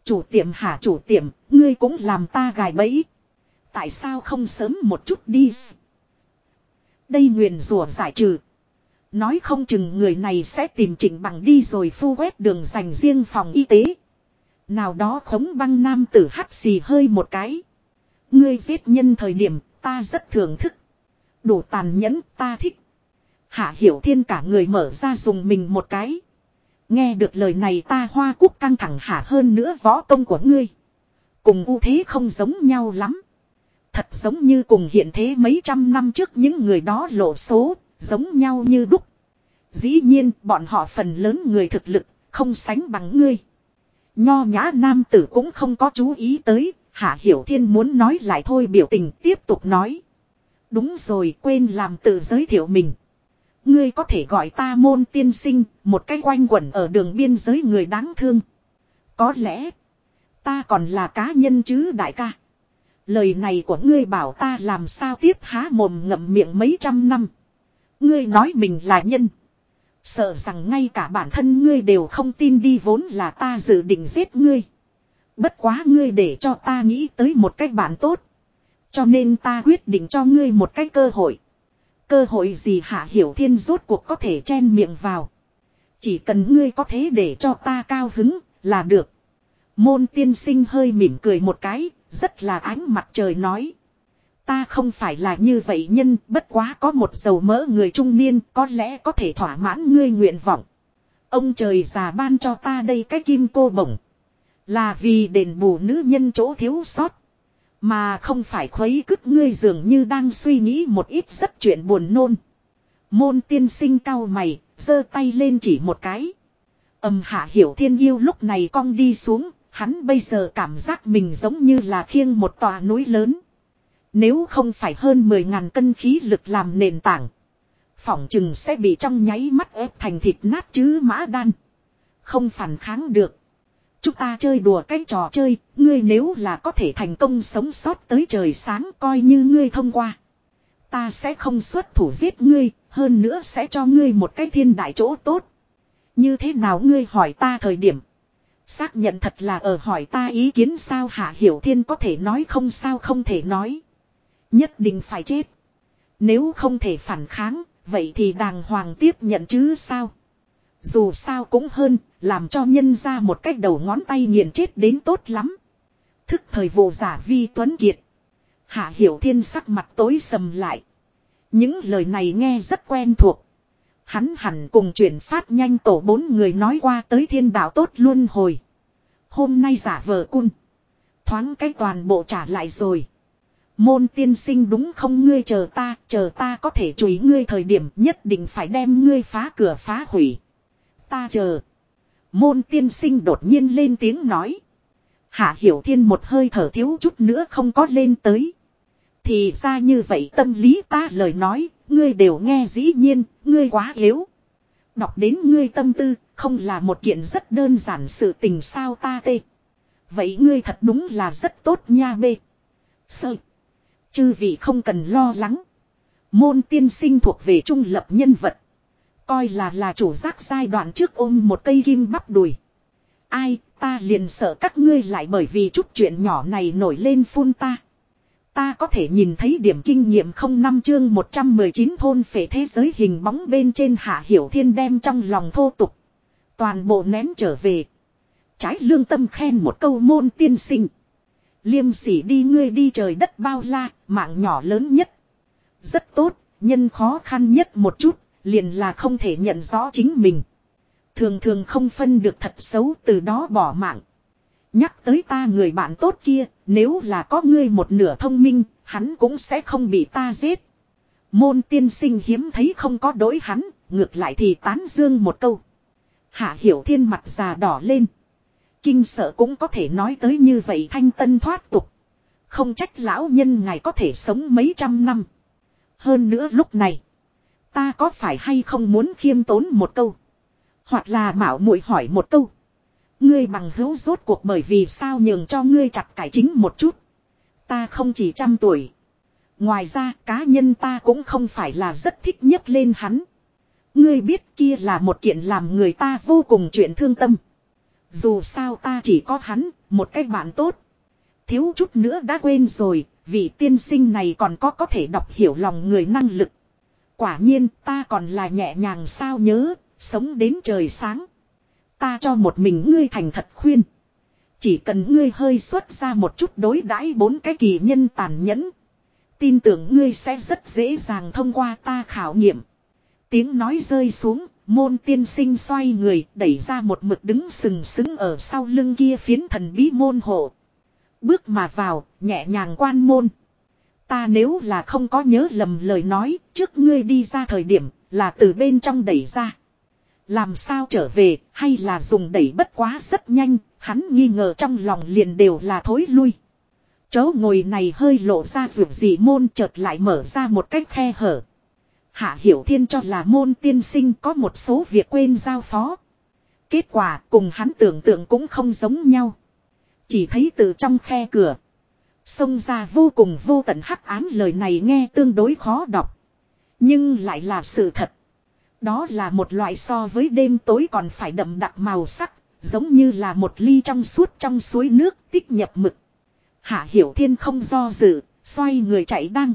Chủ tiệm hạ chủ tiệm, ngươi cũng làm ta gài bẫy. Tại sao không sớm một chút đi? Đây nguyện rùa giải trừ. Nói không chừng người này sẽ tìm chỉnh bằng đi rồi phu quét đường dành riêng phòng y tế. Nào đó khống băng nam tử hắt xì hơi một cái. Ngươi giết nhân thời điểm ta rất thưởng thức. Đủ tàn nhẫn ta thích. Hạ hiểu thiên cả người mở ra dùng mình một cái. Nghe được lời này ta hoa cúc căng thẳng hạ hơn nữa võ công của ngươi. Cùng ưu thế không giống nhau lắm. Thật giống như cùng hiện thế mấy trăm năm trước những người đó lộ số, giống nhau như đúc. Dĩ nhiên bọn họ phần lớn người thực lực, không sánh bằng ngươi. Nho nhã nam tử cũng không có chú ý tới, Hạ Hiểu Thiên muốn nói lại thôi biểu tình tiếp tục nói. Đúng rồi quên làm tự giới thiệu mình. Ngươi có thể gọi ta môn tiên sinh, một cái quanh quẩn ở đường biên giới người đáng thương. Có lẽ, ta còn là cá nhân chứ đại ca. Lời này của ngươi bảo ta làm sao tiếp há mồm ngậm miệng mấy trăm năm. Ngươi nói mình là nhân. Sợ rằng ngay cả bản thân ngươi đều không tin đi vốn là ta dự định giết ngươi. Bất quá ngươi để cho ta nghĩ tới một cách bản tốt. Cho nên ta quyết định cho ngươi một cái cơ hội. Cơ hội gì Hạ Hiểu Thiên rốt cuộc có thể chen miệng vào. Chỉ cần ngươi có thế để cho ta cao hứng là được. Môn tiên sinh hơi mỉm cười một cái, rất là ánh mặt trời nói. Ta không phải là như vậy nhân, bất quá có một dầu mỡ người trung niên, có lẽ có thể thỏa mãn ngươi nguyện vọng. Ông trời già ban cho ta đây cái kim cô bổng. Là vì đền bù nữ nhân chỗ thiếu sót. Mà không phải khuấy cứt ngươi dường như đang suy nghĩ một ít rất chuyện buồn nôn. Môn tiên sinh cao mày, giơ tay lên chỉ một cái. Âm hạ hiểu thiên yêu lúc này cong đi xuống, hắn bây giờ cảm giác mình giống như là khiêng một tòa núi lớn. Nếu không phải hơn 10 ngàn cân khí lực làm nền tảng. Phỏng chừng sẽ bị trong nháy mắt ép thành thịt nát chứ mã đan. Không phản kháng được. Chúng ta chơi đùa cái trò chơi, ngươi nếu là có thể thành công sống sót tới trời sáng coi như ngươi thông qua. Ta sẽ không xuất thủ giết ngươi, hơn nữa sẽ cho ngươi một cái thiên đại chỗ tốt. Như thế nào ngươi hỏi ta thời điểm. Xác nhận thật là ở hỏi ta ý kiến sao Hạ Hiểu Thiên có thể nói không sao không thể nói. Nhất định phải chết. Nếu không thể phản kháng, vậy thì đàng hoàng tiếp nhận chứ sao. Dù sao cũng hơn, làm cho nhân ra một cách đầu ngón tay nghiền chết đến tốt lắm. Thức thời vụ giả vi tuấn kiệt. Hạ Hiểu Thiên sắc mặt tối sầm lại. Những lời này nghe rất quen thuộc. Hắn hẳn cùng chuyển phát nhanh tổ bốn người nói qua tới thiên đạo tốt luôn hồi. Hôm nay giả vờ cun. Thoáng cái toàn bộ trả lại rồi. Môn tiên sinh đúng không ngươi chờ ta, chờ ta có thể chùi ngươi thời điểm nhất định phải đem ngươi phá cửa phá hủy. Ta chờ. Môn tiên sinh đột nhiên lên tiếng nói. Hạ hiểu thiên một hơi thở thiếu chút nữa không có lên tới. Thì ra như vậy tâm lý ta lời nói, ngươi đều nghe dĩ nhiên, ngươi quá yếu. Đọc đến ngươi tâm tư, không là một kiện rất đơn giản sự tình sao ta tê. Vậy ngươi thật đúng là rất tốt nha bê. Sợ. Chư vị không cần lo lắng. Môn tiên sinh thuộc về trung lập nhân vật. Coi là là chủ giác giai đoạn trước ôm một cây kim bắp đùi. Ai, ta liền sợ các ngươi lại bởi vì chút chuyện nhỏ này nổi lên phun ta. Ta có thể nhìn thấy điểm kinh nghiệm không năm chương 119 thôn phể thế giới hình bóng bên trên hạ hiểu thiên đem trong lòng thô tục. Toàn bộ ném trở về. Trái lương tâm khen một câu môn tiên sinh. Liêm sỉ đi ngươi đi trời đất bao la, mạng nhỏ lớn nhất. Rất tốt, nhân khó khăn nhất một chút, liền là không thể nhận rõ chính mình. Thường thường không phân được thật xấu từ đó bỏ mạng. Nhắc tới ta người bạn tốt kia, nếu là có ngươi một nửa thông minh, hắn cũng sẽ không bị ta giết. Môn tiên sinh hiếm thấy không có đối hắn, ngược lại thì tán dương một câu. Hạ hiểu thiên mặt già đỏ lên. Kinh sợ cũng có thể nói tới như vậy thanh tân thoát tục. Không trách lão nhân ngài có thể sống mấy trăm năm. Hơn nữa lúc này. Ta có phải hay không muốn khiêm tốn một câu. Hoặc là bảo muội hỏi một câu. Ngươi bằng hữu rốt cuộc bởi vì sao nhường cho ngươi chặt cải chính một chút. Ta không chỉ trăm tuổi. Ngoài ra, cá nhân ta cũng không phải là rất thích nhất lên hắn. Ngươi biết kia là một kiện làm người ta vô cùng chuyện thương tâm. Dù sao ta chỉ có hắn, một cái bạn tốt. Thiếu chút nữa đã quên rồi, vị tiên sinh này còn có có thể đọc hiểu lòng người năng lực. Quả nhiên ta còn là nhẹ nhàng sao nhớ, sống đến trời sáng. Ta cho một mình ngươi thành thật khuyên. Chỉ cần ngươi hơi xuất ra một chút đối đãi bốn cái kỳ nhân tàn nhẫn. Tin tưởng ngươi sẽ rất dễ dàng thông qua ta khảo nghiệm. Tiếng nói rơi xuống, môn tiên sinh xoay người đẩy ra một mực đứng sừng sững ở sau lưng kia phiến thần bí môn hộ. Bước mà vào, nhẹ nhàng quan môn. Ta nếu là không có nhớ lầm lời nói, trước ngươi đi ra thời điểm, là từ bên trong đẩy ra. Làm sao trở về, hay là dùng đẩy bất quá rất nhanh, hắn nghi ngờ trong lòng liền đều là thối lui. Chó ngồi này hơi lộ ra ruột dị môn chợt lại mở ra một cách khe hở. Hạ Hiểu Thiên cho là môn tiên sinh có một số việc quên giao phó. Kết quả cùng hắn tưởng tượng cũng không giống nhau. Chỉ thấy từ trong khe cửa. Xông ra vô cùng vô tận hắc ám lời này nghe tương đối khó đọc. Nhưng lại là sự thật. Đó là một loại so với đêm tối còn phải đậm đặc màu sắc, giống như là một ly trong suốt trong suối nước tích nhập mực. Hạ Hiểu Thiên không do dự, xoay người chạy đăng.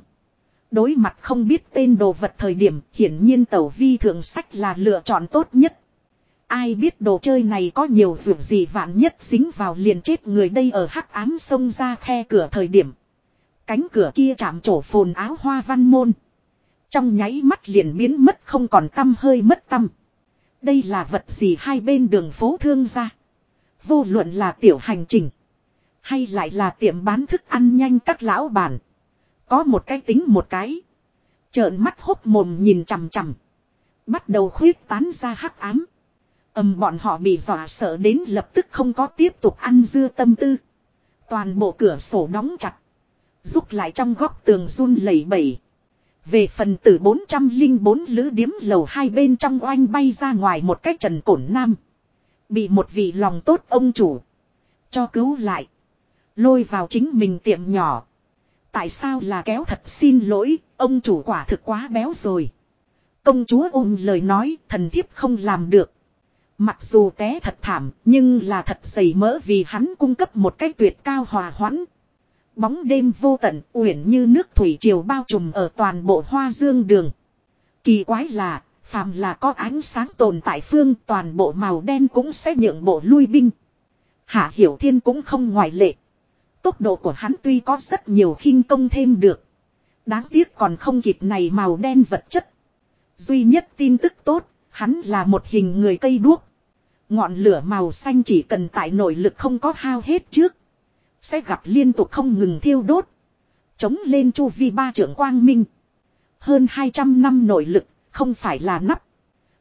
Đối mặt không biết tên đồ vật thời điểm, hiển nhiên tẩu vi thượng sách là lựa chọn tốt nhất. Ai biết đồ chơi này có nhiều việc gì vạn nhất dính vào liền chết người đây ở hắc ám sông ra khe cửa thời điểm. Cánh cửa kia chạm trổ phồn áo hoa văn môn. Trong nháy mắt liền biến mất không còn tâm hơi mất tâm. Đây là vật gì hai bên đường phố thương ra. Vô luận là tiểu hành trình. Hay lại là tiệm bán thức ăn nhanh các lão bản. Có một cái tính một cái. Trợn mắt hốc mồm nhìn chằm chằm. Bắt đầu khuyết tán ra hắc ám. ầm, bọn họ bị dọa sợ đến lập tức không có tiếp tục ăn dưa tâm tư. Toàn bộ cửa sổ đóng chặt. Rút lại trong góc tường run lẩy bẩy. Về phần tử 404 lữ điếm lầu hai bên trong oanh bay ra ngoài một cách trần cổn nam. Bị một vị lòng tốt ông chủ. Cho cứu lại. Lôi vào chính mình tiệm nhỏ. Tại sao là kéo thật xin lỗi, ông chủ quả thực quá béo rồi. Công chúa ôm lời nói, thần thiếp không làm được. Mặc dù té thật thảm, nhưng là thật dày mỡ vì hắn cung cấp một cái tuyệt cao hòa hoãn. Bóng đêm vô tận, uyển như nước thủy triều bao trùm ở toàn bộ hoa dương đường. Kỳ quái là, phàm là có ánh sáng tồn tại phương toàn bộ màu đen cũng sẽ nhượng bộ lui binh. Hạ Hiểu Thiên cũng không ngoại lệ. Tốc độ của hắn tuy có rất nhiều khinh công thêm được. Đáng tiếc còn không kịp này màu đen vật chất. Duy nhất tin tức tốt, hắn là một hình người cây đuốc. Ngọn lửa màu xanh chỉ cần tại nội lực không có hao hết trước. Sẽ gặp liên tục không ngừng thiêu đốt. Chống lên chu vi ba trưởng quang minh. Hơn 200 năm nội lực, không phải là nắp.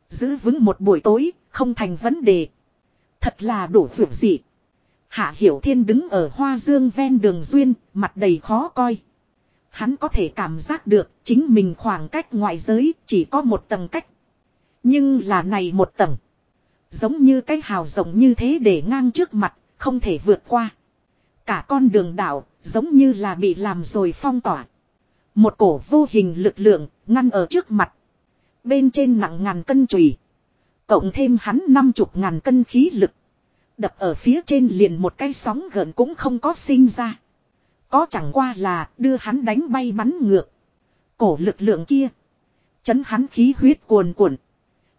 Giữ vững một buổi tối, không thành vấn đề. Thật là đủ vượt dị. Hạ Hiểu Thiên đứng ở hoa dương ven đường duyên, mặt đầy khó coi. Hắn có thể cảm giác được chính mình khoảng cách ngoại giới chỉ có một tầng cách. Nhưng là này một tầng. Giống như cái hào rộng như thế để ngang trước mặt, không thể vượt qua. Cả con đường đảo, giống như là bị làm rồi phong tỏa. Một cổ vô hình lực lượng, ngăn ở trước mặt. Bên trên nặng ngàn cân trùy. Cộng thêm hắn năm chục ngàn cân khí lực. Đập ở phía trên liền một cái sóng gợn cũng không có sinh ra. Có chẳng qua là đưa hắn đánh bay bắn ngược. Cổ lực lượng kia. Chấn hắn khí huyết cuồn cuộn.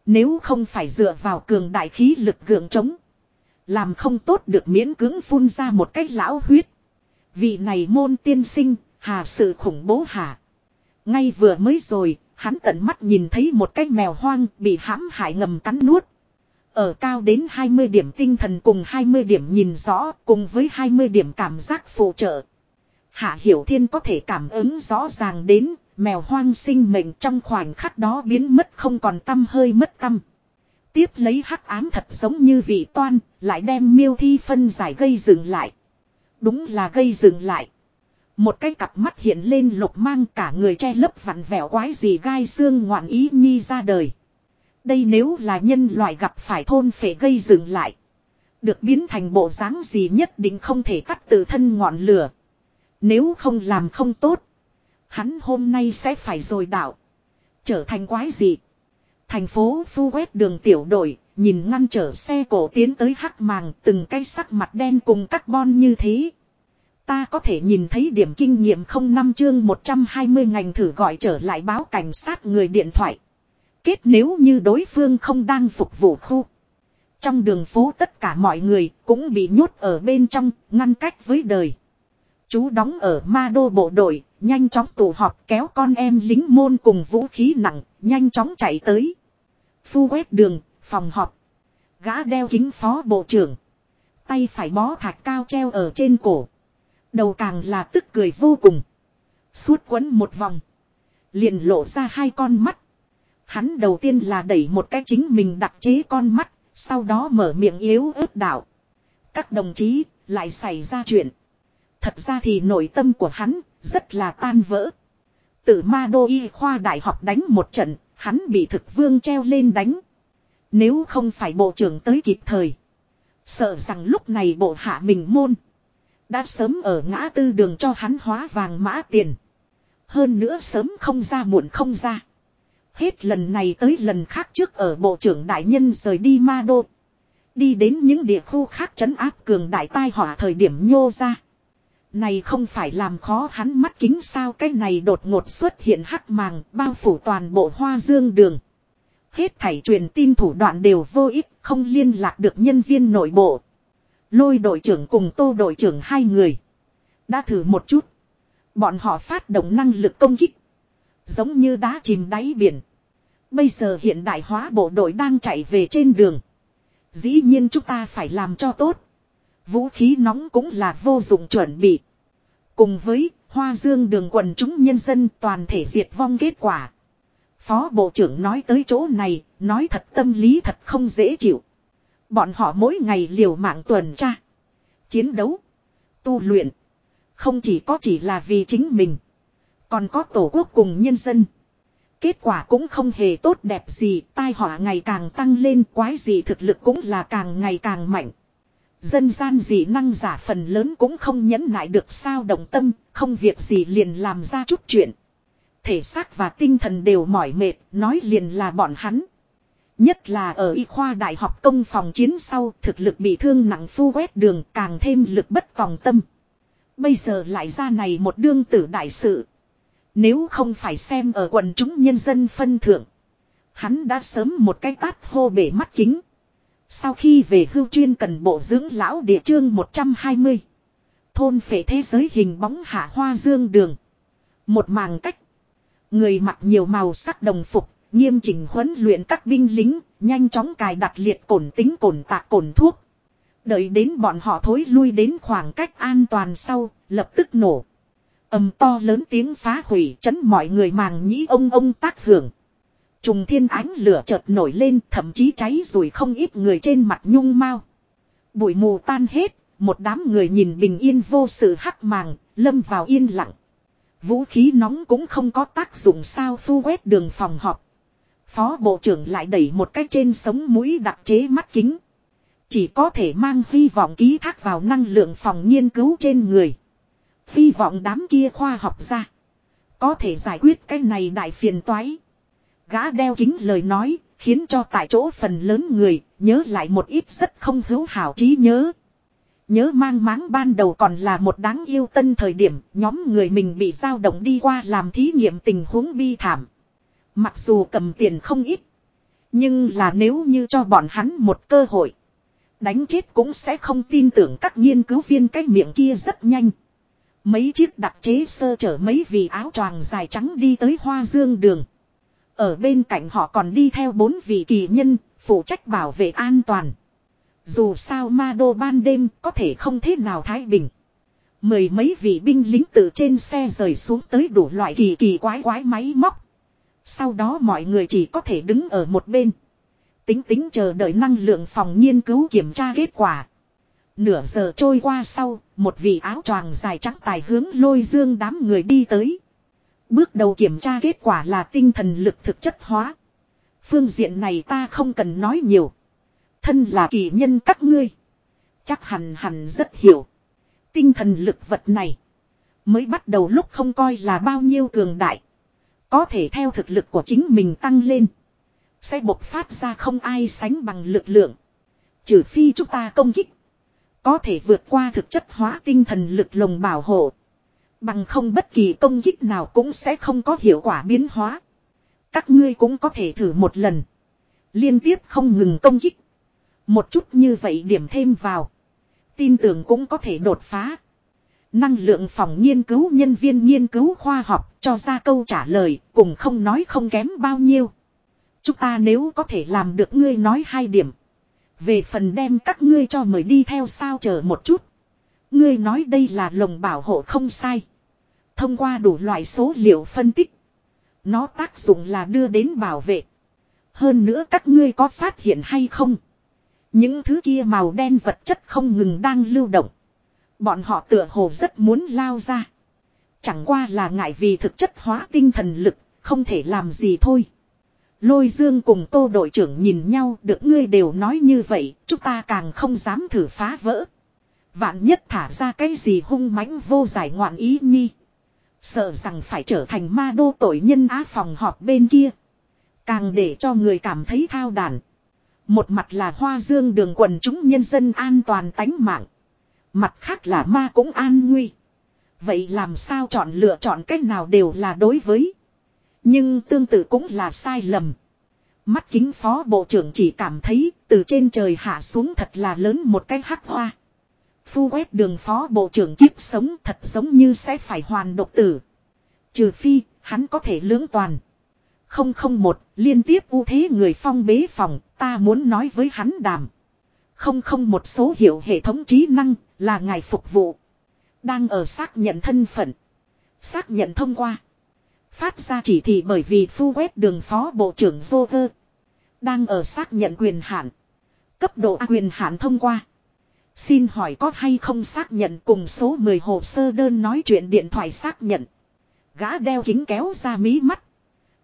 Nếu không phải dựa vào cường đại khí lực gượng chống. Làm không tốt được miễn cưỡng phun ra một cách lão huyết. Vị này môn tiên sinh, hà sự khủng bố hà. Ngay vừa mới rồi, hắn tận mắt nhìn thấy một cái mèo hoang bị hãm hại ngầm cắn nuốt. Ở cao đến 20 điểm tinh thần cùng 20 điểm nhìn rõ cùng với 20 điểm cảm giác phụ trợ. Hạ Hiểu Thiên có thể cảm ứng rõ ràng đến mèo hoang sinh mệnh trong khoảnh khắc đó biến mất không còn tâm hơi mất tâm. Tiếp lấy hắc ám thật giống như vị toan, lại đem miêu thi phân giải gây dừng lại. Đúng là gây dừng lại. Một cái cặp mắt hiện lên lục mang cả người che lấp vặn vẹo quái gì gai xương ngoạn ý nhi ra đời. Đây nếu là nhân loại gặp phải thôn phệ gây dựng lại. Được biến thành bộ dáng gì nhất định không thể cắt từ thân ngọn lửa. Nếu không làm không tốt. Hắn hôm nay sẽ phải rồi đạo. Trở thành quái gì. Thành phố phu quét đường tiểu đội, nhìn ngăn trở xe cổ tiến tới hắc màng từng cái sắc mặt đen cùng carbon như thế. Ta có thể nhìn thấy điểm kinh nghiệm không năm chương 120 ngành thử gọi trở lại báo cảnh sát người điện thoại. Kết nếu như đối phương không đang phục vụ khu. Trong đường phố tất cả mọi người cũng bị nhốt ở bên trong, ngăn cách với đời. Chú đóng ở ma đô bộ đội, nhanh chóng tụ họp kéo con em lính môn cùng vũ khí nặng, nhanh chóng chạy tới. Phu quét đường, phòng họp. Gã đeo kính phó bộ trưởng. Tay phải bó thạch cao treo ở trên cổ. Đầu càng là tức cười vô cùng. Suốt quấn một vòng. Liền lộ ra hai con mắt. Hắn đầu tiên là đẩy một cái chính mình đặt chế con mắt. Sau đó mở miệng yếu ớt đạo. Các đồng chí lại xảy ra chuyện. Thật ra thì nội tâm của hắn rất là tan vỡ. Từ ma đô y khoa đại học đánh một trận, hắn bị thực vương treo lên đánh. Nếu không phải bộ trưởng tới kịp thời. Sợ rằng lúc này bộ hạ mình môn. Đã sớm ở ngã tư đường cho hắn hóa vàng mã tiền. Hơn nữa sớm không ra muộn không ra. Hết lần này tới lần khác trước ở bộ trưởng đại nhân rời đi ma đô. Đi đến những địa khu khác trấn áp cường đại tai họa thời điểm nhô ra. Này không phải làm khó hắn mắt kính sao, cái này đột ngột xuất hiện hắc màng, bao phủ toàn bộ hoa dương đường. Hết thảy truyền tin thủ đoạn đều vô ích, không liên lạc được nhân viên nội bộ. Lôi đội trưởng cùng tô đội trưởng hai người. Đã thử một chút. Bọn họ phát động năng lực công kích. Giống như đá chìm đáy biển. Bây giờ hiện đại hóa bộ đội đang chạy về trên đường. Dĩ nhiên chúng ta phải làm cho tốt. Vũ khí nóng cũng là vô dụng chuẩn bị. Cùng với hoa dương đường quần chúng nhân dân toàn thể diệt vong kết quả. Phó Bộ trưởng nói tới chỗ này, nói thật tâm lý thật không dễ chịu. Bọn họ mỗi ngày liều mạng tuần tra. Chiến đấu. Tu luyện. Không chỉ có chỉ là vì chính mình. Còn có tổ quốc cùng nhân dân. Kết quả cũng không hề tốt đẹp gì, tai họa ngày càng tăng lên, quái gì thực lực cũng là càng ngày càng mạnh. Dân gian dị năng giả phần lớn cũng không nhẫn nại được sao động tâm, không việc gì liền làm ra chút chuyện. Thể xác và tinh thần đều mỏi mệt, nói liền là bọn hắn. Nhất là ở y khoa đại học công phòng chiến sau thực lực bị thương nặng phu quét đường càng thêm lực bất tòng tâm. Bây giờ lại ra này một đương tử đại sự. Nếu không phải xem ở quần chúng nhân dân phân thượng. Hắn đã sớm một cái tát hô bể mắt kính. Sau khi về hưu chuyên cần bộ dưỡng lão địa chương 120. Thôn phệ thế giới hình bóng hạ hoa dương đường. Một màng cách. Người mặc nhiều màu sắc đồng phục, nghiêm chỉnh huấn luyện các binh lính, nhanh chóng cài đặt liệt cổn tính cổn tạc cổn thuốc. Đợi đến bọn họ thối lui đến khoảng cách an toàn sau, lập tức nổ âm to lớn tiếng phá hủy chấn mọi người màng nhĩ ông ông tác hưởng. Trùng thiên ánh lửa chợt nổi lên thậm chí cháy rồi không ít người trên mặt nhung mau. Bụi mù tan hết, một đám người nhìn bình yên vô sự hắc màng, lâm vào yên lặng. Vũ khí nóng cũng không có tác dụng sao phu quét đường phòng họp. Phó bộ trưởng lại đẩy một cái trên sống mũi đặc chế mắt kính. Chỉ có thể mang hy vọng ký thác vào năng lượng phòng nghiên cứu trên người. Hy vọng đám kia khoa học ra. Có thể giải quyết cái này đại phiền toái. Gã đeo kính lời nói, khiến cho tại chỗ phần lớn người, nhớ lại một ít rất không hữu hảo trí nhớ. Nhớ mang máng ban đầu còn là một đáng yêu tân thời điểm, nhóm người mình bị dao động đi qua làm thí nghiệm tình huống bi thảm. Mặc dù cầm tiền không ít, nhưng là nếu như cho bọn hắn một cơ hội, đánh chết cũng sẽ không tin tưởng các nghiên cứu viên cái miệng kia rất nhanh. Mấy chiếc đặc chế sơ chở mấy vị áo choàng dài trắng đi tới hoa dương đường. Ở bên cạnh họ còn đi theo bốn vị kỳ nhân, phụ trách bảo vệ an toàn. Dù sao ma đô ban đêm có thể không thế nào thái bình. Mười mấy vị binh lính từ trên xe rời xuống tới đủ loại kỳ kỳ quái quái máy móc. Sau đó mọi người chỉ có thể đứng ở một bên. Tính tính chờ đợi năng lượng phòng nghiên cứu kiểm tra kết quả. Nửa giờ trôi qua sau, một vị áo choàng dài trắng tài hướng lôi dương đám người đi tới. Bước đầu kiểm tra kết quả là tinh thần lực thực chất hóa. Phương diện này ta không cần nói nhiều. Thân là kỳ nhân các ngươi. Chắc hẳn hẳn rất hiểu. Tinh thần lực vật này. Mới bắt đầu lúc không coi là bao nhiêu cường đại. Có thể theo thực lực của chính mình tăng lên. Sẽ bộc phát ra không ai sánh bằng lực lượng. Trừ phi chúng ta công kích. Có thể vượt qua thực chất hóa tinh thần lực lồng bảo hộ. Bằng không bất kỳ công kích nào cũng sẽ không có hiệu quả biến hóa. Các ngươi cũng có thể thử một lần. Liên tiếp không ngừng công kích. Một chút như vậy điểm thêm vào. Tin tưởng cũng có thể đột phá. Năng lượng phòng nghiên cứu nhân viên nghiên cứu khoa học cho ra câu trả lời, cùng không nói không kém bao nhiêu. Chúng ta nếu có thể làm được ngươi nói hai điểm. Về phần đem các ngươi cho mời đi theo sao chờ một chút. Ngươi nói đây là lồng bảo hộ không sai. Thông qua đủ loại số liệu phân tích. Nó tác dụng là đưa đến bảo vệ. Hơn nữa các ngươi có phát hiện hay không? Những thứ kia màu đen vật chất không ngừng đang lưu động. Bọn họ tựa hồ rất muốn lao ra. Chẳng qua là ngại vì thực chất hóa tinh thần lực, không thể làm gì thôi. Lôi dương cùng tô đội trưởng nhìn nhau được ngươi đều nói như vậy, chúng ta càng không dám thử phá vỡ. Vạn nhất thả ra cái gì hung mãnh vô giải ngoạn ý nhi. Sợ rằng phải trở thành ma đô tội nhân á phòng họp bên kia. Càng để cho người cảm thấy thao đàn. Một mặt là hoa dương đường quần chúng nhân dân an toàn tánh mạng. Mặt khác là ma cũng an nguy. Vậy làm sao chọn lựa chọn cách nào đều là đối với. Nhưng tương tự cũng là sai lầm. Mắt kính phó bộ trưởng chỉ cảm thấy từ trên trời hạ xuống thật là lớn một cái hắc hoa. Phu quét đường phó bộ trưởng kiếp sống thật giống như sẽ phải hoàn độc tử. Trừ phi, hắn có thể lưỡng toàn. Không không một, liên tiếp ưu thế người phong bế phòng, ta muốn nói với hắn đàm. Không không một số hiệu hệ thống trí năng, là ngài phục vụ. Đang ở xác nhận thân phận. Xác nhận thông qua. Phát ra chỉ thị bởi vì phu quét đường phó bộ trưởng vô vơ. Đang ở xác nhận quyền hạn. Cấp độ quyền hạn thông qua. Xin hỏi có hay không xác nhận cùng số 10 hồ sơ đơn nói chuyện điện thoại xác nhận. Gã đeo kính kéo ra mí mắt.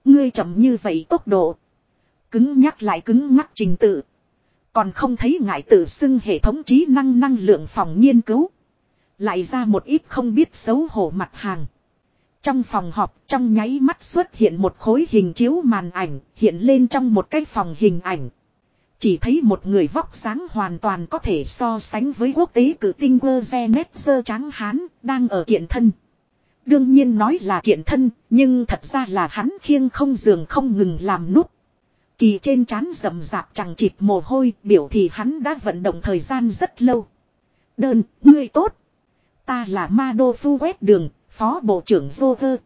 Ngươi chậm như vậy tốc độ. Cứng nhắc lại cứng ngắc trình tự. Còn không thấy ngại tự xưng hệ thống trí năng năng lượng phòng nghiên cứu. Lại ra một ít không biết xấu hổ mặt hàng. Trong phòng họp trong nháy mắt xuất hiện một khối hình chiếu màn ảnh hiện lên trong một cái phòng hình ảnh. Chỉ thấy một người vóc dáng hoàn toàn có thể so sánh với quốc tế cử tinh quơ xe nét sơ trắng hán đang ở kiện thân. Đương nhiên nói là kiện thân, nhưng thật ra là hắn khiêng không giường không ngừng làm nút. Kỳ trên trán rầm rạp chẳng chịp mồ hôi biểu thì hắn đã vận động thời gian rất lâu. Đơn, ngươi tốt. Ta là ma đô phu quét đường, phó bộ trưởng Joker.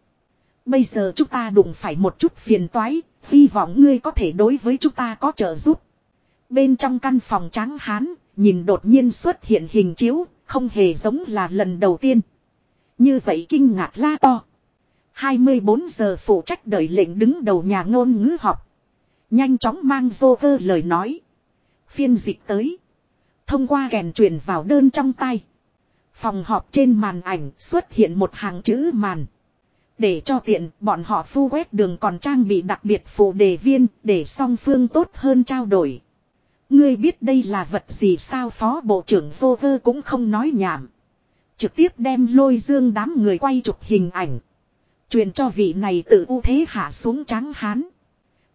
Bây giờ chúng ta đụng phải một chút phiền toái, hy vọng ngươi có thể đối với chúng ta có trợ giúp. Bên trong căn phòng trắng hán, nhìn đột nhiên xuất hiện hình chiếu, không hề giống là lần đầu tiên. Như vậy kinh ngạc la to. 24 giờ phụ trách đợi lệnh đứng đầu nhà ngôn ngữ học. Nhanh chóng mang vô cơ lời nói. Phiên dịch tới. Thông qua kèn truyền vào đơn trong tay. Phòng họp trên màn ảnh xuất hiện một hàng chữ màn. Để cho tiện, bọn họ phu quét đường còn trang bị đặc biệt phụ đề viên, để song phương tốt hơn trao đổi. Ngươi biết đây là vật gì sao phó bộ trưởng vô vơ cũng không nói nhảm. Trực tiếp đem lôi dương đám người quay chụp hình ảnh. Truyền cho vị này tự ưu thế hạ xuống trắng hán.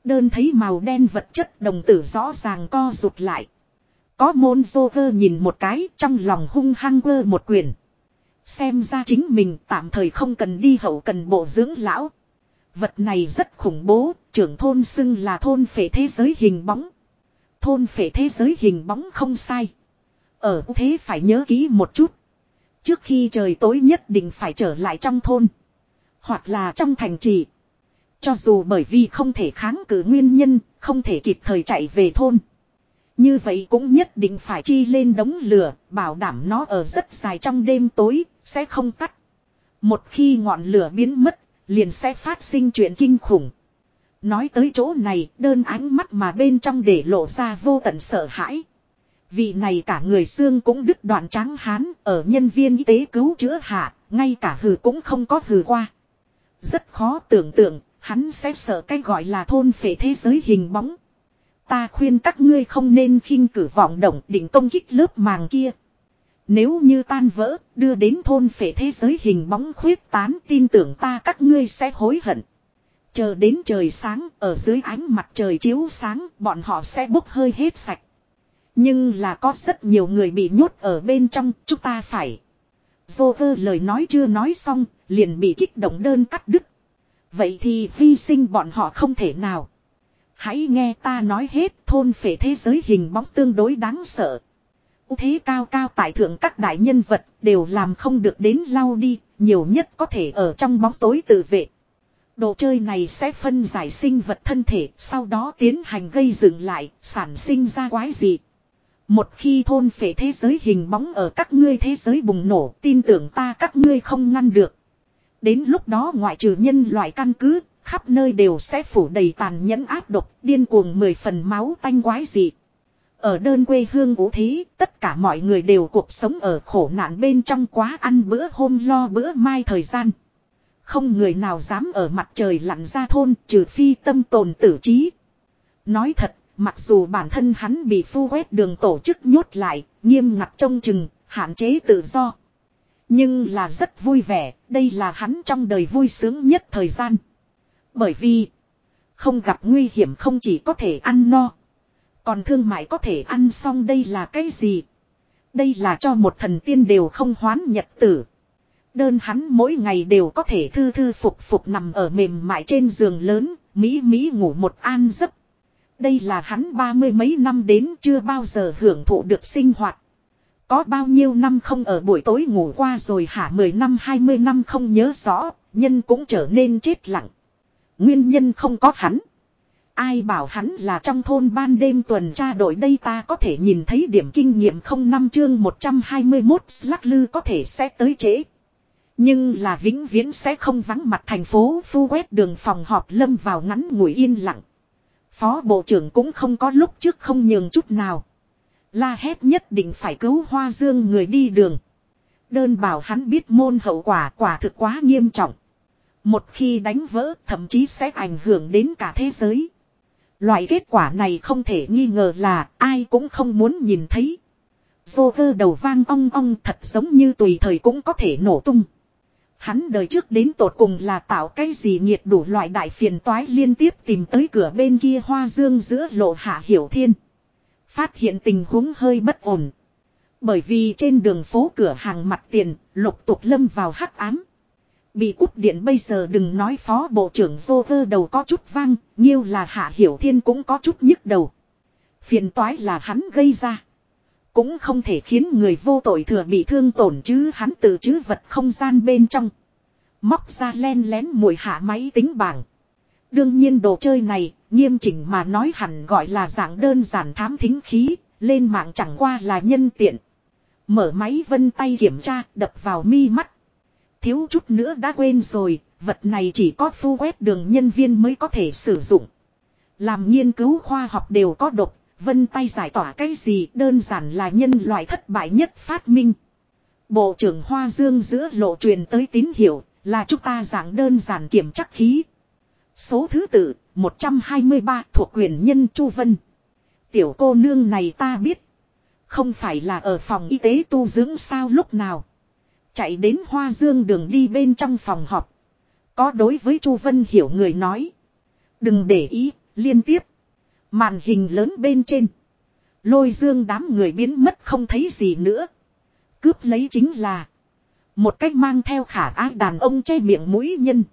Đơn thấy màu đen vật chất đồng tử rõ ràng co rụt lại. Có môn dô vơ nhìn một cái trong lòng hung hăng vơ một quyền. Xem ra chính mình tạm thời không cần đi hậu cần bộ dưỡng lão. Vật này rất khủng bố, trưởng thôn xưng là thôn phệ thế giới hình bóng. Thôn phệ thế giới hình bóng không sai. Ở thế phải nhớ kỹ một chút. Trước khi trời tối nhất định phải trở lại trong thôn. Hoặc là trong thành trì. Cho dù bởi vì không thể kháng cự nguyên nhân, không thể kịp thời chạy về thôn. Như vậy cũng nhất định phải chi lên đống lửa, bảo đảm nó ở rất dài trong đêm tối, sẽ không tắt. Một khi ngọn lửa biến mất, liền sẽ phát sinh chuyện kinh khủng. Nói tới chỗ này, đơn ánh mắt mà bên trong để lộ ra vô tận sợ hãi. Vị này cả người xương cũng đứt đoạn trắng hán, ở nhân viên y tế cứu chữa hạ, ngay cả hừ cũng không có hừ qua. Rất khó tưởng tượng, hắn sẽ sợ cái gọi là thôn phệ thế giới hình bóng. Ta khuyên các ngươi không nên khinh cử vọng động định công kích lớp màng kia. Nếu như tan vỡ, đưa đến thôn phệ thế giới hình bóng khuyết tán tin tưởng ta các ngươi sẽ hối hận. Chờ đến trời sáng, ở dưới ánh mặt trời chiếu sáng, bọn họ sẽ bốc hơi hết sạch. Nhưng là có rất nhiều người bị nhốt ở bên trong, chúng ta phải. Vô vơ lời nói chưa nói xong, liền bị kích động đơn cắt đứt. Vậy thì hy sinh bọn họ không thể nào. Hãy nghe ta nói hết thôn phệ thế giới hình bóng tương đối đáng sợ. Thế cao cao tại thượng các đại nhân vật đều làm không được đến lau đi, nhiều nhất có thể ở trong bóng tối tự vệ. Đồ chơi này sẽ phân giải sinh vật thân thể, sau đó tiến hành gây dựng lại, sản sinh ra quái gì. Một khi thôn phệ thế giới hình bóng ở các ngươi thế giới bùng nổ, tin tưởng ta các ngươi không ngăn được. Đến lúc đó ngoại trừ nhân loại căn cứ, khắp nơi đều sẽ phủ đầy tàn nhẫn áp độc, điên cuồng mười phần máu tanh quái dị. Ở đơn quê hương vũ thí, tất cả mọi người đều cuộc sống ở khổ nạn bên trong quá ăn bữa hôm lo bữa mai thời gian. Không người nào dám ở mặt trời lặn ra thôn trừ phi tâm tồn tử trí. Nói thật, mặc dù bản thân hắn bị phu quét đường tổ chức nhốt lại, nghiêm ngặt trông chừng, hạn chế tự do. Nhưng là rất vui vẻ, đây là hắn trong đời vui sướng nhất thời gian. Bởi vì, không gặp nguy hiểm không chỉ có thể ăn no. Còn thương mại có thể ăn xong đây là cái gì? Đây là cho một thần tiên đều không hoán nhật tử. Đơn hắn mỗi ngày đều có thể thư thư phục phục nằm ở mềm mại trên giường lớn, Mỹ Mỹ ngủ một an giấc. Đây là hắn ba mươi mấy năm đến chưa bao giờ hưởng thụ được sinh hoạt. Có bao nhiêu năm không ở buổi tối ngủ qua rồi hả 10 năm 20 năm không nhớ rõ, nhân cũng trở nên chết lặng. Nguyên nhân không có hắn. Ai bảo hắn là trong thôn ban đêm tuần tra đội đây ta có thể nhìn thấy điểm kinh nghiệm không năm chương 121 lắc lư có thể sẽ tới trễ. Nhưng là vĩnh viễn sẽ không vắng mặt thành phố phu quét đường phòng họp lâm vào ngắn ngủi yên lặng. Phó bộ trưởng cũng không có lúc trước không nhường chút nào. La hét nhất định phải cứu hoa dương người đi đường. Đơn bảo hắn biết môn hậu quả quả thực quá nghiêm trọng. Một khi đánh vỡ thậm chí sẽ ảnh hưởng đến cả thế giới. Loại kết quả này không thể nghi ngờ là ai cũng không muốn nhìn thấy. Vô vơ đầu vang ong ong thật giống như tùy thời cũng có thể nổ tung. Hắn đời trước đến tột cùng là tạo cái gì nhiệt đủ loại đại phiền toái liên tiếp tìm tới cửa bên kia hoa dương giữa lộ hạ hiểu thiên. Phát hiện tình huống hơi bất ổn. Bởi vì trên đường phố cửa hàng mặt tiền, lục tục lâm vào hắc ám. Bị cúp điện bây giờ đừng nói phó bộ trưởng vô vơ đầu có chút vang, nhiêu là hạ hiểu thiên cũng có chút nhức đầu. Phiền toái là hắn gây ra. Cũng không thể khiến người vô tội thừa bị thương tổn chứ hắn tự chứ vật không gian bên trong. Móc ra len lén mùi hạ máy tính bảng. Đương nhiên đồ chơi này, nghiêm chỉnh mà nói hẳn gọi là dạng đơn giản thám thính khí, lên mạng chẳng qua là nhân tiện. Mở máy vân tay kiểm tra, đập vào mi mắt. Thiếu chút nữa đã quên rồi, vật này chỉ có phu quét đường nhân viên mới có thể sử dụng. Làm nghiên cứu khoa học đều có độc, vân tay giải tỏa cái gì đơn giản là nhân loại thất bại nhất phát minh. Bộ trưởng Hoa Dương giữa lộ truyền tới tín hiệu là chúng ta dạng đơn giản kiểm chắc khí. Số thứ tự 123 thuộc quyền nhân Chu Vân. Tiểu cô nương này ta biết. Không phải là ở phòng y tế tu dưỡng sao lúc nào. Chạy đến Hoa Dương đường đi bên trong phòng họp. Có đối với Chu Vân hiểu người nói. Đừng để ý, liên tiếp. Màn hình lớn bên trên. Lôi dương đám người biến mất không thấy gì nữa. Cướp lấy chính là. Một cách mang theo khả ái đàn ông che miệng mũi nhân.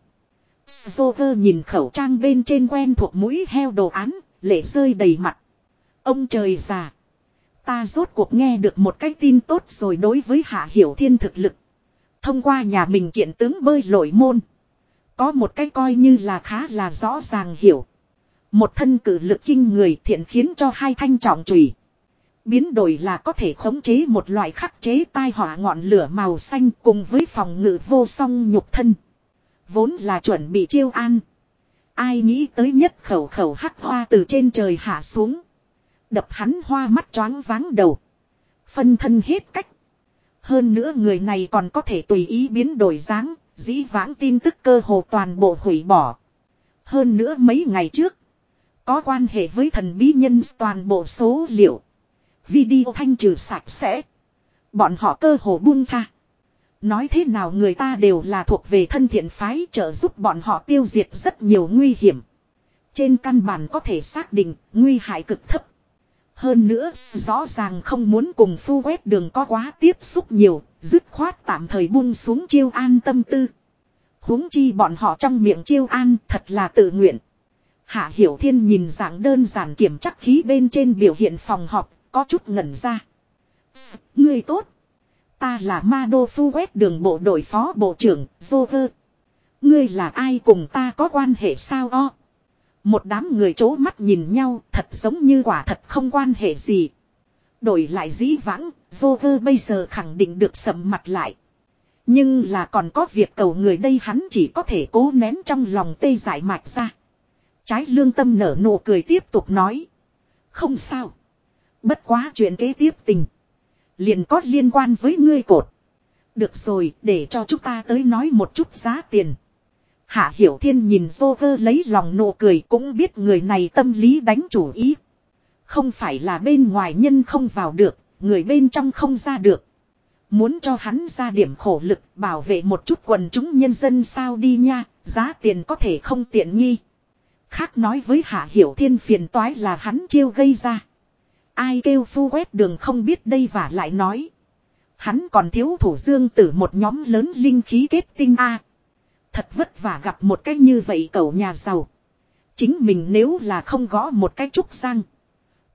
Joker nhìn khẩu trang bên trên quen thuộc mũi heo đồ án, lệ rơi đầy mặt. Ông trời già. Ta rốt cuộc nghe được một cái tin tốt rồi đối với Hạ Hiểu Thiên thực lực. Thông qua nhà mình kiện tướng bơi lội môn. Có một cái coi như là khá là rõ ràng hiểu. Một thân cử lực kinh người thiện khiến cho hai thanh trọng trùy. Biến đổi là có thể khống chế một loại khắc chế tai họa ngọn lửa màu xanh cùng với phòng ngự vô song nhục thân. Vốn là chuẩn bị chiêu an. Ai nghĩ tới nhất khẩu khẩu hắc hoa từ trên trời hạ xuống. Đập hắn hoa mắt choáng váng đầu. Phân thân hết cách. Hơn nữa người này còn có thể tùy ý biến đổi dáng, dĩ vãng tin tức cơ hồ toàn bộ hủy bỏ. Hơn nữa mấy ngày trước, có quan hệ với thần bí nhân toàn bộ số liệu. Video thanh trừ sạch sẽ. Bọn họ cơ hồ buông tha. Nói thế nào người ta đều là thuộc về thân thiện phái trợ giúp bọn họ tiêu diệt rất nhiều nguy hiểm. Trên căn bản có thể xác định nguy hại cực thấp. Hơn nữa rõ ràng không muốn cùng phu quét đường có quá tiếp xúc nhiều, dứt khoát tạm thời buông xuống chiêu an tâm tư. huống chi bọn họ trong miệng chiêu an thật là tự nguyện. Hạ Hiểu Thiên nhìn dạng đơn giản kiểm chắc khí bên trên biểu hiện phòng họp, có chút ngẩn ra. Ngươi tốt. Ta là Ma Đô Phu quét đường bộ đội phó bộ trưởng, Joker. Ngươi là ai cùng ta có quan hệ sao o? Một đám người chố mắt nhìn nhau thật giống như quả thật không quan hệ gì. Đổi lại dĩ vãng, vô vơ bây giờ khẳng định được sầm mặt lại. Nhưng là còn có việc cầu người đây hắn chỉ có thể cố nén trong lòng tê giải mạch ra. Trái lương tâm nở nụ cười tiếp tục nói. Không sao. Bất quá chuyện kế tiếp tình. Liền có liên quan với ngươi cột. Được rồi, để cho chúng ta tới nói một chút giá tiền. Hạ Hiểu Thiên nhìn Joker lấy lòng nụ cười cũng biết người này tâm lý đánh chủ ý. Không phải là bên ngoài nhân không vào được, người bên trong không ra được. Muốn cho hắn ra điểm khổ lực bảo vệ một chút quần chúng nhân dân sao đi nha, giá tiền có thể không tiện nghi. Khác nói với Hạ Hiểu Thiên phiền toái là hắn chiêu gây ra. Ai kêu phu quét đường không biết đây và lại nói. Hắn còn thiếu thủ dương tử một nhóm lớn linh khí kết tinh A. Thật vất vả gặp một cách như vậy cậu nhà giàu. Chính mình nếu là không gõ một cái trúc sang.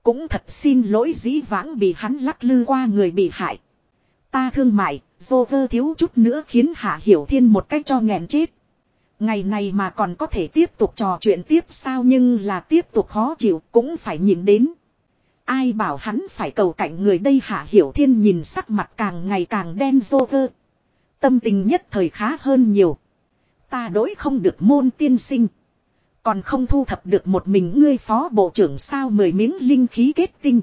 Cũng thật xin lỗi dĩ vãng bị hắn lắc lư qua người bị hại. Ta thương mại, dô vơ thiếu chút nữa khiến Hạ Hiểu Thiên một cách cho nghẹn chết. Ngày này mà còn có thể tiếp tục trò chuyện tiếp sao nhưng là tiếp tục khó chịu cũng phải nhìn đến. Ai bảo hắn phải cầu cạnh người đây Hạ Hiểu Thiên nhìn sắc mặt càng ngày càng đen dô vơ. Tâm tình nhất thời khá hơn nhiều. Ta đối không được môn tiên sinh. Còn không thu thập được một mình ngươi phó bộ trưởng sao mười miếng linh khí kết tinh.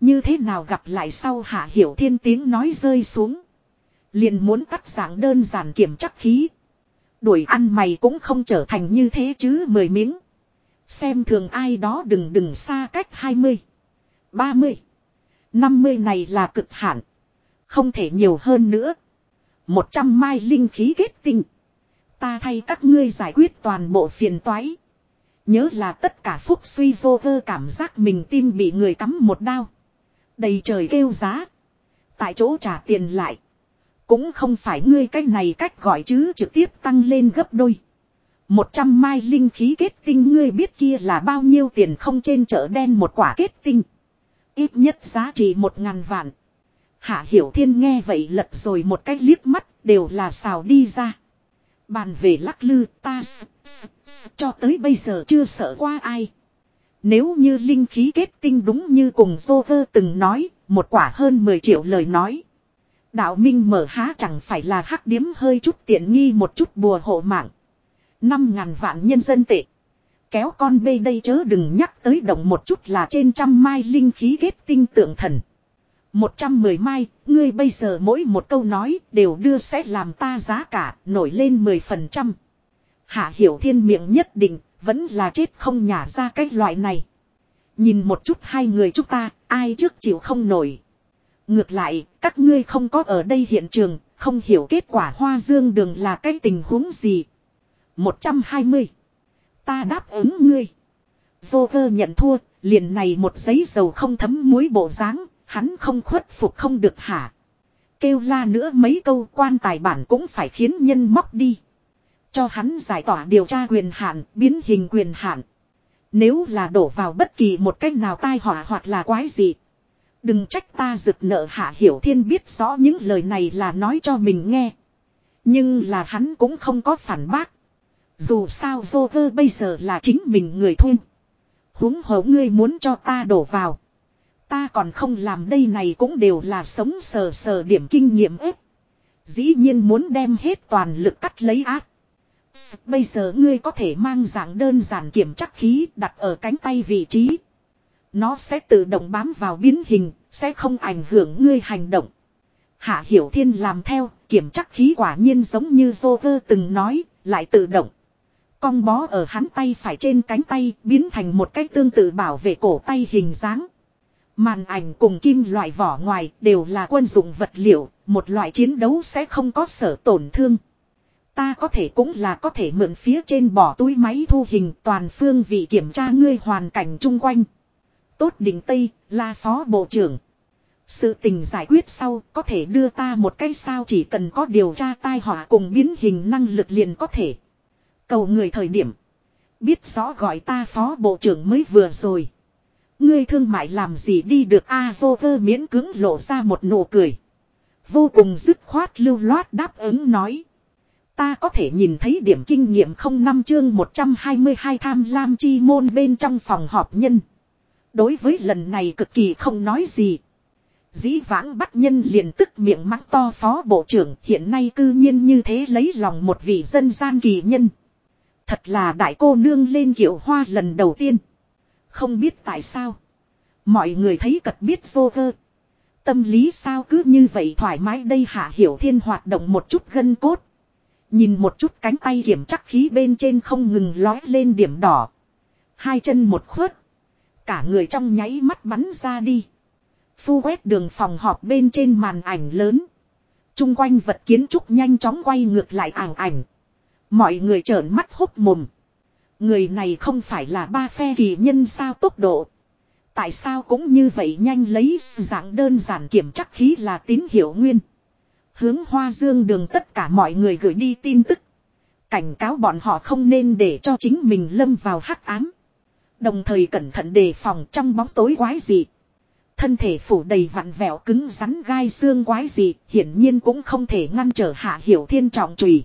Như thế nào gặp lại sau hạ hiểu thiên tiếng nói rơi xuống. Liền muốn cắt giảng đơn giản kiểm chắc khí. Đuổi ăn mày cũng không trở thành như thế chứ mười miếng. Xem thường ai đó đừng đừng xa cách 20, 30, 50 này là cực hạn. Không thể nhiều hơn nữa. 100 mai linh khí kết tinh. Ta thay các ngươi giải quyết toàn bộ phiền toái. Nhớ là tất cả phúc suy vô vơ cảm giác mình tim bị người cắm một đao. Đầy trời kêu giá. Tại chỗ trả tiền lại. Cũng không phải ngươi cách này cách gọi chứ trực tiếp tăng lên gấp đôi. Một trăm mai linh khí kết tinh ngươi biết kia là bao nhiêu tiền không trên chợ đen một quả kết tinh. Ít nhất giá trị một ngàn vạn. Hạ Hiểu Thiên nghe vậy lật rồi một cách liếc mắt, đều là xào đi ra. Bàn về lắc lư ta s, s, s, cho tới bây giờ chưa sợ qua ai. Nếu như linh khí kết tinh đúng như cùng Joker từng nói, một quả hơn 10 triệu lời nói. Đạo Minh mở há chẳng phải là hắc điếm hơi chút tiện nghi một chút bùa hộ mạng. Năm ngàn vạn nhân dân tệ. Kéo con bê đây chớ đừng nhắc tới động một chút là trên trăm mai linh khí kết tinh tượng thần. Một trăm mười mai, ngươi bây giờ mỗi một câu nói đều đưa sẽ làm ta giá cả nổi lên mười phần trăm. Hạ hiểu thiên miệng nhất định vẫn là chết không nhả ra cái loại này. Nhìn một chút hai người chúng ta, ai trước chịu không nổi. Ngược lại, các ngươi không có ở đây hiện trường, không hiểu kết quả hoa dương đường là cái tình huống gì. 120. Ta đáp ứng ngươi. Joker nhận thua, liền này một giấy dầu không thấm muối bộ dáng hắn không khuất phục không được hả. Kêu la nữa mấy câu quan tài bản cũng phải khiến nhân móc đi. Cho hắn giải tỏa điều tra quyền hạn, biến hình quyền hạn. Nếu là đổ vào bất kỳ một cách nào tai họa hoặc là quái gì. Đừng trách ta rực nợ hạ hiểu thiên biết rõ những lời này là nói cho mình nghe. Nhưng là hắn cũng không có phản bác. Dù sao vô vơ bây giờ là chính mình người thun. huống hồ ngươi muốn cho ta đổ vào. Ta còn không làm đây này cũng đều là sống sờ sờ điểm kinh nghiệm ếp. Dĩ nhiên muốn đem hết toàn lực cắt lấy ác. Bây giờ ngươi có thể mang dạng đơn giản kiểm chắc khí đặt ở cánh tay vị trí. Nó sẽ tự động bám vào biến hình, sẽ không ảnh hưởng ngươi hành động. Hạ Hiểu Thiên làm theo, kiểm chắc khí quả nhiên giống như Joker từng nói, lại tự động. Cong bó ở hắn tay phải trên cánh tay, biến thành một cách tương tự bảo vệ cổ tay hình dáng. Màn ảnh cùng kim loại vỏ ngoài đều là quân dụng vật liệu, một loại chiến đấu sẽ không có sở tổn thương. Ta có thể cũng là có thể mượn phía trên bỏ túi máy thu hình toàn phương vị kiểm tra ngươi hoàn cảnh chung quanh. Tốt đỉnh Tây, là phó bộ trưởng. Sự tình giải quyết sau có thể đưa ta một cái sao chỉ cần có điều tra tai họa cùng biến hình năng lực liền có thể. Cầu người thời điểm. Biết rõ gọi ta phó bộ trưởng mới vừa rồi. Ngươi thương mại làm gì đi được a à, miễn cứng lộ ra một nụ cười. Vô cùng dứt khoát lưu loát đáp ứng nói. Ta có thể nhìn thấy điểm kinh nghiệm không năm chương 122 tham lam chi môn bên trong phòng họp nhân. Đối với lần này cực kỳ không nói gì. Dĩ vãng bắt nhân liền tức miệng mắng to phó bộ trưởng hiện nay cư nhiên như thế lấy lòng một vị dân gian kỳ nhân. Thật là đại cô nương lên kiệu hoa lần đầu tiên. Không biết tại sao. Mọi người thấy cật biết vô cơ. Tâm lý sao cứ như vậy thoải mái đây hạ hiểu thiên hoạt động một chút gân cốt. Nhìn một chút cánh tay kiểm chắc khí bên trên không ngừng lói lên điểm đỏ. Hai chân một khuất. Cả người trong nháy mắt bắn ra đi. Phu quét đường phòng họp bên trên màn ảnh lớn. Trung quanh vật kiến trúc nhanh chóng quay ngược lại ảo ảnh. Mọi người trợn mắt hốt mồm. Người này không phải là ba phe kỳ nhân sao tốc độ. Tại sao cũng như vậy nhanh lấy dạng đơn giản kiểm chắc khí là tín hiệu nguyên. Hướng hoa dương đường tất cả mọi người gửi đi tin tức. Cảnh cáo bọn họ không nên để cho chính mình lâm vào hắc ám. Đồng thời cẩn thận đề phòng trong bóng tối quái dị. Thân thể phủ đầy vặn vẹo cứng rắn gai xương quái dị, hiển nhiên cũng không thể ngăn trở hạ hiểu thiên trọng trùy.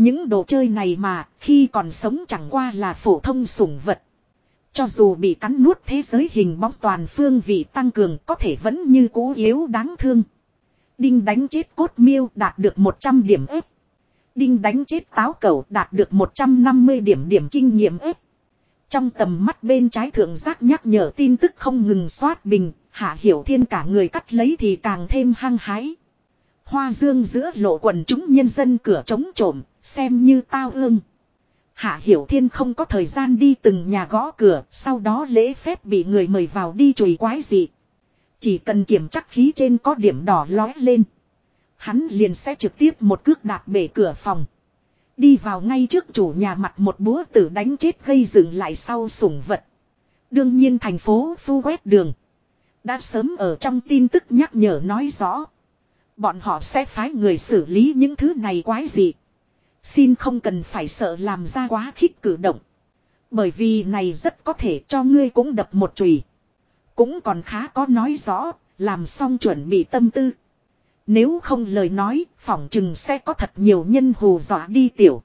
Những đồ chơi này mà, khi còn sống chẳng qua là phổ thông sủng vật. Cho dù bị cắn nuốt thế giới hình bóng toàn phương vị tăng cường có thể vẫn như cũ yếu đáng thương. Đinh đánh chết cốt miêu đạt được 100 điểm ếp. Đinh đánh chết táo cầu đạt được 150 điểm điểm kinh nghiệm ếp. Trong tầm mắt bên trái thượng giác nhắc nhở tin tức không ngừng xoát bình, hạ hiểu thiên cả người cắt lấy thì càng thêm hăng hái. Hoa dương giữa lộ quần chúng nhân dân cửa trống trộm, xem như tao ương. Hạ Hiểu Thiên không có thời gian đi từng nhà gõ cửa, sau đó lễ phép bị người mời vào đi chùi quái gì. Chỉ cần kiểm chắc khí trên có điểm đỏ lói lên. Hắn liền sẽ trực tiếp một cước đạp bể cửa phòng. Đi vào ngay trước chủ nhà mặt một búa tử đánh chết gây dựng lại sau sủng vật. Đương nhiên thành phố phu quét đường. Đã sớm ở trong tin tức nhắc nhở nói rõ. Bọn họ sẽ phái người xử lý những thứ này quái gì. Xin không cần phải sợ làm ra quá khích cử động. Bởi vì này rất có thể cho ngươi cũng đập một chùy. Cũng còn khá có nói rõ, làm xong chuẩn bị tâm tư. Nếu không lời nói, phỏng chừng sẽ có thật nhiều nhân hù dọa đi tiểu.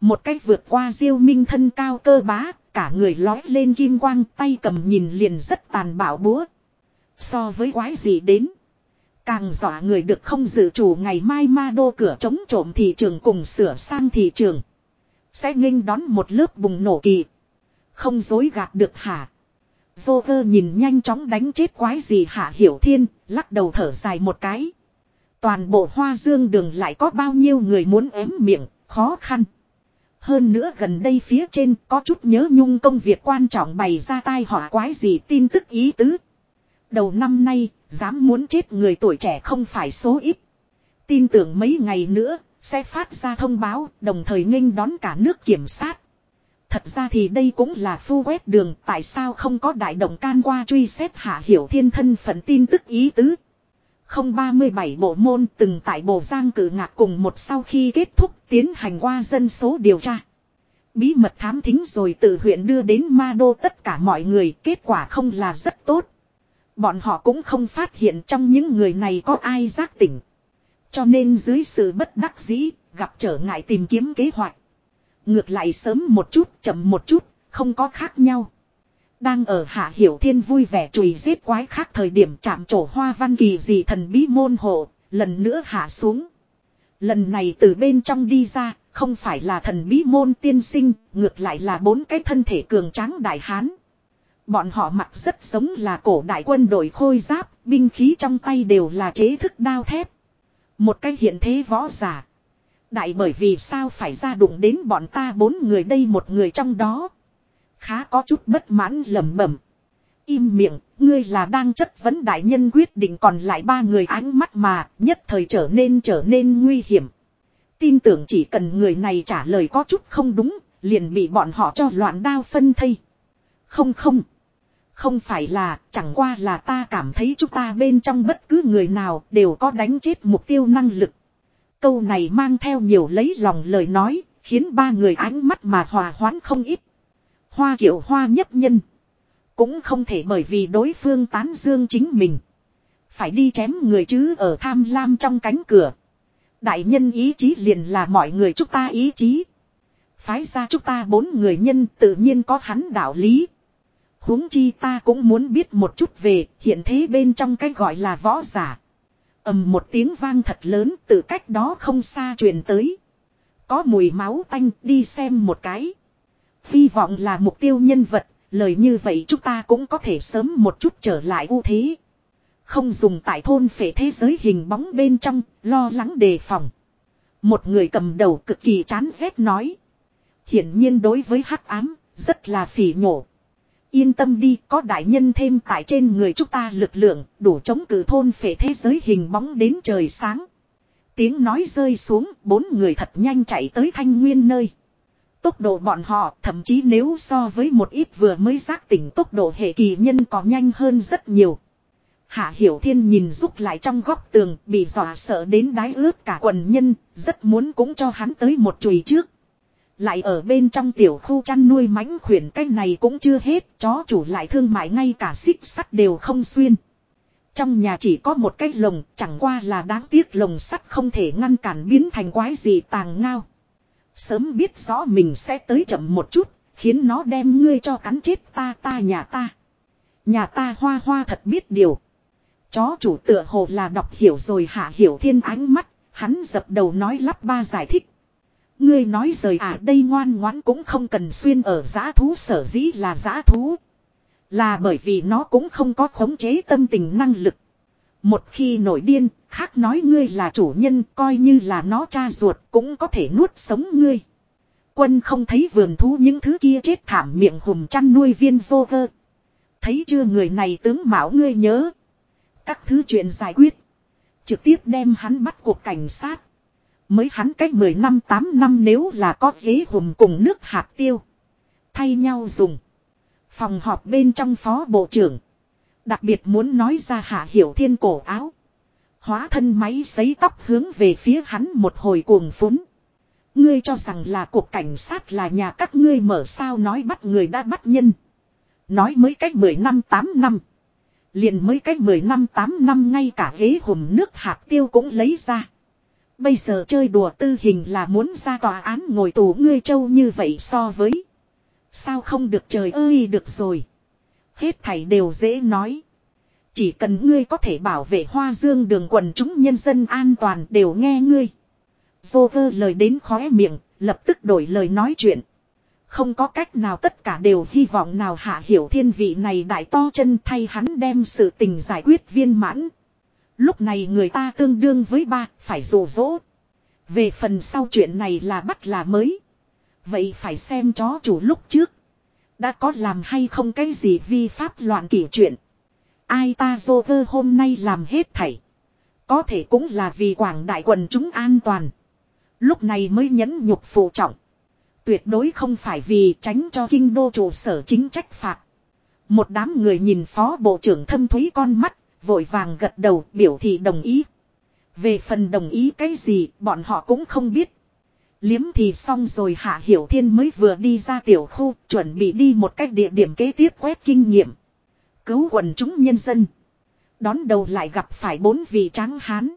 Một cách vượt qua diêu minh thân cao cơ bá, cả người lói lên kim quang tay cầm nhìn liền rất tàn bạo búa. So với quái gì đến. Càng dọa người được không dự chủ ngày mai ma đô cửa chống trộm thị trường cùng sửa sang thị trường. Sẽ nghênh đón một lớp bùng nổ kỳ. Không dối gạt được hả. Joker nhìn nhanh chóng đánh chết quái gì hạ hiểu thiên, lắc đầu thở dài một cái. Toàn bộ hoa dương đường lại có bao nhiêu người muốn ém miệng, khó khăn. Hơn nữa gần đây phía trên có chút nhớ nhung công việc quan trọng bày ra tai họa quái gì tin tức ý tứ. Đầu năm nay, dám muốn chết người tuổi trẻ không phải số ít. Tin tưởng mấy ngày nữa, sẽ phát ra thông báo, đồng thời nghênh đón cả nước kiểm sát. Thật ra thì đây cũng là phu quét đường, tại sao không có đại động can qua truy xét hạ hiểu thiên thân phận tin tức ý tứ. Không 37 bộ môn từng tại Bộ Giang cử ngạc cùng một sau khi kết thúc tiến hành qua dân số điều tra. Bí mật thám thính rồi từ huyện đưa đến ma đô tất cả mọi người kết quả không là rất tốt. Bọn họ cũng không phát hiện trong những người này có ai giác tỉnh. Cho nên dưới sự bất đắc dĩ, gặp trở ngại tìm kiếm kế hoạch. Ngược lại sớm một chút, chậm một chút, không có khác nhau. Đang ở hạ hiểu thiên vui vẻ chùi giết quái khác thời điểm chạm trổ hoa văn kỳ gì thần bí môn hộ, lần nữa hạ xuống. Lần này từ bên trong đi ra, không phải là thần bí môn tiên sinh, ngược lại là bốn cái thân thể cường tráng đại hán. Bọn họ mặc rất giống là cổ đại quân đội khôi giáp, binh khí trong tay đều là chế thức đao thép. Một cái hiện thế võ giả. Đại bởi vì sao phải ra đụng đến bọn ta bốn người đây một người trong đó. Khá có chút bất mãn lẩm bẩm. Im miệng, ngươi là đang chất vấn đại nhân quyết định còn lại ba người ánh mắt mà, nhất thời trở nên trở nên nguy hiểm. Tin tưởng chỉ cần người này trả lời có chút không đúng, liền bị bọn họ cho loạn đao phân thây. Không không. Không phải là, chẳng qua là ta cảm thấy chúng ta bên trong bất cứ người nào đều có đánh chết mục tiêu năng lực. Câu này mang theo nhiều lấy lòng lời nói, khiến ba người ánh mắt mà hòa hoãn không ít. Hoa kiểu hoa nhất nhân. Cũng không thể bởi vì đối phương tán dương chính mình. Phải đi chém người chứ ở tham lam trong cánh cửa. Đại nhân ý chí liền là mọi người chúng ta ý chí. Phái ra chúng ta bốn người nhân tự nhiên có hắn đạo lý huống chi ta cũng muốn biết một chút về hiện thế bên trong cái gọi là võ giả. ầm một tiếng vang thật lớn từ cách đó không xa truyền tới. Có mùi máu tanh đi xem một cái. Hy vọng là mục tiêu nhân vật, lời như vậy chúng ta cũng có thể sớm một chút trở lại ưu thế. Không dùng tại thôn phệ thế giới hình bóng bên trong, lo lắng đề phòng. Một người cầm đầu cực kỳ chán ghét nói. Hiển nhiên đối với hắc ám, rất là phỉ nhổ. Yên tâm đi, có đại nhân thêm tại trên người chúng ta lực lượng, đủ chống cử thôn phệ thế giới hình bóng đến trời sáng. Tiếng nói rơi xuống, bốn người thật nhanh chạy tới thanh nguyên nơi. Tốc độ bọn họ thậm chí nếu so với một ít vừa mới giác tỉnh tốc độ hệ kỳ nhân có nhanh hơn rất nhiều. Hạ Hiểu Thiên nhìn rút lại trong góc tường bị dọa sợ đến đái ướt cả quần nhân, rất muốn cũng cho hắn tới một chùy trước. Lại ở bên trong tiểu khu chăn nuôi mãnh khuyển cái này cũng chưa hết, chó chủ lại thương mại ngay cả xích sắt đều không xuyên. Trong nhà chỉ có một cái lồng, chẳng qua là đáng tiếc lồng sắt không thể ngăn cản biến thành quái gì tàng ngao. Sớm biết rõ mình sẽ tới chậm một chút, khiến nó đem ngươi cho cắn chết ta ta nhà ta. Nhà ta hoa hoa thật biết điều. Chó chủ tựa hồ là đọc hiểu rồi hạ hiểu thiên ánh mắt, hắn dập đầu nói lắp ba giải thích. Ngươi nói rời à đây ngoan ngoãn cũng không cần xuyên ở giã thú sở dĩ là giã thú. Là bởi vì nó cũng không có khống chế tâm tình năng lực. Một khi nổi điên, khác nói ngươi là chủ nhân coi như là nó cha ruột cũng có thể nuốt sống ngươi. Quân không thấy vườn thú những thứ kia chết thảm miệng hùm chăn nuôi viên vô vơ. Thấy chưa người này tướng mạo ngươi nhớ. Các thứ chuyện giải quyết. Trực tiếp đem hắn bắt cuộc cảnh sát. Mới hắn cách 10 năm 8 năm nếu là có dế hùm cùng nước hạt tiêu. Thay nhau dùng. Phòng họp bên trong phó bộ trưởng. Đặc biệt muốn nói ra hạ hiểu thiên cổ áo. Hóa thân máy sấy tóc hướng về phía hắn một hồi cuồng phúng. Ngươi cho rằng là cuộc cảnh sát là nhà các ngươi mở sao nói bắt người đã bắt nhân. Nói mới cách 10 năm 8 năm. Liền mới cách 10 năm 8 năm ngay cả ghế hùm nước hạt tiêu cũng lấy ra. Bây giờ chơi đùa tư hình là muốn ra tòa án ngồi tù ngươi châu như vậy so với. Sao không được trời ơi được rồi. Hết thảy đều dễ nói. Chỉ cần ngươi có thể bảo vệ hoa dương đường quần chúng nhân dân an toàn đều nghe ngươi. Dô vơ lời đến khóe miệng, lập tức đổi lời nói chuyện. Không có cách nào tất cả đều hy vọng nào hạ hiểu thiên vị này đại to chân thay hắn đem sự tình giải quyết viên mãn. Lúc này người ta tương đương với ba, phải rủ rỗ. Về phần sau chuyện này là bắt là mới. Vậy phải xem chó chủ lúc trước. Đã có làm hay không cái gì vi pháp loạn kỷ chuyện. Ai ta dô vơ hôm nay làm hết thảy. Có thể cũng là vì quảng đại quần chúng an toàn. Lúc này mới nhẫn nhục phụ trọng. Tuyệt đối không phải vì tránh cho kinh đô trụ sở chính trách phạt. Một đám người nhìn phó bộ trưởng thâm thúy con mắt, vội vàng gật đầu biểu thị đồng ý. Về phần đồng ý cái gì, bọn họ cũng không biết. Liếm thì xong rồi Hạ Hiểu Thiên mới vừa đi ra tiểu khu, chuẩn bị đi một cách địa điểm kế tiếp quét kinh nghiệm. Cứu quần chúng nhân dân. Đón đầu lại gặp phải bốn vị tráng hán.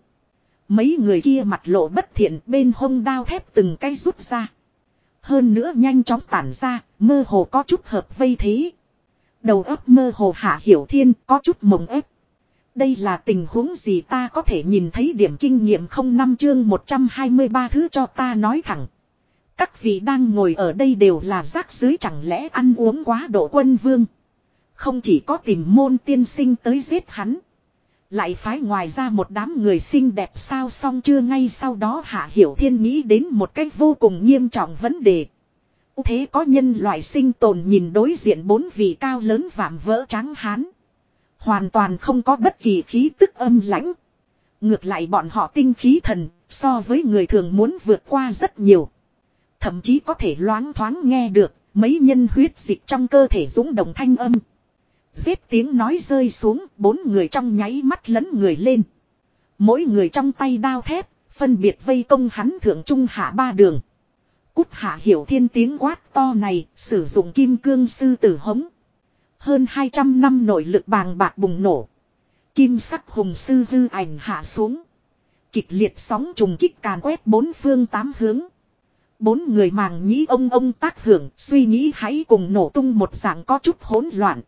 Mấy người kia mặt lộ bất thiện bên hông đao thép từng cây rút ra. Hơn nữa nhanh chóng tản ra, mơ hồ có chút hợp vây thế. Đầu óc mơ hồ Hạ Hiểu Thiên có chút mộng ép. Đây là tình huống gì ta có thể nhìn thấy điểm kinh nghiệm không năm chương 123 thứ cho ta nói thẳng. Các vị đang ngồi ở đây đều là rác dưới chẳng lẽ ăn uống quá độ quân vương. Không chỉ có tìm môn tiên sinh tới giết hắn. Lại phái ngoài ra một đám người xinh đẹp sao xong chưa ngay sau đó Hạ Hiểu Thiên nghĩ đến một cách vô cùng nghiêm trọng vấn đề. Thế có nhân loại sinh tồn nhìn đối diện bốn vị cao lớn vạm vỡ trắng hán. Hoàn toàn không có bất kỳ khí tức âm lãnh. Ngược lại bọn họ tinh khí thần, so với người thường muốn vượt qua rất nhiều. Thậm chí có thể loáng thoáng nghe được, mấy nhân huyết dịch trong cơ thể dũng đồng thanh âm. Giết tiếng nói rơi xuống, bốn người trong nháy mắt lấn người lên. Mỗi người trong tay đao thép, phân biệt vây công hắn thượng trung hạ ba đường. Cút hạ hiểu thiên tiếng quát to này, sử dụng kim cương sư tử hống. Hơn 200 năm nội lực bàng bạc bùng nổ. Kim sắc hùng sư hư ảnh hạ xuống. Kịch liệt sóng trùng kích càn quét bốn phương tám hướng. Bốn người màng nhĩ ông ông tác hưởng, suy nghĩ hãy cùng nổ tung một dạng có chút hỗn loạn.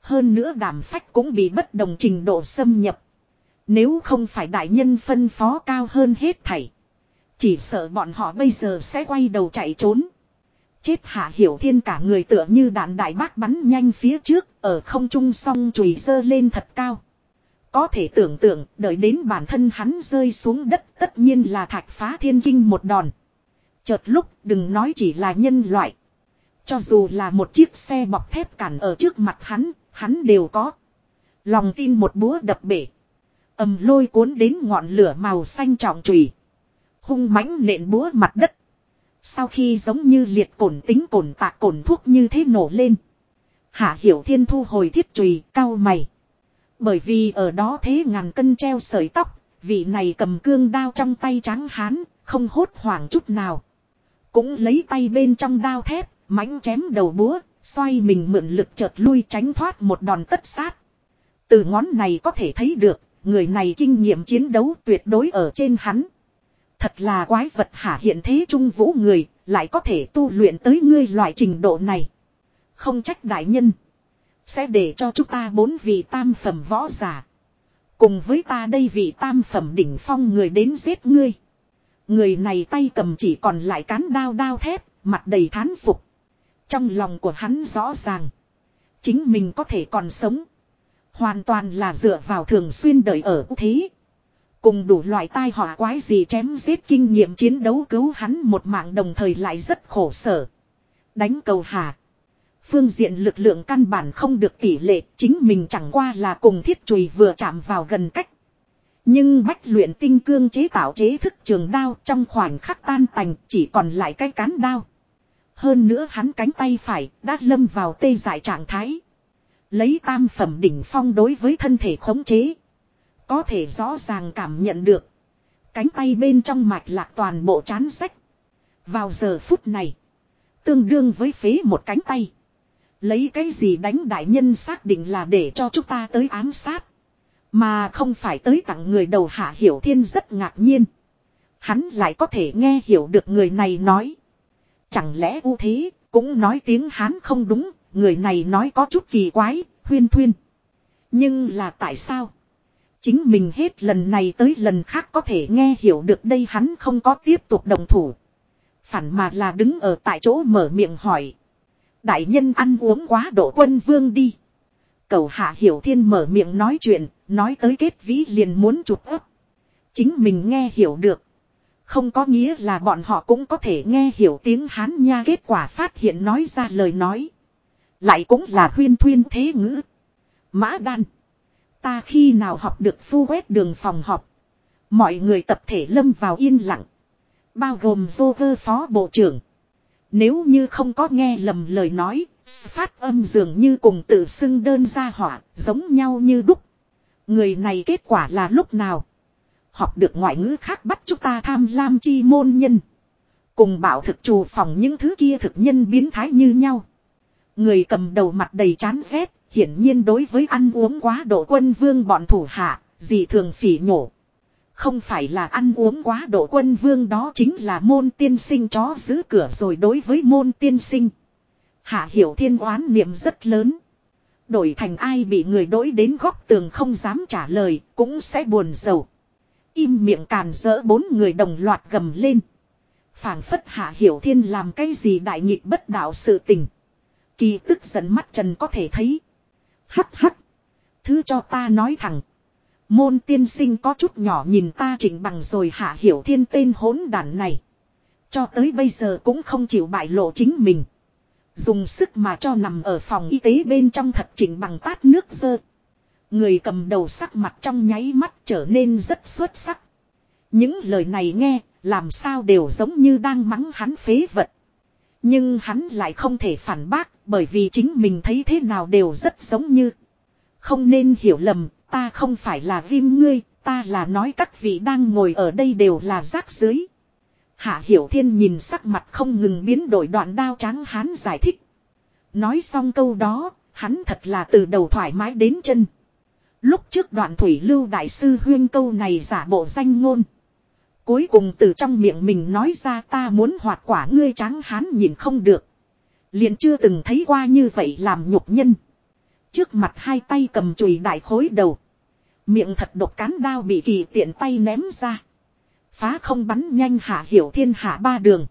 Hơn nữa đàm phách cũng bị bất đồng trình độ xâm nhập. Nếu không phải đại nhân phân phó cao hơn hết thảy. Chỉ sợ bọn họ bây giờ sẽ quay đầu chạy trốn. Chết hạ hiểu thiên cả người tựa như đạn đại bác bắn nhanh phía trước, ở không trung song chùy dơ lên thật cao. Có thể tưởng tượng, đợi đến bản thân hắn rơi xuống đất tất nhiên là thạch phá thiên kinh một đòn. Chợt lúc đừng nói chỉ là nhân loại. Cho dù là một chiếc xe bọc thép cản ở trước mặt hắn, hắn đều có. Lòng tin một búa đập bể. ầm lôi cuốn đến ngọn lửa màu xanh trọng trùy. Hung mãnh nện búa mặt đất. Sau khi giống như liệt cổn tính cổn tạc cổn thuốc như thế nổ lên. Hạ Hiểu Thiên thu hồi thiết trùy cao mày. Bởi vì ở đó thế ngàn cân treo sợi tóc, vị này cầm cương đao trong tay trắng hán, không hốt hoảng chút nào. Cũng lấy tay bên trong đao thép, mãnh chém đầu búa, xoay mình mượn lực chợt lui tránh thoát một đòn tất sát. Từ ngón này có thể thấy được, người này kinh nghiệm chiến đấu tuyệt đối ở trên hắn. Thật là quái vật hạ hiện thế trung vũ người, lại có thể tu luyện tới ngươi loại trình độ này. Không trách đại nhân. Sẽ để cho chúng ta bốn vị tam phẩm võ giả. Cùng với ta đây vị tam phẩm đỉnh phong người đến giết ngươi. Người này tay cầm chỉ còn lại cán đao đao thép, mặt đầy thán phục. Trong lòng của hắn rõ ràng. Chính mình có thể còn sống. Hoàn toàn là dựa vào thường xuyên đợi ở thế. Cùng đủ loại tai họa quái gì chém giết kinh nghiệm chiến đấu cứu hắn một mạng đồng thời lại rất khổ sở. Đánh cầu hà. Phương diện lực lượng căn bản không được tỷ lệ, chính mình chẳng qua là cùng thiết chùy vừa chạm vào gần cách. Nhưng bách luyện tinh cương chế tạo chế thức trường đao trong khoảnh khắc tan tành, chỉ còn lại cái cán đao. Hơn nữa hắn cánh tay phải đã lâm vào tê dại trạng thái. Lấy tam phẩm đỉnh phong đối với thân thể khống chế. Có thể rõ ràng cảm nhận được. Cánh tay bên trong mạch lạc toàn bộ chán sách. Vào giờ phút này. Tương đương với phế một cánh tay. Lấy cái gì đánh đại nhân xác định là để cho chúng ta tới ám sát. Mà không phải tới tặng người đầu hạ hiểu thiên rất ngạc nhiên. Hắn lại có thể nghe hiểu được người này nói. Chẳng lẽ ưu thế, cũng nói tiếng Hán không đúng, người này nói có chút kỳ quái, huyên thuyên. Nhưng là tại sao? Chính mình hết lần này tới lần khác có thể nghe hiểu được đây hắn không có tiếp tục đồng thủ. Phản mà là đứng ở tại chỗ mở miệng hỏi. Đại nhân ăn uống quá độ quân vương đi. Cầu hạ hiểu thiên mở miệng nói chuyện, nói tới kết vĩ liền muốn chụp ấp. Chính mình nghe hiểu được. Không có nghĩa là bọn họ cũng có thể nghe hiểu tiếng Hán nha kết quả phát hiện nói ra lời nói. Lại cũng là huyên thuyên thế ngữ. Mã đan. Ta khi nào học được phu quét đường phòng họp. Mọi người tập thể lâm vào yên lặng. Bao gồm vô cơ phó bộ trưởng. Nếu như không có nghe lầm lời nói, phát âm dường như cùng tự xưng đơn ra hỏa, giống nhau như đúc. Người này kết quả là lúc nào? Học được ngoại ngữ khác bắt chúng ta tham lam chi môn nhân. Cùng bảo thực trù phòng những thứ kia thực nhân biến thái như nhau. Người cầm đầu mặt đầy chán ghét, hiển nhiên đối với ăn uống quá độ quân vương bọn thủ hạ, gì thường phỉ nhổ. Không phải là ăn uống quá độ quân vương đó chính là môn tiên sinh chó giữ cửa rồi đối với môn tiên sinh. Hạ hiểu thiên oán niệm rất lớn. Đổi thành ai bị người đối đến góc tường không dám trả lời cũng sẽ buồn rầu. Im miệng càn rỡ bốn người đồng loạt gầm lên. phảng phất hạ hiểu thiên làm cái gì đại nghịch bất đạo sự tình. Kỳ tức giận mắt trần có thể thấy. Hắc hắc. Thứ cho ta nói thẳng. Môn tiên sinh có chút nhỏ nhìn ta chỉnh bằng rồi hạ hiểu thiên tên hỗn đản này. Cho tới bây giờ cũng không chịu bại lộ chính mình. Dùng sức mà cho nằm ở phòng y tế bên trong thật chỉnh bằng tát nước dơ. Người cầm đầu sắc mặt trong nháy mắt trở nên rất xuất sắc. Những lời này nghe, làm sao đều giống như đang mắng hắn phế vật. Nhưng hắn lại không thể phản bác, bởi vì chính mình thấy thế nào đều rất giống như. Không nên hiểu lầm, ta không phải là viêm ngươi, ta là nói các vị đang ngồi ở đây đều là rác dưới. Hạ Hiểu Thiên nhìn sắc mặt không ngừng biến đổi đoạn đao trắng hắn giải thích. Nói xong câu đó, hắn thật là từ đầu thoải mái đến chân. Lúc trước đoạn thủy lưu đại sư huyên câu này giả bộ danh ngôn. Cuối cùng từ trong miệng mình nói ra ta muốn hoạt quả ngươi trắng hán nhìn không được. Liền chưa từng thấy qua như vậy làm nhục nhân. Trước mặt hai tay cầm chùy đại khối đầu. Miệng thật độc cán đao bị kỳ tiện tay ném ra. Phá không bắn nhanh hạ hiểu thiên hạ ba đường.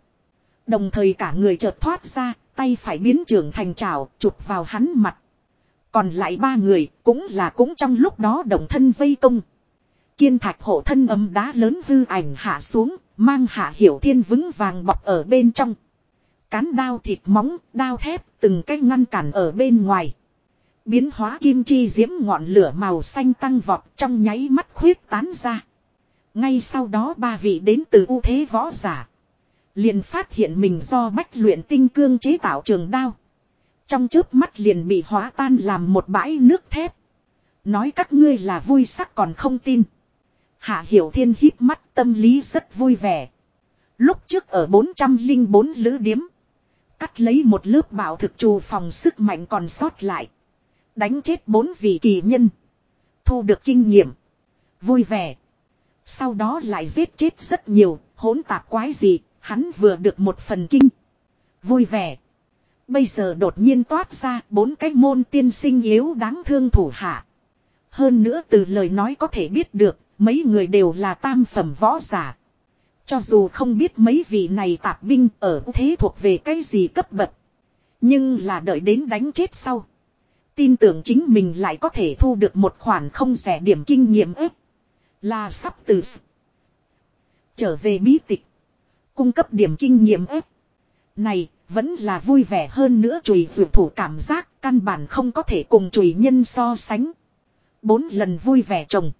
Đồng thời cả người chợt thoát ra, tay phải biến trưởng thành trào, chụp vào hắn mặt. Còn lại ba người cũng là cũng trong lúc đó đồng thân vây công. Kiên thạch hộ thân âm đá lớn hư ảnh hạ xuống, mang hạ hiểu thiên vững vàng bọc ở bên trong. Cán đao thịt móng, đao thép, từng cái ngăn cản ở bên ngoài. Biến hóa kim chi diễm ngọn lửa màu xanh tăng vọt trong nháy mắt khuyết tán ra. Ngay sau đó ba vị đến từ ưu thế võ giả. Liền phát hiện mình do bách luyện tinh cương chế tạo trường đao. Trong chớp mắt liền bị hóa tan làm một bãi nước thép. Nói các ngươi là vui sắc còn không tin. Hạ Hiểu Thiên hít mắt tâm lý rất vui vẻ. Lúc trước ở 404 lữ điếm. Cắt lấy một lớp bảo thực trù phòng sức mạnh còn sót lại. Đánh chết bốn vị kỳ nhân. Thu được kinh nghiệm. Vui vẻ. Sau đó lại giết chết rất nhiều, hỗn tạp quái gì, hắn vừa được một phần kinh. Vui vẻ. Bây giờ đột nhiên toát ra bốn cái môn tiên sinh yếu đáng thương thủ hạ. Hơn nữa từ lời nói có thể biết được, mấy người đều là tam phẩm võ giả. Cho dù không biết mấy vị này tạp binh ở thế thuộc về cái gì cấp bậc. Nhưng là đợi đến đánh chết sau. Tin tưởng chính mình lại có thể thu được một khoản không rẻ điểm kinh nghiệm ếp. Là sắp từ trở về bí tịch. Cung cấp điểm kinh nghiệm ếp. Này, vẫn là vui vẻ hơn nữa chùy vượt thủ cảm giác căn bản không có thể cùng chùy nhân so sánh. Bốn lần vui vẻ chồng.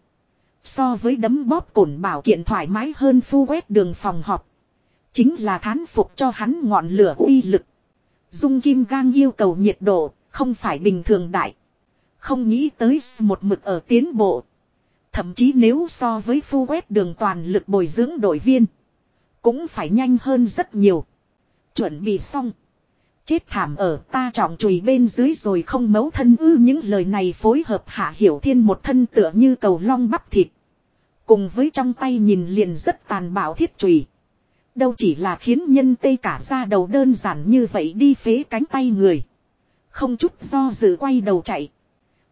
So với đấm bóp cổn bảo kiện thoải mái hơn phu quét đường phòng họp. Chính là thán phục cho hắn ngọn lửa uy lực. Dung kim gang yêu cầu nhiệt độ, không phải bình thường đại. Không nghĩ tới một mực ở tiến bộ. Thậm chí nếu so với phu quét đường toàn lực bồi dưỡng đội viên. Cũng phải nhanh hơn rất nhiều. Chuẩn bị xong. Chết thảm ở ta trọng chùi bên dưới rồi không mấu thân ư những lời này phối hợp hạ hiểu thiên một thân tựa như cầu long bắp thịt. Cùng với trong tay nhìn liền rất tàn bạo thiết trùy. Đâu chỉ là khiến nhân tê cả ra đầu đơn giản như vậy đi phế cánh tay người. Không chút do dự quay đầu chạy.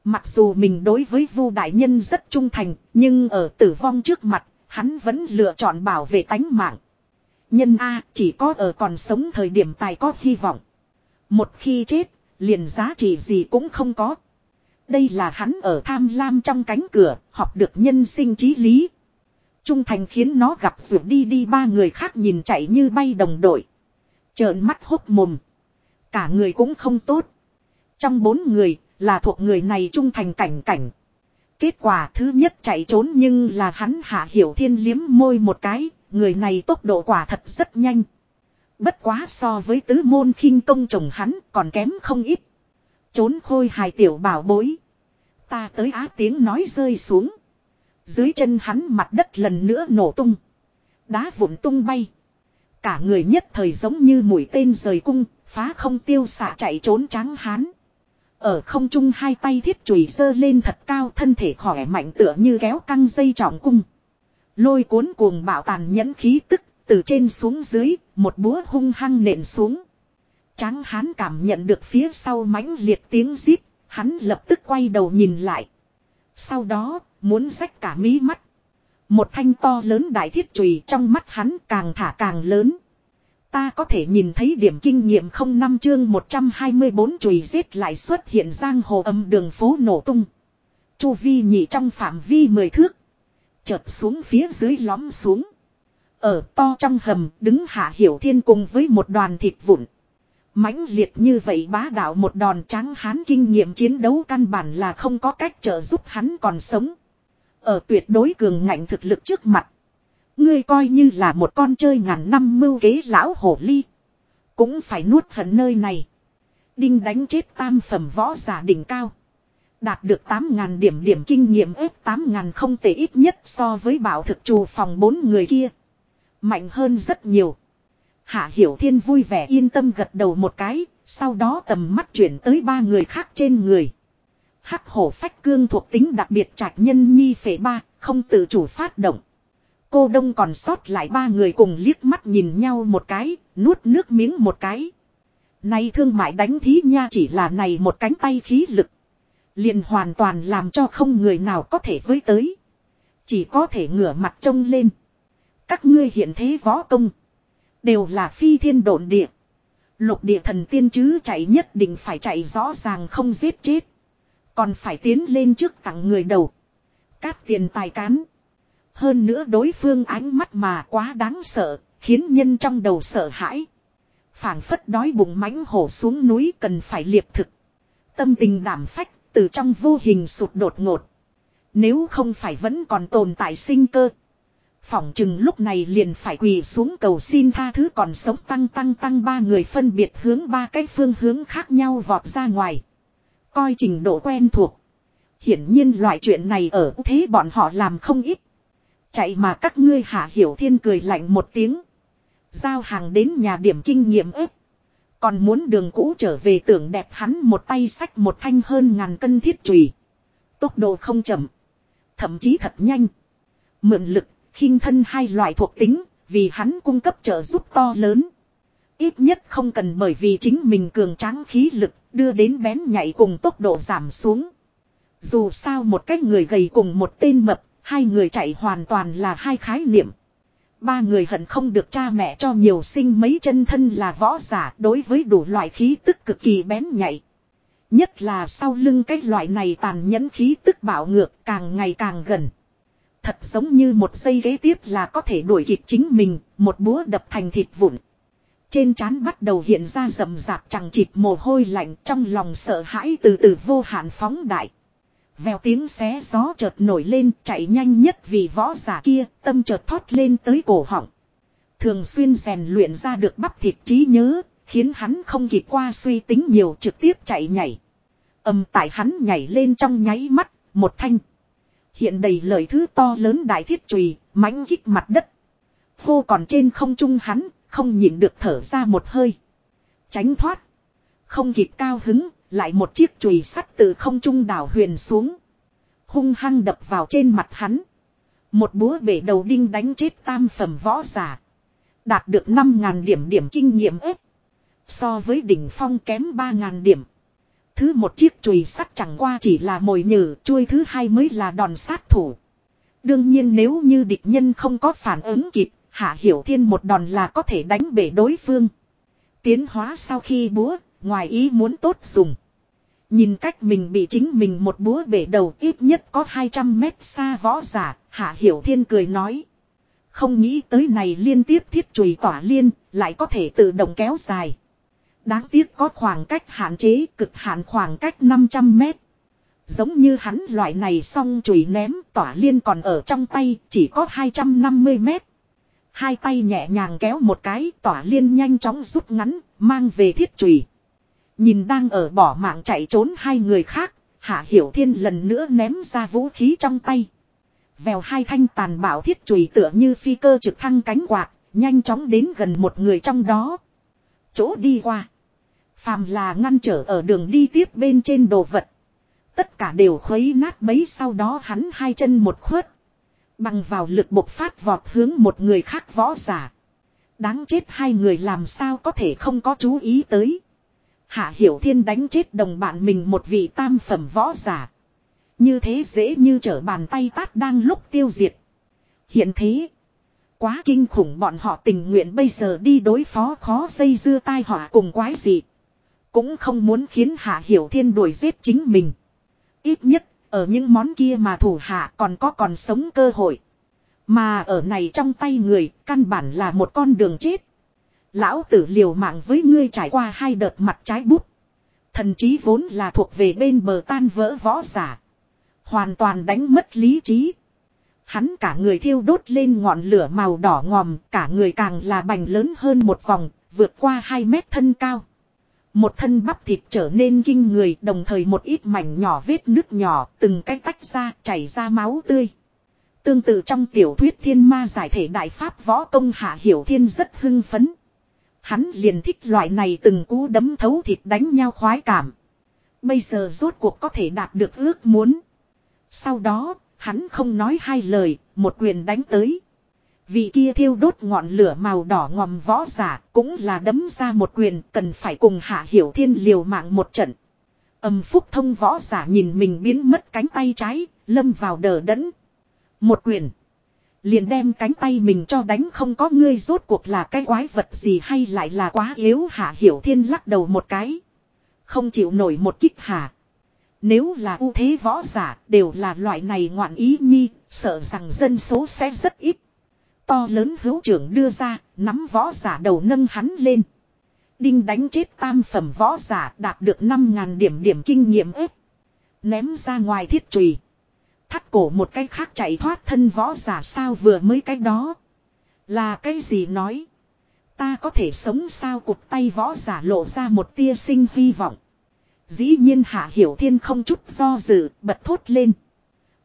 Mặc dù mình đối với Vu đại nhân rất trung thành, nhưng ở tử vong trước mặt, hắn vẫn lựa chọn bảo vệ tánh mạng. Nhân A chỉ có ở còn sống thời điểm tài có hy vọng. Một khi chết, liền giá trị gì cũng không có. Đây là hắn ở tham lam trong cánh cửa, học được nhân sinh trí lý. Trung thành khiến nó gặp rượu đi đi ba người khác nhìn chạy như bay đồng đội. Trợn mắt hốc mồm. Cả người cũng không tốt. Trong bốn người, là thuộc người này trung thành cảnh cảnh. Kết quả thứ nhất chạy trốn nhưng là hắn hạ hiểu thiên liếm môi một cái, người này tốc độ quả thật rất nhanh. Bất quá so với tứ môn khinh công chồng hắn còn kém không ít. Trốn khôi hài tiểu bảo bối. Ta tới á tiếng nói rơi xuống. Dưới chân hắn mặt đất lần nữa nổ tung. Đá vụn tung bay. Cả người nhất thời giống như mũi tên rời cung, phá không tiêu xạ chạy trốn trắng hán. Ở không trung hai tay thiết chùy sơ lên thật cao thân thể khỏe mạnh tựa như kéo căng dây trọng cung. Lôi cuốn cuồng bạo tàn nhẫn khí tức, từ trên xuống dưới, một búa hung hăng nện xuống. Tráng hán cảm nhận được phía sau mãnh liệt tiếng rít, hắn lập tức quay đầu nhìn lại. Sau đó, muốn rách cả mí mắt. Một thanh to lớn đại thiết chùy trong mắt hắn càng thả càng lớn. Ta có thể nhìn thấy điểm kinh nghiệm không năm chương 124 chùy giết lại xuất hiện giang hồ âm đường phố nổ tung. Chu vi nhị trong phạm vi mười thước. Chợt xuống phía dưới lõm xuống. Ở to trong hầm đứng hạ hiểu thiên cùng với một đoàn thịt vụn mãnh liệt như vậy bá đạo một đòn trắng hán kinh nghiệm chiến đấu căn bản là không có cách trợ giúp hắn còn sống. Ở tuyệt đối cường ngạnh thực lực trước mặt. Ngươi coi như là một con chơi ngàn năm mưu kế lão hổ ly. Cũng phải nuốt hận nơi này. Đinh đánh chết tam phẩm võ giả đỉnh cao. Đạt được 8.000 điểm điểm kinh nghiệm ếp 8.000 không tệ ít nhất so với bảo thực trù phòng bốn người kia. Mạnh hơn rất nhiều. Hạ Hiểu Thiên vui vẻ yên tâm gật đầu một cái, sau đó tầm mắt chuyển tới ba người khác trên người. Hắc hổ phách cương thuộc tính đặc biệt trạch nhân nhi phế ba, không tự chủ phát động. Cô đông còn sót lại ba người cùng liếc mắt nhìn nhau một cái, nuốt nước miếng một cái. Này thương mại đánh thí nha chỉ là này một cánh tay khí lực. Liền hoàn toàn làm cho không người nào có thể với tới. Chỉ có thể ngửa mặt trông lên. Các ngươi hiện thế võ công. Đều là phi thiên độn địa. Lục địa thần tiên chứ chạy nhất định phải chạy rõ ràng không giết chết. Còn phải tiến lên trước tặng người đầu. Cát tiền tài cán. Hơn nữa đối phương ánh mắt mà quá đáng sợ, khiến nhân trong đầu sợ hãi. phảng phất đói bụng mãnh hổ xuống núi cần phải liệp thực. Tâm tình đảm phách, từ trong vô hình sụt đột ngột. Nếu không phải vẫn còn tồn tại sinh cơ. Phỏng chừng lúc này liền phải quỳ xuống cầu xin tha thứ còn sống tăng tăng tăng ba người phân biệt hướng ba cái phương hướng khác nhau vọt ra ngoài. Coi trình độ quen thuộc. Hiển nhiên loại chuyện này ở thế bọn họ làm không ít. Chạy mà các ngươi hạ hiểu thiên cười lạnh một tiếng. Giao hàng đến nhà điểm kinh nghiệm ếp. Còn muốn đường cũ trở về tưởng đẹp hắn một tay sách một thanh hơn ngàn cân thiết trùy. Tốc độ không chậm. Thậm chí thật nhanh. Mượn lực, khinh thân hai loại thuộc tính, vì hắn cung cấp trợ giúp to lớn. Ít nhất không cần bởi vì chính mình cường tráng khí lực, đưa đến bén nhảy cùng tốc độ giảm xuống. Dù sao một cách người gầy cùng một tên mập, hai người chạy hoàn toàn là hai khái niệm. Ba người hận không được cha mẹ cho nhiều sinh mấy chân thân là võ giả đối với đủ loại khí tức cực kỳ bén nhạy. Nhất là sau lưng cái loại này tàn nhẫn khí tức bạo ngược càng ngày càng gần. Thật giống như một giây ghế tiếp là có thể đuổi kịp chính mình, một búa đập thành thịt vụn. Trên trán bắt đầu hiện ra rầm rạp chẳng chịt mồ hôi lạnh trong lòng sợ hãi từ từ vô hạn phóng đại. Vèo tiếng xé gió chợt nổi lên chạy nhanh nhất vì võ giả kia tâm chợt thoát lên tới cổ họng. Thường xuyên rèn luyện ra được bắp thịt trí nhớ, khiến hắn không kịp qua suy tính nhiều trực tiếp chạy nhảy. Âm tại hắn nhảy lên trong nháy mắt, một thanh. Hiện đầy lời thứ to lớn đại thiết chùy mãnh kích mặt đất. Khô còn trên không trung hắn, không nhịn được thở ra một hơi. Tránh thoát. Không kịp cao hứng, lại một chiếc chùy sắt từ không trung đảo huyền xuống. Hung hăng đập vào trên mặt hắn. Một búa bể đầu đinh đánh chết tam phẩm võ giả. Đạt được 5.000 điểm điểm kinh nghiệm ếp. So với đỉnh phong kém 3.000 điểm. Thứ một chiếc chùy sắt chẳng qua chỉ là mồi nhử, chuôi thứ hai mới là đòn sát thủ. Đương nhiên nếu như địch nhân không có phản ứng kịp, Hạ Hiểu Thiên một đòn là có thể đánh bể đối phương. Tiến hóa sau khi búa, ngoài ý muốn tốt dùng. Nhìn cách mình bị chính mình một búa bể đầu ít nhất có 200 mét xa võ giả, Hạ Hiểu Thiên cười nói. Không nghĩ tới này liên tiếp thiết chùy tỏa liên, lại có thể tự động kéo dài. Đáng tiếc có khoảng cách hạn chế cực hạn khoảng cách 500 mét. Giống như hắn loại này xong chùy ném tỏa liên còn ở trong tay chỉ có 250 mét. Hai tay nhẹ nhàng kéo một cái tỏa liên nhanh chóng rút ngắn, mang về thiết chùy. Nhìn đang ở bỏ mạng chạy trốn hai người khác, Hạ Hiểu Thiên lần nữa ném ra vũ khí trong tay. Vèo hai thanh tàn bạo thiết chùy tựa như phi cơ trực thăng cánh quạt, nhanh chóng đến gần một người trong đó. Chỗ đi qua. Phàm là ngăn trở ở đường đi tiếp bên trên đồ vật. Tất cả đều khuấy nát bấy sau đó hắn hai chân một khuất. Bằng vào lực bộc phát vọt hướng một người khác võ giả. Đáng chết hai người làm sao có thể không có chú ý tới. Hạ Hiểu Thiên đánh chết đồng bạn mình một vị tam phẩm võ giả. Như thế dễ như trở bàn tay tát đang lúc tiêu diệt. Hiện thế. Quá kinh khủng bọn họ tình nguyện bây giờ đi đối phó khó dây dưa tai họa cùng quái gì. Cũng không muốn khiến Hạ Hiểu Thiên đuổi giết chính mình. Ít nhất, ở những món kia mà thủ hạ còn có còn sống cơ hội. Mà ở này trong tay người, căn bản là một con đường chết. Lão tử liều mạng với ngươi trải qua hai đợt mặt trái bút. Thần trí vốn là thuộc về bên bờ tan vỡ võ giả. Hoàn toàn đánh mất lý trí. Hắn cả người thiêu đốt lên ngọn lửa màu đỏ ngòm, cả người càng là bành lớn hơn một vòng, vượt qua 2 mét thân cao. Một thân bắp thịt trở nên kinh người đồng thời một ít mảnh nhỏ vết nước nhỏ từng cái tách ra chảy ra máu tươi. Tương tự trong tiểu thuyết thiên ma giải thể đại pháp võ công hạ hiểu thiên rất hưng phấn. Hắn liền thích loại này từng cú đấm thấu thịt đánh nhau khoái cảm. Bây giờ rốt cuộc có thể đạt được ước muốn. Sau đó, hắn không nói hai lời, một quyền đánh tới. Vị kia thiêu đốt ngọn lửa màu đỏ ngòm võ giả cũng là đấm ra một quyền cần phải cùng hạ hiểu thiên liều mạng một trận. Âm phúc thông võ giả nhìn mình biến mất cánh tay trái, lâm vào đờ đẫn. Một quyền. Liền đem cánh tay mình cho đánh không có ngươi rốt cuộc là cái quái vật gì hay lại là quá yếu hạ hiểu thiên lắc đầu một cái. Không chịu nổi một kích hạ. Nếu là ưu thế võ giả đều là loại này ngoạn ý nhi, sợ rằng dân số sẽ rất ít. To lớn hữu trưởng đưa ra, nắm võ giả đầu nâng hắn lên. Đinh đánh chết tam phẩm võ giả đạt được 5.000 điểm điểm kinh nghiệm ếp. Ném ra ngoài thiết trùy. Thắt cổ một cái khác chạy thoát thân võ giả sao vừa mới cái đó. Là cái gì nói. Ta có thể sống sao cụt tay võ giả lộ ra một tia sinh hy vọng. Dĩ nhiên Hạ Hiểu Thiên không chút do dự, bật thốt lên.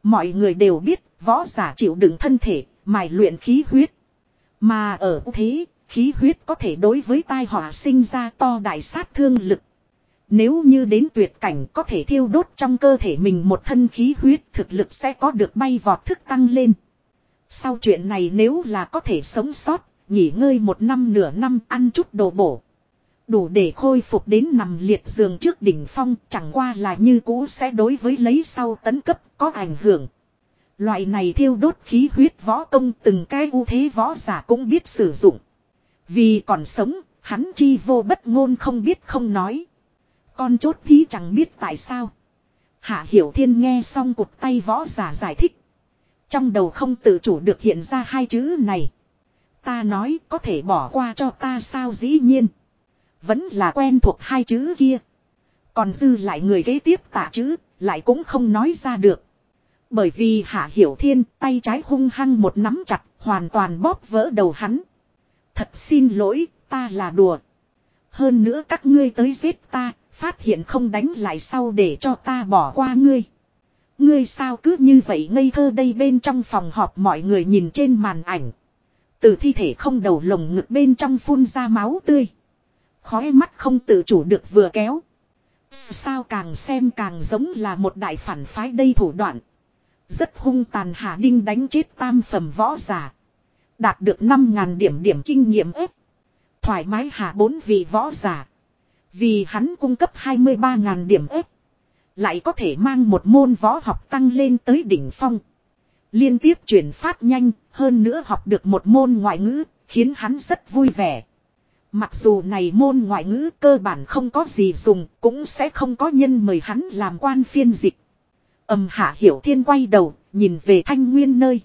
Mọi người đều biết, võ giả chịu đựng thân thể, mài luyện khí huyết. Mà ở thế, khí huyết có thể đối với tai họa sinh ra to đại sát thương lực. Nếu như đến tuyệt cảnh có thể thiêu đốt trong cơ thể mình một thân khí huyết thực lực sẽ có được bay vọt thức tăng lên. Sau chuyện này nếu là có thể sống sót, nghỉ ngơi một năm nửa năm ăn chút đồ bổ. Đủ để khôi phục đến nằm liệt giường trước đỉnh phong chẳng qua là như cũ sẽ đối với lấy sau tấn cấp có ảnh hưởng. Loại này thiêu đốt khí huyết võ công từng cái ưu thế võ giả cũng biết sử dụng. Vì còn sống, hắn chi vô bất ngôn không biết không nói. Con chốt thí chẳng biết tại sao. Hạ Hiểu Thiên nghe xong cụt tay võ giả giải thích. Trong đầu không tự chủ được hiện ra hai chữ này. Ta nói có thể bỏ qua cho ta sao dĩ nhiên. Vẫn là quen thuộc hai chữ kia. Còn dư lại người kế tiếp tạ chữ, lại cũng không nói ra được. Bởi vì Hạ Hiểu Thiên tay trái hung hăng một nắm chặt, hoàn toàn bóp vỡ đầu hắn. Thật xin lỗi, ta là đùa. Hơn nữa các ngươi tới giết ta, phát hiện không đánh lại sau để cho ta bỏ qua ngươi. Ngươi sao cứ như vậy ngây thơ đây bên trong phòng họp mọi người nhìn trên màn ảnh. Từ thi thể không đầu lồng ngực bên trong phun ra máu tươi. Khói mắt không tự chủ được vừa kéo. Sao càng xem càng giống là một đại phản phái đây thủ đoạn. Rất hung tàn Hà Đinh đánh chết tam phẩm võ giả. Đạt được 5.000 điểm điểm kinh nghiệm ếp. Thoải mái hạ bốn vị võ giả. Vì hắn cung cấp 23.000 điểm ếp. Lại có thể mang một môn võ học tăng lên tới đỉnh phong. Liên tiếp chuyển phát nhanh, hơn nữa học được một môn ngoại ngữ, khiến hắn rất vui vẻ. Mặc dù này môn ngoại ngữ cơ bản không có gì dùng, cũng sẽ không có nhân mời hắn làm quan phiên dịch. Âm hạ hiểu thiên quay đầu, nhìn về thanh nguyên nơi.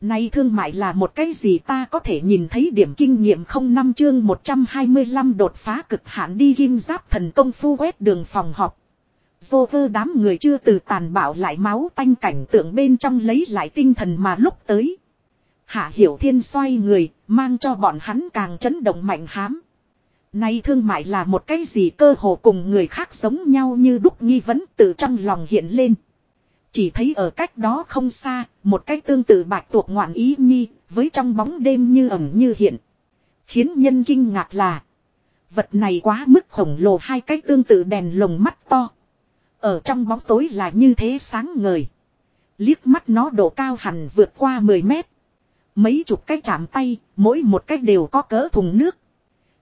Nay thương mại là một cái gì ta có thể nhìn thấy điểm kinh nghiệm không năm chương 125 đột phá cực hạn đi ghim giáp thần công phu quét đường phòng họp. Dô vơ đám người chưa từ tàn bạo lại máu tanh cảnh tượng bên trong lấy lại tinh thần mà lúc tới. Hạ Hiểu Thiên xoay người, mang cho bọn hắn càng chấn động mạnh hám. Nay thương mại là một cái gì cơ hồ cùng người khác giống nhau như đúc nghi vấn từ trong lòng hiện lên. Chỉ thấy ở cách đó không xa, một cái tương tự bạch tuộc ngoạn ý nhi, với trong bóng đêm như ẩn như hiện. Khiến nhân kinh ngạc là, vật này quá mức khổng lồ hai cái tương tự đèn lồng mắt to. Ở trong bóng tối là như thế sáng ngời. Liếc mắt nó độ cao hẳn vượt qua 10 mét. Mấy chục cái chạm tay, mỗi một cái đều có cỡ thùng nước.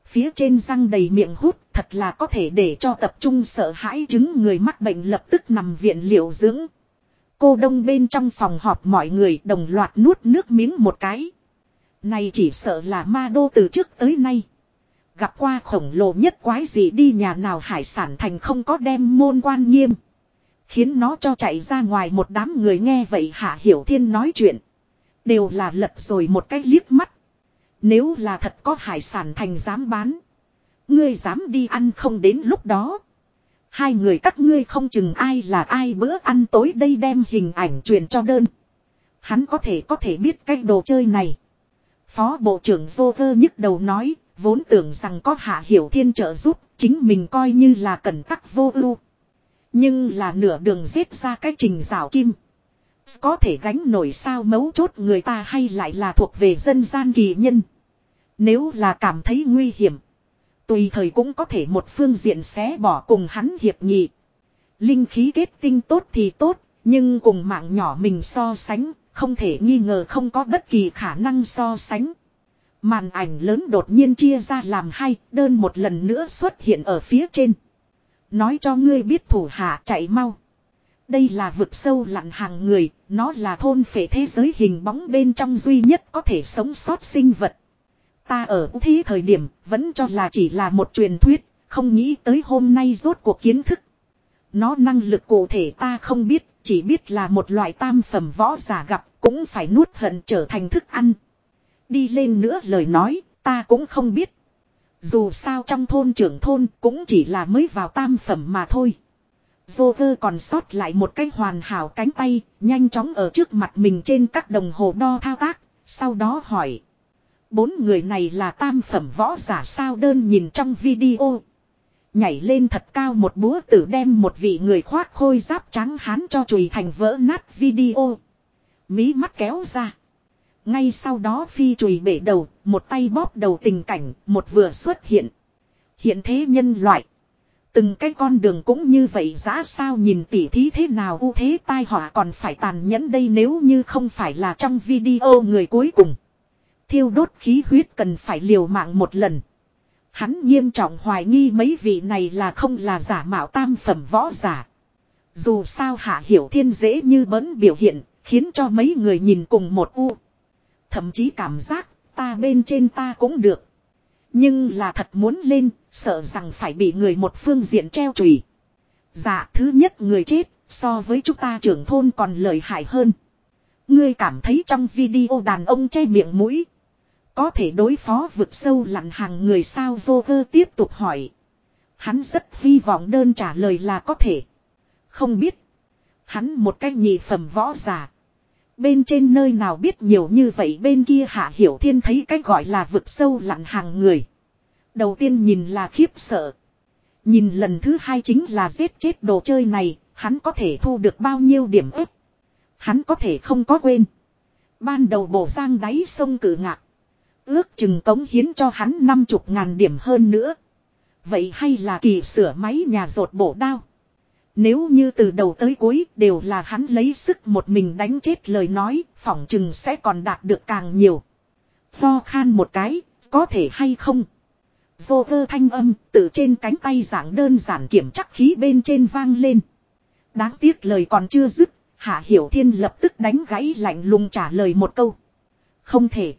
Phía trên răng đầy miệng hút thật là có thể để cho tập trung sợ hãi chứng người mắc bệnh lập tức nằm viện liệu dưỡng. Cô đông bên trong phòng họp mọi người đồng loạt nuốt nước miếng một cái. Này chỉ sợ là ma đô từ trước tới nay. Gặp qua khổng lồ nhất quái gì đi nhà nào hải sản thành không có đem môn quan nghiêm. Khiến nó cho chạy ra ngoài một đám người nghe vậy Hạ Hiểu Thiên nói chuyện. Đều là lật rồi một cái liếc mắt. Nếu là thật có hải sản thành dám bán. Ngươi dám đi ăn không đến lúc đó. Hai người các ngươi không chừng ai là ai bữa ăn tối đây đem hình ảnh truyền cho đơn. Hắn có thể có thể biết cái đồ chơi này. Phó Bộ trưởng Vô Cơ nhức đầu nói, vốn tưởng rằng có Hạ Hiểu Thiên trợ giúp, chính mình coi như là cẩn tắc vô ưu. Nhưng là nửa đường giết ra cái trình rào kim. Có thể gánh nổi sao mấu chốt người ta hay lại là thuộc về dân gian kỳ nhân. Nếu là cảm thấy nguy hiểm. Tùy thời cũng có thể một phương diện xé bỏ cùng hắn hiệp nghị. Linh khí kết tinh tốt thì tốt, nhưng cùng mạng nhỏ mình so sánh, không thể nghi ngờ không có bất kỳ khả năng so sánh. Màn ảnh lớn đột nhiên chia ra làm hai, đơn một lần nữa xuất hiện ở phía trên. Nói cho ngươi biết thủ hạ chạy mau. Đây là vực sâu lặn hàng người, nó là thôn phệ thế giới hình bóng bên trong duy nhất có thể sống sót sinh vật. Ta ở thế thời điểm vẫn cho là chỉ là một truyền thuyết, không nghĩ tới hôm nay rốt cuộc kiến thức. Nó năng lực cụ thể ta không biết, chỉ biết là một loại tam phẩm võ giả gặp cũng phải nuốt hận trở thành thức ăn. Đi lên nữa lời nói, ta cũng không biết. Dù sao trong thôn trưởng thôn cũng chỉ là mới vào tam phẩm mà thôi. Joker còn sót lại một cái hoàn hảo cánh tay, nhanh chóng ở trước mặt mình trên các đồng hồ đo thao tác, sau đó hỏi. Bốn người này là tam phẩm võ giả sao đơn nhìn trong video. Nhảy lên thật cao một búa tử đem một vị người khoác khôi giáp trắng hán cho chùi thành vỡ nát video. Mí mắt kéo ra. Ngay sau đó phi chùi bể đầu, một tay bóp đầu tình cảnh, một vừa xuất hiện. Hiện thế nhân loại. Từng cái con đường cũng như vậy giá sao nhìn tỉ thí thế nào ưu thế tai họa còn phải tàn nhẫn đây nếu như không phải là trong video người cuối cùng. Thiêu đốt khí huyết cần phải liều mạng một lần. Hắn nghiêm trọng hoài nghi mấy vị này là không là giả mạo tam phẩm võ giả. Dù sao hạ hiểu thiên dễ như bấn biểu hiện, khiến cho mấy người nhìn cùng một u. Thậm chí cảm giác, ta bên trên ta cũng được. Nhưng là thật muốn lên, sợ rằng phải bị người một phương diện treo chùy. Dạ thứ nhất người chết, so với chúng ta trưởng thôn còn lợi hại hơn. Ngươi cảm thấy trong video đàn ông che miệng mũi. Có thể đối phó vực sâu lặn hàng người sao vô cơ tiếp tục hỏi. Hắn rất hy vọng đơn trả lời là có thể. Không biết. Hắn một cách nhị phẩm võ giả. Bên trên nơi nào biết nhiều như vậy bên kia hạ hiểu thiên thấy cái gọi là vực sâu lặn hàng người. Đầu tiên nhìn là khiếp sợ. Nhìn lần thứ hai chính là giết chết đồ chơi này, hắn có thể thu được bao nhiêu điểm ức Hắn có thể không có quên. Ban đầu bổ sang đáy sông cử ngạc. Ước chừng cống hiến cho hắn năm chục ngàn điểm hơn nữa. Vậy hay là kỳ sửa máy nhà rột bổ đao. Nếu như từ đầu tới cuối đều là hắn lấy sức một mình đánh chết lời nói, phỏng chừng sẽ còn đạt được càng nhiều. Lo khan một cái, có thể hay không? Vô cơ thanh âm từ trên cánh tay dạng đơn giản kiểm chắc khí bên trên vang lên. Đáng tiếc lời còn chưa dứt, Hạ Hiểu Thiên lập tức đánh gãy lạnh lùng trả lời một câu. Không thể.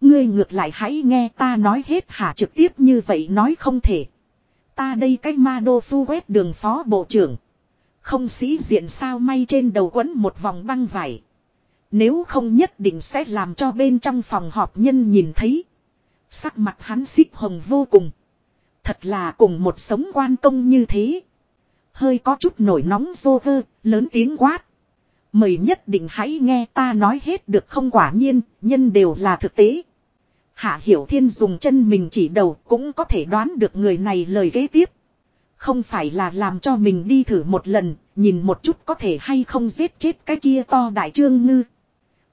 Ngươi ngược lại hãy nghe ta nói hết hả trực tiếp như vậy nói không thể. Ta đây cái ma đô phu quét đường phó bộ trưởng. Không sĩ diện sao may trên đầu quấn một vòng băng vải. Nếu không nhất định sẽ làm cho bên trong phòng họp nhân nhìn thấy. Sắc mặt hắn xích hồng vô cùng. Thật là cùng một sống quan công như thế. Hơi có chút nổi nóng vô vơ, lớn tiếng quát. Mời nhất định hãy nghe ta nói hết được không quả nhiên, nhân đều là thực tế. Hạ Hiểu Thiên dùng chân mình chỉ đầu cũng có thể đoán được người này lời kế tiếp. Không phải là làm cho mình đi thử một lần, nhìn một chút có thể hay không giết chết cái kia to đại trương ngư.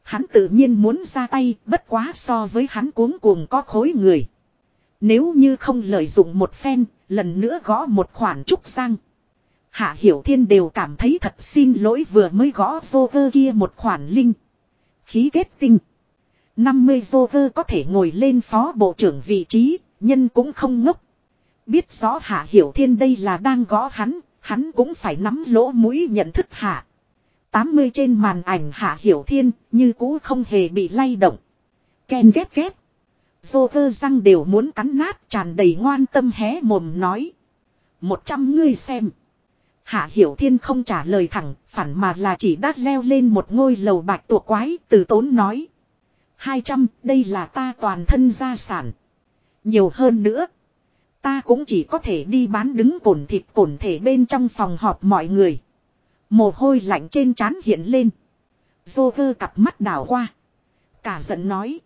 Hắn tự nhiên muốn ra tay, bất quá so với hắn cuống cuồng có khối người. Nếu như không lợi dụng một phen, lần nữa gõ một khoản trúc sang. Hạ Hiểu Thiên đều cảm thấy thật xin lỗi vừa mới gõ vô cơ kia một khoản linh. Khí kết tinh. 50 vô cơ có thể ngồi lên phó bộ trưởng vị trí, nhân cũng không ngốc. Biết rõ Hạ Hiểu Thiên đây là đang gõ hắn, hắn cũng phải nắm lỗ mũi nhận thức Hạ. 80 trên màn ảnh Hạ Hiểu Thiên, như cũ không hề bị lay động. Ken ghét ghét. Dô răng đều muốn cắn nát tràn đầy ngoan tâm hé mồm nói. Một trăm ngươi xem. Hạ Hiểu Thiên không trả lời thẳng, phản mà là chỉ đát leo lên một ngôi lầu bạch tuộc quái, từ tốn nói. Hai trăm, đây là ta toàn thân gia sản. Nhiều hơn nữa. Ta cũng chỉ có thể đi bán đứng cổn thịt cổn thể bên trong phòng họp mọi người. Mồ hôi lạnh trên trán hiện lên. Dô vơ cặp mắt đảo qua. Cả giận nói.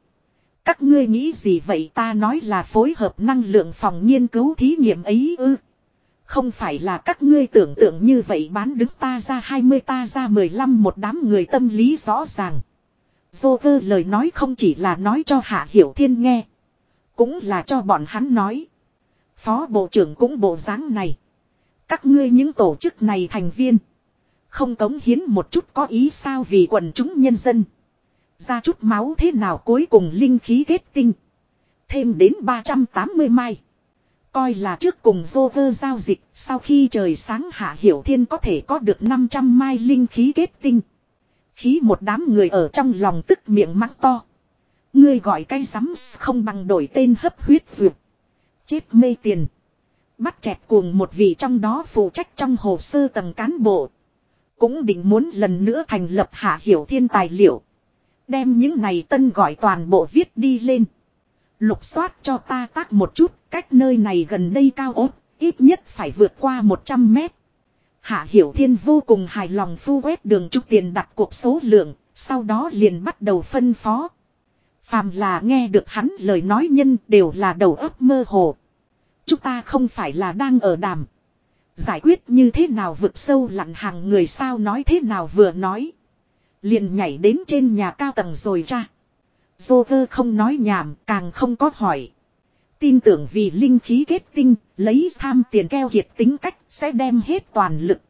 Các ngươi nghĩ gì vậy ta nói là phối hợp năng lượng phòng nghiên cứu thí nghiệm ấy ư. Không phải là các ngươi tưởng tượng như vậy bán đứng ta ra 20 ta ra 15 một đám người tâm lý rõ ràng. Dô vơ lời nói không chỉ là nói cho Hạ Hiểu Thiên nghe. Cũng là cho bọn hắn nói. Phó Bộ trưởng cũng bộ dáng này. Các ngươi những tổ chức này thành viên. Không cống hiến một chút có ý sao vì quần chúng nhân dân. Ra chút máu thế nào cuối cùng linh khí kết tinh. Thêm đến 380 mai. Coi là trước cùng vô vơ giao dịch, sau khi trời sáng hạ hiểu thiên có thể có được 500 mai linh khí kết tinh. Khí một đám người ở trong lòng tức miệng mắng to. Ngươi gọi cái rắm không bằng đổi tên hấp huyết duyệt. Chết mê tiền. Bắt chẹt cuồng một vị trong đó phụ trách trong hồ sơ tầng cán bộ. Cũng định muốn lần nữa thành lập hạ hiểu thiên tài liệu. Đem những này tân gọi toàn bộ viết đi lên. Lục soát cho ta tác một chút, cách nơi này gần đây cao ốt, ít nhất phải vượt qua 100 mét. Hạ Hiểu Thiên vô cùng hài lòng phu quét đường trúc tiền đặt cuộc số lượng, sau đó liền bắt đầu phân phó. Phàm là nghe được hắn lời nói nhân đều là đầu óc mơ hồ. Chúng ta không phải là đang ở đàm. Giải quyết như thế nào vực sâu lặn hàng người sao nói thế nào vừa nói. Liền nhảy đến trên nhà cao tầng rồi cha. Dô không nói nhảm, càng không có hỏi. Tin tưởng vì linh khí kết tinh, lấy tham tiền keo hiệt tính cách, sẽ đem hết toàn lực.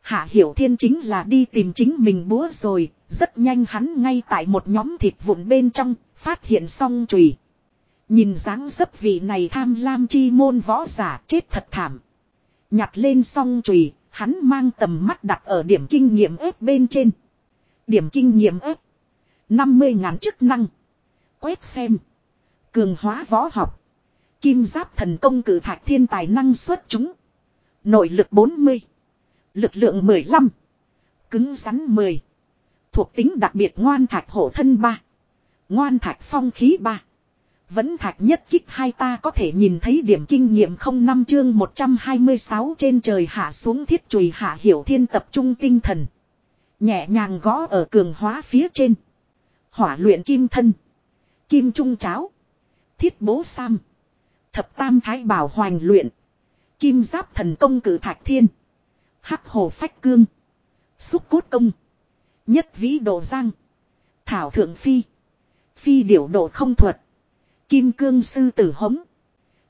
Hạ Hiểu Thiên chính là đi tìm chính mình búa rồi, rất nhanh hắn ngay tại một nhóm thịt vụn bên trong, phát hiện song chùy. Nhìn dáng dấp vị này tham lam chi môn võ giả chết thật thảm. Nhặt lên song chùy, hắn mang tầm mắt đặt ở điểm kinh nghiệm ếp bên trên. Điểm kinh nghiệm ếp. 50 ngàn chức năng. Quét xem. Cường hóa võ học. Kim giáp thần công cử thạch thiên tài năng xuất chúng. Nội lực 40. Lực lượng 15. Cứng rắn 10. Thuộc tính đặc biệt ngoan thạch hổ thân 3. Ngoan thạch phong khí 3. Vẫn thạch nhất kích hai ta có thể nhìn thấy điểm kinh nghiệm không năm chương 126 trên trời hạ xuống thiết chùy hạ hiểu thiên tập trung tinh thần. Nhẹ nhàng gõ ở cường hóa phía trên. Hỏa luyện kim thân. Kim trung cháo. Thiết bố sam. Thập tam thái bảo hoành luyện. Kim giáp thần công cử thạch thiên. Hắc hồ phách cương. Xúc cốt công. Nhất vĩ độ giang. Thảo thượng phi. Phi điểu độ không thuật. Kim cương sư tử hống.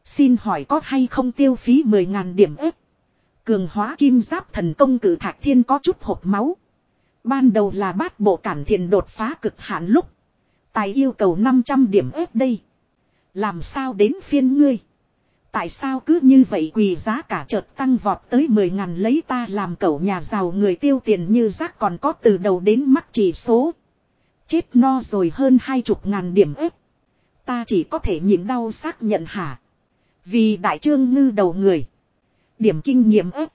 Xin hỏi có hay không tiêu phí 10.000 điểm ếp. Cường hóa kim giáp thần công cử thạch thiên có chút hộp máu. Ban đầu là bát bộ cản thiền đột phá cực hạn lúc. Tài yêu cầu 500 điểm ếp đây. Làm sao đến phiên ngươi? Tại sao cứ như vậy quỳ giá cả chợt tăng vọt tới 10 ngàn lấy ta làm cậu nhà giàu người tiêu tiền như rác còn có từ đầu đến mắt chỉ số. Chết no rồi hơn hai chục ngàn điểm ếp. Ta chỉ có thể nhịn đau xác nhận hả. Vì đại trương ngư đầu người. Điểm kinh nghiệm ếp.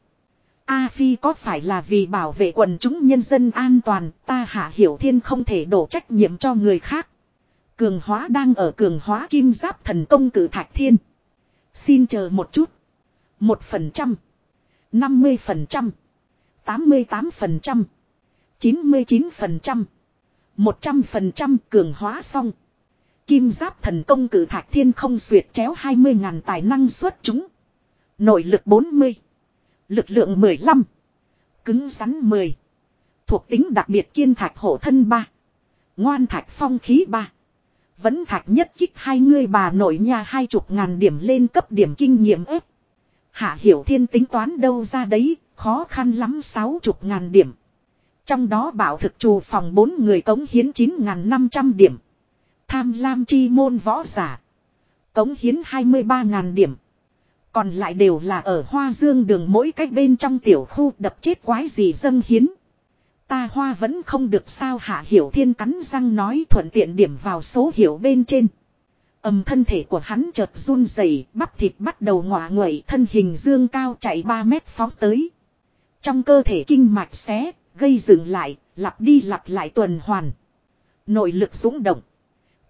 A Phi có phải là vì bảo vệ quần chúng nhân dân an toàn ta hạ hiểu thiên không thể đổ trách nhiệm cho người khác. Cường hóa đang ở cường hóa kim giáp thần công cử thạch thiên. Xin chờ một chút. Một phần trăm. Năm mươi phần trăm. Tám mươi tám phần trăm. Chín mươi chín phần trăm. Một trăm phần trăm cường hóa xong. Kim giáp thần công cử thạch thiên không xuyệt chéo hai mươi ngàn tài năng xuất chúng. Nội lực bốn mươi. Lực lượng mười lăm. Cứng rắn mười. Thuộc tính đặc biệt kiên thạch hổ thân ba. Ngoan thạch phong khí ba. Vẫn thạch nhất kích hai người bà nội nhà hai chục ngàn điểm lên cấp điểm kinh nghiệm ếp. Hạ hiểu thiên tính toán đâu ra đấy, khó khăn lắm sáu chục ngàn điểm. Trong đó bảo thực trù phòng bốn người cống hiến chín ngàn năm trăm điểm. Tham lam chi môn võ giả. Cống hiến hai mươi ba ngàn điểm. Còn lại đều là ở hoa dương đường mỗi cách bên trong tiểu khu đập chết quái gì dâng hiến. Ta hoa vẫn không được sao hạ hiểu thiên cắn răng nói thuận tiện điểm vào số hiệu bên trên. ầm thân thể của hắn chợt run rẩy, bắp thịt bắt đầu ngọa nguậy, thân hình dương cao chạy 3 mét phóng tới. Trong cơ thể kinh mạch xé, gây dừng lại, lặp đi lặp lại tuần hoàn. Nội lực dũng động.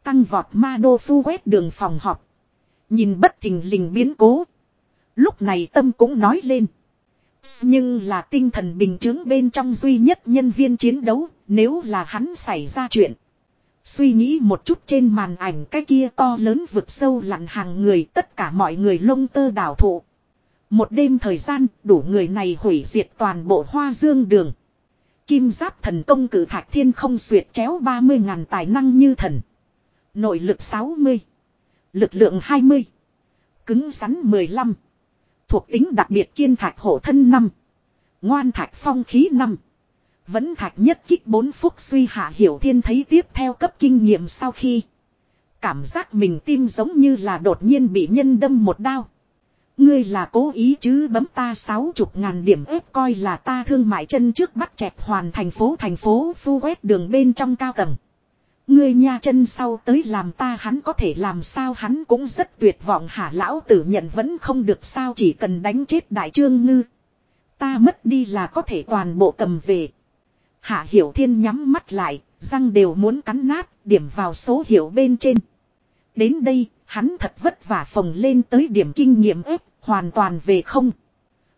Tăng vọt ma đô phu quét đường phòng họp. Nhìn bất thình lình biến cố. Lúc này tâm cũng nói lên. Nhưng là tinh thần bình chứng bên trong duy nhất nhân viên chiến đấu, nếu là hắn xảy ra chuyện. Suy nghĩ một chút trên màn ảnh cái kia to lớn vực sâu lặn hàng người tất cả mọi người lông tơ đảo thụ. Một đêm thời gian đủ người này hủy diệt toàn bộ hoa dương đường. Kim giáp thần công cử thạch thiên không xuyệt chéo 30 ngàn tài năng như thần. Nội lực 60. Lực lượng 20. Cứng rắn 15. Thuộc tính đặc biệt kiên thạch hổ thân năm, Ngoan thạch phong khí năm, Vẫn thạch nhất kích bốn phúc suy hạ hiểu thiên thấy tiếp theo cấp kinh nghiệm sau khi. Cảm giác mình tim giống như là đột nhiên bị nhân đâm một đao. Ngươi là cố ý chứ bấm ta sáu chục ngàn điểm ép coi là ta thương mại chân trước bắt chẹt hoàn thành phố thành phố phu quét đường bên trong cao tầng. Ngươi nha chân sau tới làm ta hắn có thể làm sao hắn cũng rất tuyệt vọng hả lão tử nhận vẫn không được sao chỉ cần đánh chết đại trương ngư. Ta mất đi là có thể toàn bộ cầm về. Hạ hiểu thiên nhắm mắt lại, răng đều muốn cắn nát, điểm vào số hiệu bên trên. Đến đây, hắn thật vất vả phồng lên tới điểm kinh nghiệm ếp, hoàn toàn về không.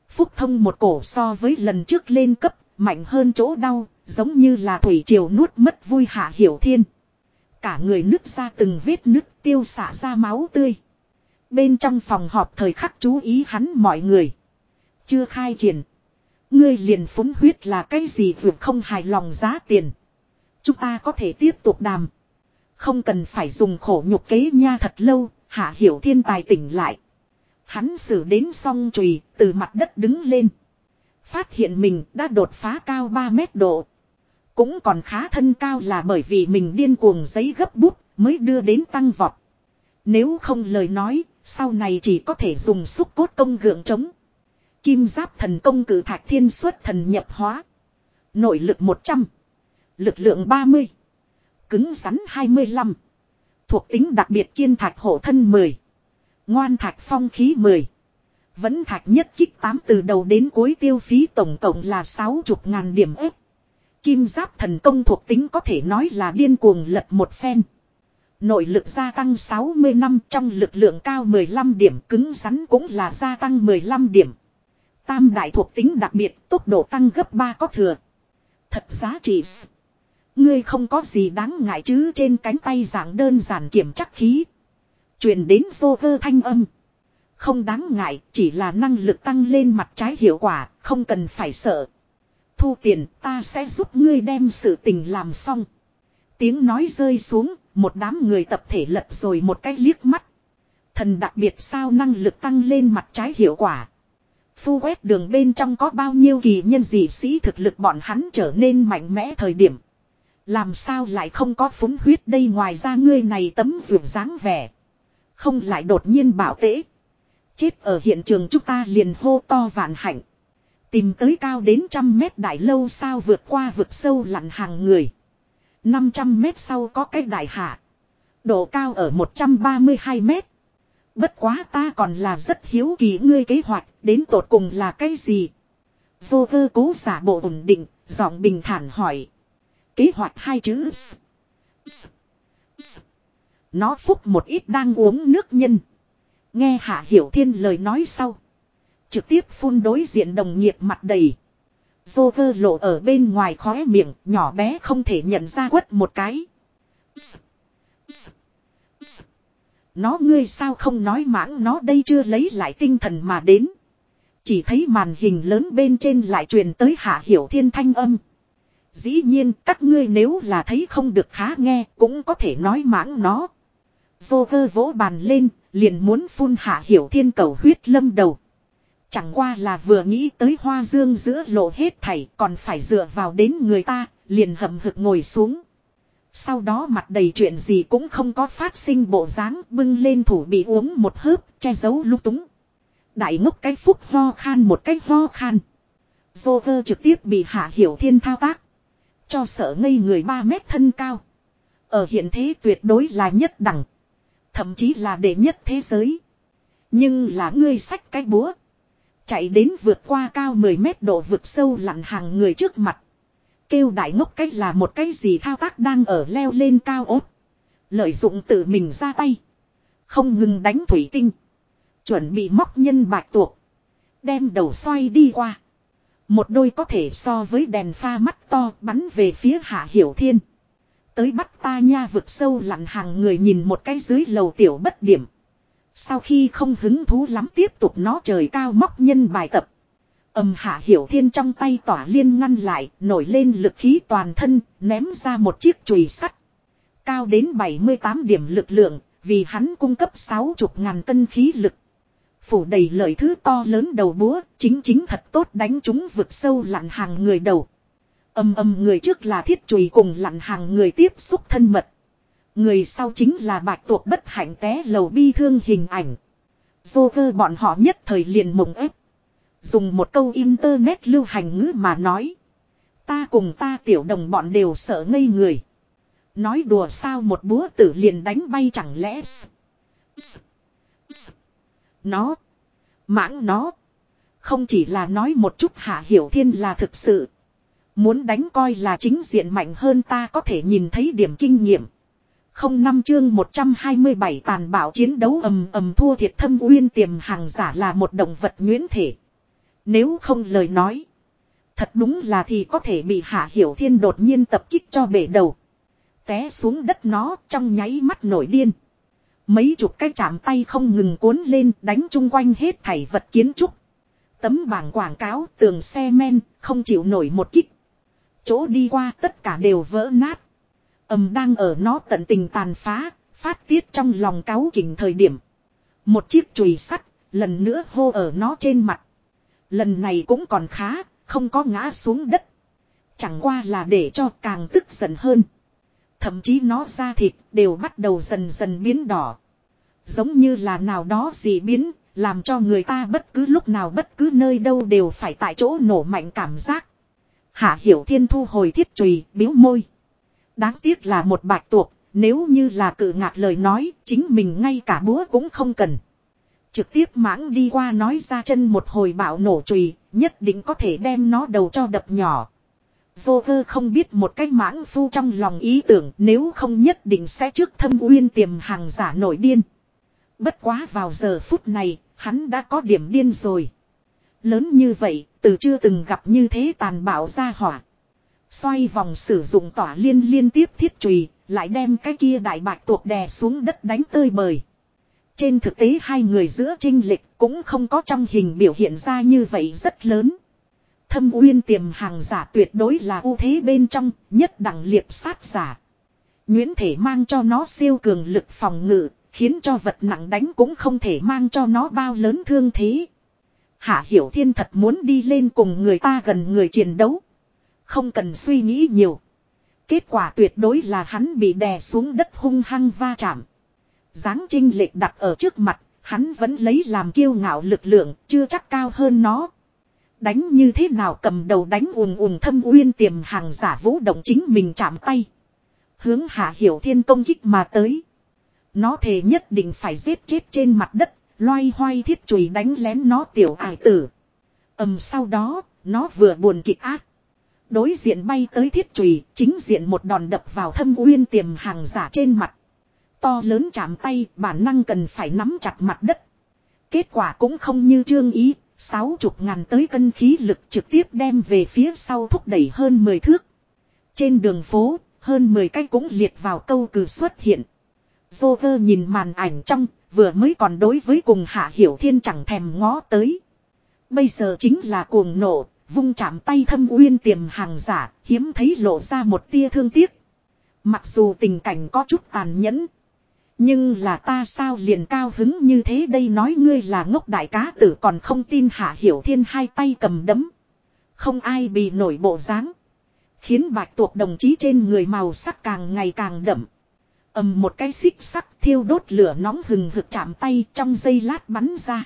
Phúc thông một cổ so với lần trước lên cấp, mạnh hơn chỗ đau, giống như là thủy triều nuốt mất vui hạ hiểu thiên. Cả người nứt ra từng vết nứt tiêu xả ra máu tươi. Bên trong phòng họp thời khắc chú ý hắn mọi người. Chưa khai triển. Ngươi liền phúng huyết là cái gì vượt không hài lòng giá tiền. Chúng ta có thể tiếp tục đàm. Không cần phải dùng khổ nhục kế nha thật lâu, hạ hiểu thiên tài tỉnh lại. Hắn xử đến song chùy từ mặt đất đứng lên. Phát hiện mình đã đột phá cao 3 mét độ. Cũng còn khá thân cao là bởi vì mình điên cuồng giấy gấp bút mới đưa đến tăng vọt. Nếu không lời nói, sau này chỉ có thể dùng xúc cốt công gượng chống. Kim giáp thần công cử thạch thiên xuất thần nhập hóa. Nội lực 100. Lực lượng 30. Cứng rắn 25. Thuộc tính đặc biệt kiên thạch hộ thân 10. Ngoan thạch phong khí 10. Vẫn thạch nhất kích 8 từ đầu đến cuối tiêu phí tổng cộng là 60 ngàn điểm ếp. Kim giáp thần công thuộc tính có thể nói là điên cuồng lật một phen. Nội lực gia tăng 60 năm trong lực lượng cao 15 điểm cứng rắn cũng là gia tăng 15 điểm. Tam đại thuộc tính đặc biệt tốc độ tăng gấp 3 có thừa. Thật giá trị. Ngươi không có gì đáng ngại chứ trên cánh tay dạng đơn giản kiểm chắc khí. Truyền đến vô cơ thanh âm. Không đáng ngại, chỉ là năng lực tăng lên mặt trái hiệu quả, không cần phải sợ. Thu tiền, ta sẽ giúp ngươi đem sự tình làm xong. Tiếng nói rơi xuống, một đám người tập thể lật rồi một cái liếc mắt. Thần đặc biệt sao năng lực tăng lên mặt trái hiệu quả. Phu quét đường bên trong có bao nhiêu kỳ nhân dị sĩ thực lực bọn hắn trở nên mạnh mẽ thời điểm. Làm sao lại không có phúng huyết đây ngoài ra ngươi này tấm ruột dáng vẻ. Không lại đột nhiên bảo tễ. Chết ở hiện trường chúng ta liền hô to vạn hạnh. Tìm tới cao đến trăm mét đại lâu sao vượt qua vực sâu lặn hàng người. 500 mét sau có cái đại hạ. Độ cao ở 132 mét. Bất quá ta còn là rất hiếu kỳ ngươi kế hoạch đến tột cùng là cái gì. Vô cơ cố giả bộ ổn định, giọng bình thản hỏi. Kế hoạch hai chữ. Nó phúc một ít đang uống nước nhân. Nghe Hạ Hiểu Thiên lời nói sau. Trực tiếp phun đối diện đồng nghiệp mặt đầy. Dô vơ lộ ở bên ngoài khóe miệng, nhỏ bé không thể nhận ra quất một cái. Nó ngươi sao không nói mãng nó đây chưa lấy lại tinh thần mà đến. Chỉ thấy màn hình lớn bên trên lại truyền tới hạ hiểu thiên thanh âm. Dĩ nhiên các ngươi nếu là thấy không được khá nghe cũng có thể nói mãng nó. Dô vơ vỗ bàn lên, liền muốn phun hạ hiểu thiên cầu huyết lâm đầu. Chẳng qua là vừa nghĩ tới hoa dương giữa lộ hết thảy còn phải dựa vào đến người ta, liền hậm hực ngồi xuống. Sau đó mặt đầy chuyện gì cũng không có phát sinh bộ dáng bưng lên thủ bị uống một hớp, che giấu lúc túng. Đại ngốc cái phúc ho khan một cái ho khan. Vô cơ trực tiếp bị hạ hiểu thiên thao tác. Cho sợ ngây người 3 mét thân cao. Ở hiện thế tuyệt đối là nhất đẳng. Thậm chí là đệ nhất thế giới. Nhưng là ngươi sách cái búa. Chạy đến vượt qua cao 10 mét độ vực sâu lặn hàng người trước mặt. Kêu đại ngốc cách là một cái gì thao tác đang ở leo lên cao ốt. Lợi dụng tự mình ra tay. Không ngừng đánh thủy tinh. Chuẩn bị móc nhân bạch tuộc. Đem đầu xoay đi qua. Một đôi có thể so với đèn pha mắt to bắn về phía hạ hiểu thiên. Tới bắt ta nha vực sâu lặn hàng người nhìn một cái dưới lầu tiểu bất điểm. Sau khi không hứng thú lắm tiếp tục nó trời cao móc nhân bài tập. Âm hạ hiểu thiên trong tay tỏa liên ngăn lại, nổi lên lực khí toàn thân, ném ra một chiếc chùy sắt. Cao đến 78 điểm lực lượng, vì hắn cung cấp 60 ngàn cân khí lực. Phủ đầy lời thứ to lớn đầu búa, chính chính thật tốt đánh chúng vực sâu lặn hàng người đầu. Âm âm người trước là thiết chùy cùng lặn hàng người tiếp xúc thân mật. Người sau chính là bạch tuộc bất hạnh té lầu bi thương hình ảnh. Dô cơ bọn họ nhất thời liền mộng ép. Dùng một câu internet lưu hành ngữ mà nói. Ta cùng ta tiểu đồng bọn đều sợ ngây người. Nói đùa sao một búa tử liền đánh bay chẳng lẽ. Nó. Mãng nó. Không chỉ là nói một chút hạ hiểu thiên là thực sự. Muốn đánh coi là chính diện mạnh hơn ta có thể nhìn thấy điểm kinh nghiệm. Không năm chương 127 tàn bạo chiến đấu ầm ầm thua thiệt thâm uyên tiềm hàng giả là một động vật nguyễn thể. Nếu không lời nói. Thật đúng là thì có thể bị Hạ Hiểu Thiên đột nhiên tập kích cho bể đầu. Té xuống đất nó trong nháy mắt nổi điên. Mấy chục cái chạm tay không ngừng cuốn lên đánh chung quanh hết thảy vật kiến trúc. Tấm bảng quảng cáo tường xe men không chịu nổi một kích. Chỗ đi qua tất cả đều vỡ nát ầm đang ở nó tận tình tàn phá, phát tiết trong lòng cáo kình thời điểm. Một chiếc chùy sắt, lần nữa hô ở nó trên mặt. Lần này cũng còn khá, không có ngã xuống đất. Chẳng qua là để cho càng tức giận hơn. Thậm chí nó ra thịt đều bắt đầu dần dần biến đỏ. Giống như là nào đó gì biến, làm cho người ta bất cứ lúc nào bất cứ nơi đâu đều phải tại chỗ nổ mạnh cảm giác. Hạ Hiểu Thiên thu hồi thiết chùy biếu môi. Đáng tiếc là một bạch tuộc, nếu như là cự ngạc lời nói, chính mình ngay cả búa cũng không cần. Trực tiếp mãng đi qua nói ra chân một hồi bạo nổ chùy nhất định có thể đem nó đầu cho đập nhỏ. Vô cơ không biết một cái mãng phu trong lòng ý tưởng nếu không nhất định sẽ trước thâm uyên tiềm hàng giả nổi điên. Bất quá vào giờ phút này, hắn đã có điểm điên rồi. Lớn như vậy, từ chưa từng gặp như thế tàn bạo ra hỏa. Xoay vòng sử dụng tỏa liên liên tiếp thiết trùy, lại đem cái kia đại bạch tuộc đè xuống đất đánh tơi bời. Trên thực tế hai người giữa trinh lịch cũng không có trong hình biểu hiện ra như vậy rất lớn. Thâm uyên tiềm hàng giả tuyệt đối là ưu thế bên trong, nhất đẳng liệp sát giả. Nguyễn thể mang cho nó siêu cường lực phòng ngự, khiến cho vật nặng đánh cũng không thể mang cho nó bao lớn thương thế. Hạ Hiểu Thiên thật muốn đi lên cùng người ta gần người chiến đấu. Không cần suy nghĩ nhiều. Kết quả tuyệt đối là hắn bị đè xuống đất hung hăng va chạm. Giáng trinh lệch đặt ở trước mặt, hắn vẫn lấy làm kiêu ngạo lực lượng, chưa chắc cao hơn nó. Đánh như thế nào cầm đầu đánh ùm ùm thâm uyên tiềm hàng giả vũ động chính mình chạm tay. Hướng hạ hiểu thiên công kích mà tới. Nó thề nhất định phải giết chết trên mặt đất, loay hoay thiết chùy đánh lén nó tiểu ải tử. ầm sau đó, nó vừa buồn kịch ác. Đối diện bay tới thiết trùy, chính diện một đòn đập vào thâm uyên tiềm hàng giả trên mặt. To lớn chạm tay, bản năng cần phải nắm chặt mặt đất. Kết quả cũng không như trương ý, sáu chục ngàn tới cân khí lực trực tiếp đem về phía sau thúc đẩy hơn 10 thước. Trên đường phố, hơn 10 cái cũng liệt vào câu cử xuất hiện. Joker nhìn màn ảnh trong, vừa mới còn đối với cùng Hạ Hiểu Thiên chẳng thèm ngó tới. Bây giờ chính là cuồng nổ, vung chạm tay thâm uyên tiềm hàng giả, hiếm thấy lộ ra một tia thương tiếc. Mặc dù tình cảnh có chút tàn nhẫn. Nhưng là ta sao liền cao hứng như thế đây nói ngươi là ngốc đại cá tử còn không tin Hạ Hiểu Thiên hai tay cầm đấm. Không ai bị nổi bộ dáng Khiến bạch tuộc đồng chí trên người màu sắc càng ngày càng đậm ầm một cái xích sắc thiêu đốt lửa nóng hừng hực chạm tay trong giây lát bắn ra.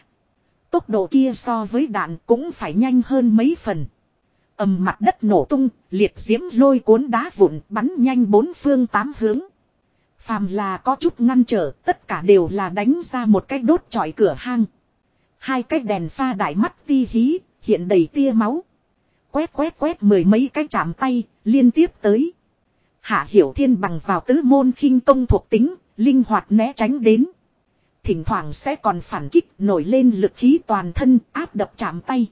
Tốc độ kia so với đạn cũng phải nhanh hơn mấy phần. ầm mặt đất nổ tung, liệt diễm lôi cuốn đá vụn bắn nhanh bốn phương tám hướng. Phàm là có chút ngăn trở, tất cả đều là đánh ra một cái đốt trọi cửa hang. Hai cái đèn pha đại mắt ti hí, hiện đầy tia máu. Quét quét quét mười mấy cái chạm tay, liên tiếp tới. Hạ Hiểu Thiên bằng vào tứ môn khinh công thuộc tính, linh hoạt né tránh đến. Thỉnh thoảng sẽ còn phản kích nổi lên lực khí toàn thân áp đập chạm tay.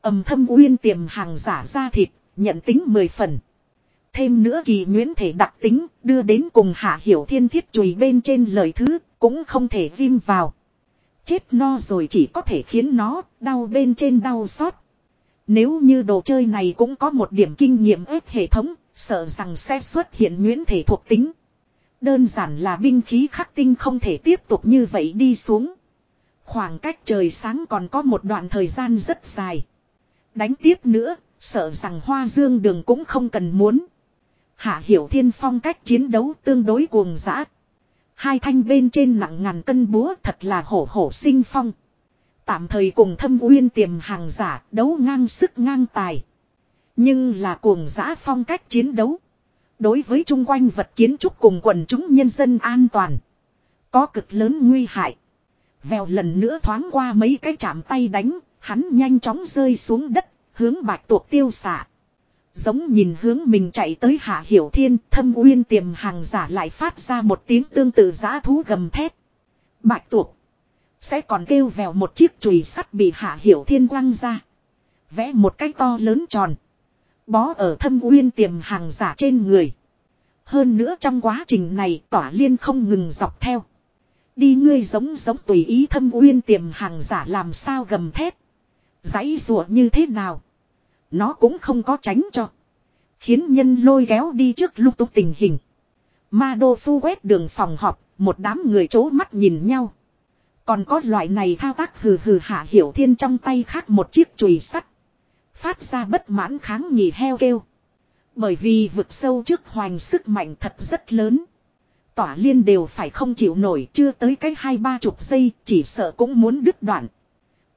ầm thâm uyên tiềm hàng giả ra thịt, nhận tính mười phần. Thêm nữa kỳ nguyễn thể đặc tính, đưa đến cùng hạ hiểu thiên thiết chùi bên trên lời thứ, cũng không thể viêm vào. Chết no rồi chỉ có thể khiến nó đau bên trên đau xót. Nếu như đồ chơi này cũng có một điểm kinh nghiệm ép hệ thống, Sợ rằng sẽ xuất hiện nguyễn thể thuộc tính. Đơn giản là binh khí khắc tinh không thể tiếp tục như vậy đi xuống. Khoảng cách trời sáng còn có một đoạn thời gian rất dài. Đánh tiếp nữa, sợ rằng hoa dương đường cũng không cần muốn. Hạ hiểu thiên phong cách chiến đấu tương đối cuồng dã. Hai thanh bên trên nặng ngàn cân búa thật là hổ hổ sinh phong. Tạm thời cùng thâm uyên tiềm hàng giả đấu ngang sức ngang tài. Nhưng là cuồng dã phong cách chiến đấu. Đối với chung quanh vật kiến trúc cùng quần chúng nhân dân an toàn. Có cực lớn nguy hại. Vèo lần nữa thoáng qua mấy cái chạm tay đánh, hắn nhanh chóng rơi xuống đất, hướng bạch tuộc tiêu xạ. Giống nhìn hướng mình chạy tới hạ hiểu thiên, thâm uyên tiềm hàng giả lại phát ra một tiếng tương tự giã thú gầm thét. Bạch tuộc. Sẽ còn kêu vèo một chiếc chùy sắt bị hạ hiểu thiên quăng ra. Vẽ một cái to lớn tròn. Bó ở thâm uyên tiềm hàng giả trên người. Hơn nữa trong quá trình này tỏa liên không ngừng dọc theo. Đi ngươi giống giống tùy ý thâm uyên tiềm hàng giả làm sao gầm thét. Giấy rùa như thế nào. Nó cũng không có tránh cho. Khiến nhân lôi kéo đi trước lúc tục tình hình. Ma đô phu quét đường phòng họp. Một đám người chố mắt nhìn nhau. Còn có loại này thao tác hừ hừ hạ hiểu thiên trong tay khác một chiếc chùy sắt. Phát ra bất mãn kháng nhì heo kêu. Bởi vì vực sâu trước hoành sức mạnh thật rất lớn. Tỏa liên đều phải không chịu nổi, chưa tới cái hai ba chục giây, chỉ sợ cũng muốn đứt đoạn.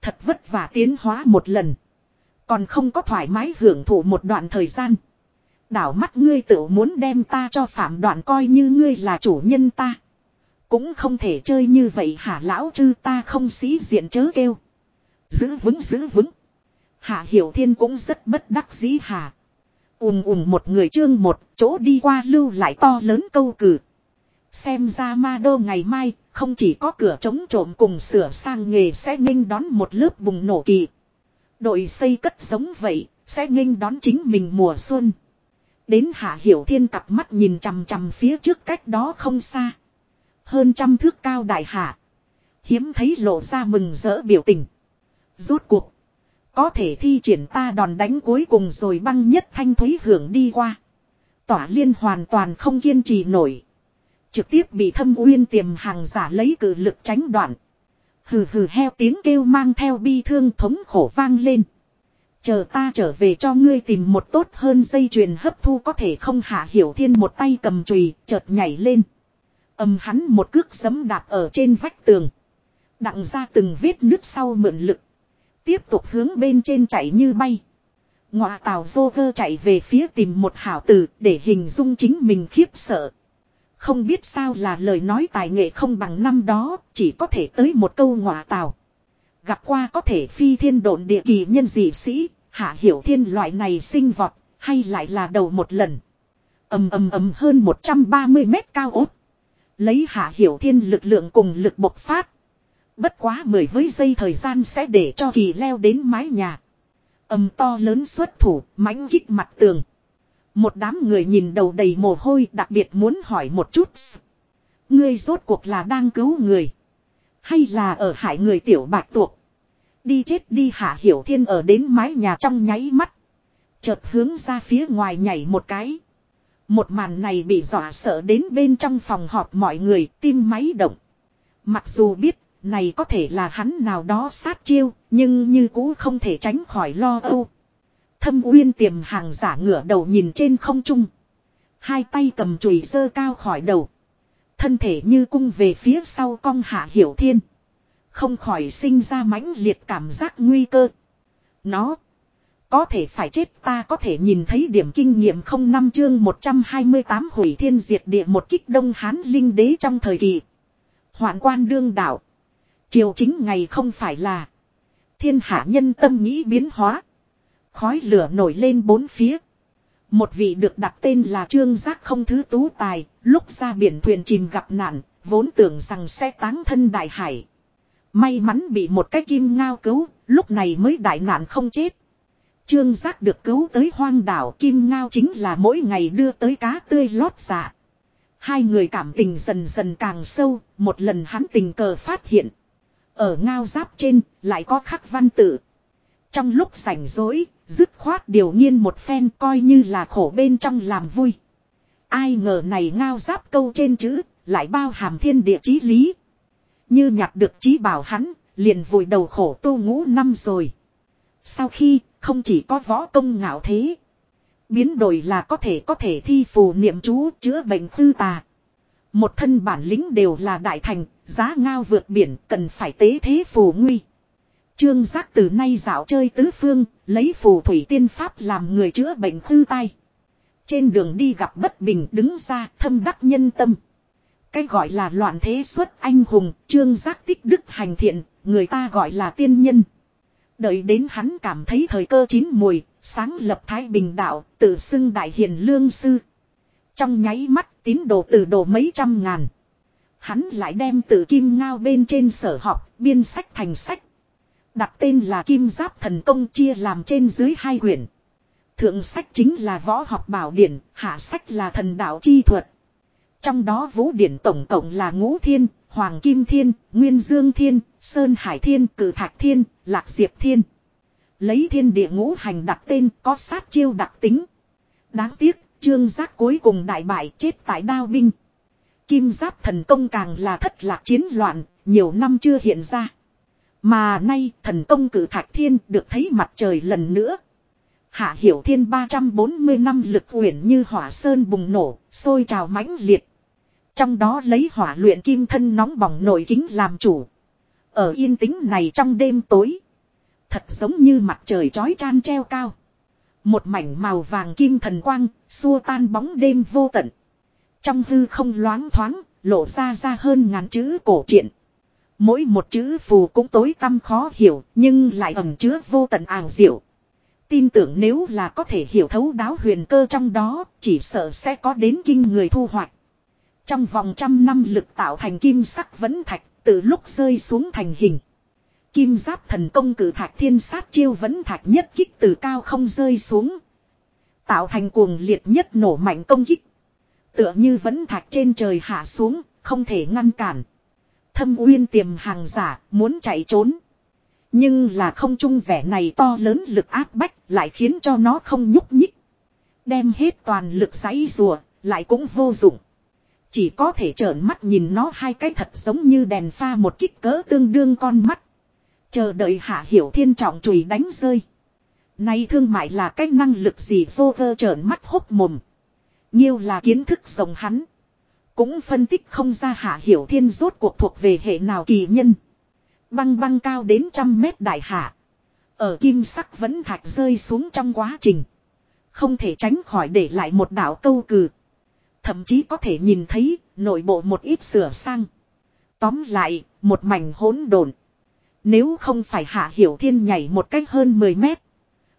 Thật vất vả tiến hóa một lần. Còn không có thoải mái hưởng thụ một đoạn thời gian. Đảo mắt ngươi tự muốn đem ta cho phạm đoạn coi như ngươi là chủ nhân ta. Cũng không thể chơi như vậy hả lão chư ta không sĩ diện chớ kêu. Giữ vững giữ vững. Hạ Hiểu Thiên cũng rất bất đắc dĩ hà. Ùm ùm một người chương một, chỗ đi qua lưu lại to lớn câu cử. Xem ra ma đô ngày mai, không chỉ có cửa chống trộm cùng sửa sang nghề sẽ nghênh đón một lớp bùng nổ kỳ. Đội xây cất giống vậy, sẽ nghênh đón chính mình mùa xuân. Đến Hạ Hiểu Thiên cặp mắt nhìn chằm chằm phía trước cách đó không xa. Hơn trăm thước cao đại hạ. Hiếm thấy lộ ra mừng rỡ biểu tình. Rốt cuộc. Có thể thi triển ta đòn đánh cuối cùng rồi băng nhất thanh thúy hưởng đi qua. Tỏa liên hoàn toàn không kiên trì nổi. Trực tiếp bị thâm uyên tiềm hàng giả lấy cử lực tránh đoạn. Hừ hừ heo tiếng kêu mang theo bi thương thống khổ vang lên. Chờ ta trở về cho ngươi tìm một tốt hơn dây chuyền hấp thu có thể không hạ hiểu thiên một tay cầm chùy, chợt nhảy lên. Âm hắn một cước giấm đạp ở trên vách tường. Đặng ra từng vết nứt sau mượn lực. Tiếp tục hướng bên trên chạy như bay. Ngọa tàu vô vơ chạy về phía tìm một hảo từ để hình dung chính mình khiếp sợ. Không biết sao là lời nói tài nghệ không bằng năm đó, chỉ có thể tới một câu ngọa tàu. Gặp qua có thể phi thiên độn địa kỳ nhân dị sĩ, hạ hiểu thiên loại này sinh vọt, hay lại là đầu một lần. ầm ầm ầm hơn 130 mét cao ốt. Lấy hạ hiểu thiên lực lượng cùng lực bộc phát. Bất quá mười với giây thời gian sẽ để cho kỳ leo đến mái nhà. Âm to lớn xuất thủ, mãnh kích mặt tường. Một đám người nhìn đầu đầy mồ hôi đặc biệt muốn hỏi một chút. Ngươi rốt cuộc là đang cứu người. Hay là ở hại người tiểu bạc tuộc. Đi chết đi hạ hiểu thiên ở đến mái nhà trong nháy mắt. Chợt hướng ra phía ngoài nhảy một cái. Một màn này bị dọa sợ đến bên trong phòng họp mọi người tim máy động. Mặc dù biết này có thể là hắn nào đó sát chiêu, nhưng như cũ không thể tránh khỏi lo âu. Thâm uyên tiềm hàng giả ngửa đầu nhìn trên không trung. Hai tay cầm chùy sơ cao khỏi đầu. Thân thể như cung về phía sau cong hạ hiểu thiên. Không khỏi sinh ra mãnh liệt cảm giác nguy cơ. Nó. Có thể phải chết ta có thể nhìn thấy điểm kinh nghiệm không năm chương 128 hủy thiên diệt địa một kích đông hán linh đế trong thời kỳ. Hoạn quan đương đạo. Triều chính ngày không phải là. Thiên hạ nhân tâm nghĩ biến hóa. Khói lửa nổi lên bốn phía. Một vị được đặt tên là Trương Giác không thứ tú tài, lúc ra biển thuyền chìm gặp nạn, vốn tưởng rằng sẽ táng thân đại hải. May mắn bị một cái kim ngao cứu, lúc này mới đại nạn không chết. Trương Giác được cứu tới hoang đảo Kim Ngao chính là mỗi ngày đưa tới cá tươi lót dạ. Hai người cảm tình dần dần càng sâu, một lần hắn tình cờ phát hiện. Ở ngao giáp trên, lại có khắc văn tự. Trong lúc rảnh rỗi, dứt khoát điều nghiên một phen coi như là khổ bên trong làm vui. Ai ngờ này ngao giáp câu trên chữ, lại bao hàm thiên địa chí lý. Như nhặt được chí bảo hắn, liền vùi đầu khổ tu ngũ năm rồi. Sau khi, không chỉ có võ công ngạo thế. Biến đổi là có thể có thể thi phù niệm chú chữa bệnh khư tà. Một thân bản lĩnh đều là đại thành, giá ngao vượt biển cần phải tế thế phù nguy. Trương giác từ nay dạo chơi tứ phương, lấy phù thủy tiên pháp làm người chữa bệnh tư tai. Trên đường đi gặp bất bình đứng ra thâm đắc nhân tâm. Cái gọi là loạn thế xuất anh hùng, trương giác tích đức hành thiện, người ta gọi là tiên nhân. Đợi đến hắn cảm thấy thời cơ chín mùi, sáng lập Thái Bình Đạo, tự xưng Đại Hiền Lương Sư. Trong nháy mắt tín đồ từ đồ mấy trăm ngàn. Hắn lại đem tự kim ngao bên trên sở học, biên sách thành sách. Đặt tên là Kim Giáp Thần Công chia làm trên dưới hai quyển. Thượng sách chính là võ học bảo điển, hạ sách là thần đạo chi thuật. Trong đó vũ điển tổng cộng là ngũ thiên, hoàng kim thiên, nguyên dương thiên, sơn hải thiên, cử thạch thiên, lạc diệp thiên. Lấy thiên địa ngũ hành đặt tên có sát chiêu đặc tính. Đáng tiếc, trương giác cuối cùng đại bại chết tại đao binh. Kim giáp thần công càng là thất lạc chiến loạn, nhiều năm chưa hiện ra. Mà nay thần công cử thạch thiên được thấy mặt trời lần nữa. Hạ hiểu thiên 340 năm lực uyển như hỏa sơn bùng nổ, sôi trào mãnh liệt. Trong đó lấy hỏa luyện kim thân nóng bỏng nổi kính làm chủ. Ở yên tĩnh này trong đêm tối. Thật giống như mặt trời chói chan treo cao. Một mảnh màu vàng kim thần quang, xua tan bóng đêm vô tận. Trong hư không loáng thoáng, lộ ra ra hơn ngàn chữ cổ truyện. Mỗi một chữ phù cũng tối tăm khó hiểu, nhưng lại ẩn chứa vô tận ảo diệu. Tin tưởng nếu là có thể hiểu thấu đáo huyền cơ trong đó, chỉ sợ sẽ có đến kinh người thu hoạch. Trong vòng trăm năm lực tạo thành kim sắc vấn thạch, từ lúc rơi xuống thành hình. Kim giáp thần công cử thạch thiên sát chiêu vấn thạch nhất kích từ cao không rơi xuống. Tạo thành cuồng liệt nhất nổ mạnh công kích. Tựa như vẫn thạch trên trời hạ xuống, không thể ngăn cản. Thâm uyên tiềm hàng giả, muốn chạy trốn. Nhưng là không trung vẻ này to lớn lực áp bách, lại khiến cho nó không nhúc nhích. Đem hết toàn lực giấy rùa, lại cũng vô dụng. Chỉ có thể trợn mắt nhìn nó hai cái thật giống như đèn pha một kích cỡ tương đương con mắt. Chờ đợi hạ hiểu thiên trọng chùi đánh rơi. Nay thương mại là cái năng lực gì vô vơ trợn mắt hốc mồm. Nhiêu là kiến thức rộng hắn. Cũng phân tích không ra hạ hiểu thiên rốt cuộc thuộc về hệ nào kỳ nhân. Băng băng cao đến trăm mét đại hạ. Ở kim sắc vẫn thạch rơi xuống trong quá trình. Không thể tránh khỏi để lại một đảo câu cừ. Thậm chí có thể nhìn thấy nội bộ một ít sửa sang. Tóm lại, một mảnh hỗn độn. Nếu không phải hạ hiểu thiên nhảy một cách hơn 10 mét.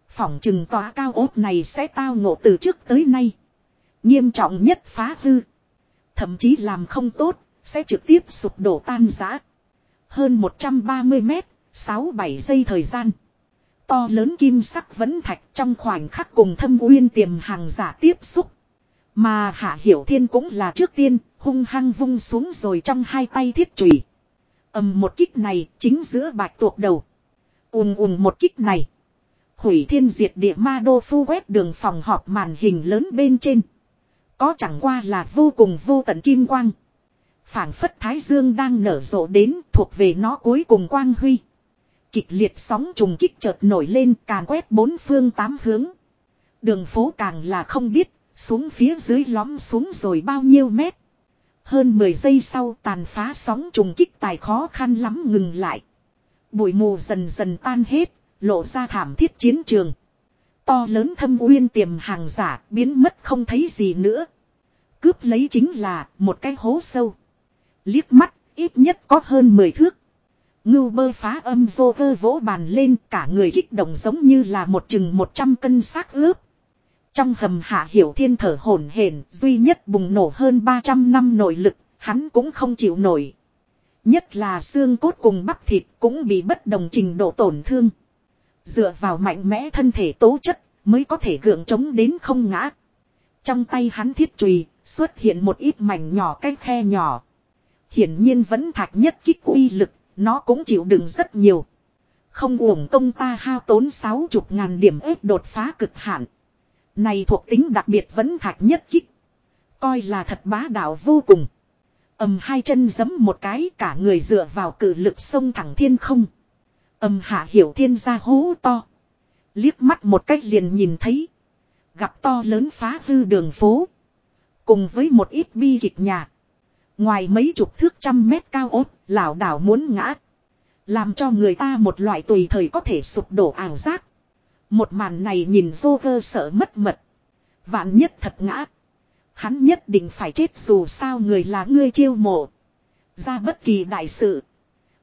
Phỏng chừng tòa cao ốt này sẽ tao ngộ từ trước tới nay. Nghiêm trọng nhất phá hư. Thậm chí làm không tốt, sẽ trực tiếp sụp đổ tan rã. Hơn 130 mét, 6-7 giây thời gian. To lớn kim sắc vẫn thạch trong khoảnh khắc cùng thâm uyên tiềm hàng giả tiếp xúc. Mà Hạ Hiểu Thiên cũng là trước tiên, hung hăng vung xuống rồi trong hai tay thiết chùy. ầm một kích này chính giữa bạch tuộc đầu. ùm ùm một kích này. Hủy thiên diệt địa ma đô phu quét đường phòng họp màn hình lớn bên trên. Có chẳng qua là vô cùng vô tận kim quang. phảng phất thái dương đang nở rộ đến thuộc về nó cuối cùng quang huy. Kịch liệt sóng trùng kích chợt nổi lên càn quét bốn phương tám hướng. Đường phố càng là không biết xuống phía dưới lõm xuống rồi bao nhiêu mét. Hơn 10 giây sau tàn phá sóng trùng kích tài khó khăn lắm ngừng lại. Bụi mù dần dần tan hết, lộ ra thảm thiết chiến trường. To lớn thâm uyên tiềm hàng giả biến mất không thấy gì nữa. Cướp lấy chính là một cái hố sâu. Liếc mắt, ít nhất có hơn 10 thước. Ngưu bơ phá âm vô cơ vỗ bàn lên cả người kích động giống như là một chừng 100 cân xác ướp. Trong hầm hạ hiểu thiên thở hổn hển duy nhất bùng nổ hơn 300 năm nội lực, hắn cũng không chịu nổi. Nhất là xương cốt cùng bắp thịt cũng bị bất đồng trình độ tổn thương. Dựa vào mạnh mẽ thân thể tố chất mới có thể gượng chống đến không ngã. Trong tay hắn thiết trùy xuất hiện một ít mảnh nhỏ cái khe nhỏ. Hiển nhiên vẫn thạch nhất kích uy lực, nó cũng chịu đựng rất nhiều. Không uổng công ta hao tốn sáu chục ngàn điểm ếp đột phá cực hạn. Này thuộc tính đặc biệt vẫn thạch nhất kích. Coi là thật bá đạo vô cùng. ầm hai chân giấm một cái cả người dựa vào cử lực sông thẳng thiên không âm hạ hiểu thiên gia hố to. Liếc mắt một cách liền nhìn thấy. Gặp to lớn phá hư đường phố. Cùng với một ít bi kịch nhà. Ngoài mấy chục thước trăm mét cao ốt, lảo đảo muốn ngã. Làm cho người ta một loại tùy thời có thể sụp đổ ảo giác. Một màn này nhìn vô cơ sợ mất mật. Vạn nhất thật ngã. Hắn nhất định phải chết dù sao người là ngươi chiêu mộ. Ra bất kỳ đại sự.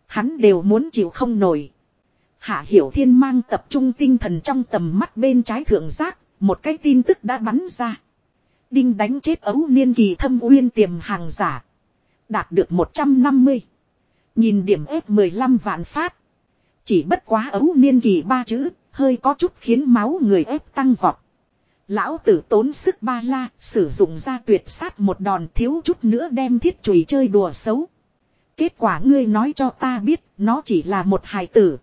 Hắn đều muốn chịu không nổi. Hạ Hiểu Thiên mang tập trung tinh thần trong tầm mắt bên trái thượng giác. Một cái tin tức đã bắn ra. Đinh đánh chết ấu niên kỳ thâm uyên tiềm hàng giả. Đạt được 150. Nhìn điểm ép 15 vạn phát. Chỉ bất quá ấu niên kỳ ba chữ, hơi có chút khiến máu người ép tăng vọt. Lão tử tốn sức ba la, sử dụng ra tuyệt sát một đòn thiếu chút nữa đem thiết chùy chơi đùa xấu. Kết quả ngươi nói cho ta biết, nó chỉ là một hài tử.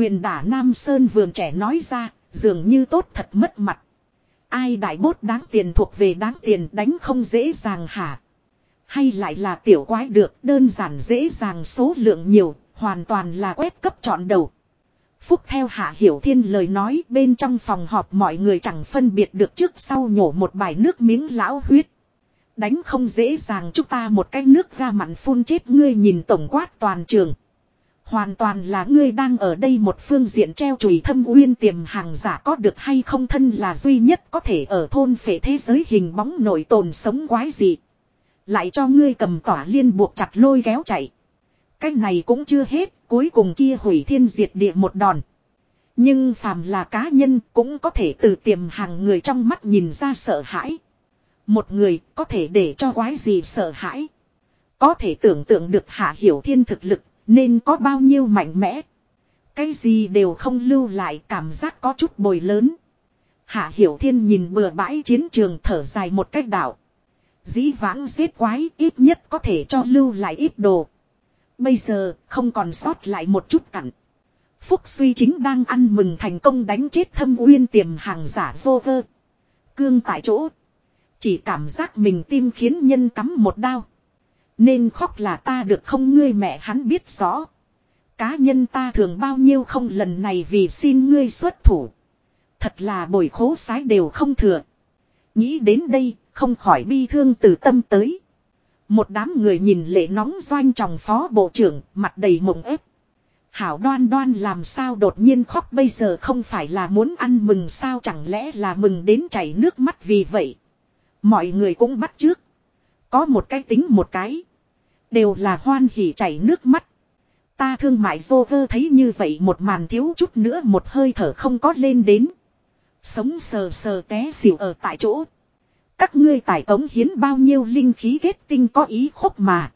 Quyền đả Nam Sơn vườn trẻ nói ra, dường như tốt thật mất mặt. Ai đại bốt đáng tiền thuộc về đáng tiền đánh không dễ dàng hả? Hay lại là tiểu quái được đơn giản dễ dàng số lượng nhiều, hoàn toàn là quét cấp chọn đầu. Phúc theo Hạ Hiểu Thiên lời nói bên trong phòng họp mọi người chẳng phân biệt được trước sau nhổ một bài nước miếng lão huyết. Đánh không dễ dàng chúng ta một cái nước ga mặn phun chết ngươi nhìn tổng quát toàn trường. Hoàn toàn là ngươi đang ở đây một phương diện treo chùy thâm uyên tiềm hàng giả có được hay không thân là duy nhất có thể ở thôn phệ thế giới hình bóng nổi tồn sống quái gì. Lại cho ngươi cầm tỏa liên buộc chặt lôi kéo chạy. cách này cũng chưa hết, cuối cùng kia hủy thiên diệt địa một đòn. Nhưng phàm là cá nhân cũng có thể từ tiềm hàng người trong mắt nhìn ra sợ hãi. Một người có thể để cho quái gì sợ hãi. Có thể tưởng tượng được hạ hiểu thiên thực lực nên có bao nhiêu mạnh mẽ. Cái gì đều không lưu lại cảm giác có chút bồi lớn. Hạ hiểu thiên nhìn bừa bãi chiến trường thở dài một cách đảo. Dĩ vãng giết quái ít nhất có thể cho lưu lại ít đồ. Bây giờ không còn sót lại một chút cặn. Phúc suy chính đang ăn mừng thành công đánh chết thâm uyên tiềm hàng giả vô cơ. Cương tại chỗ. Chỉ cảm giác mình tim khiến nhân cắm một đao. Nên khóc là ta được không ngươi mẹ hắn biết rõ. Cá nhân ta thường bao nhiêu không lần này vì xin ngươi xuất thủ. Thật là bồi khố sái đều không thừa. Nghĩ đến đây, không khỏi bi thương từ tâm tới. Một đám người nhìn lệ nóng doanh trong phó bộ trưởng, mặt đầy mộng ép. Hảo đoan đoan làm sao đột nhiên khóc bây giờ không phải là muốn ăn mừng sao chẳng lẽ là mừng đến chảy nước mắt vì vậy. Mọi người cũng bắt trước. Có một cái tính một cái. Đều là hoan hỉ chảy nước mắt. Ta thương mại dô vơ thấy như vậy một màn thiếu chút nữa một hơi thở không có lên đến. Sống sờ sờ té xỉu ở tại chỗ. Các ngươi tài tống hiến bao nhiêu linh khí kết tinh có ý khúc mà.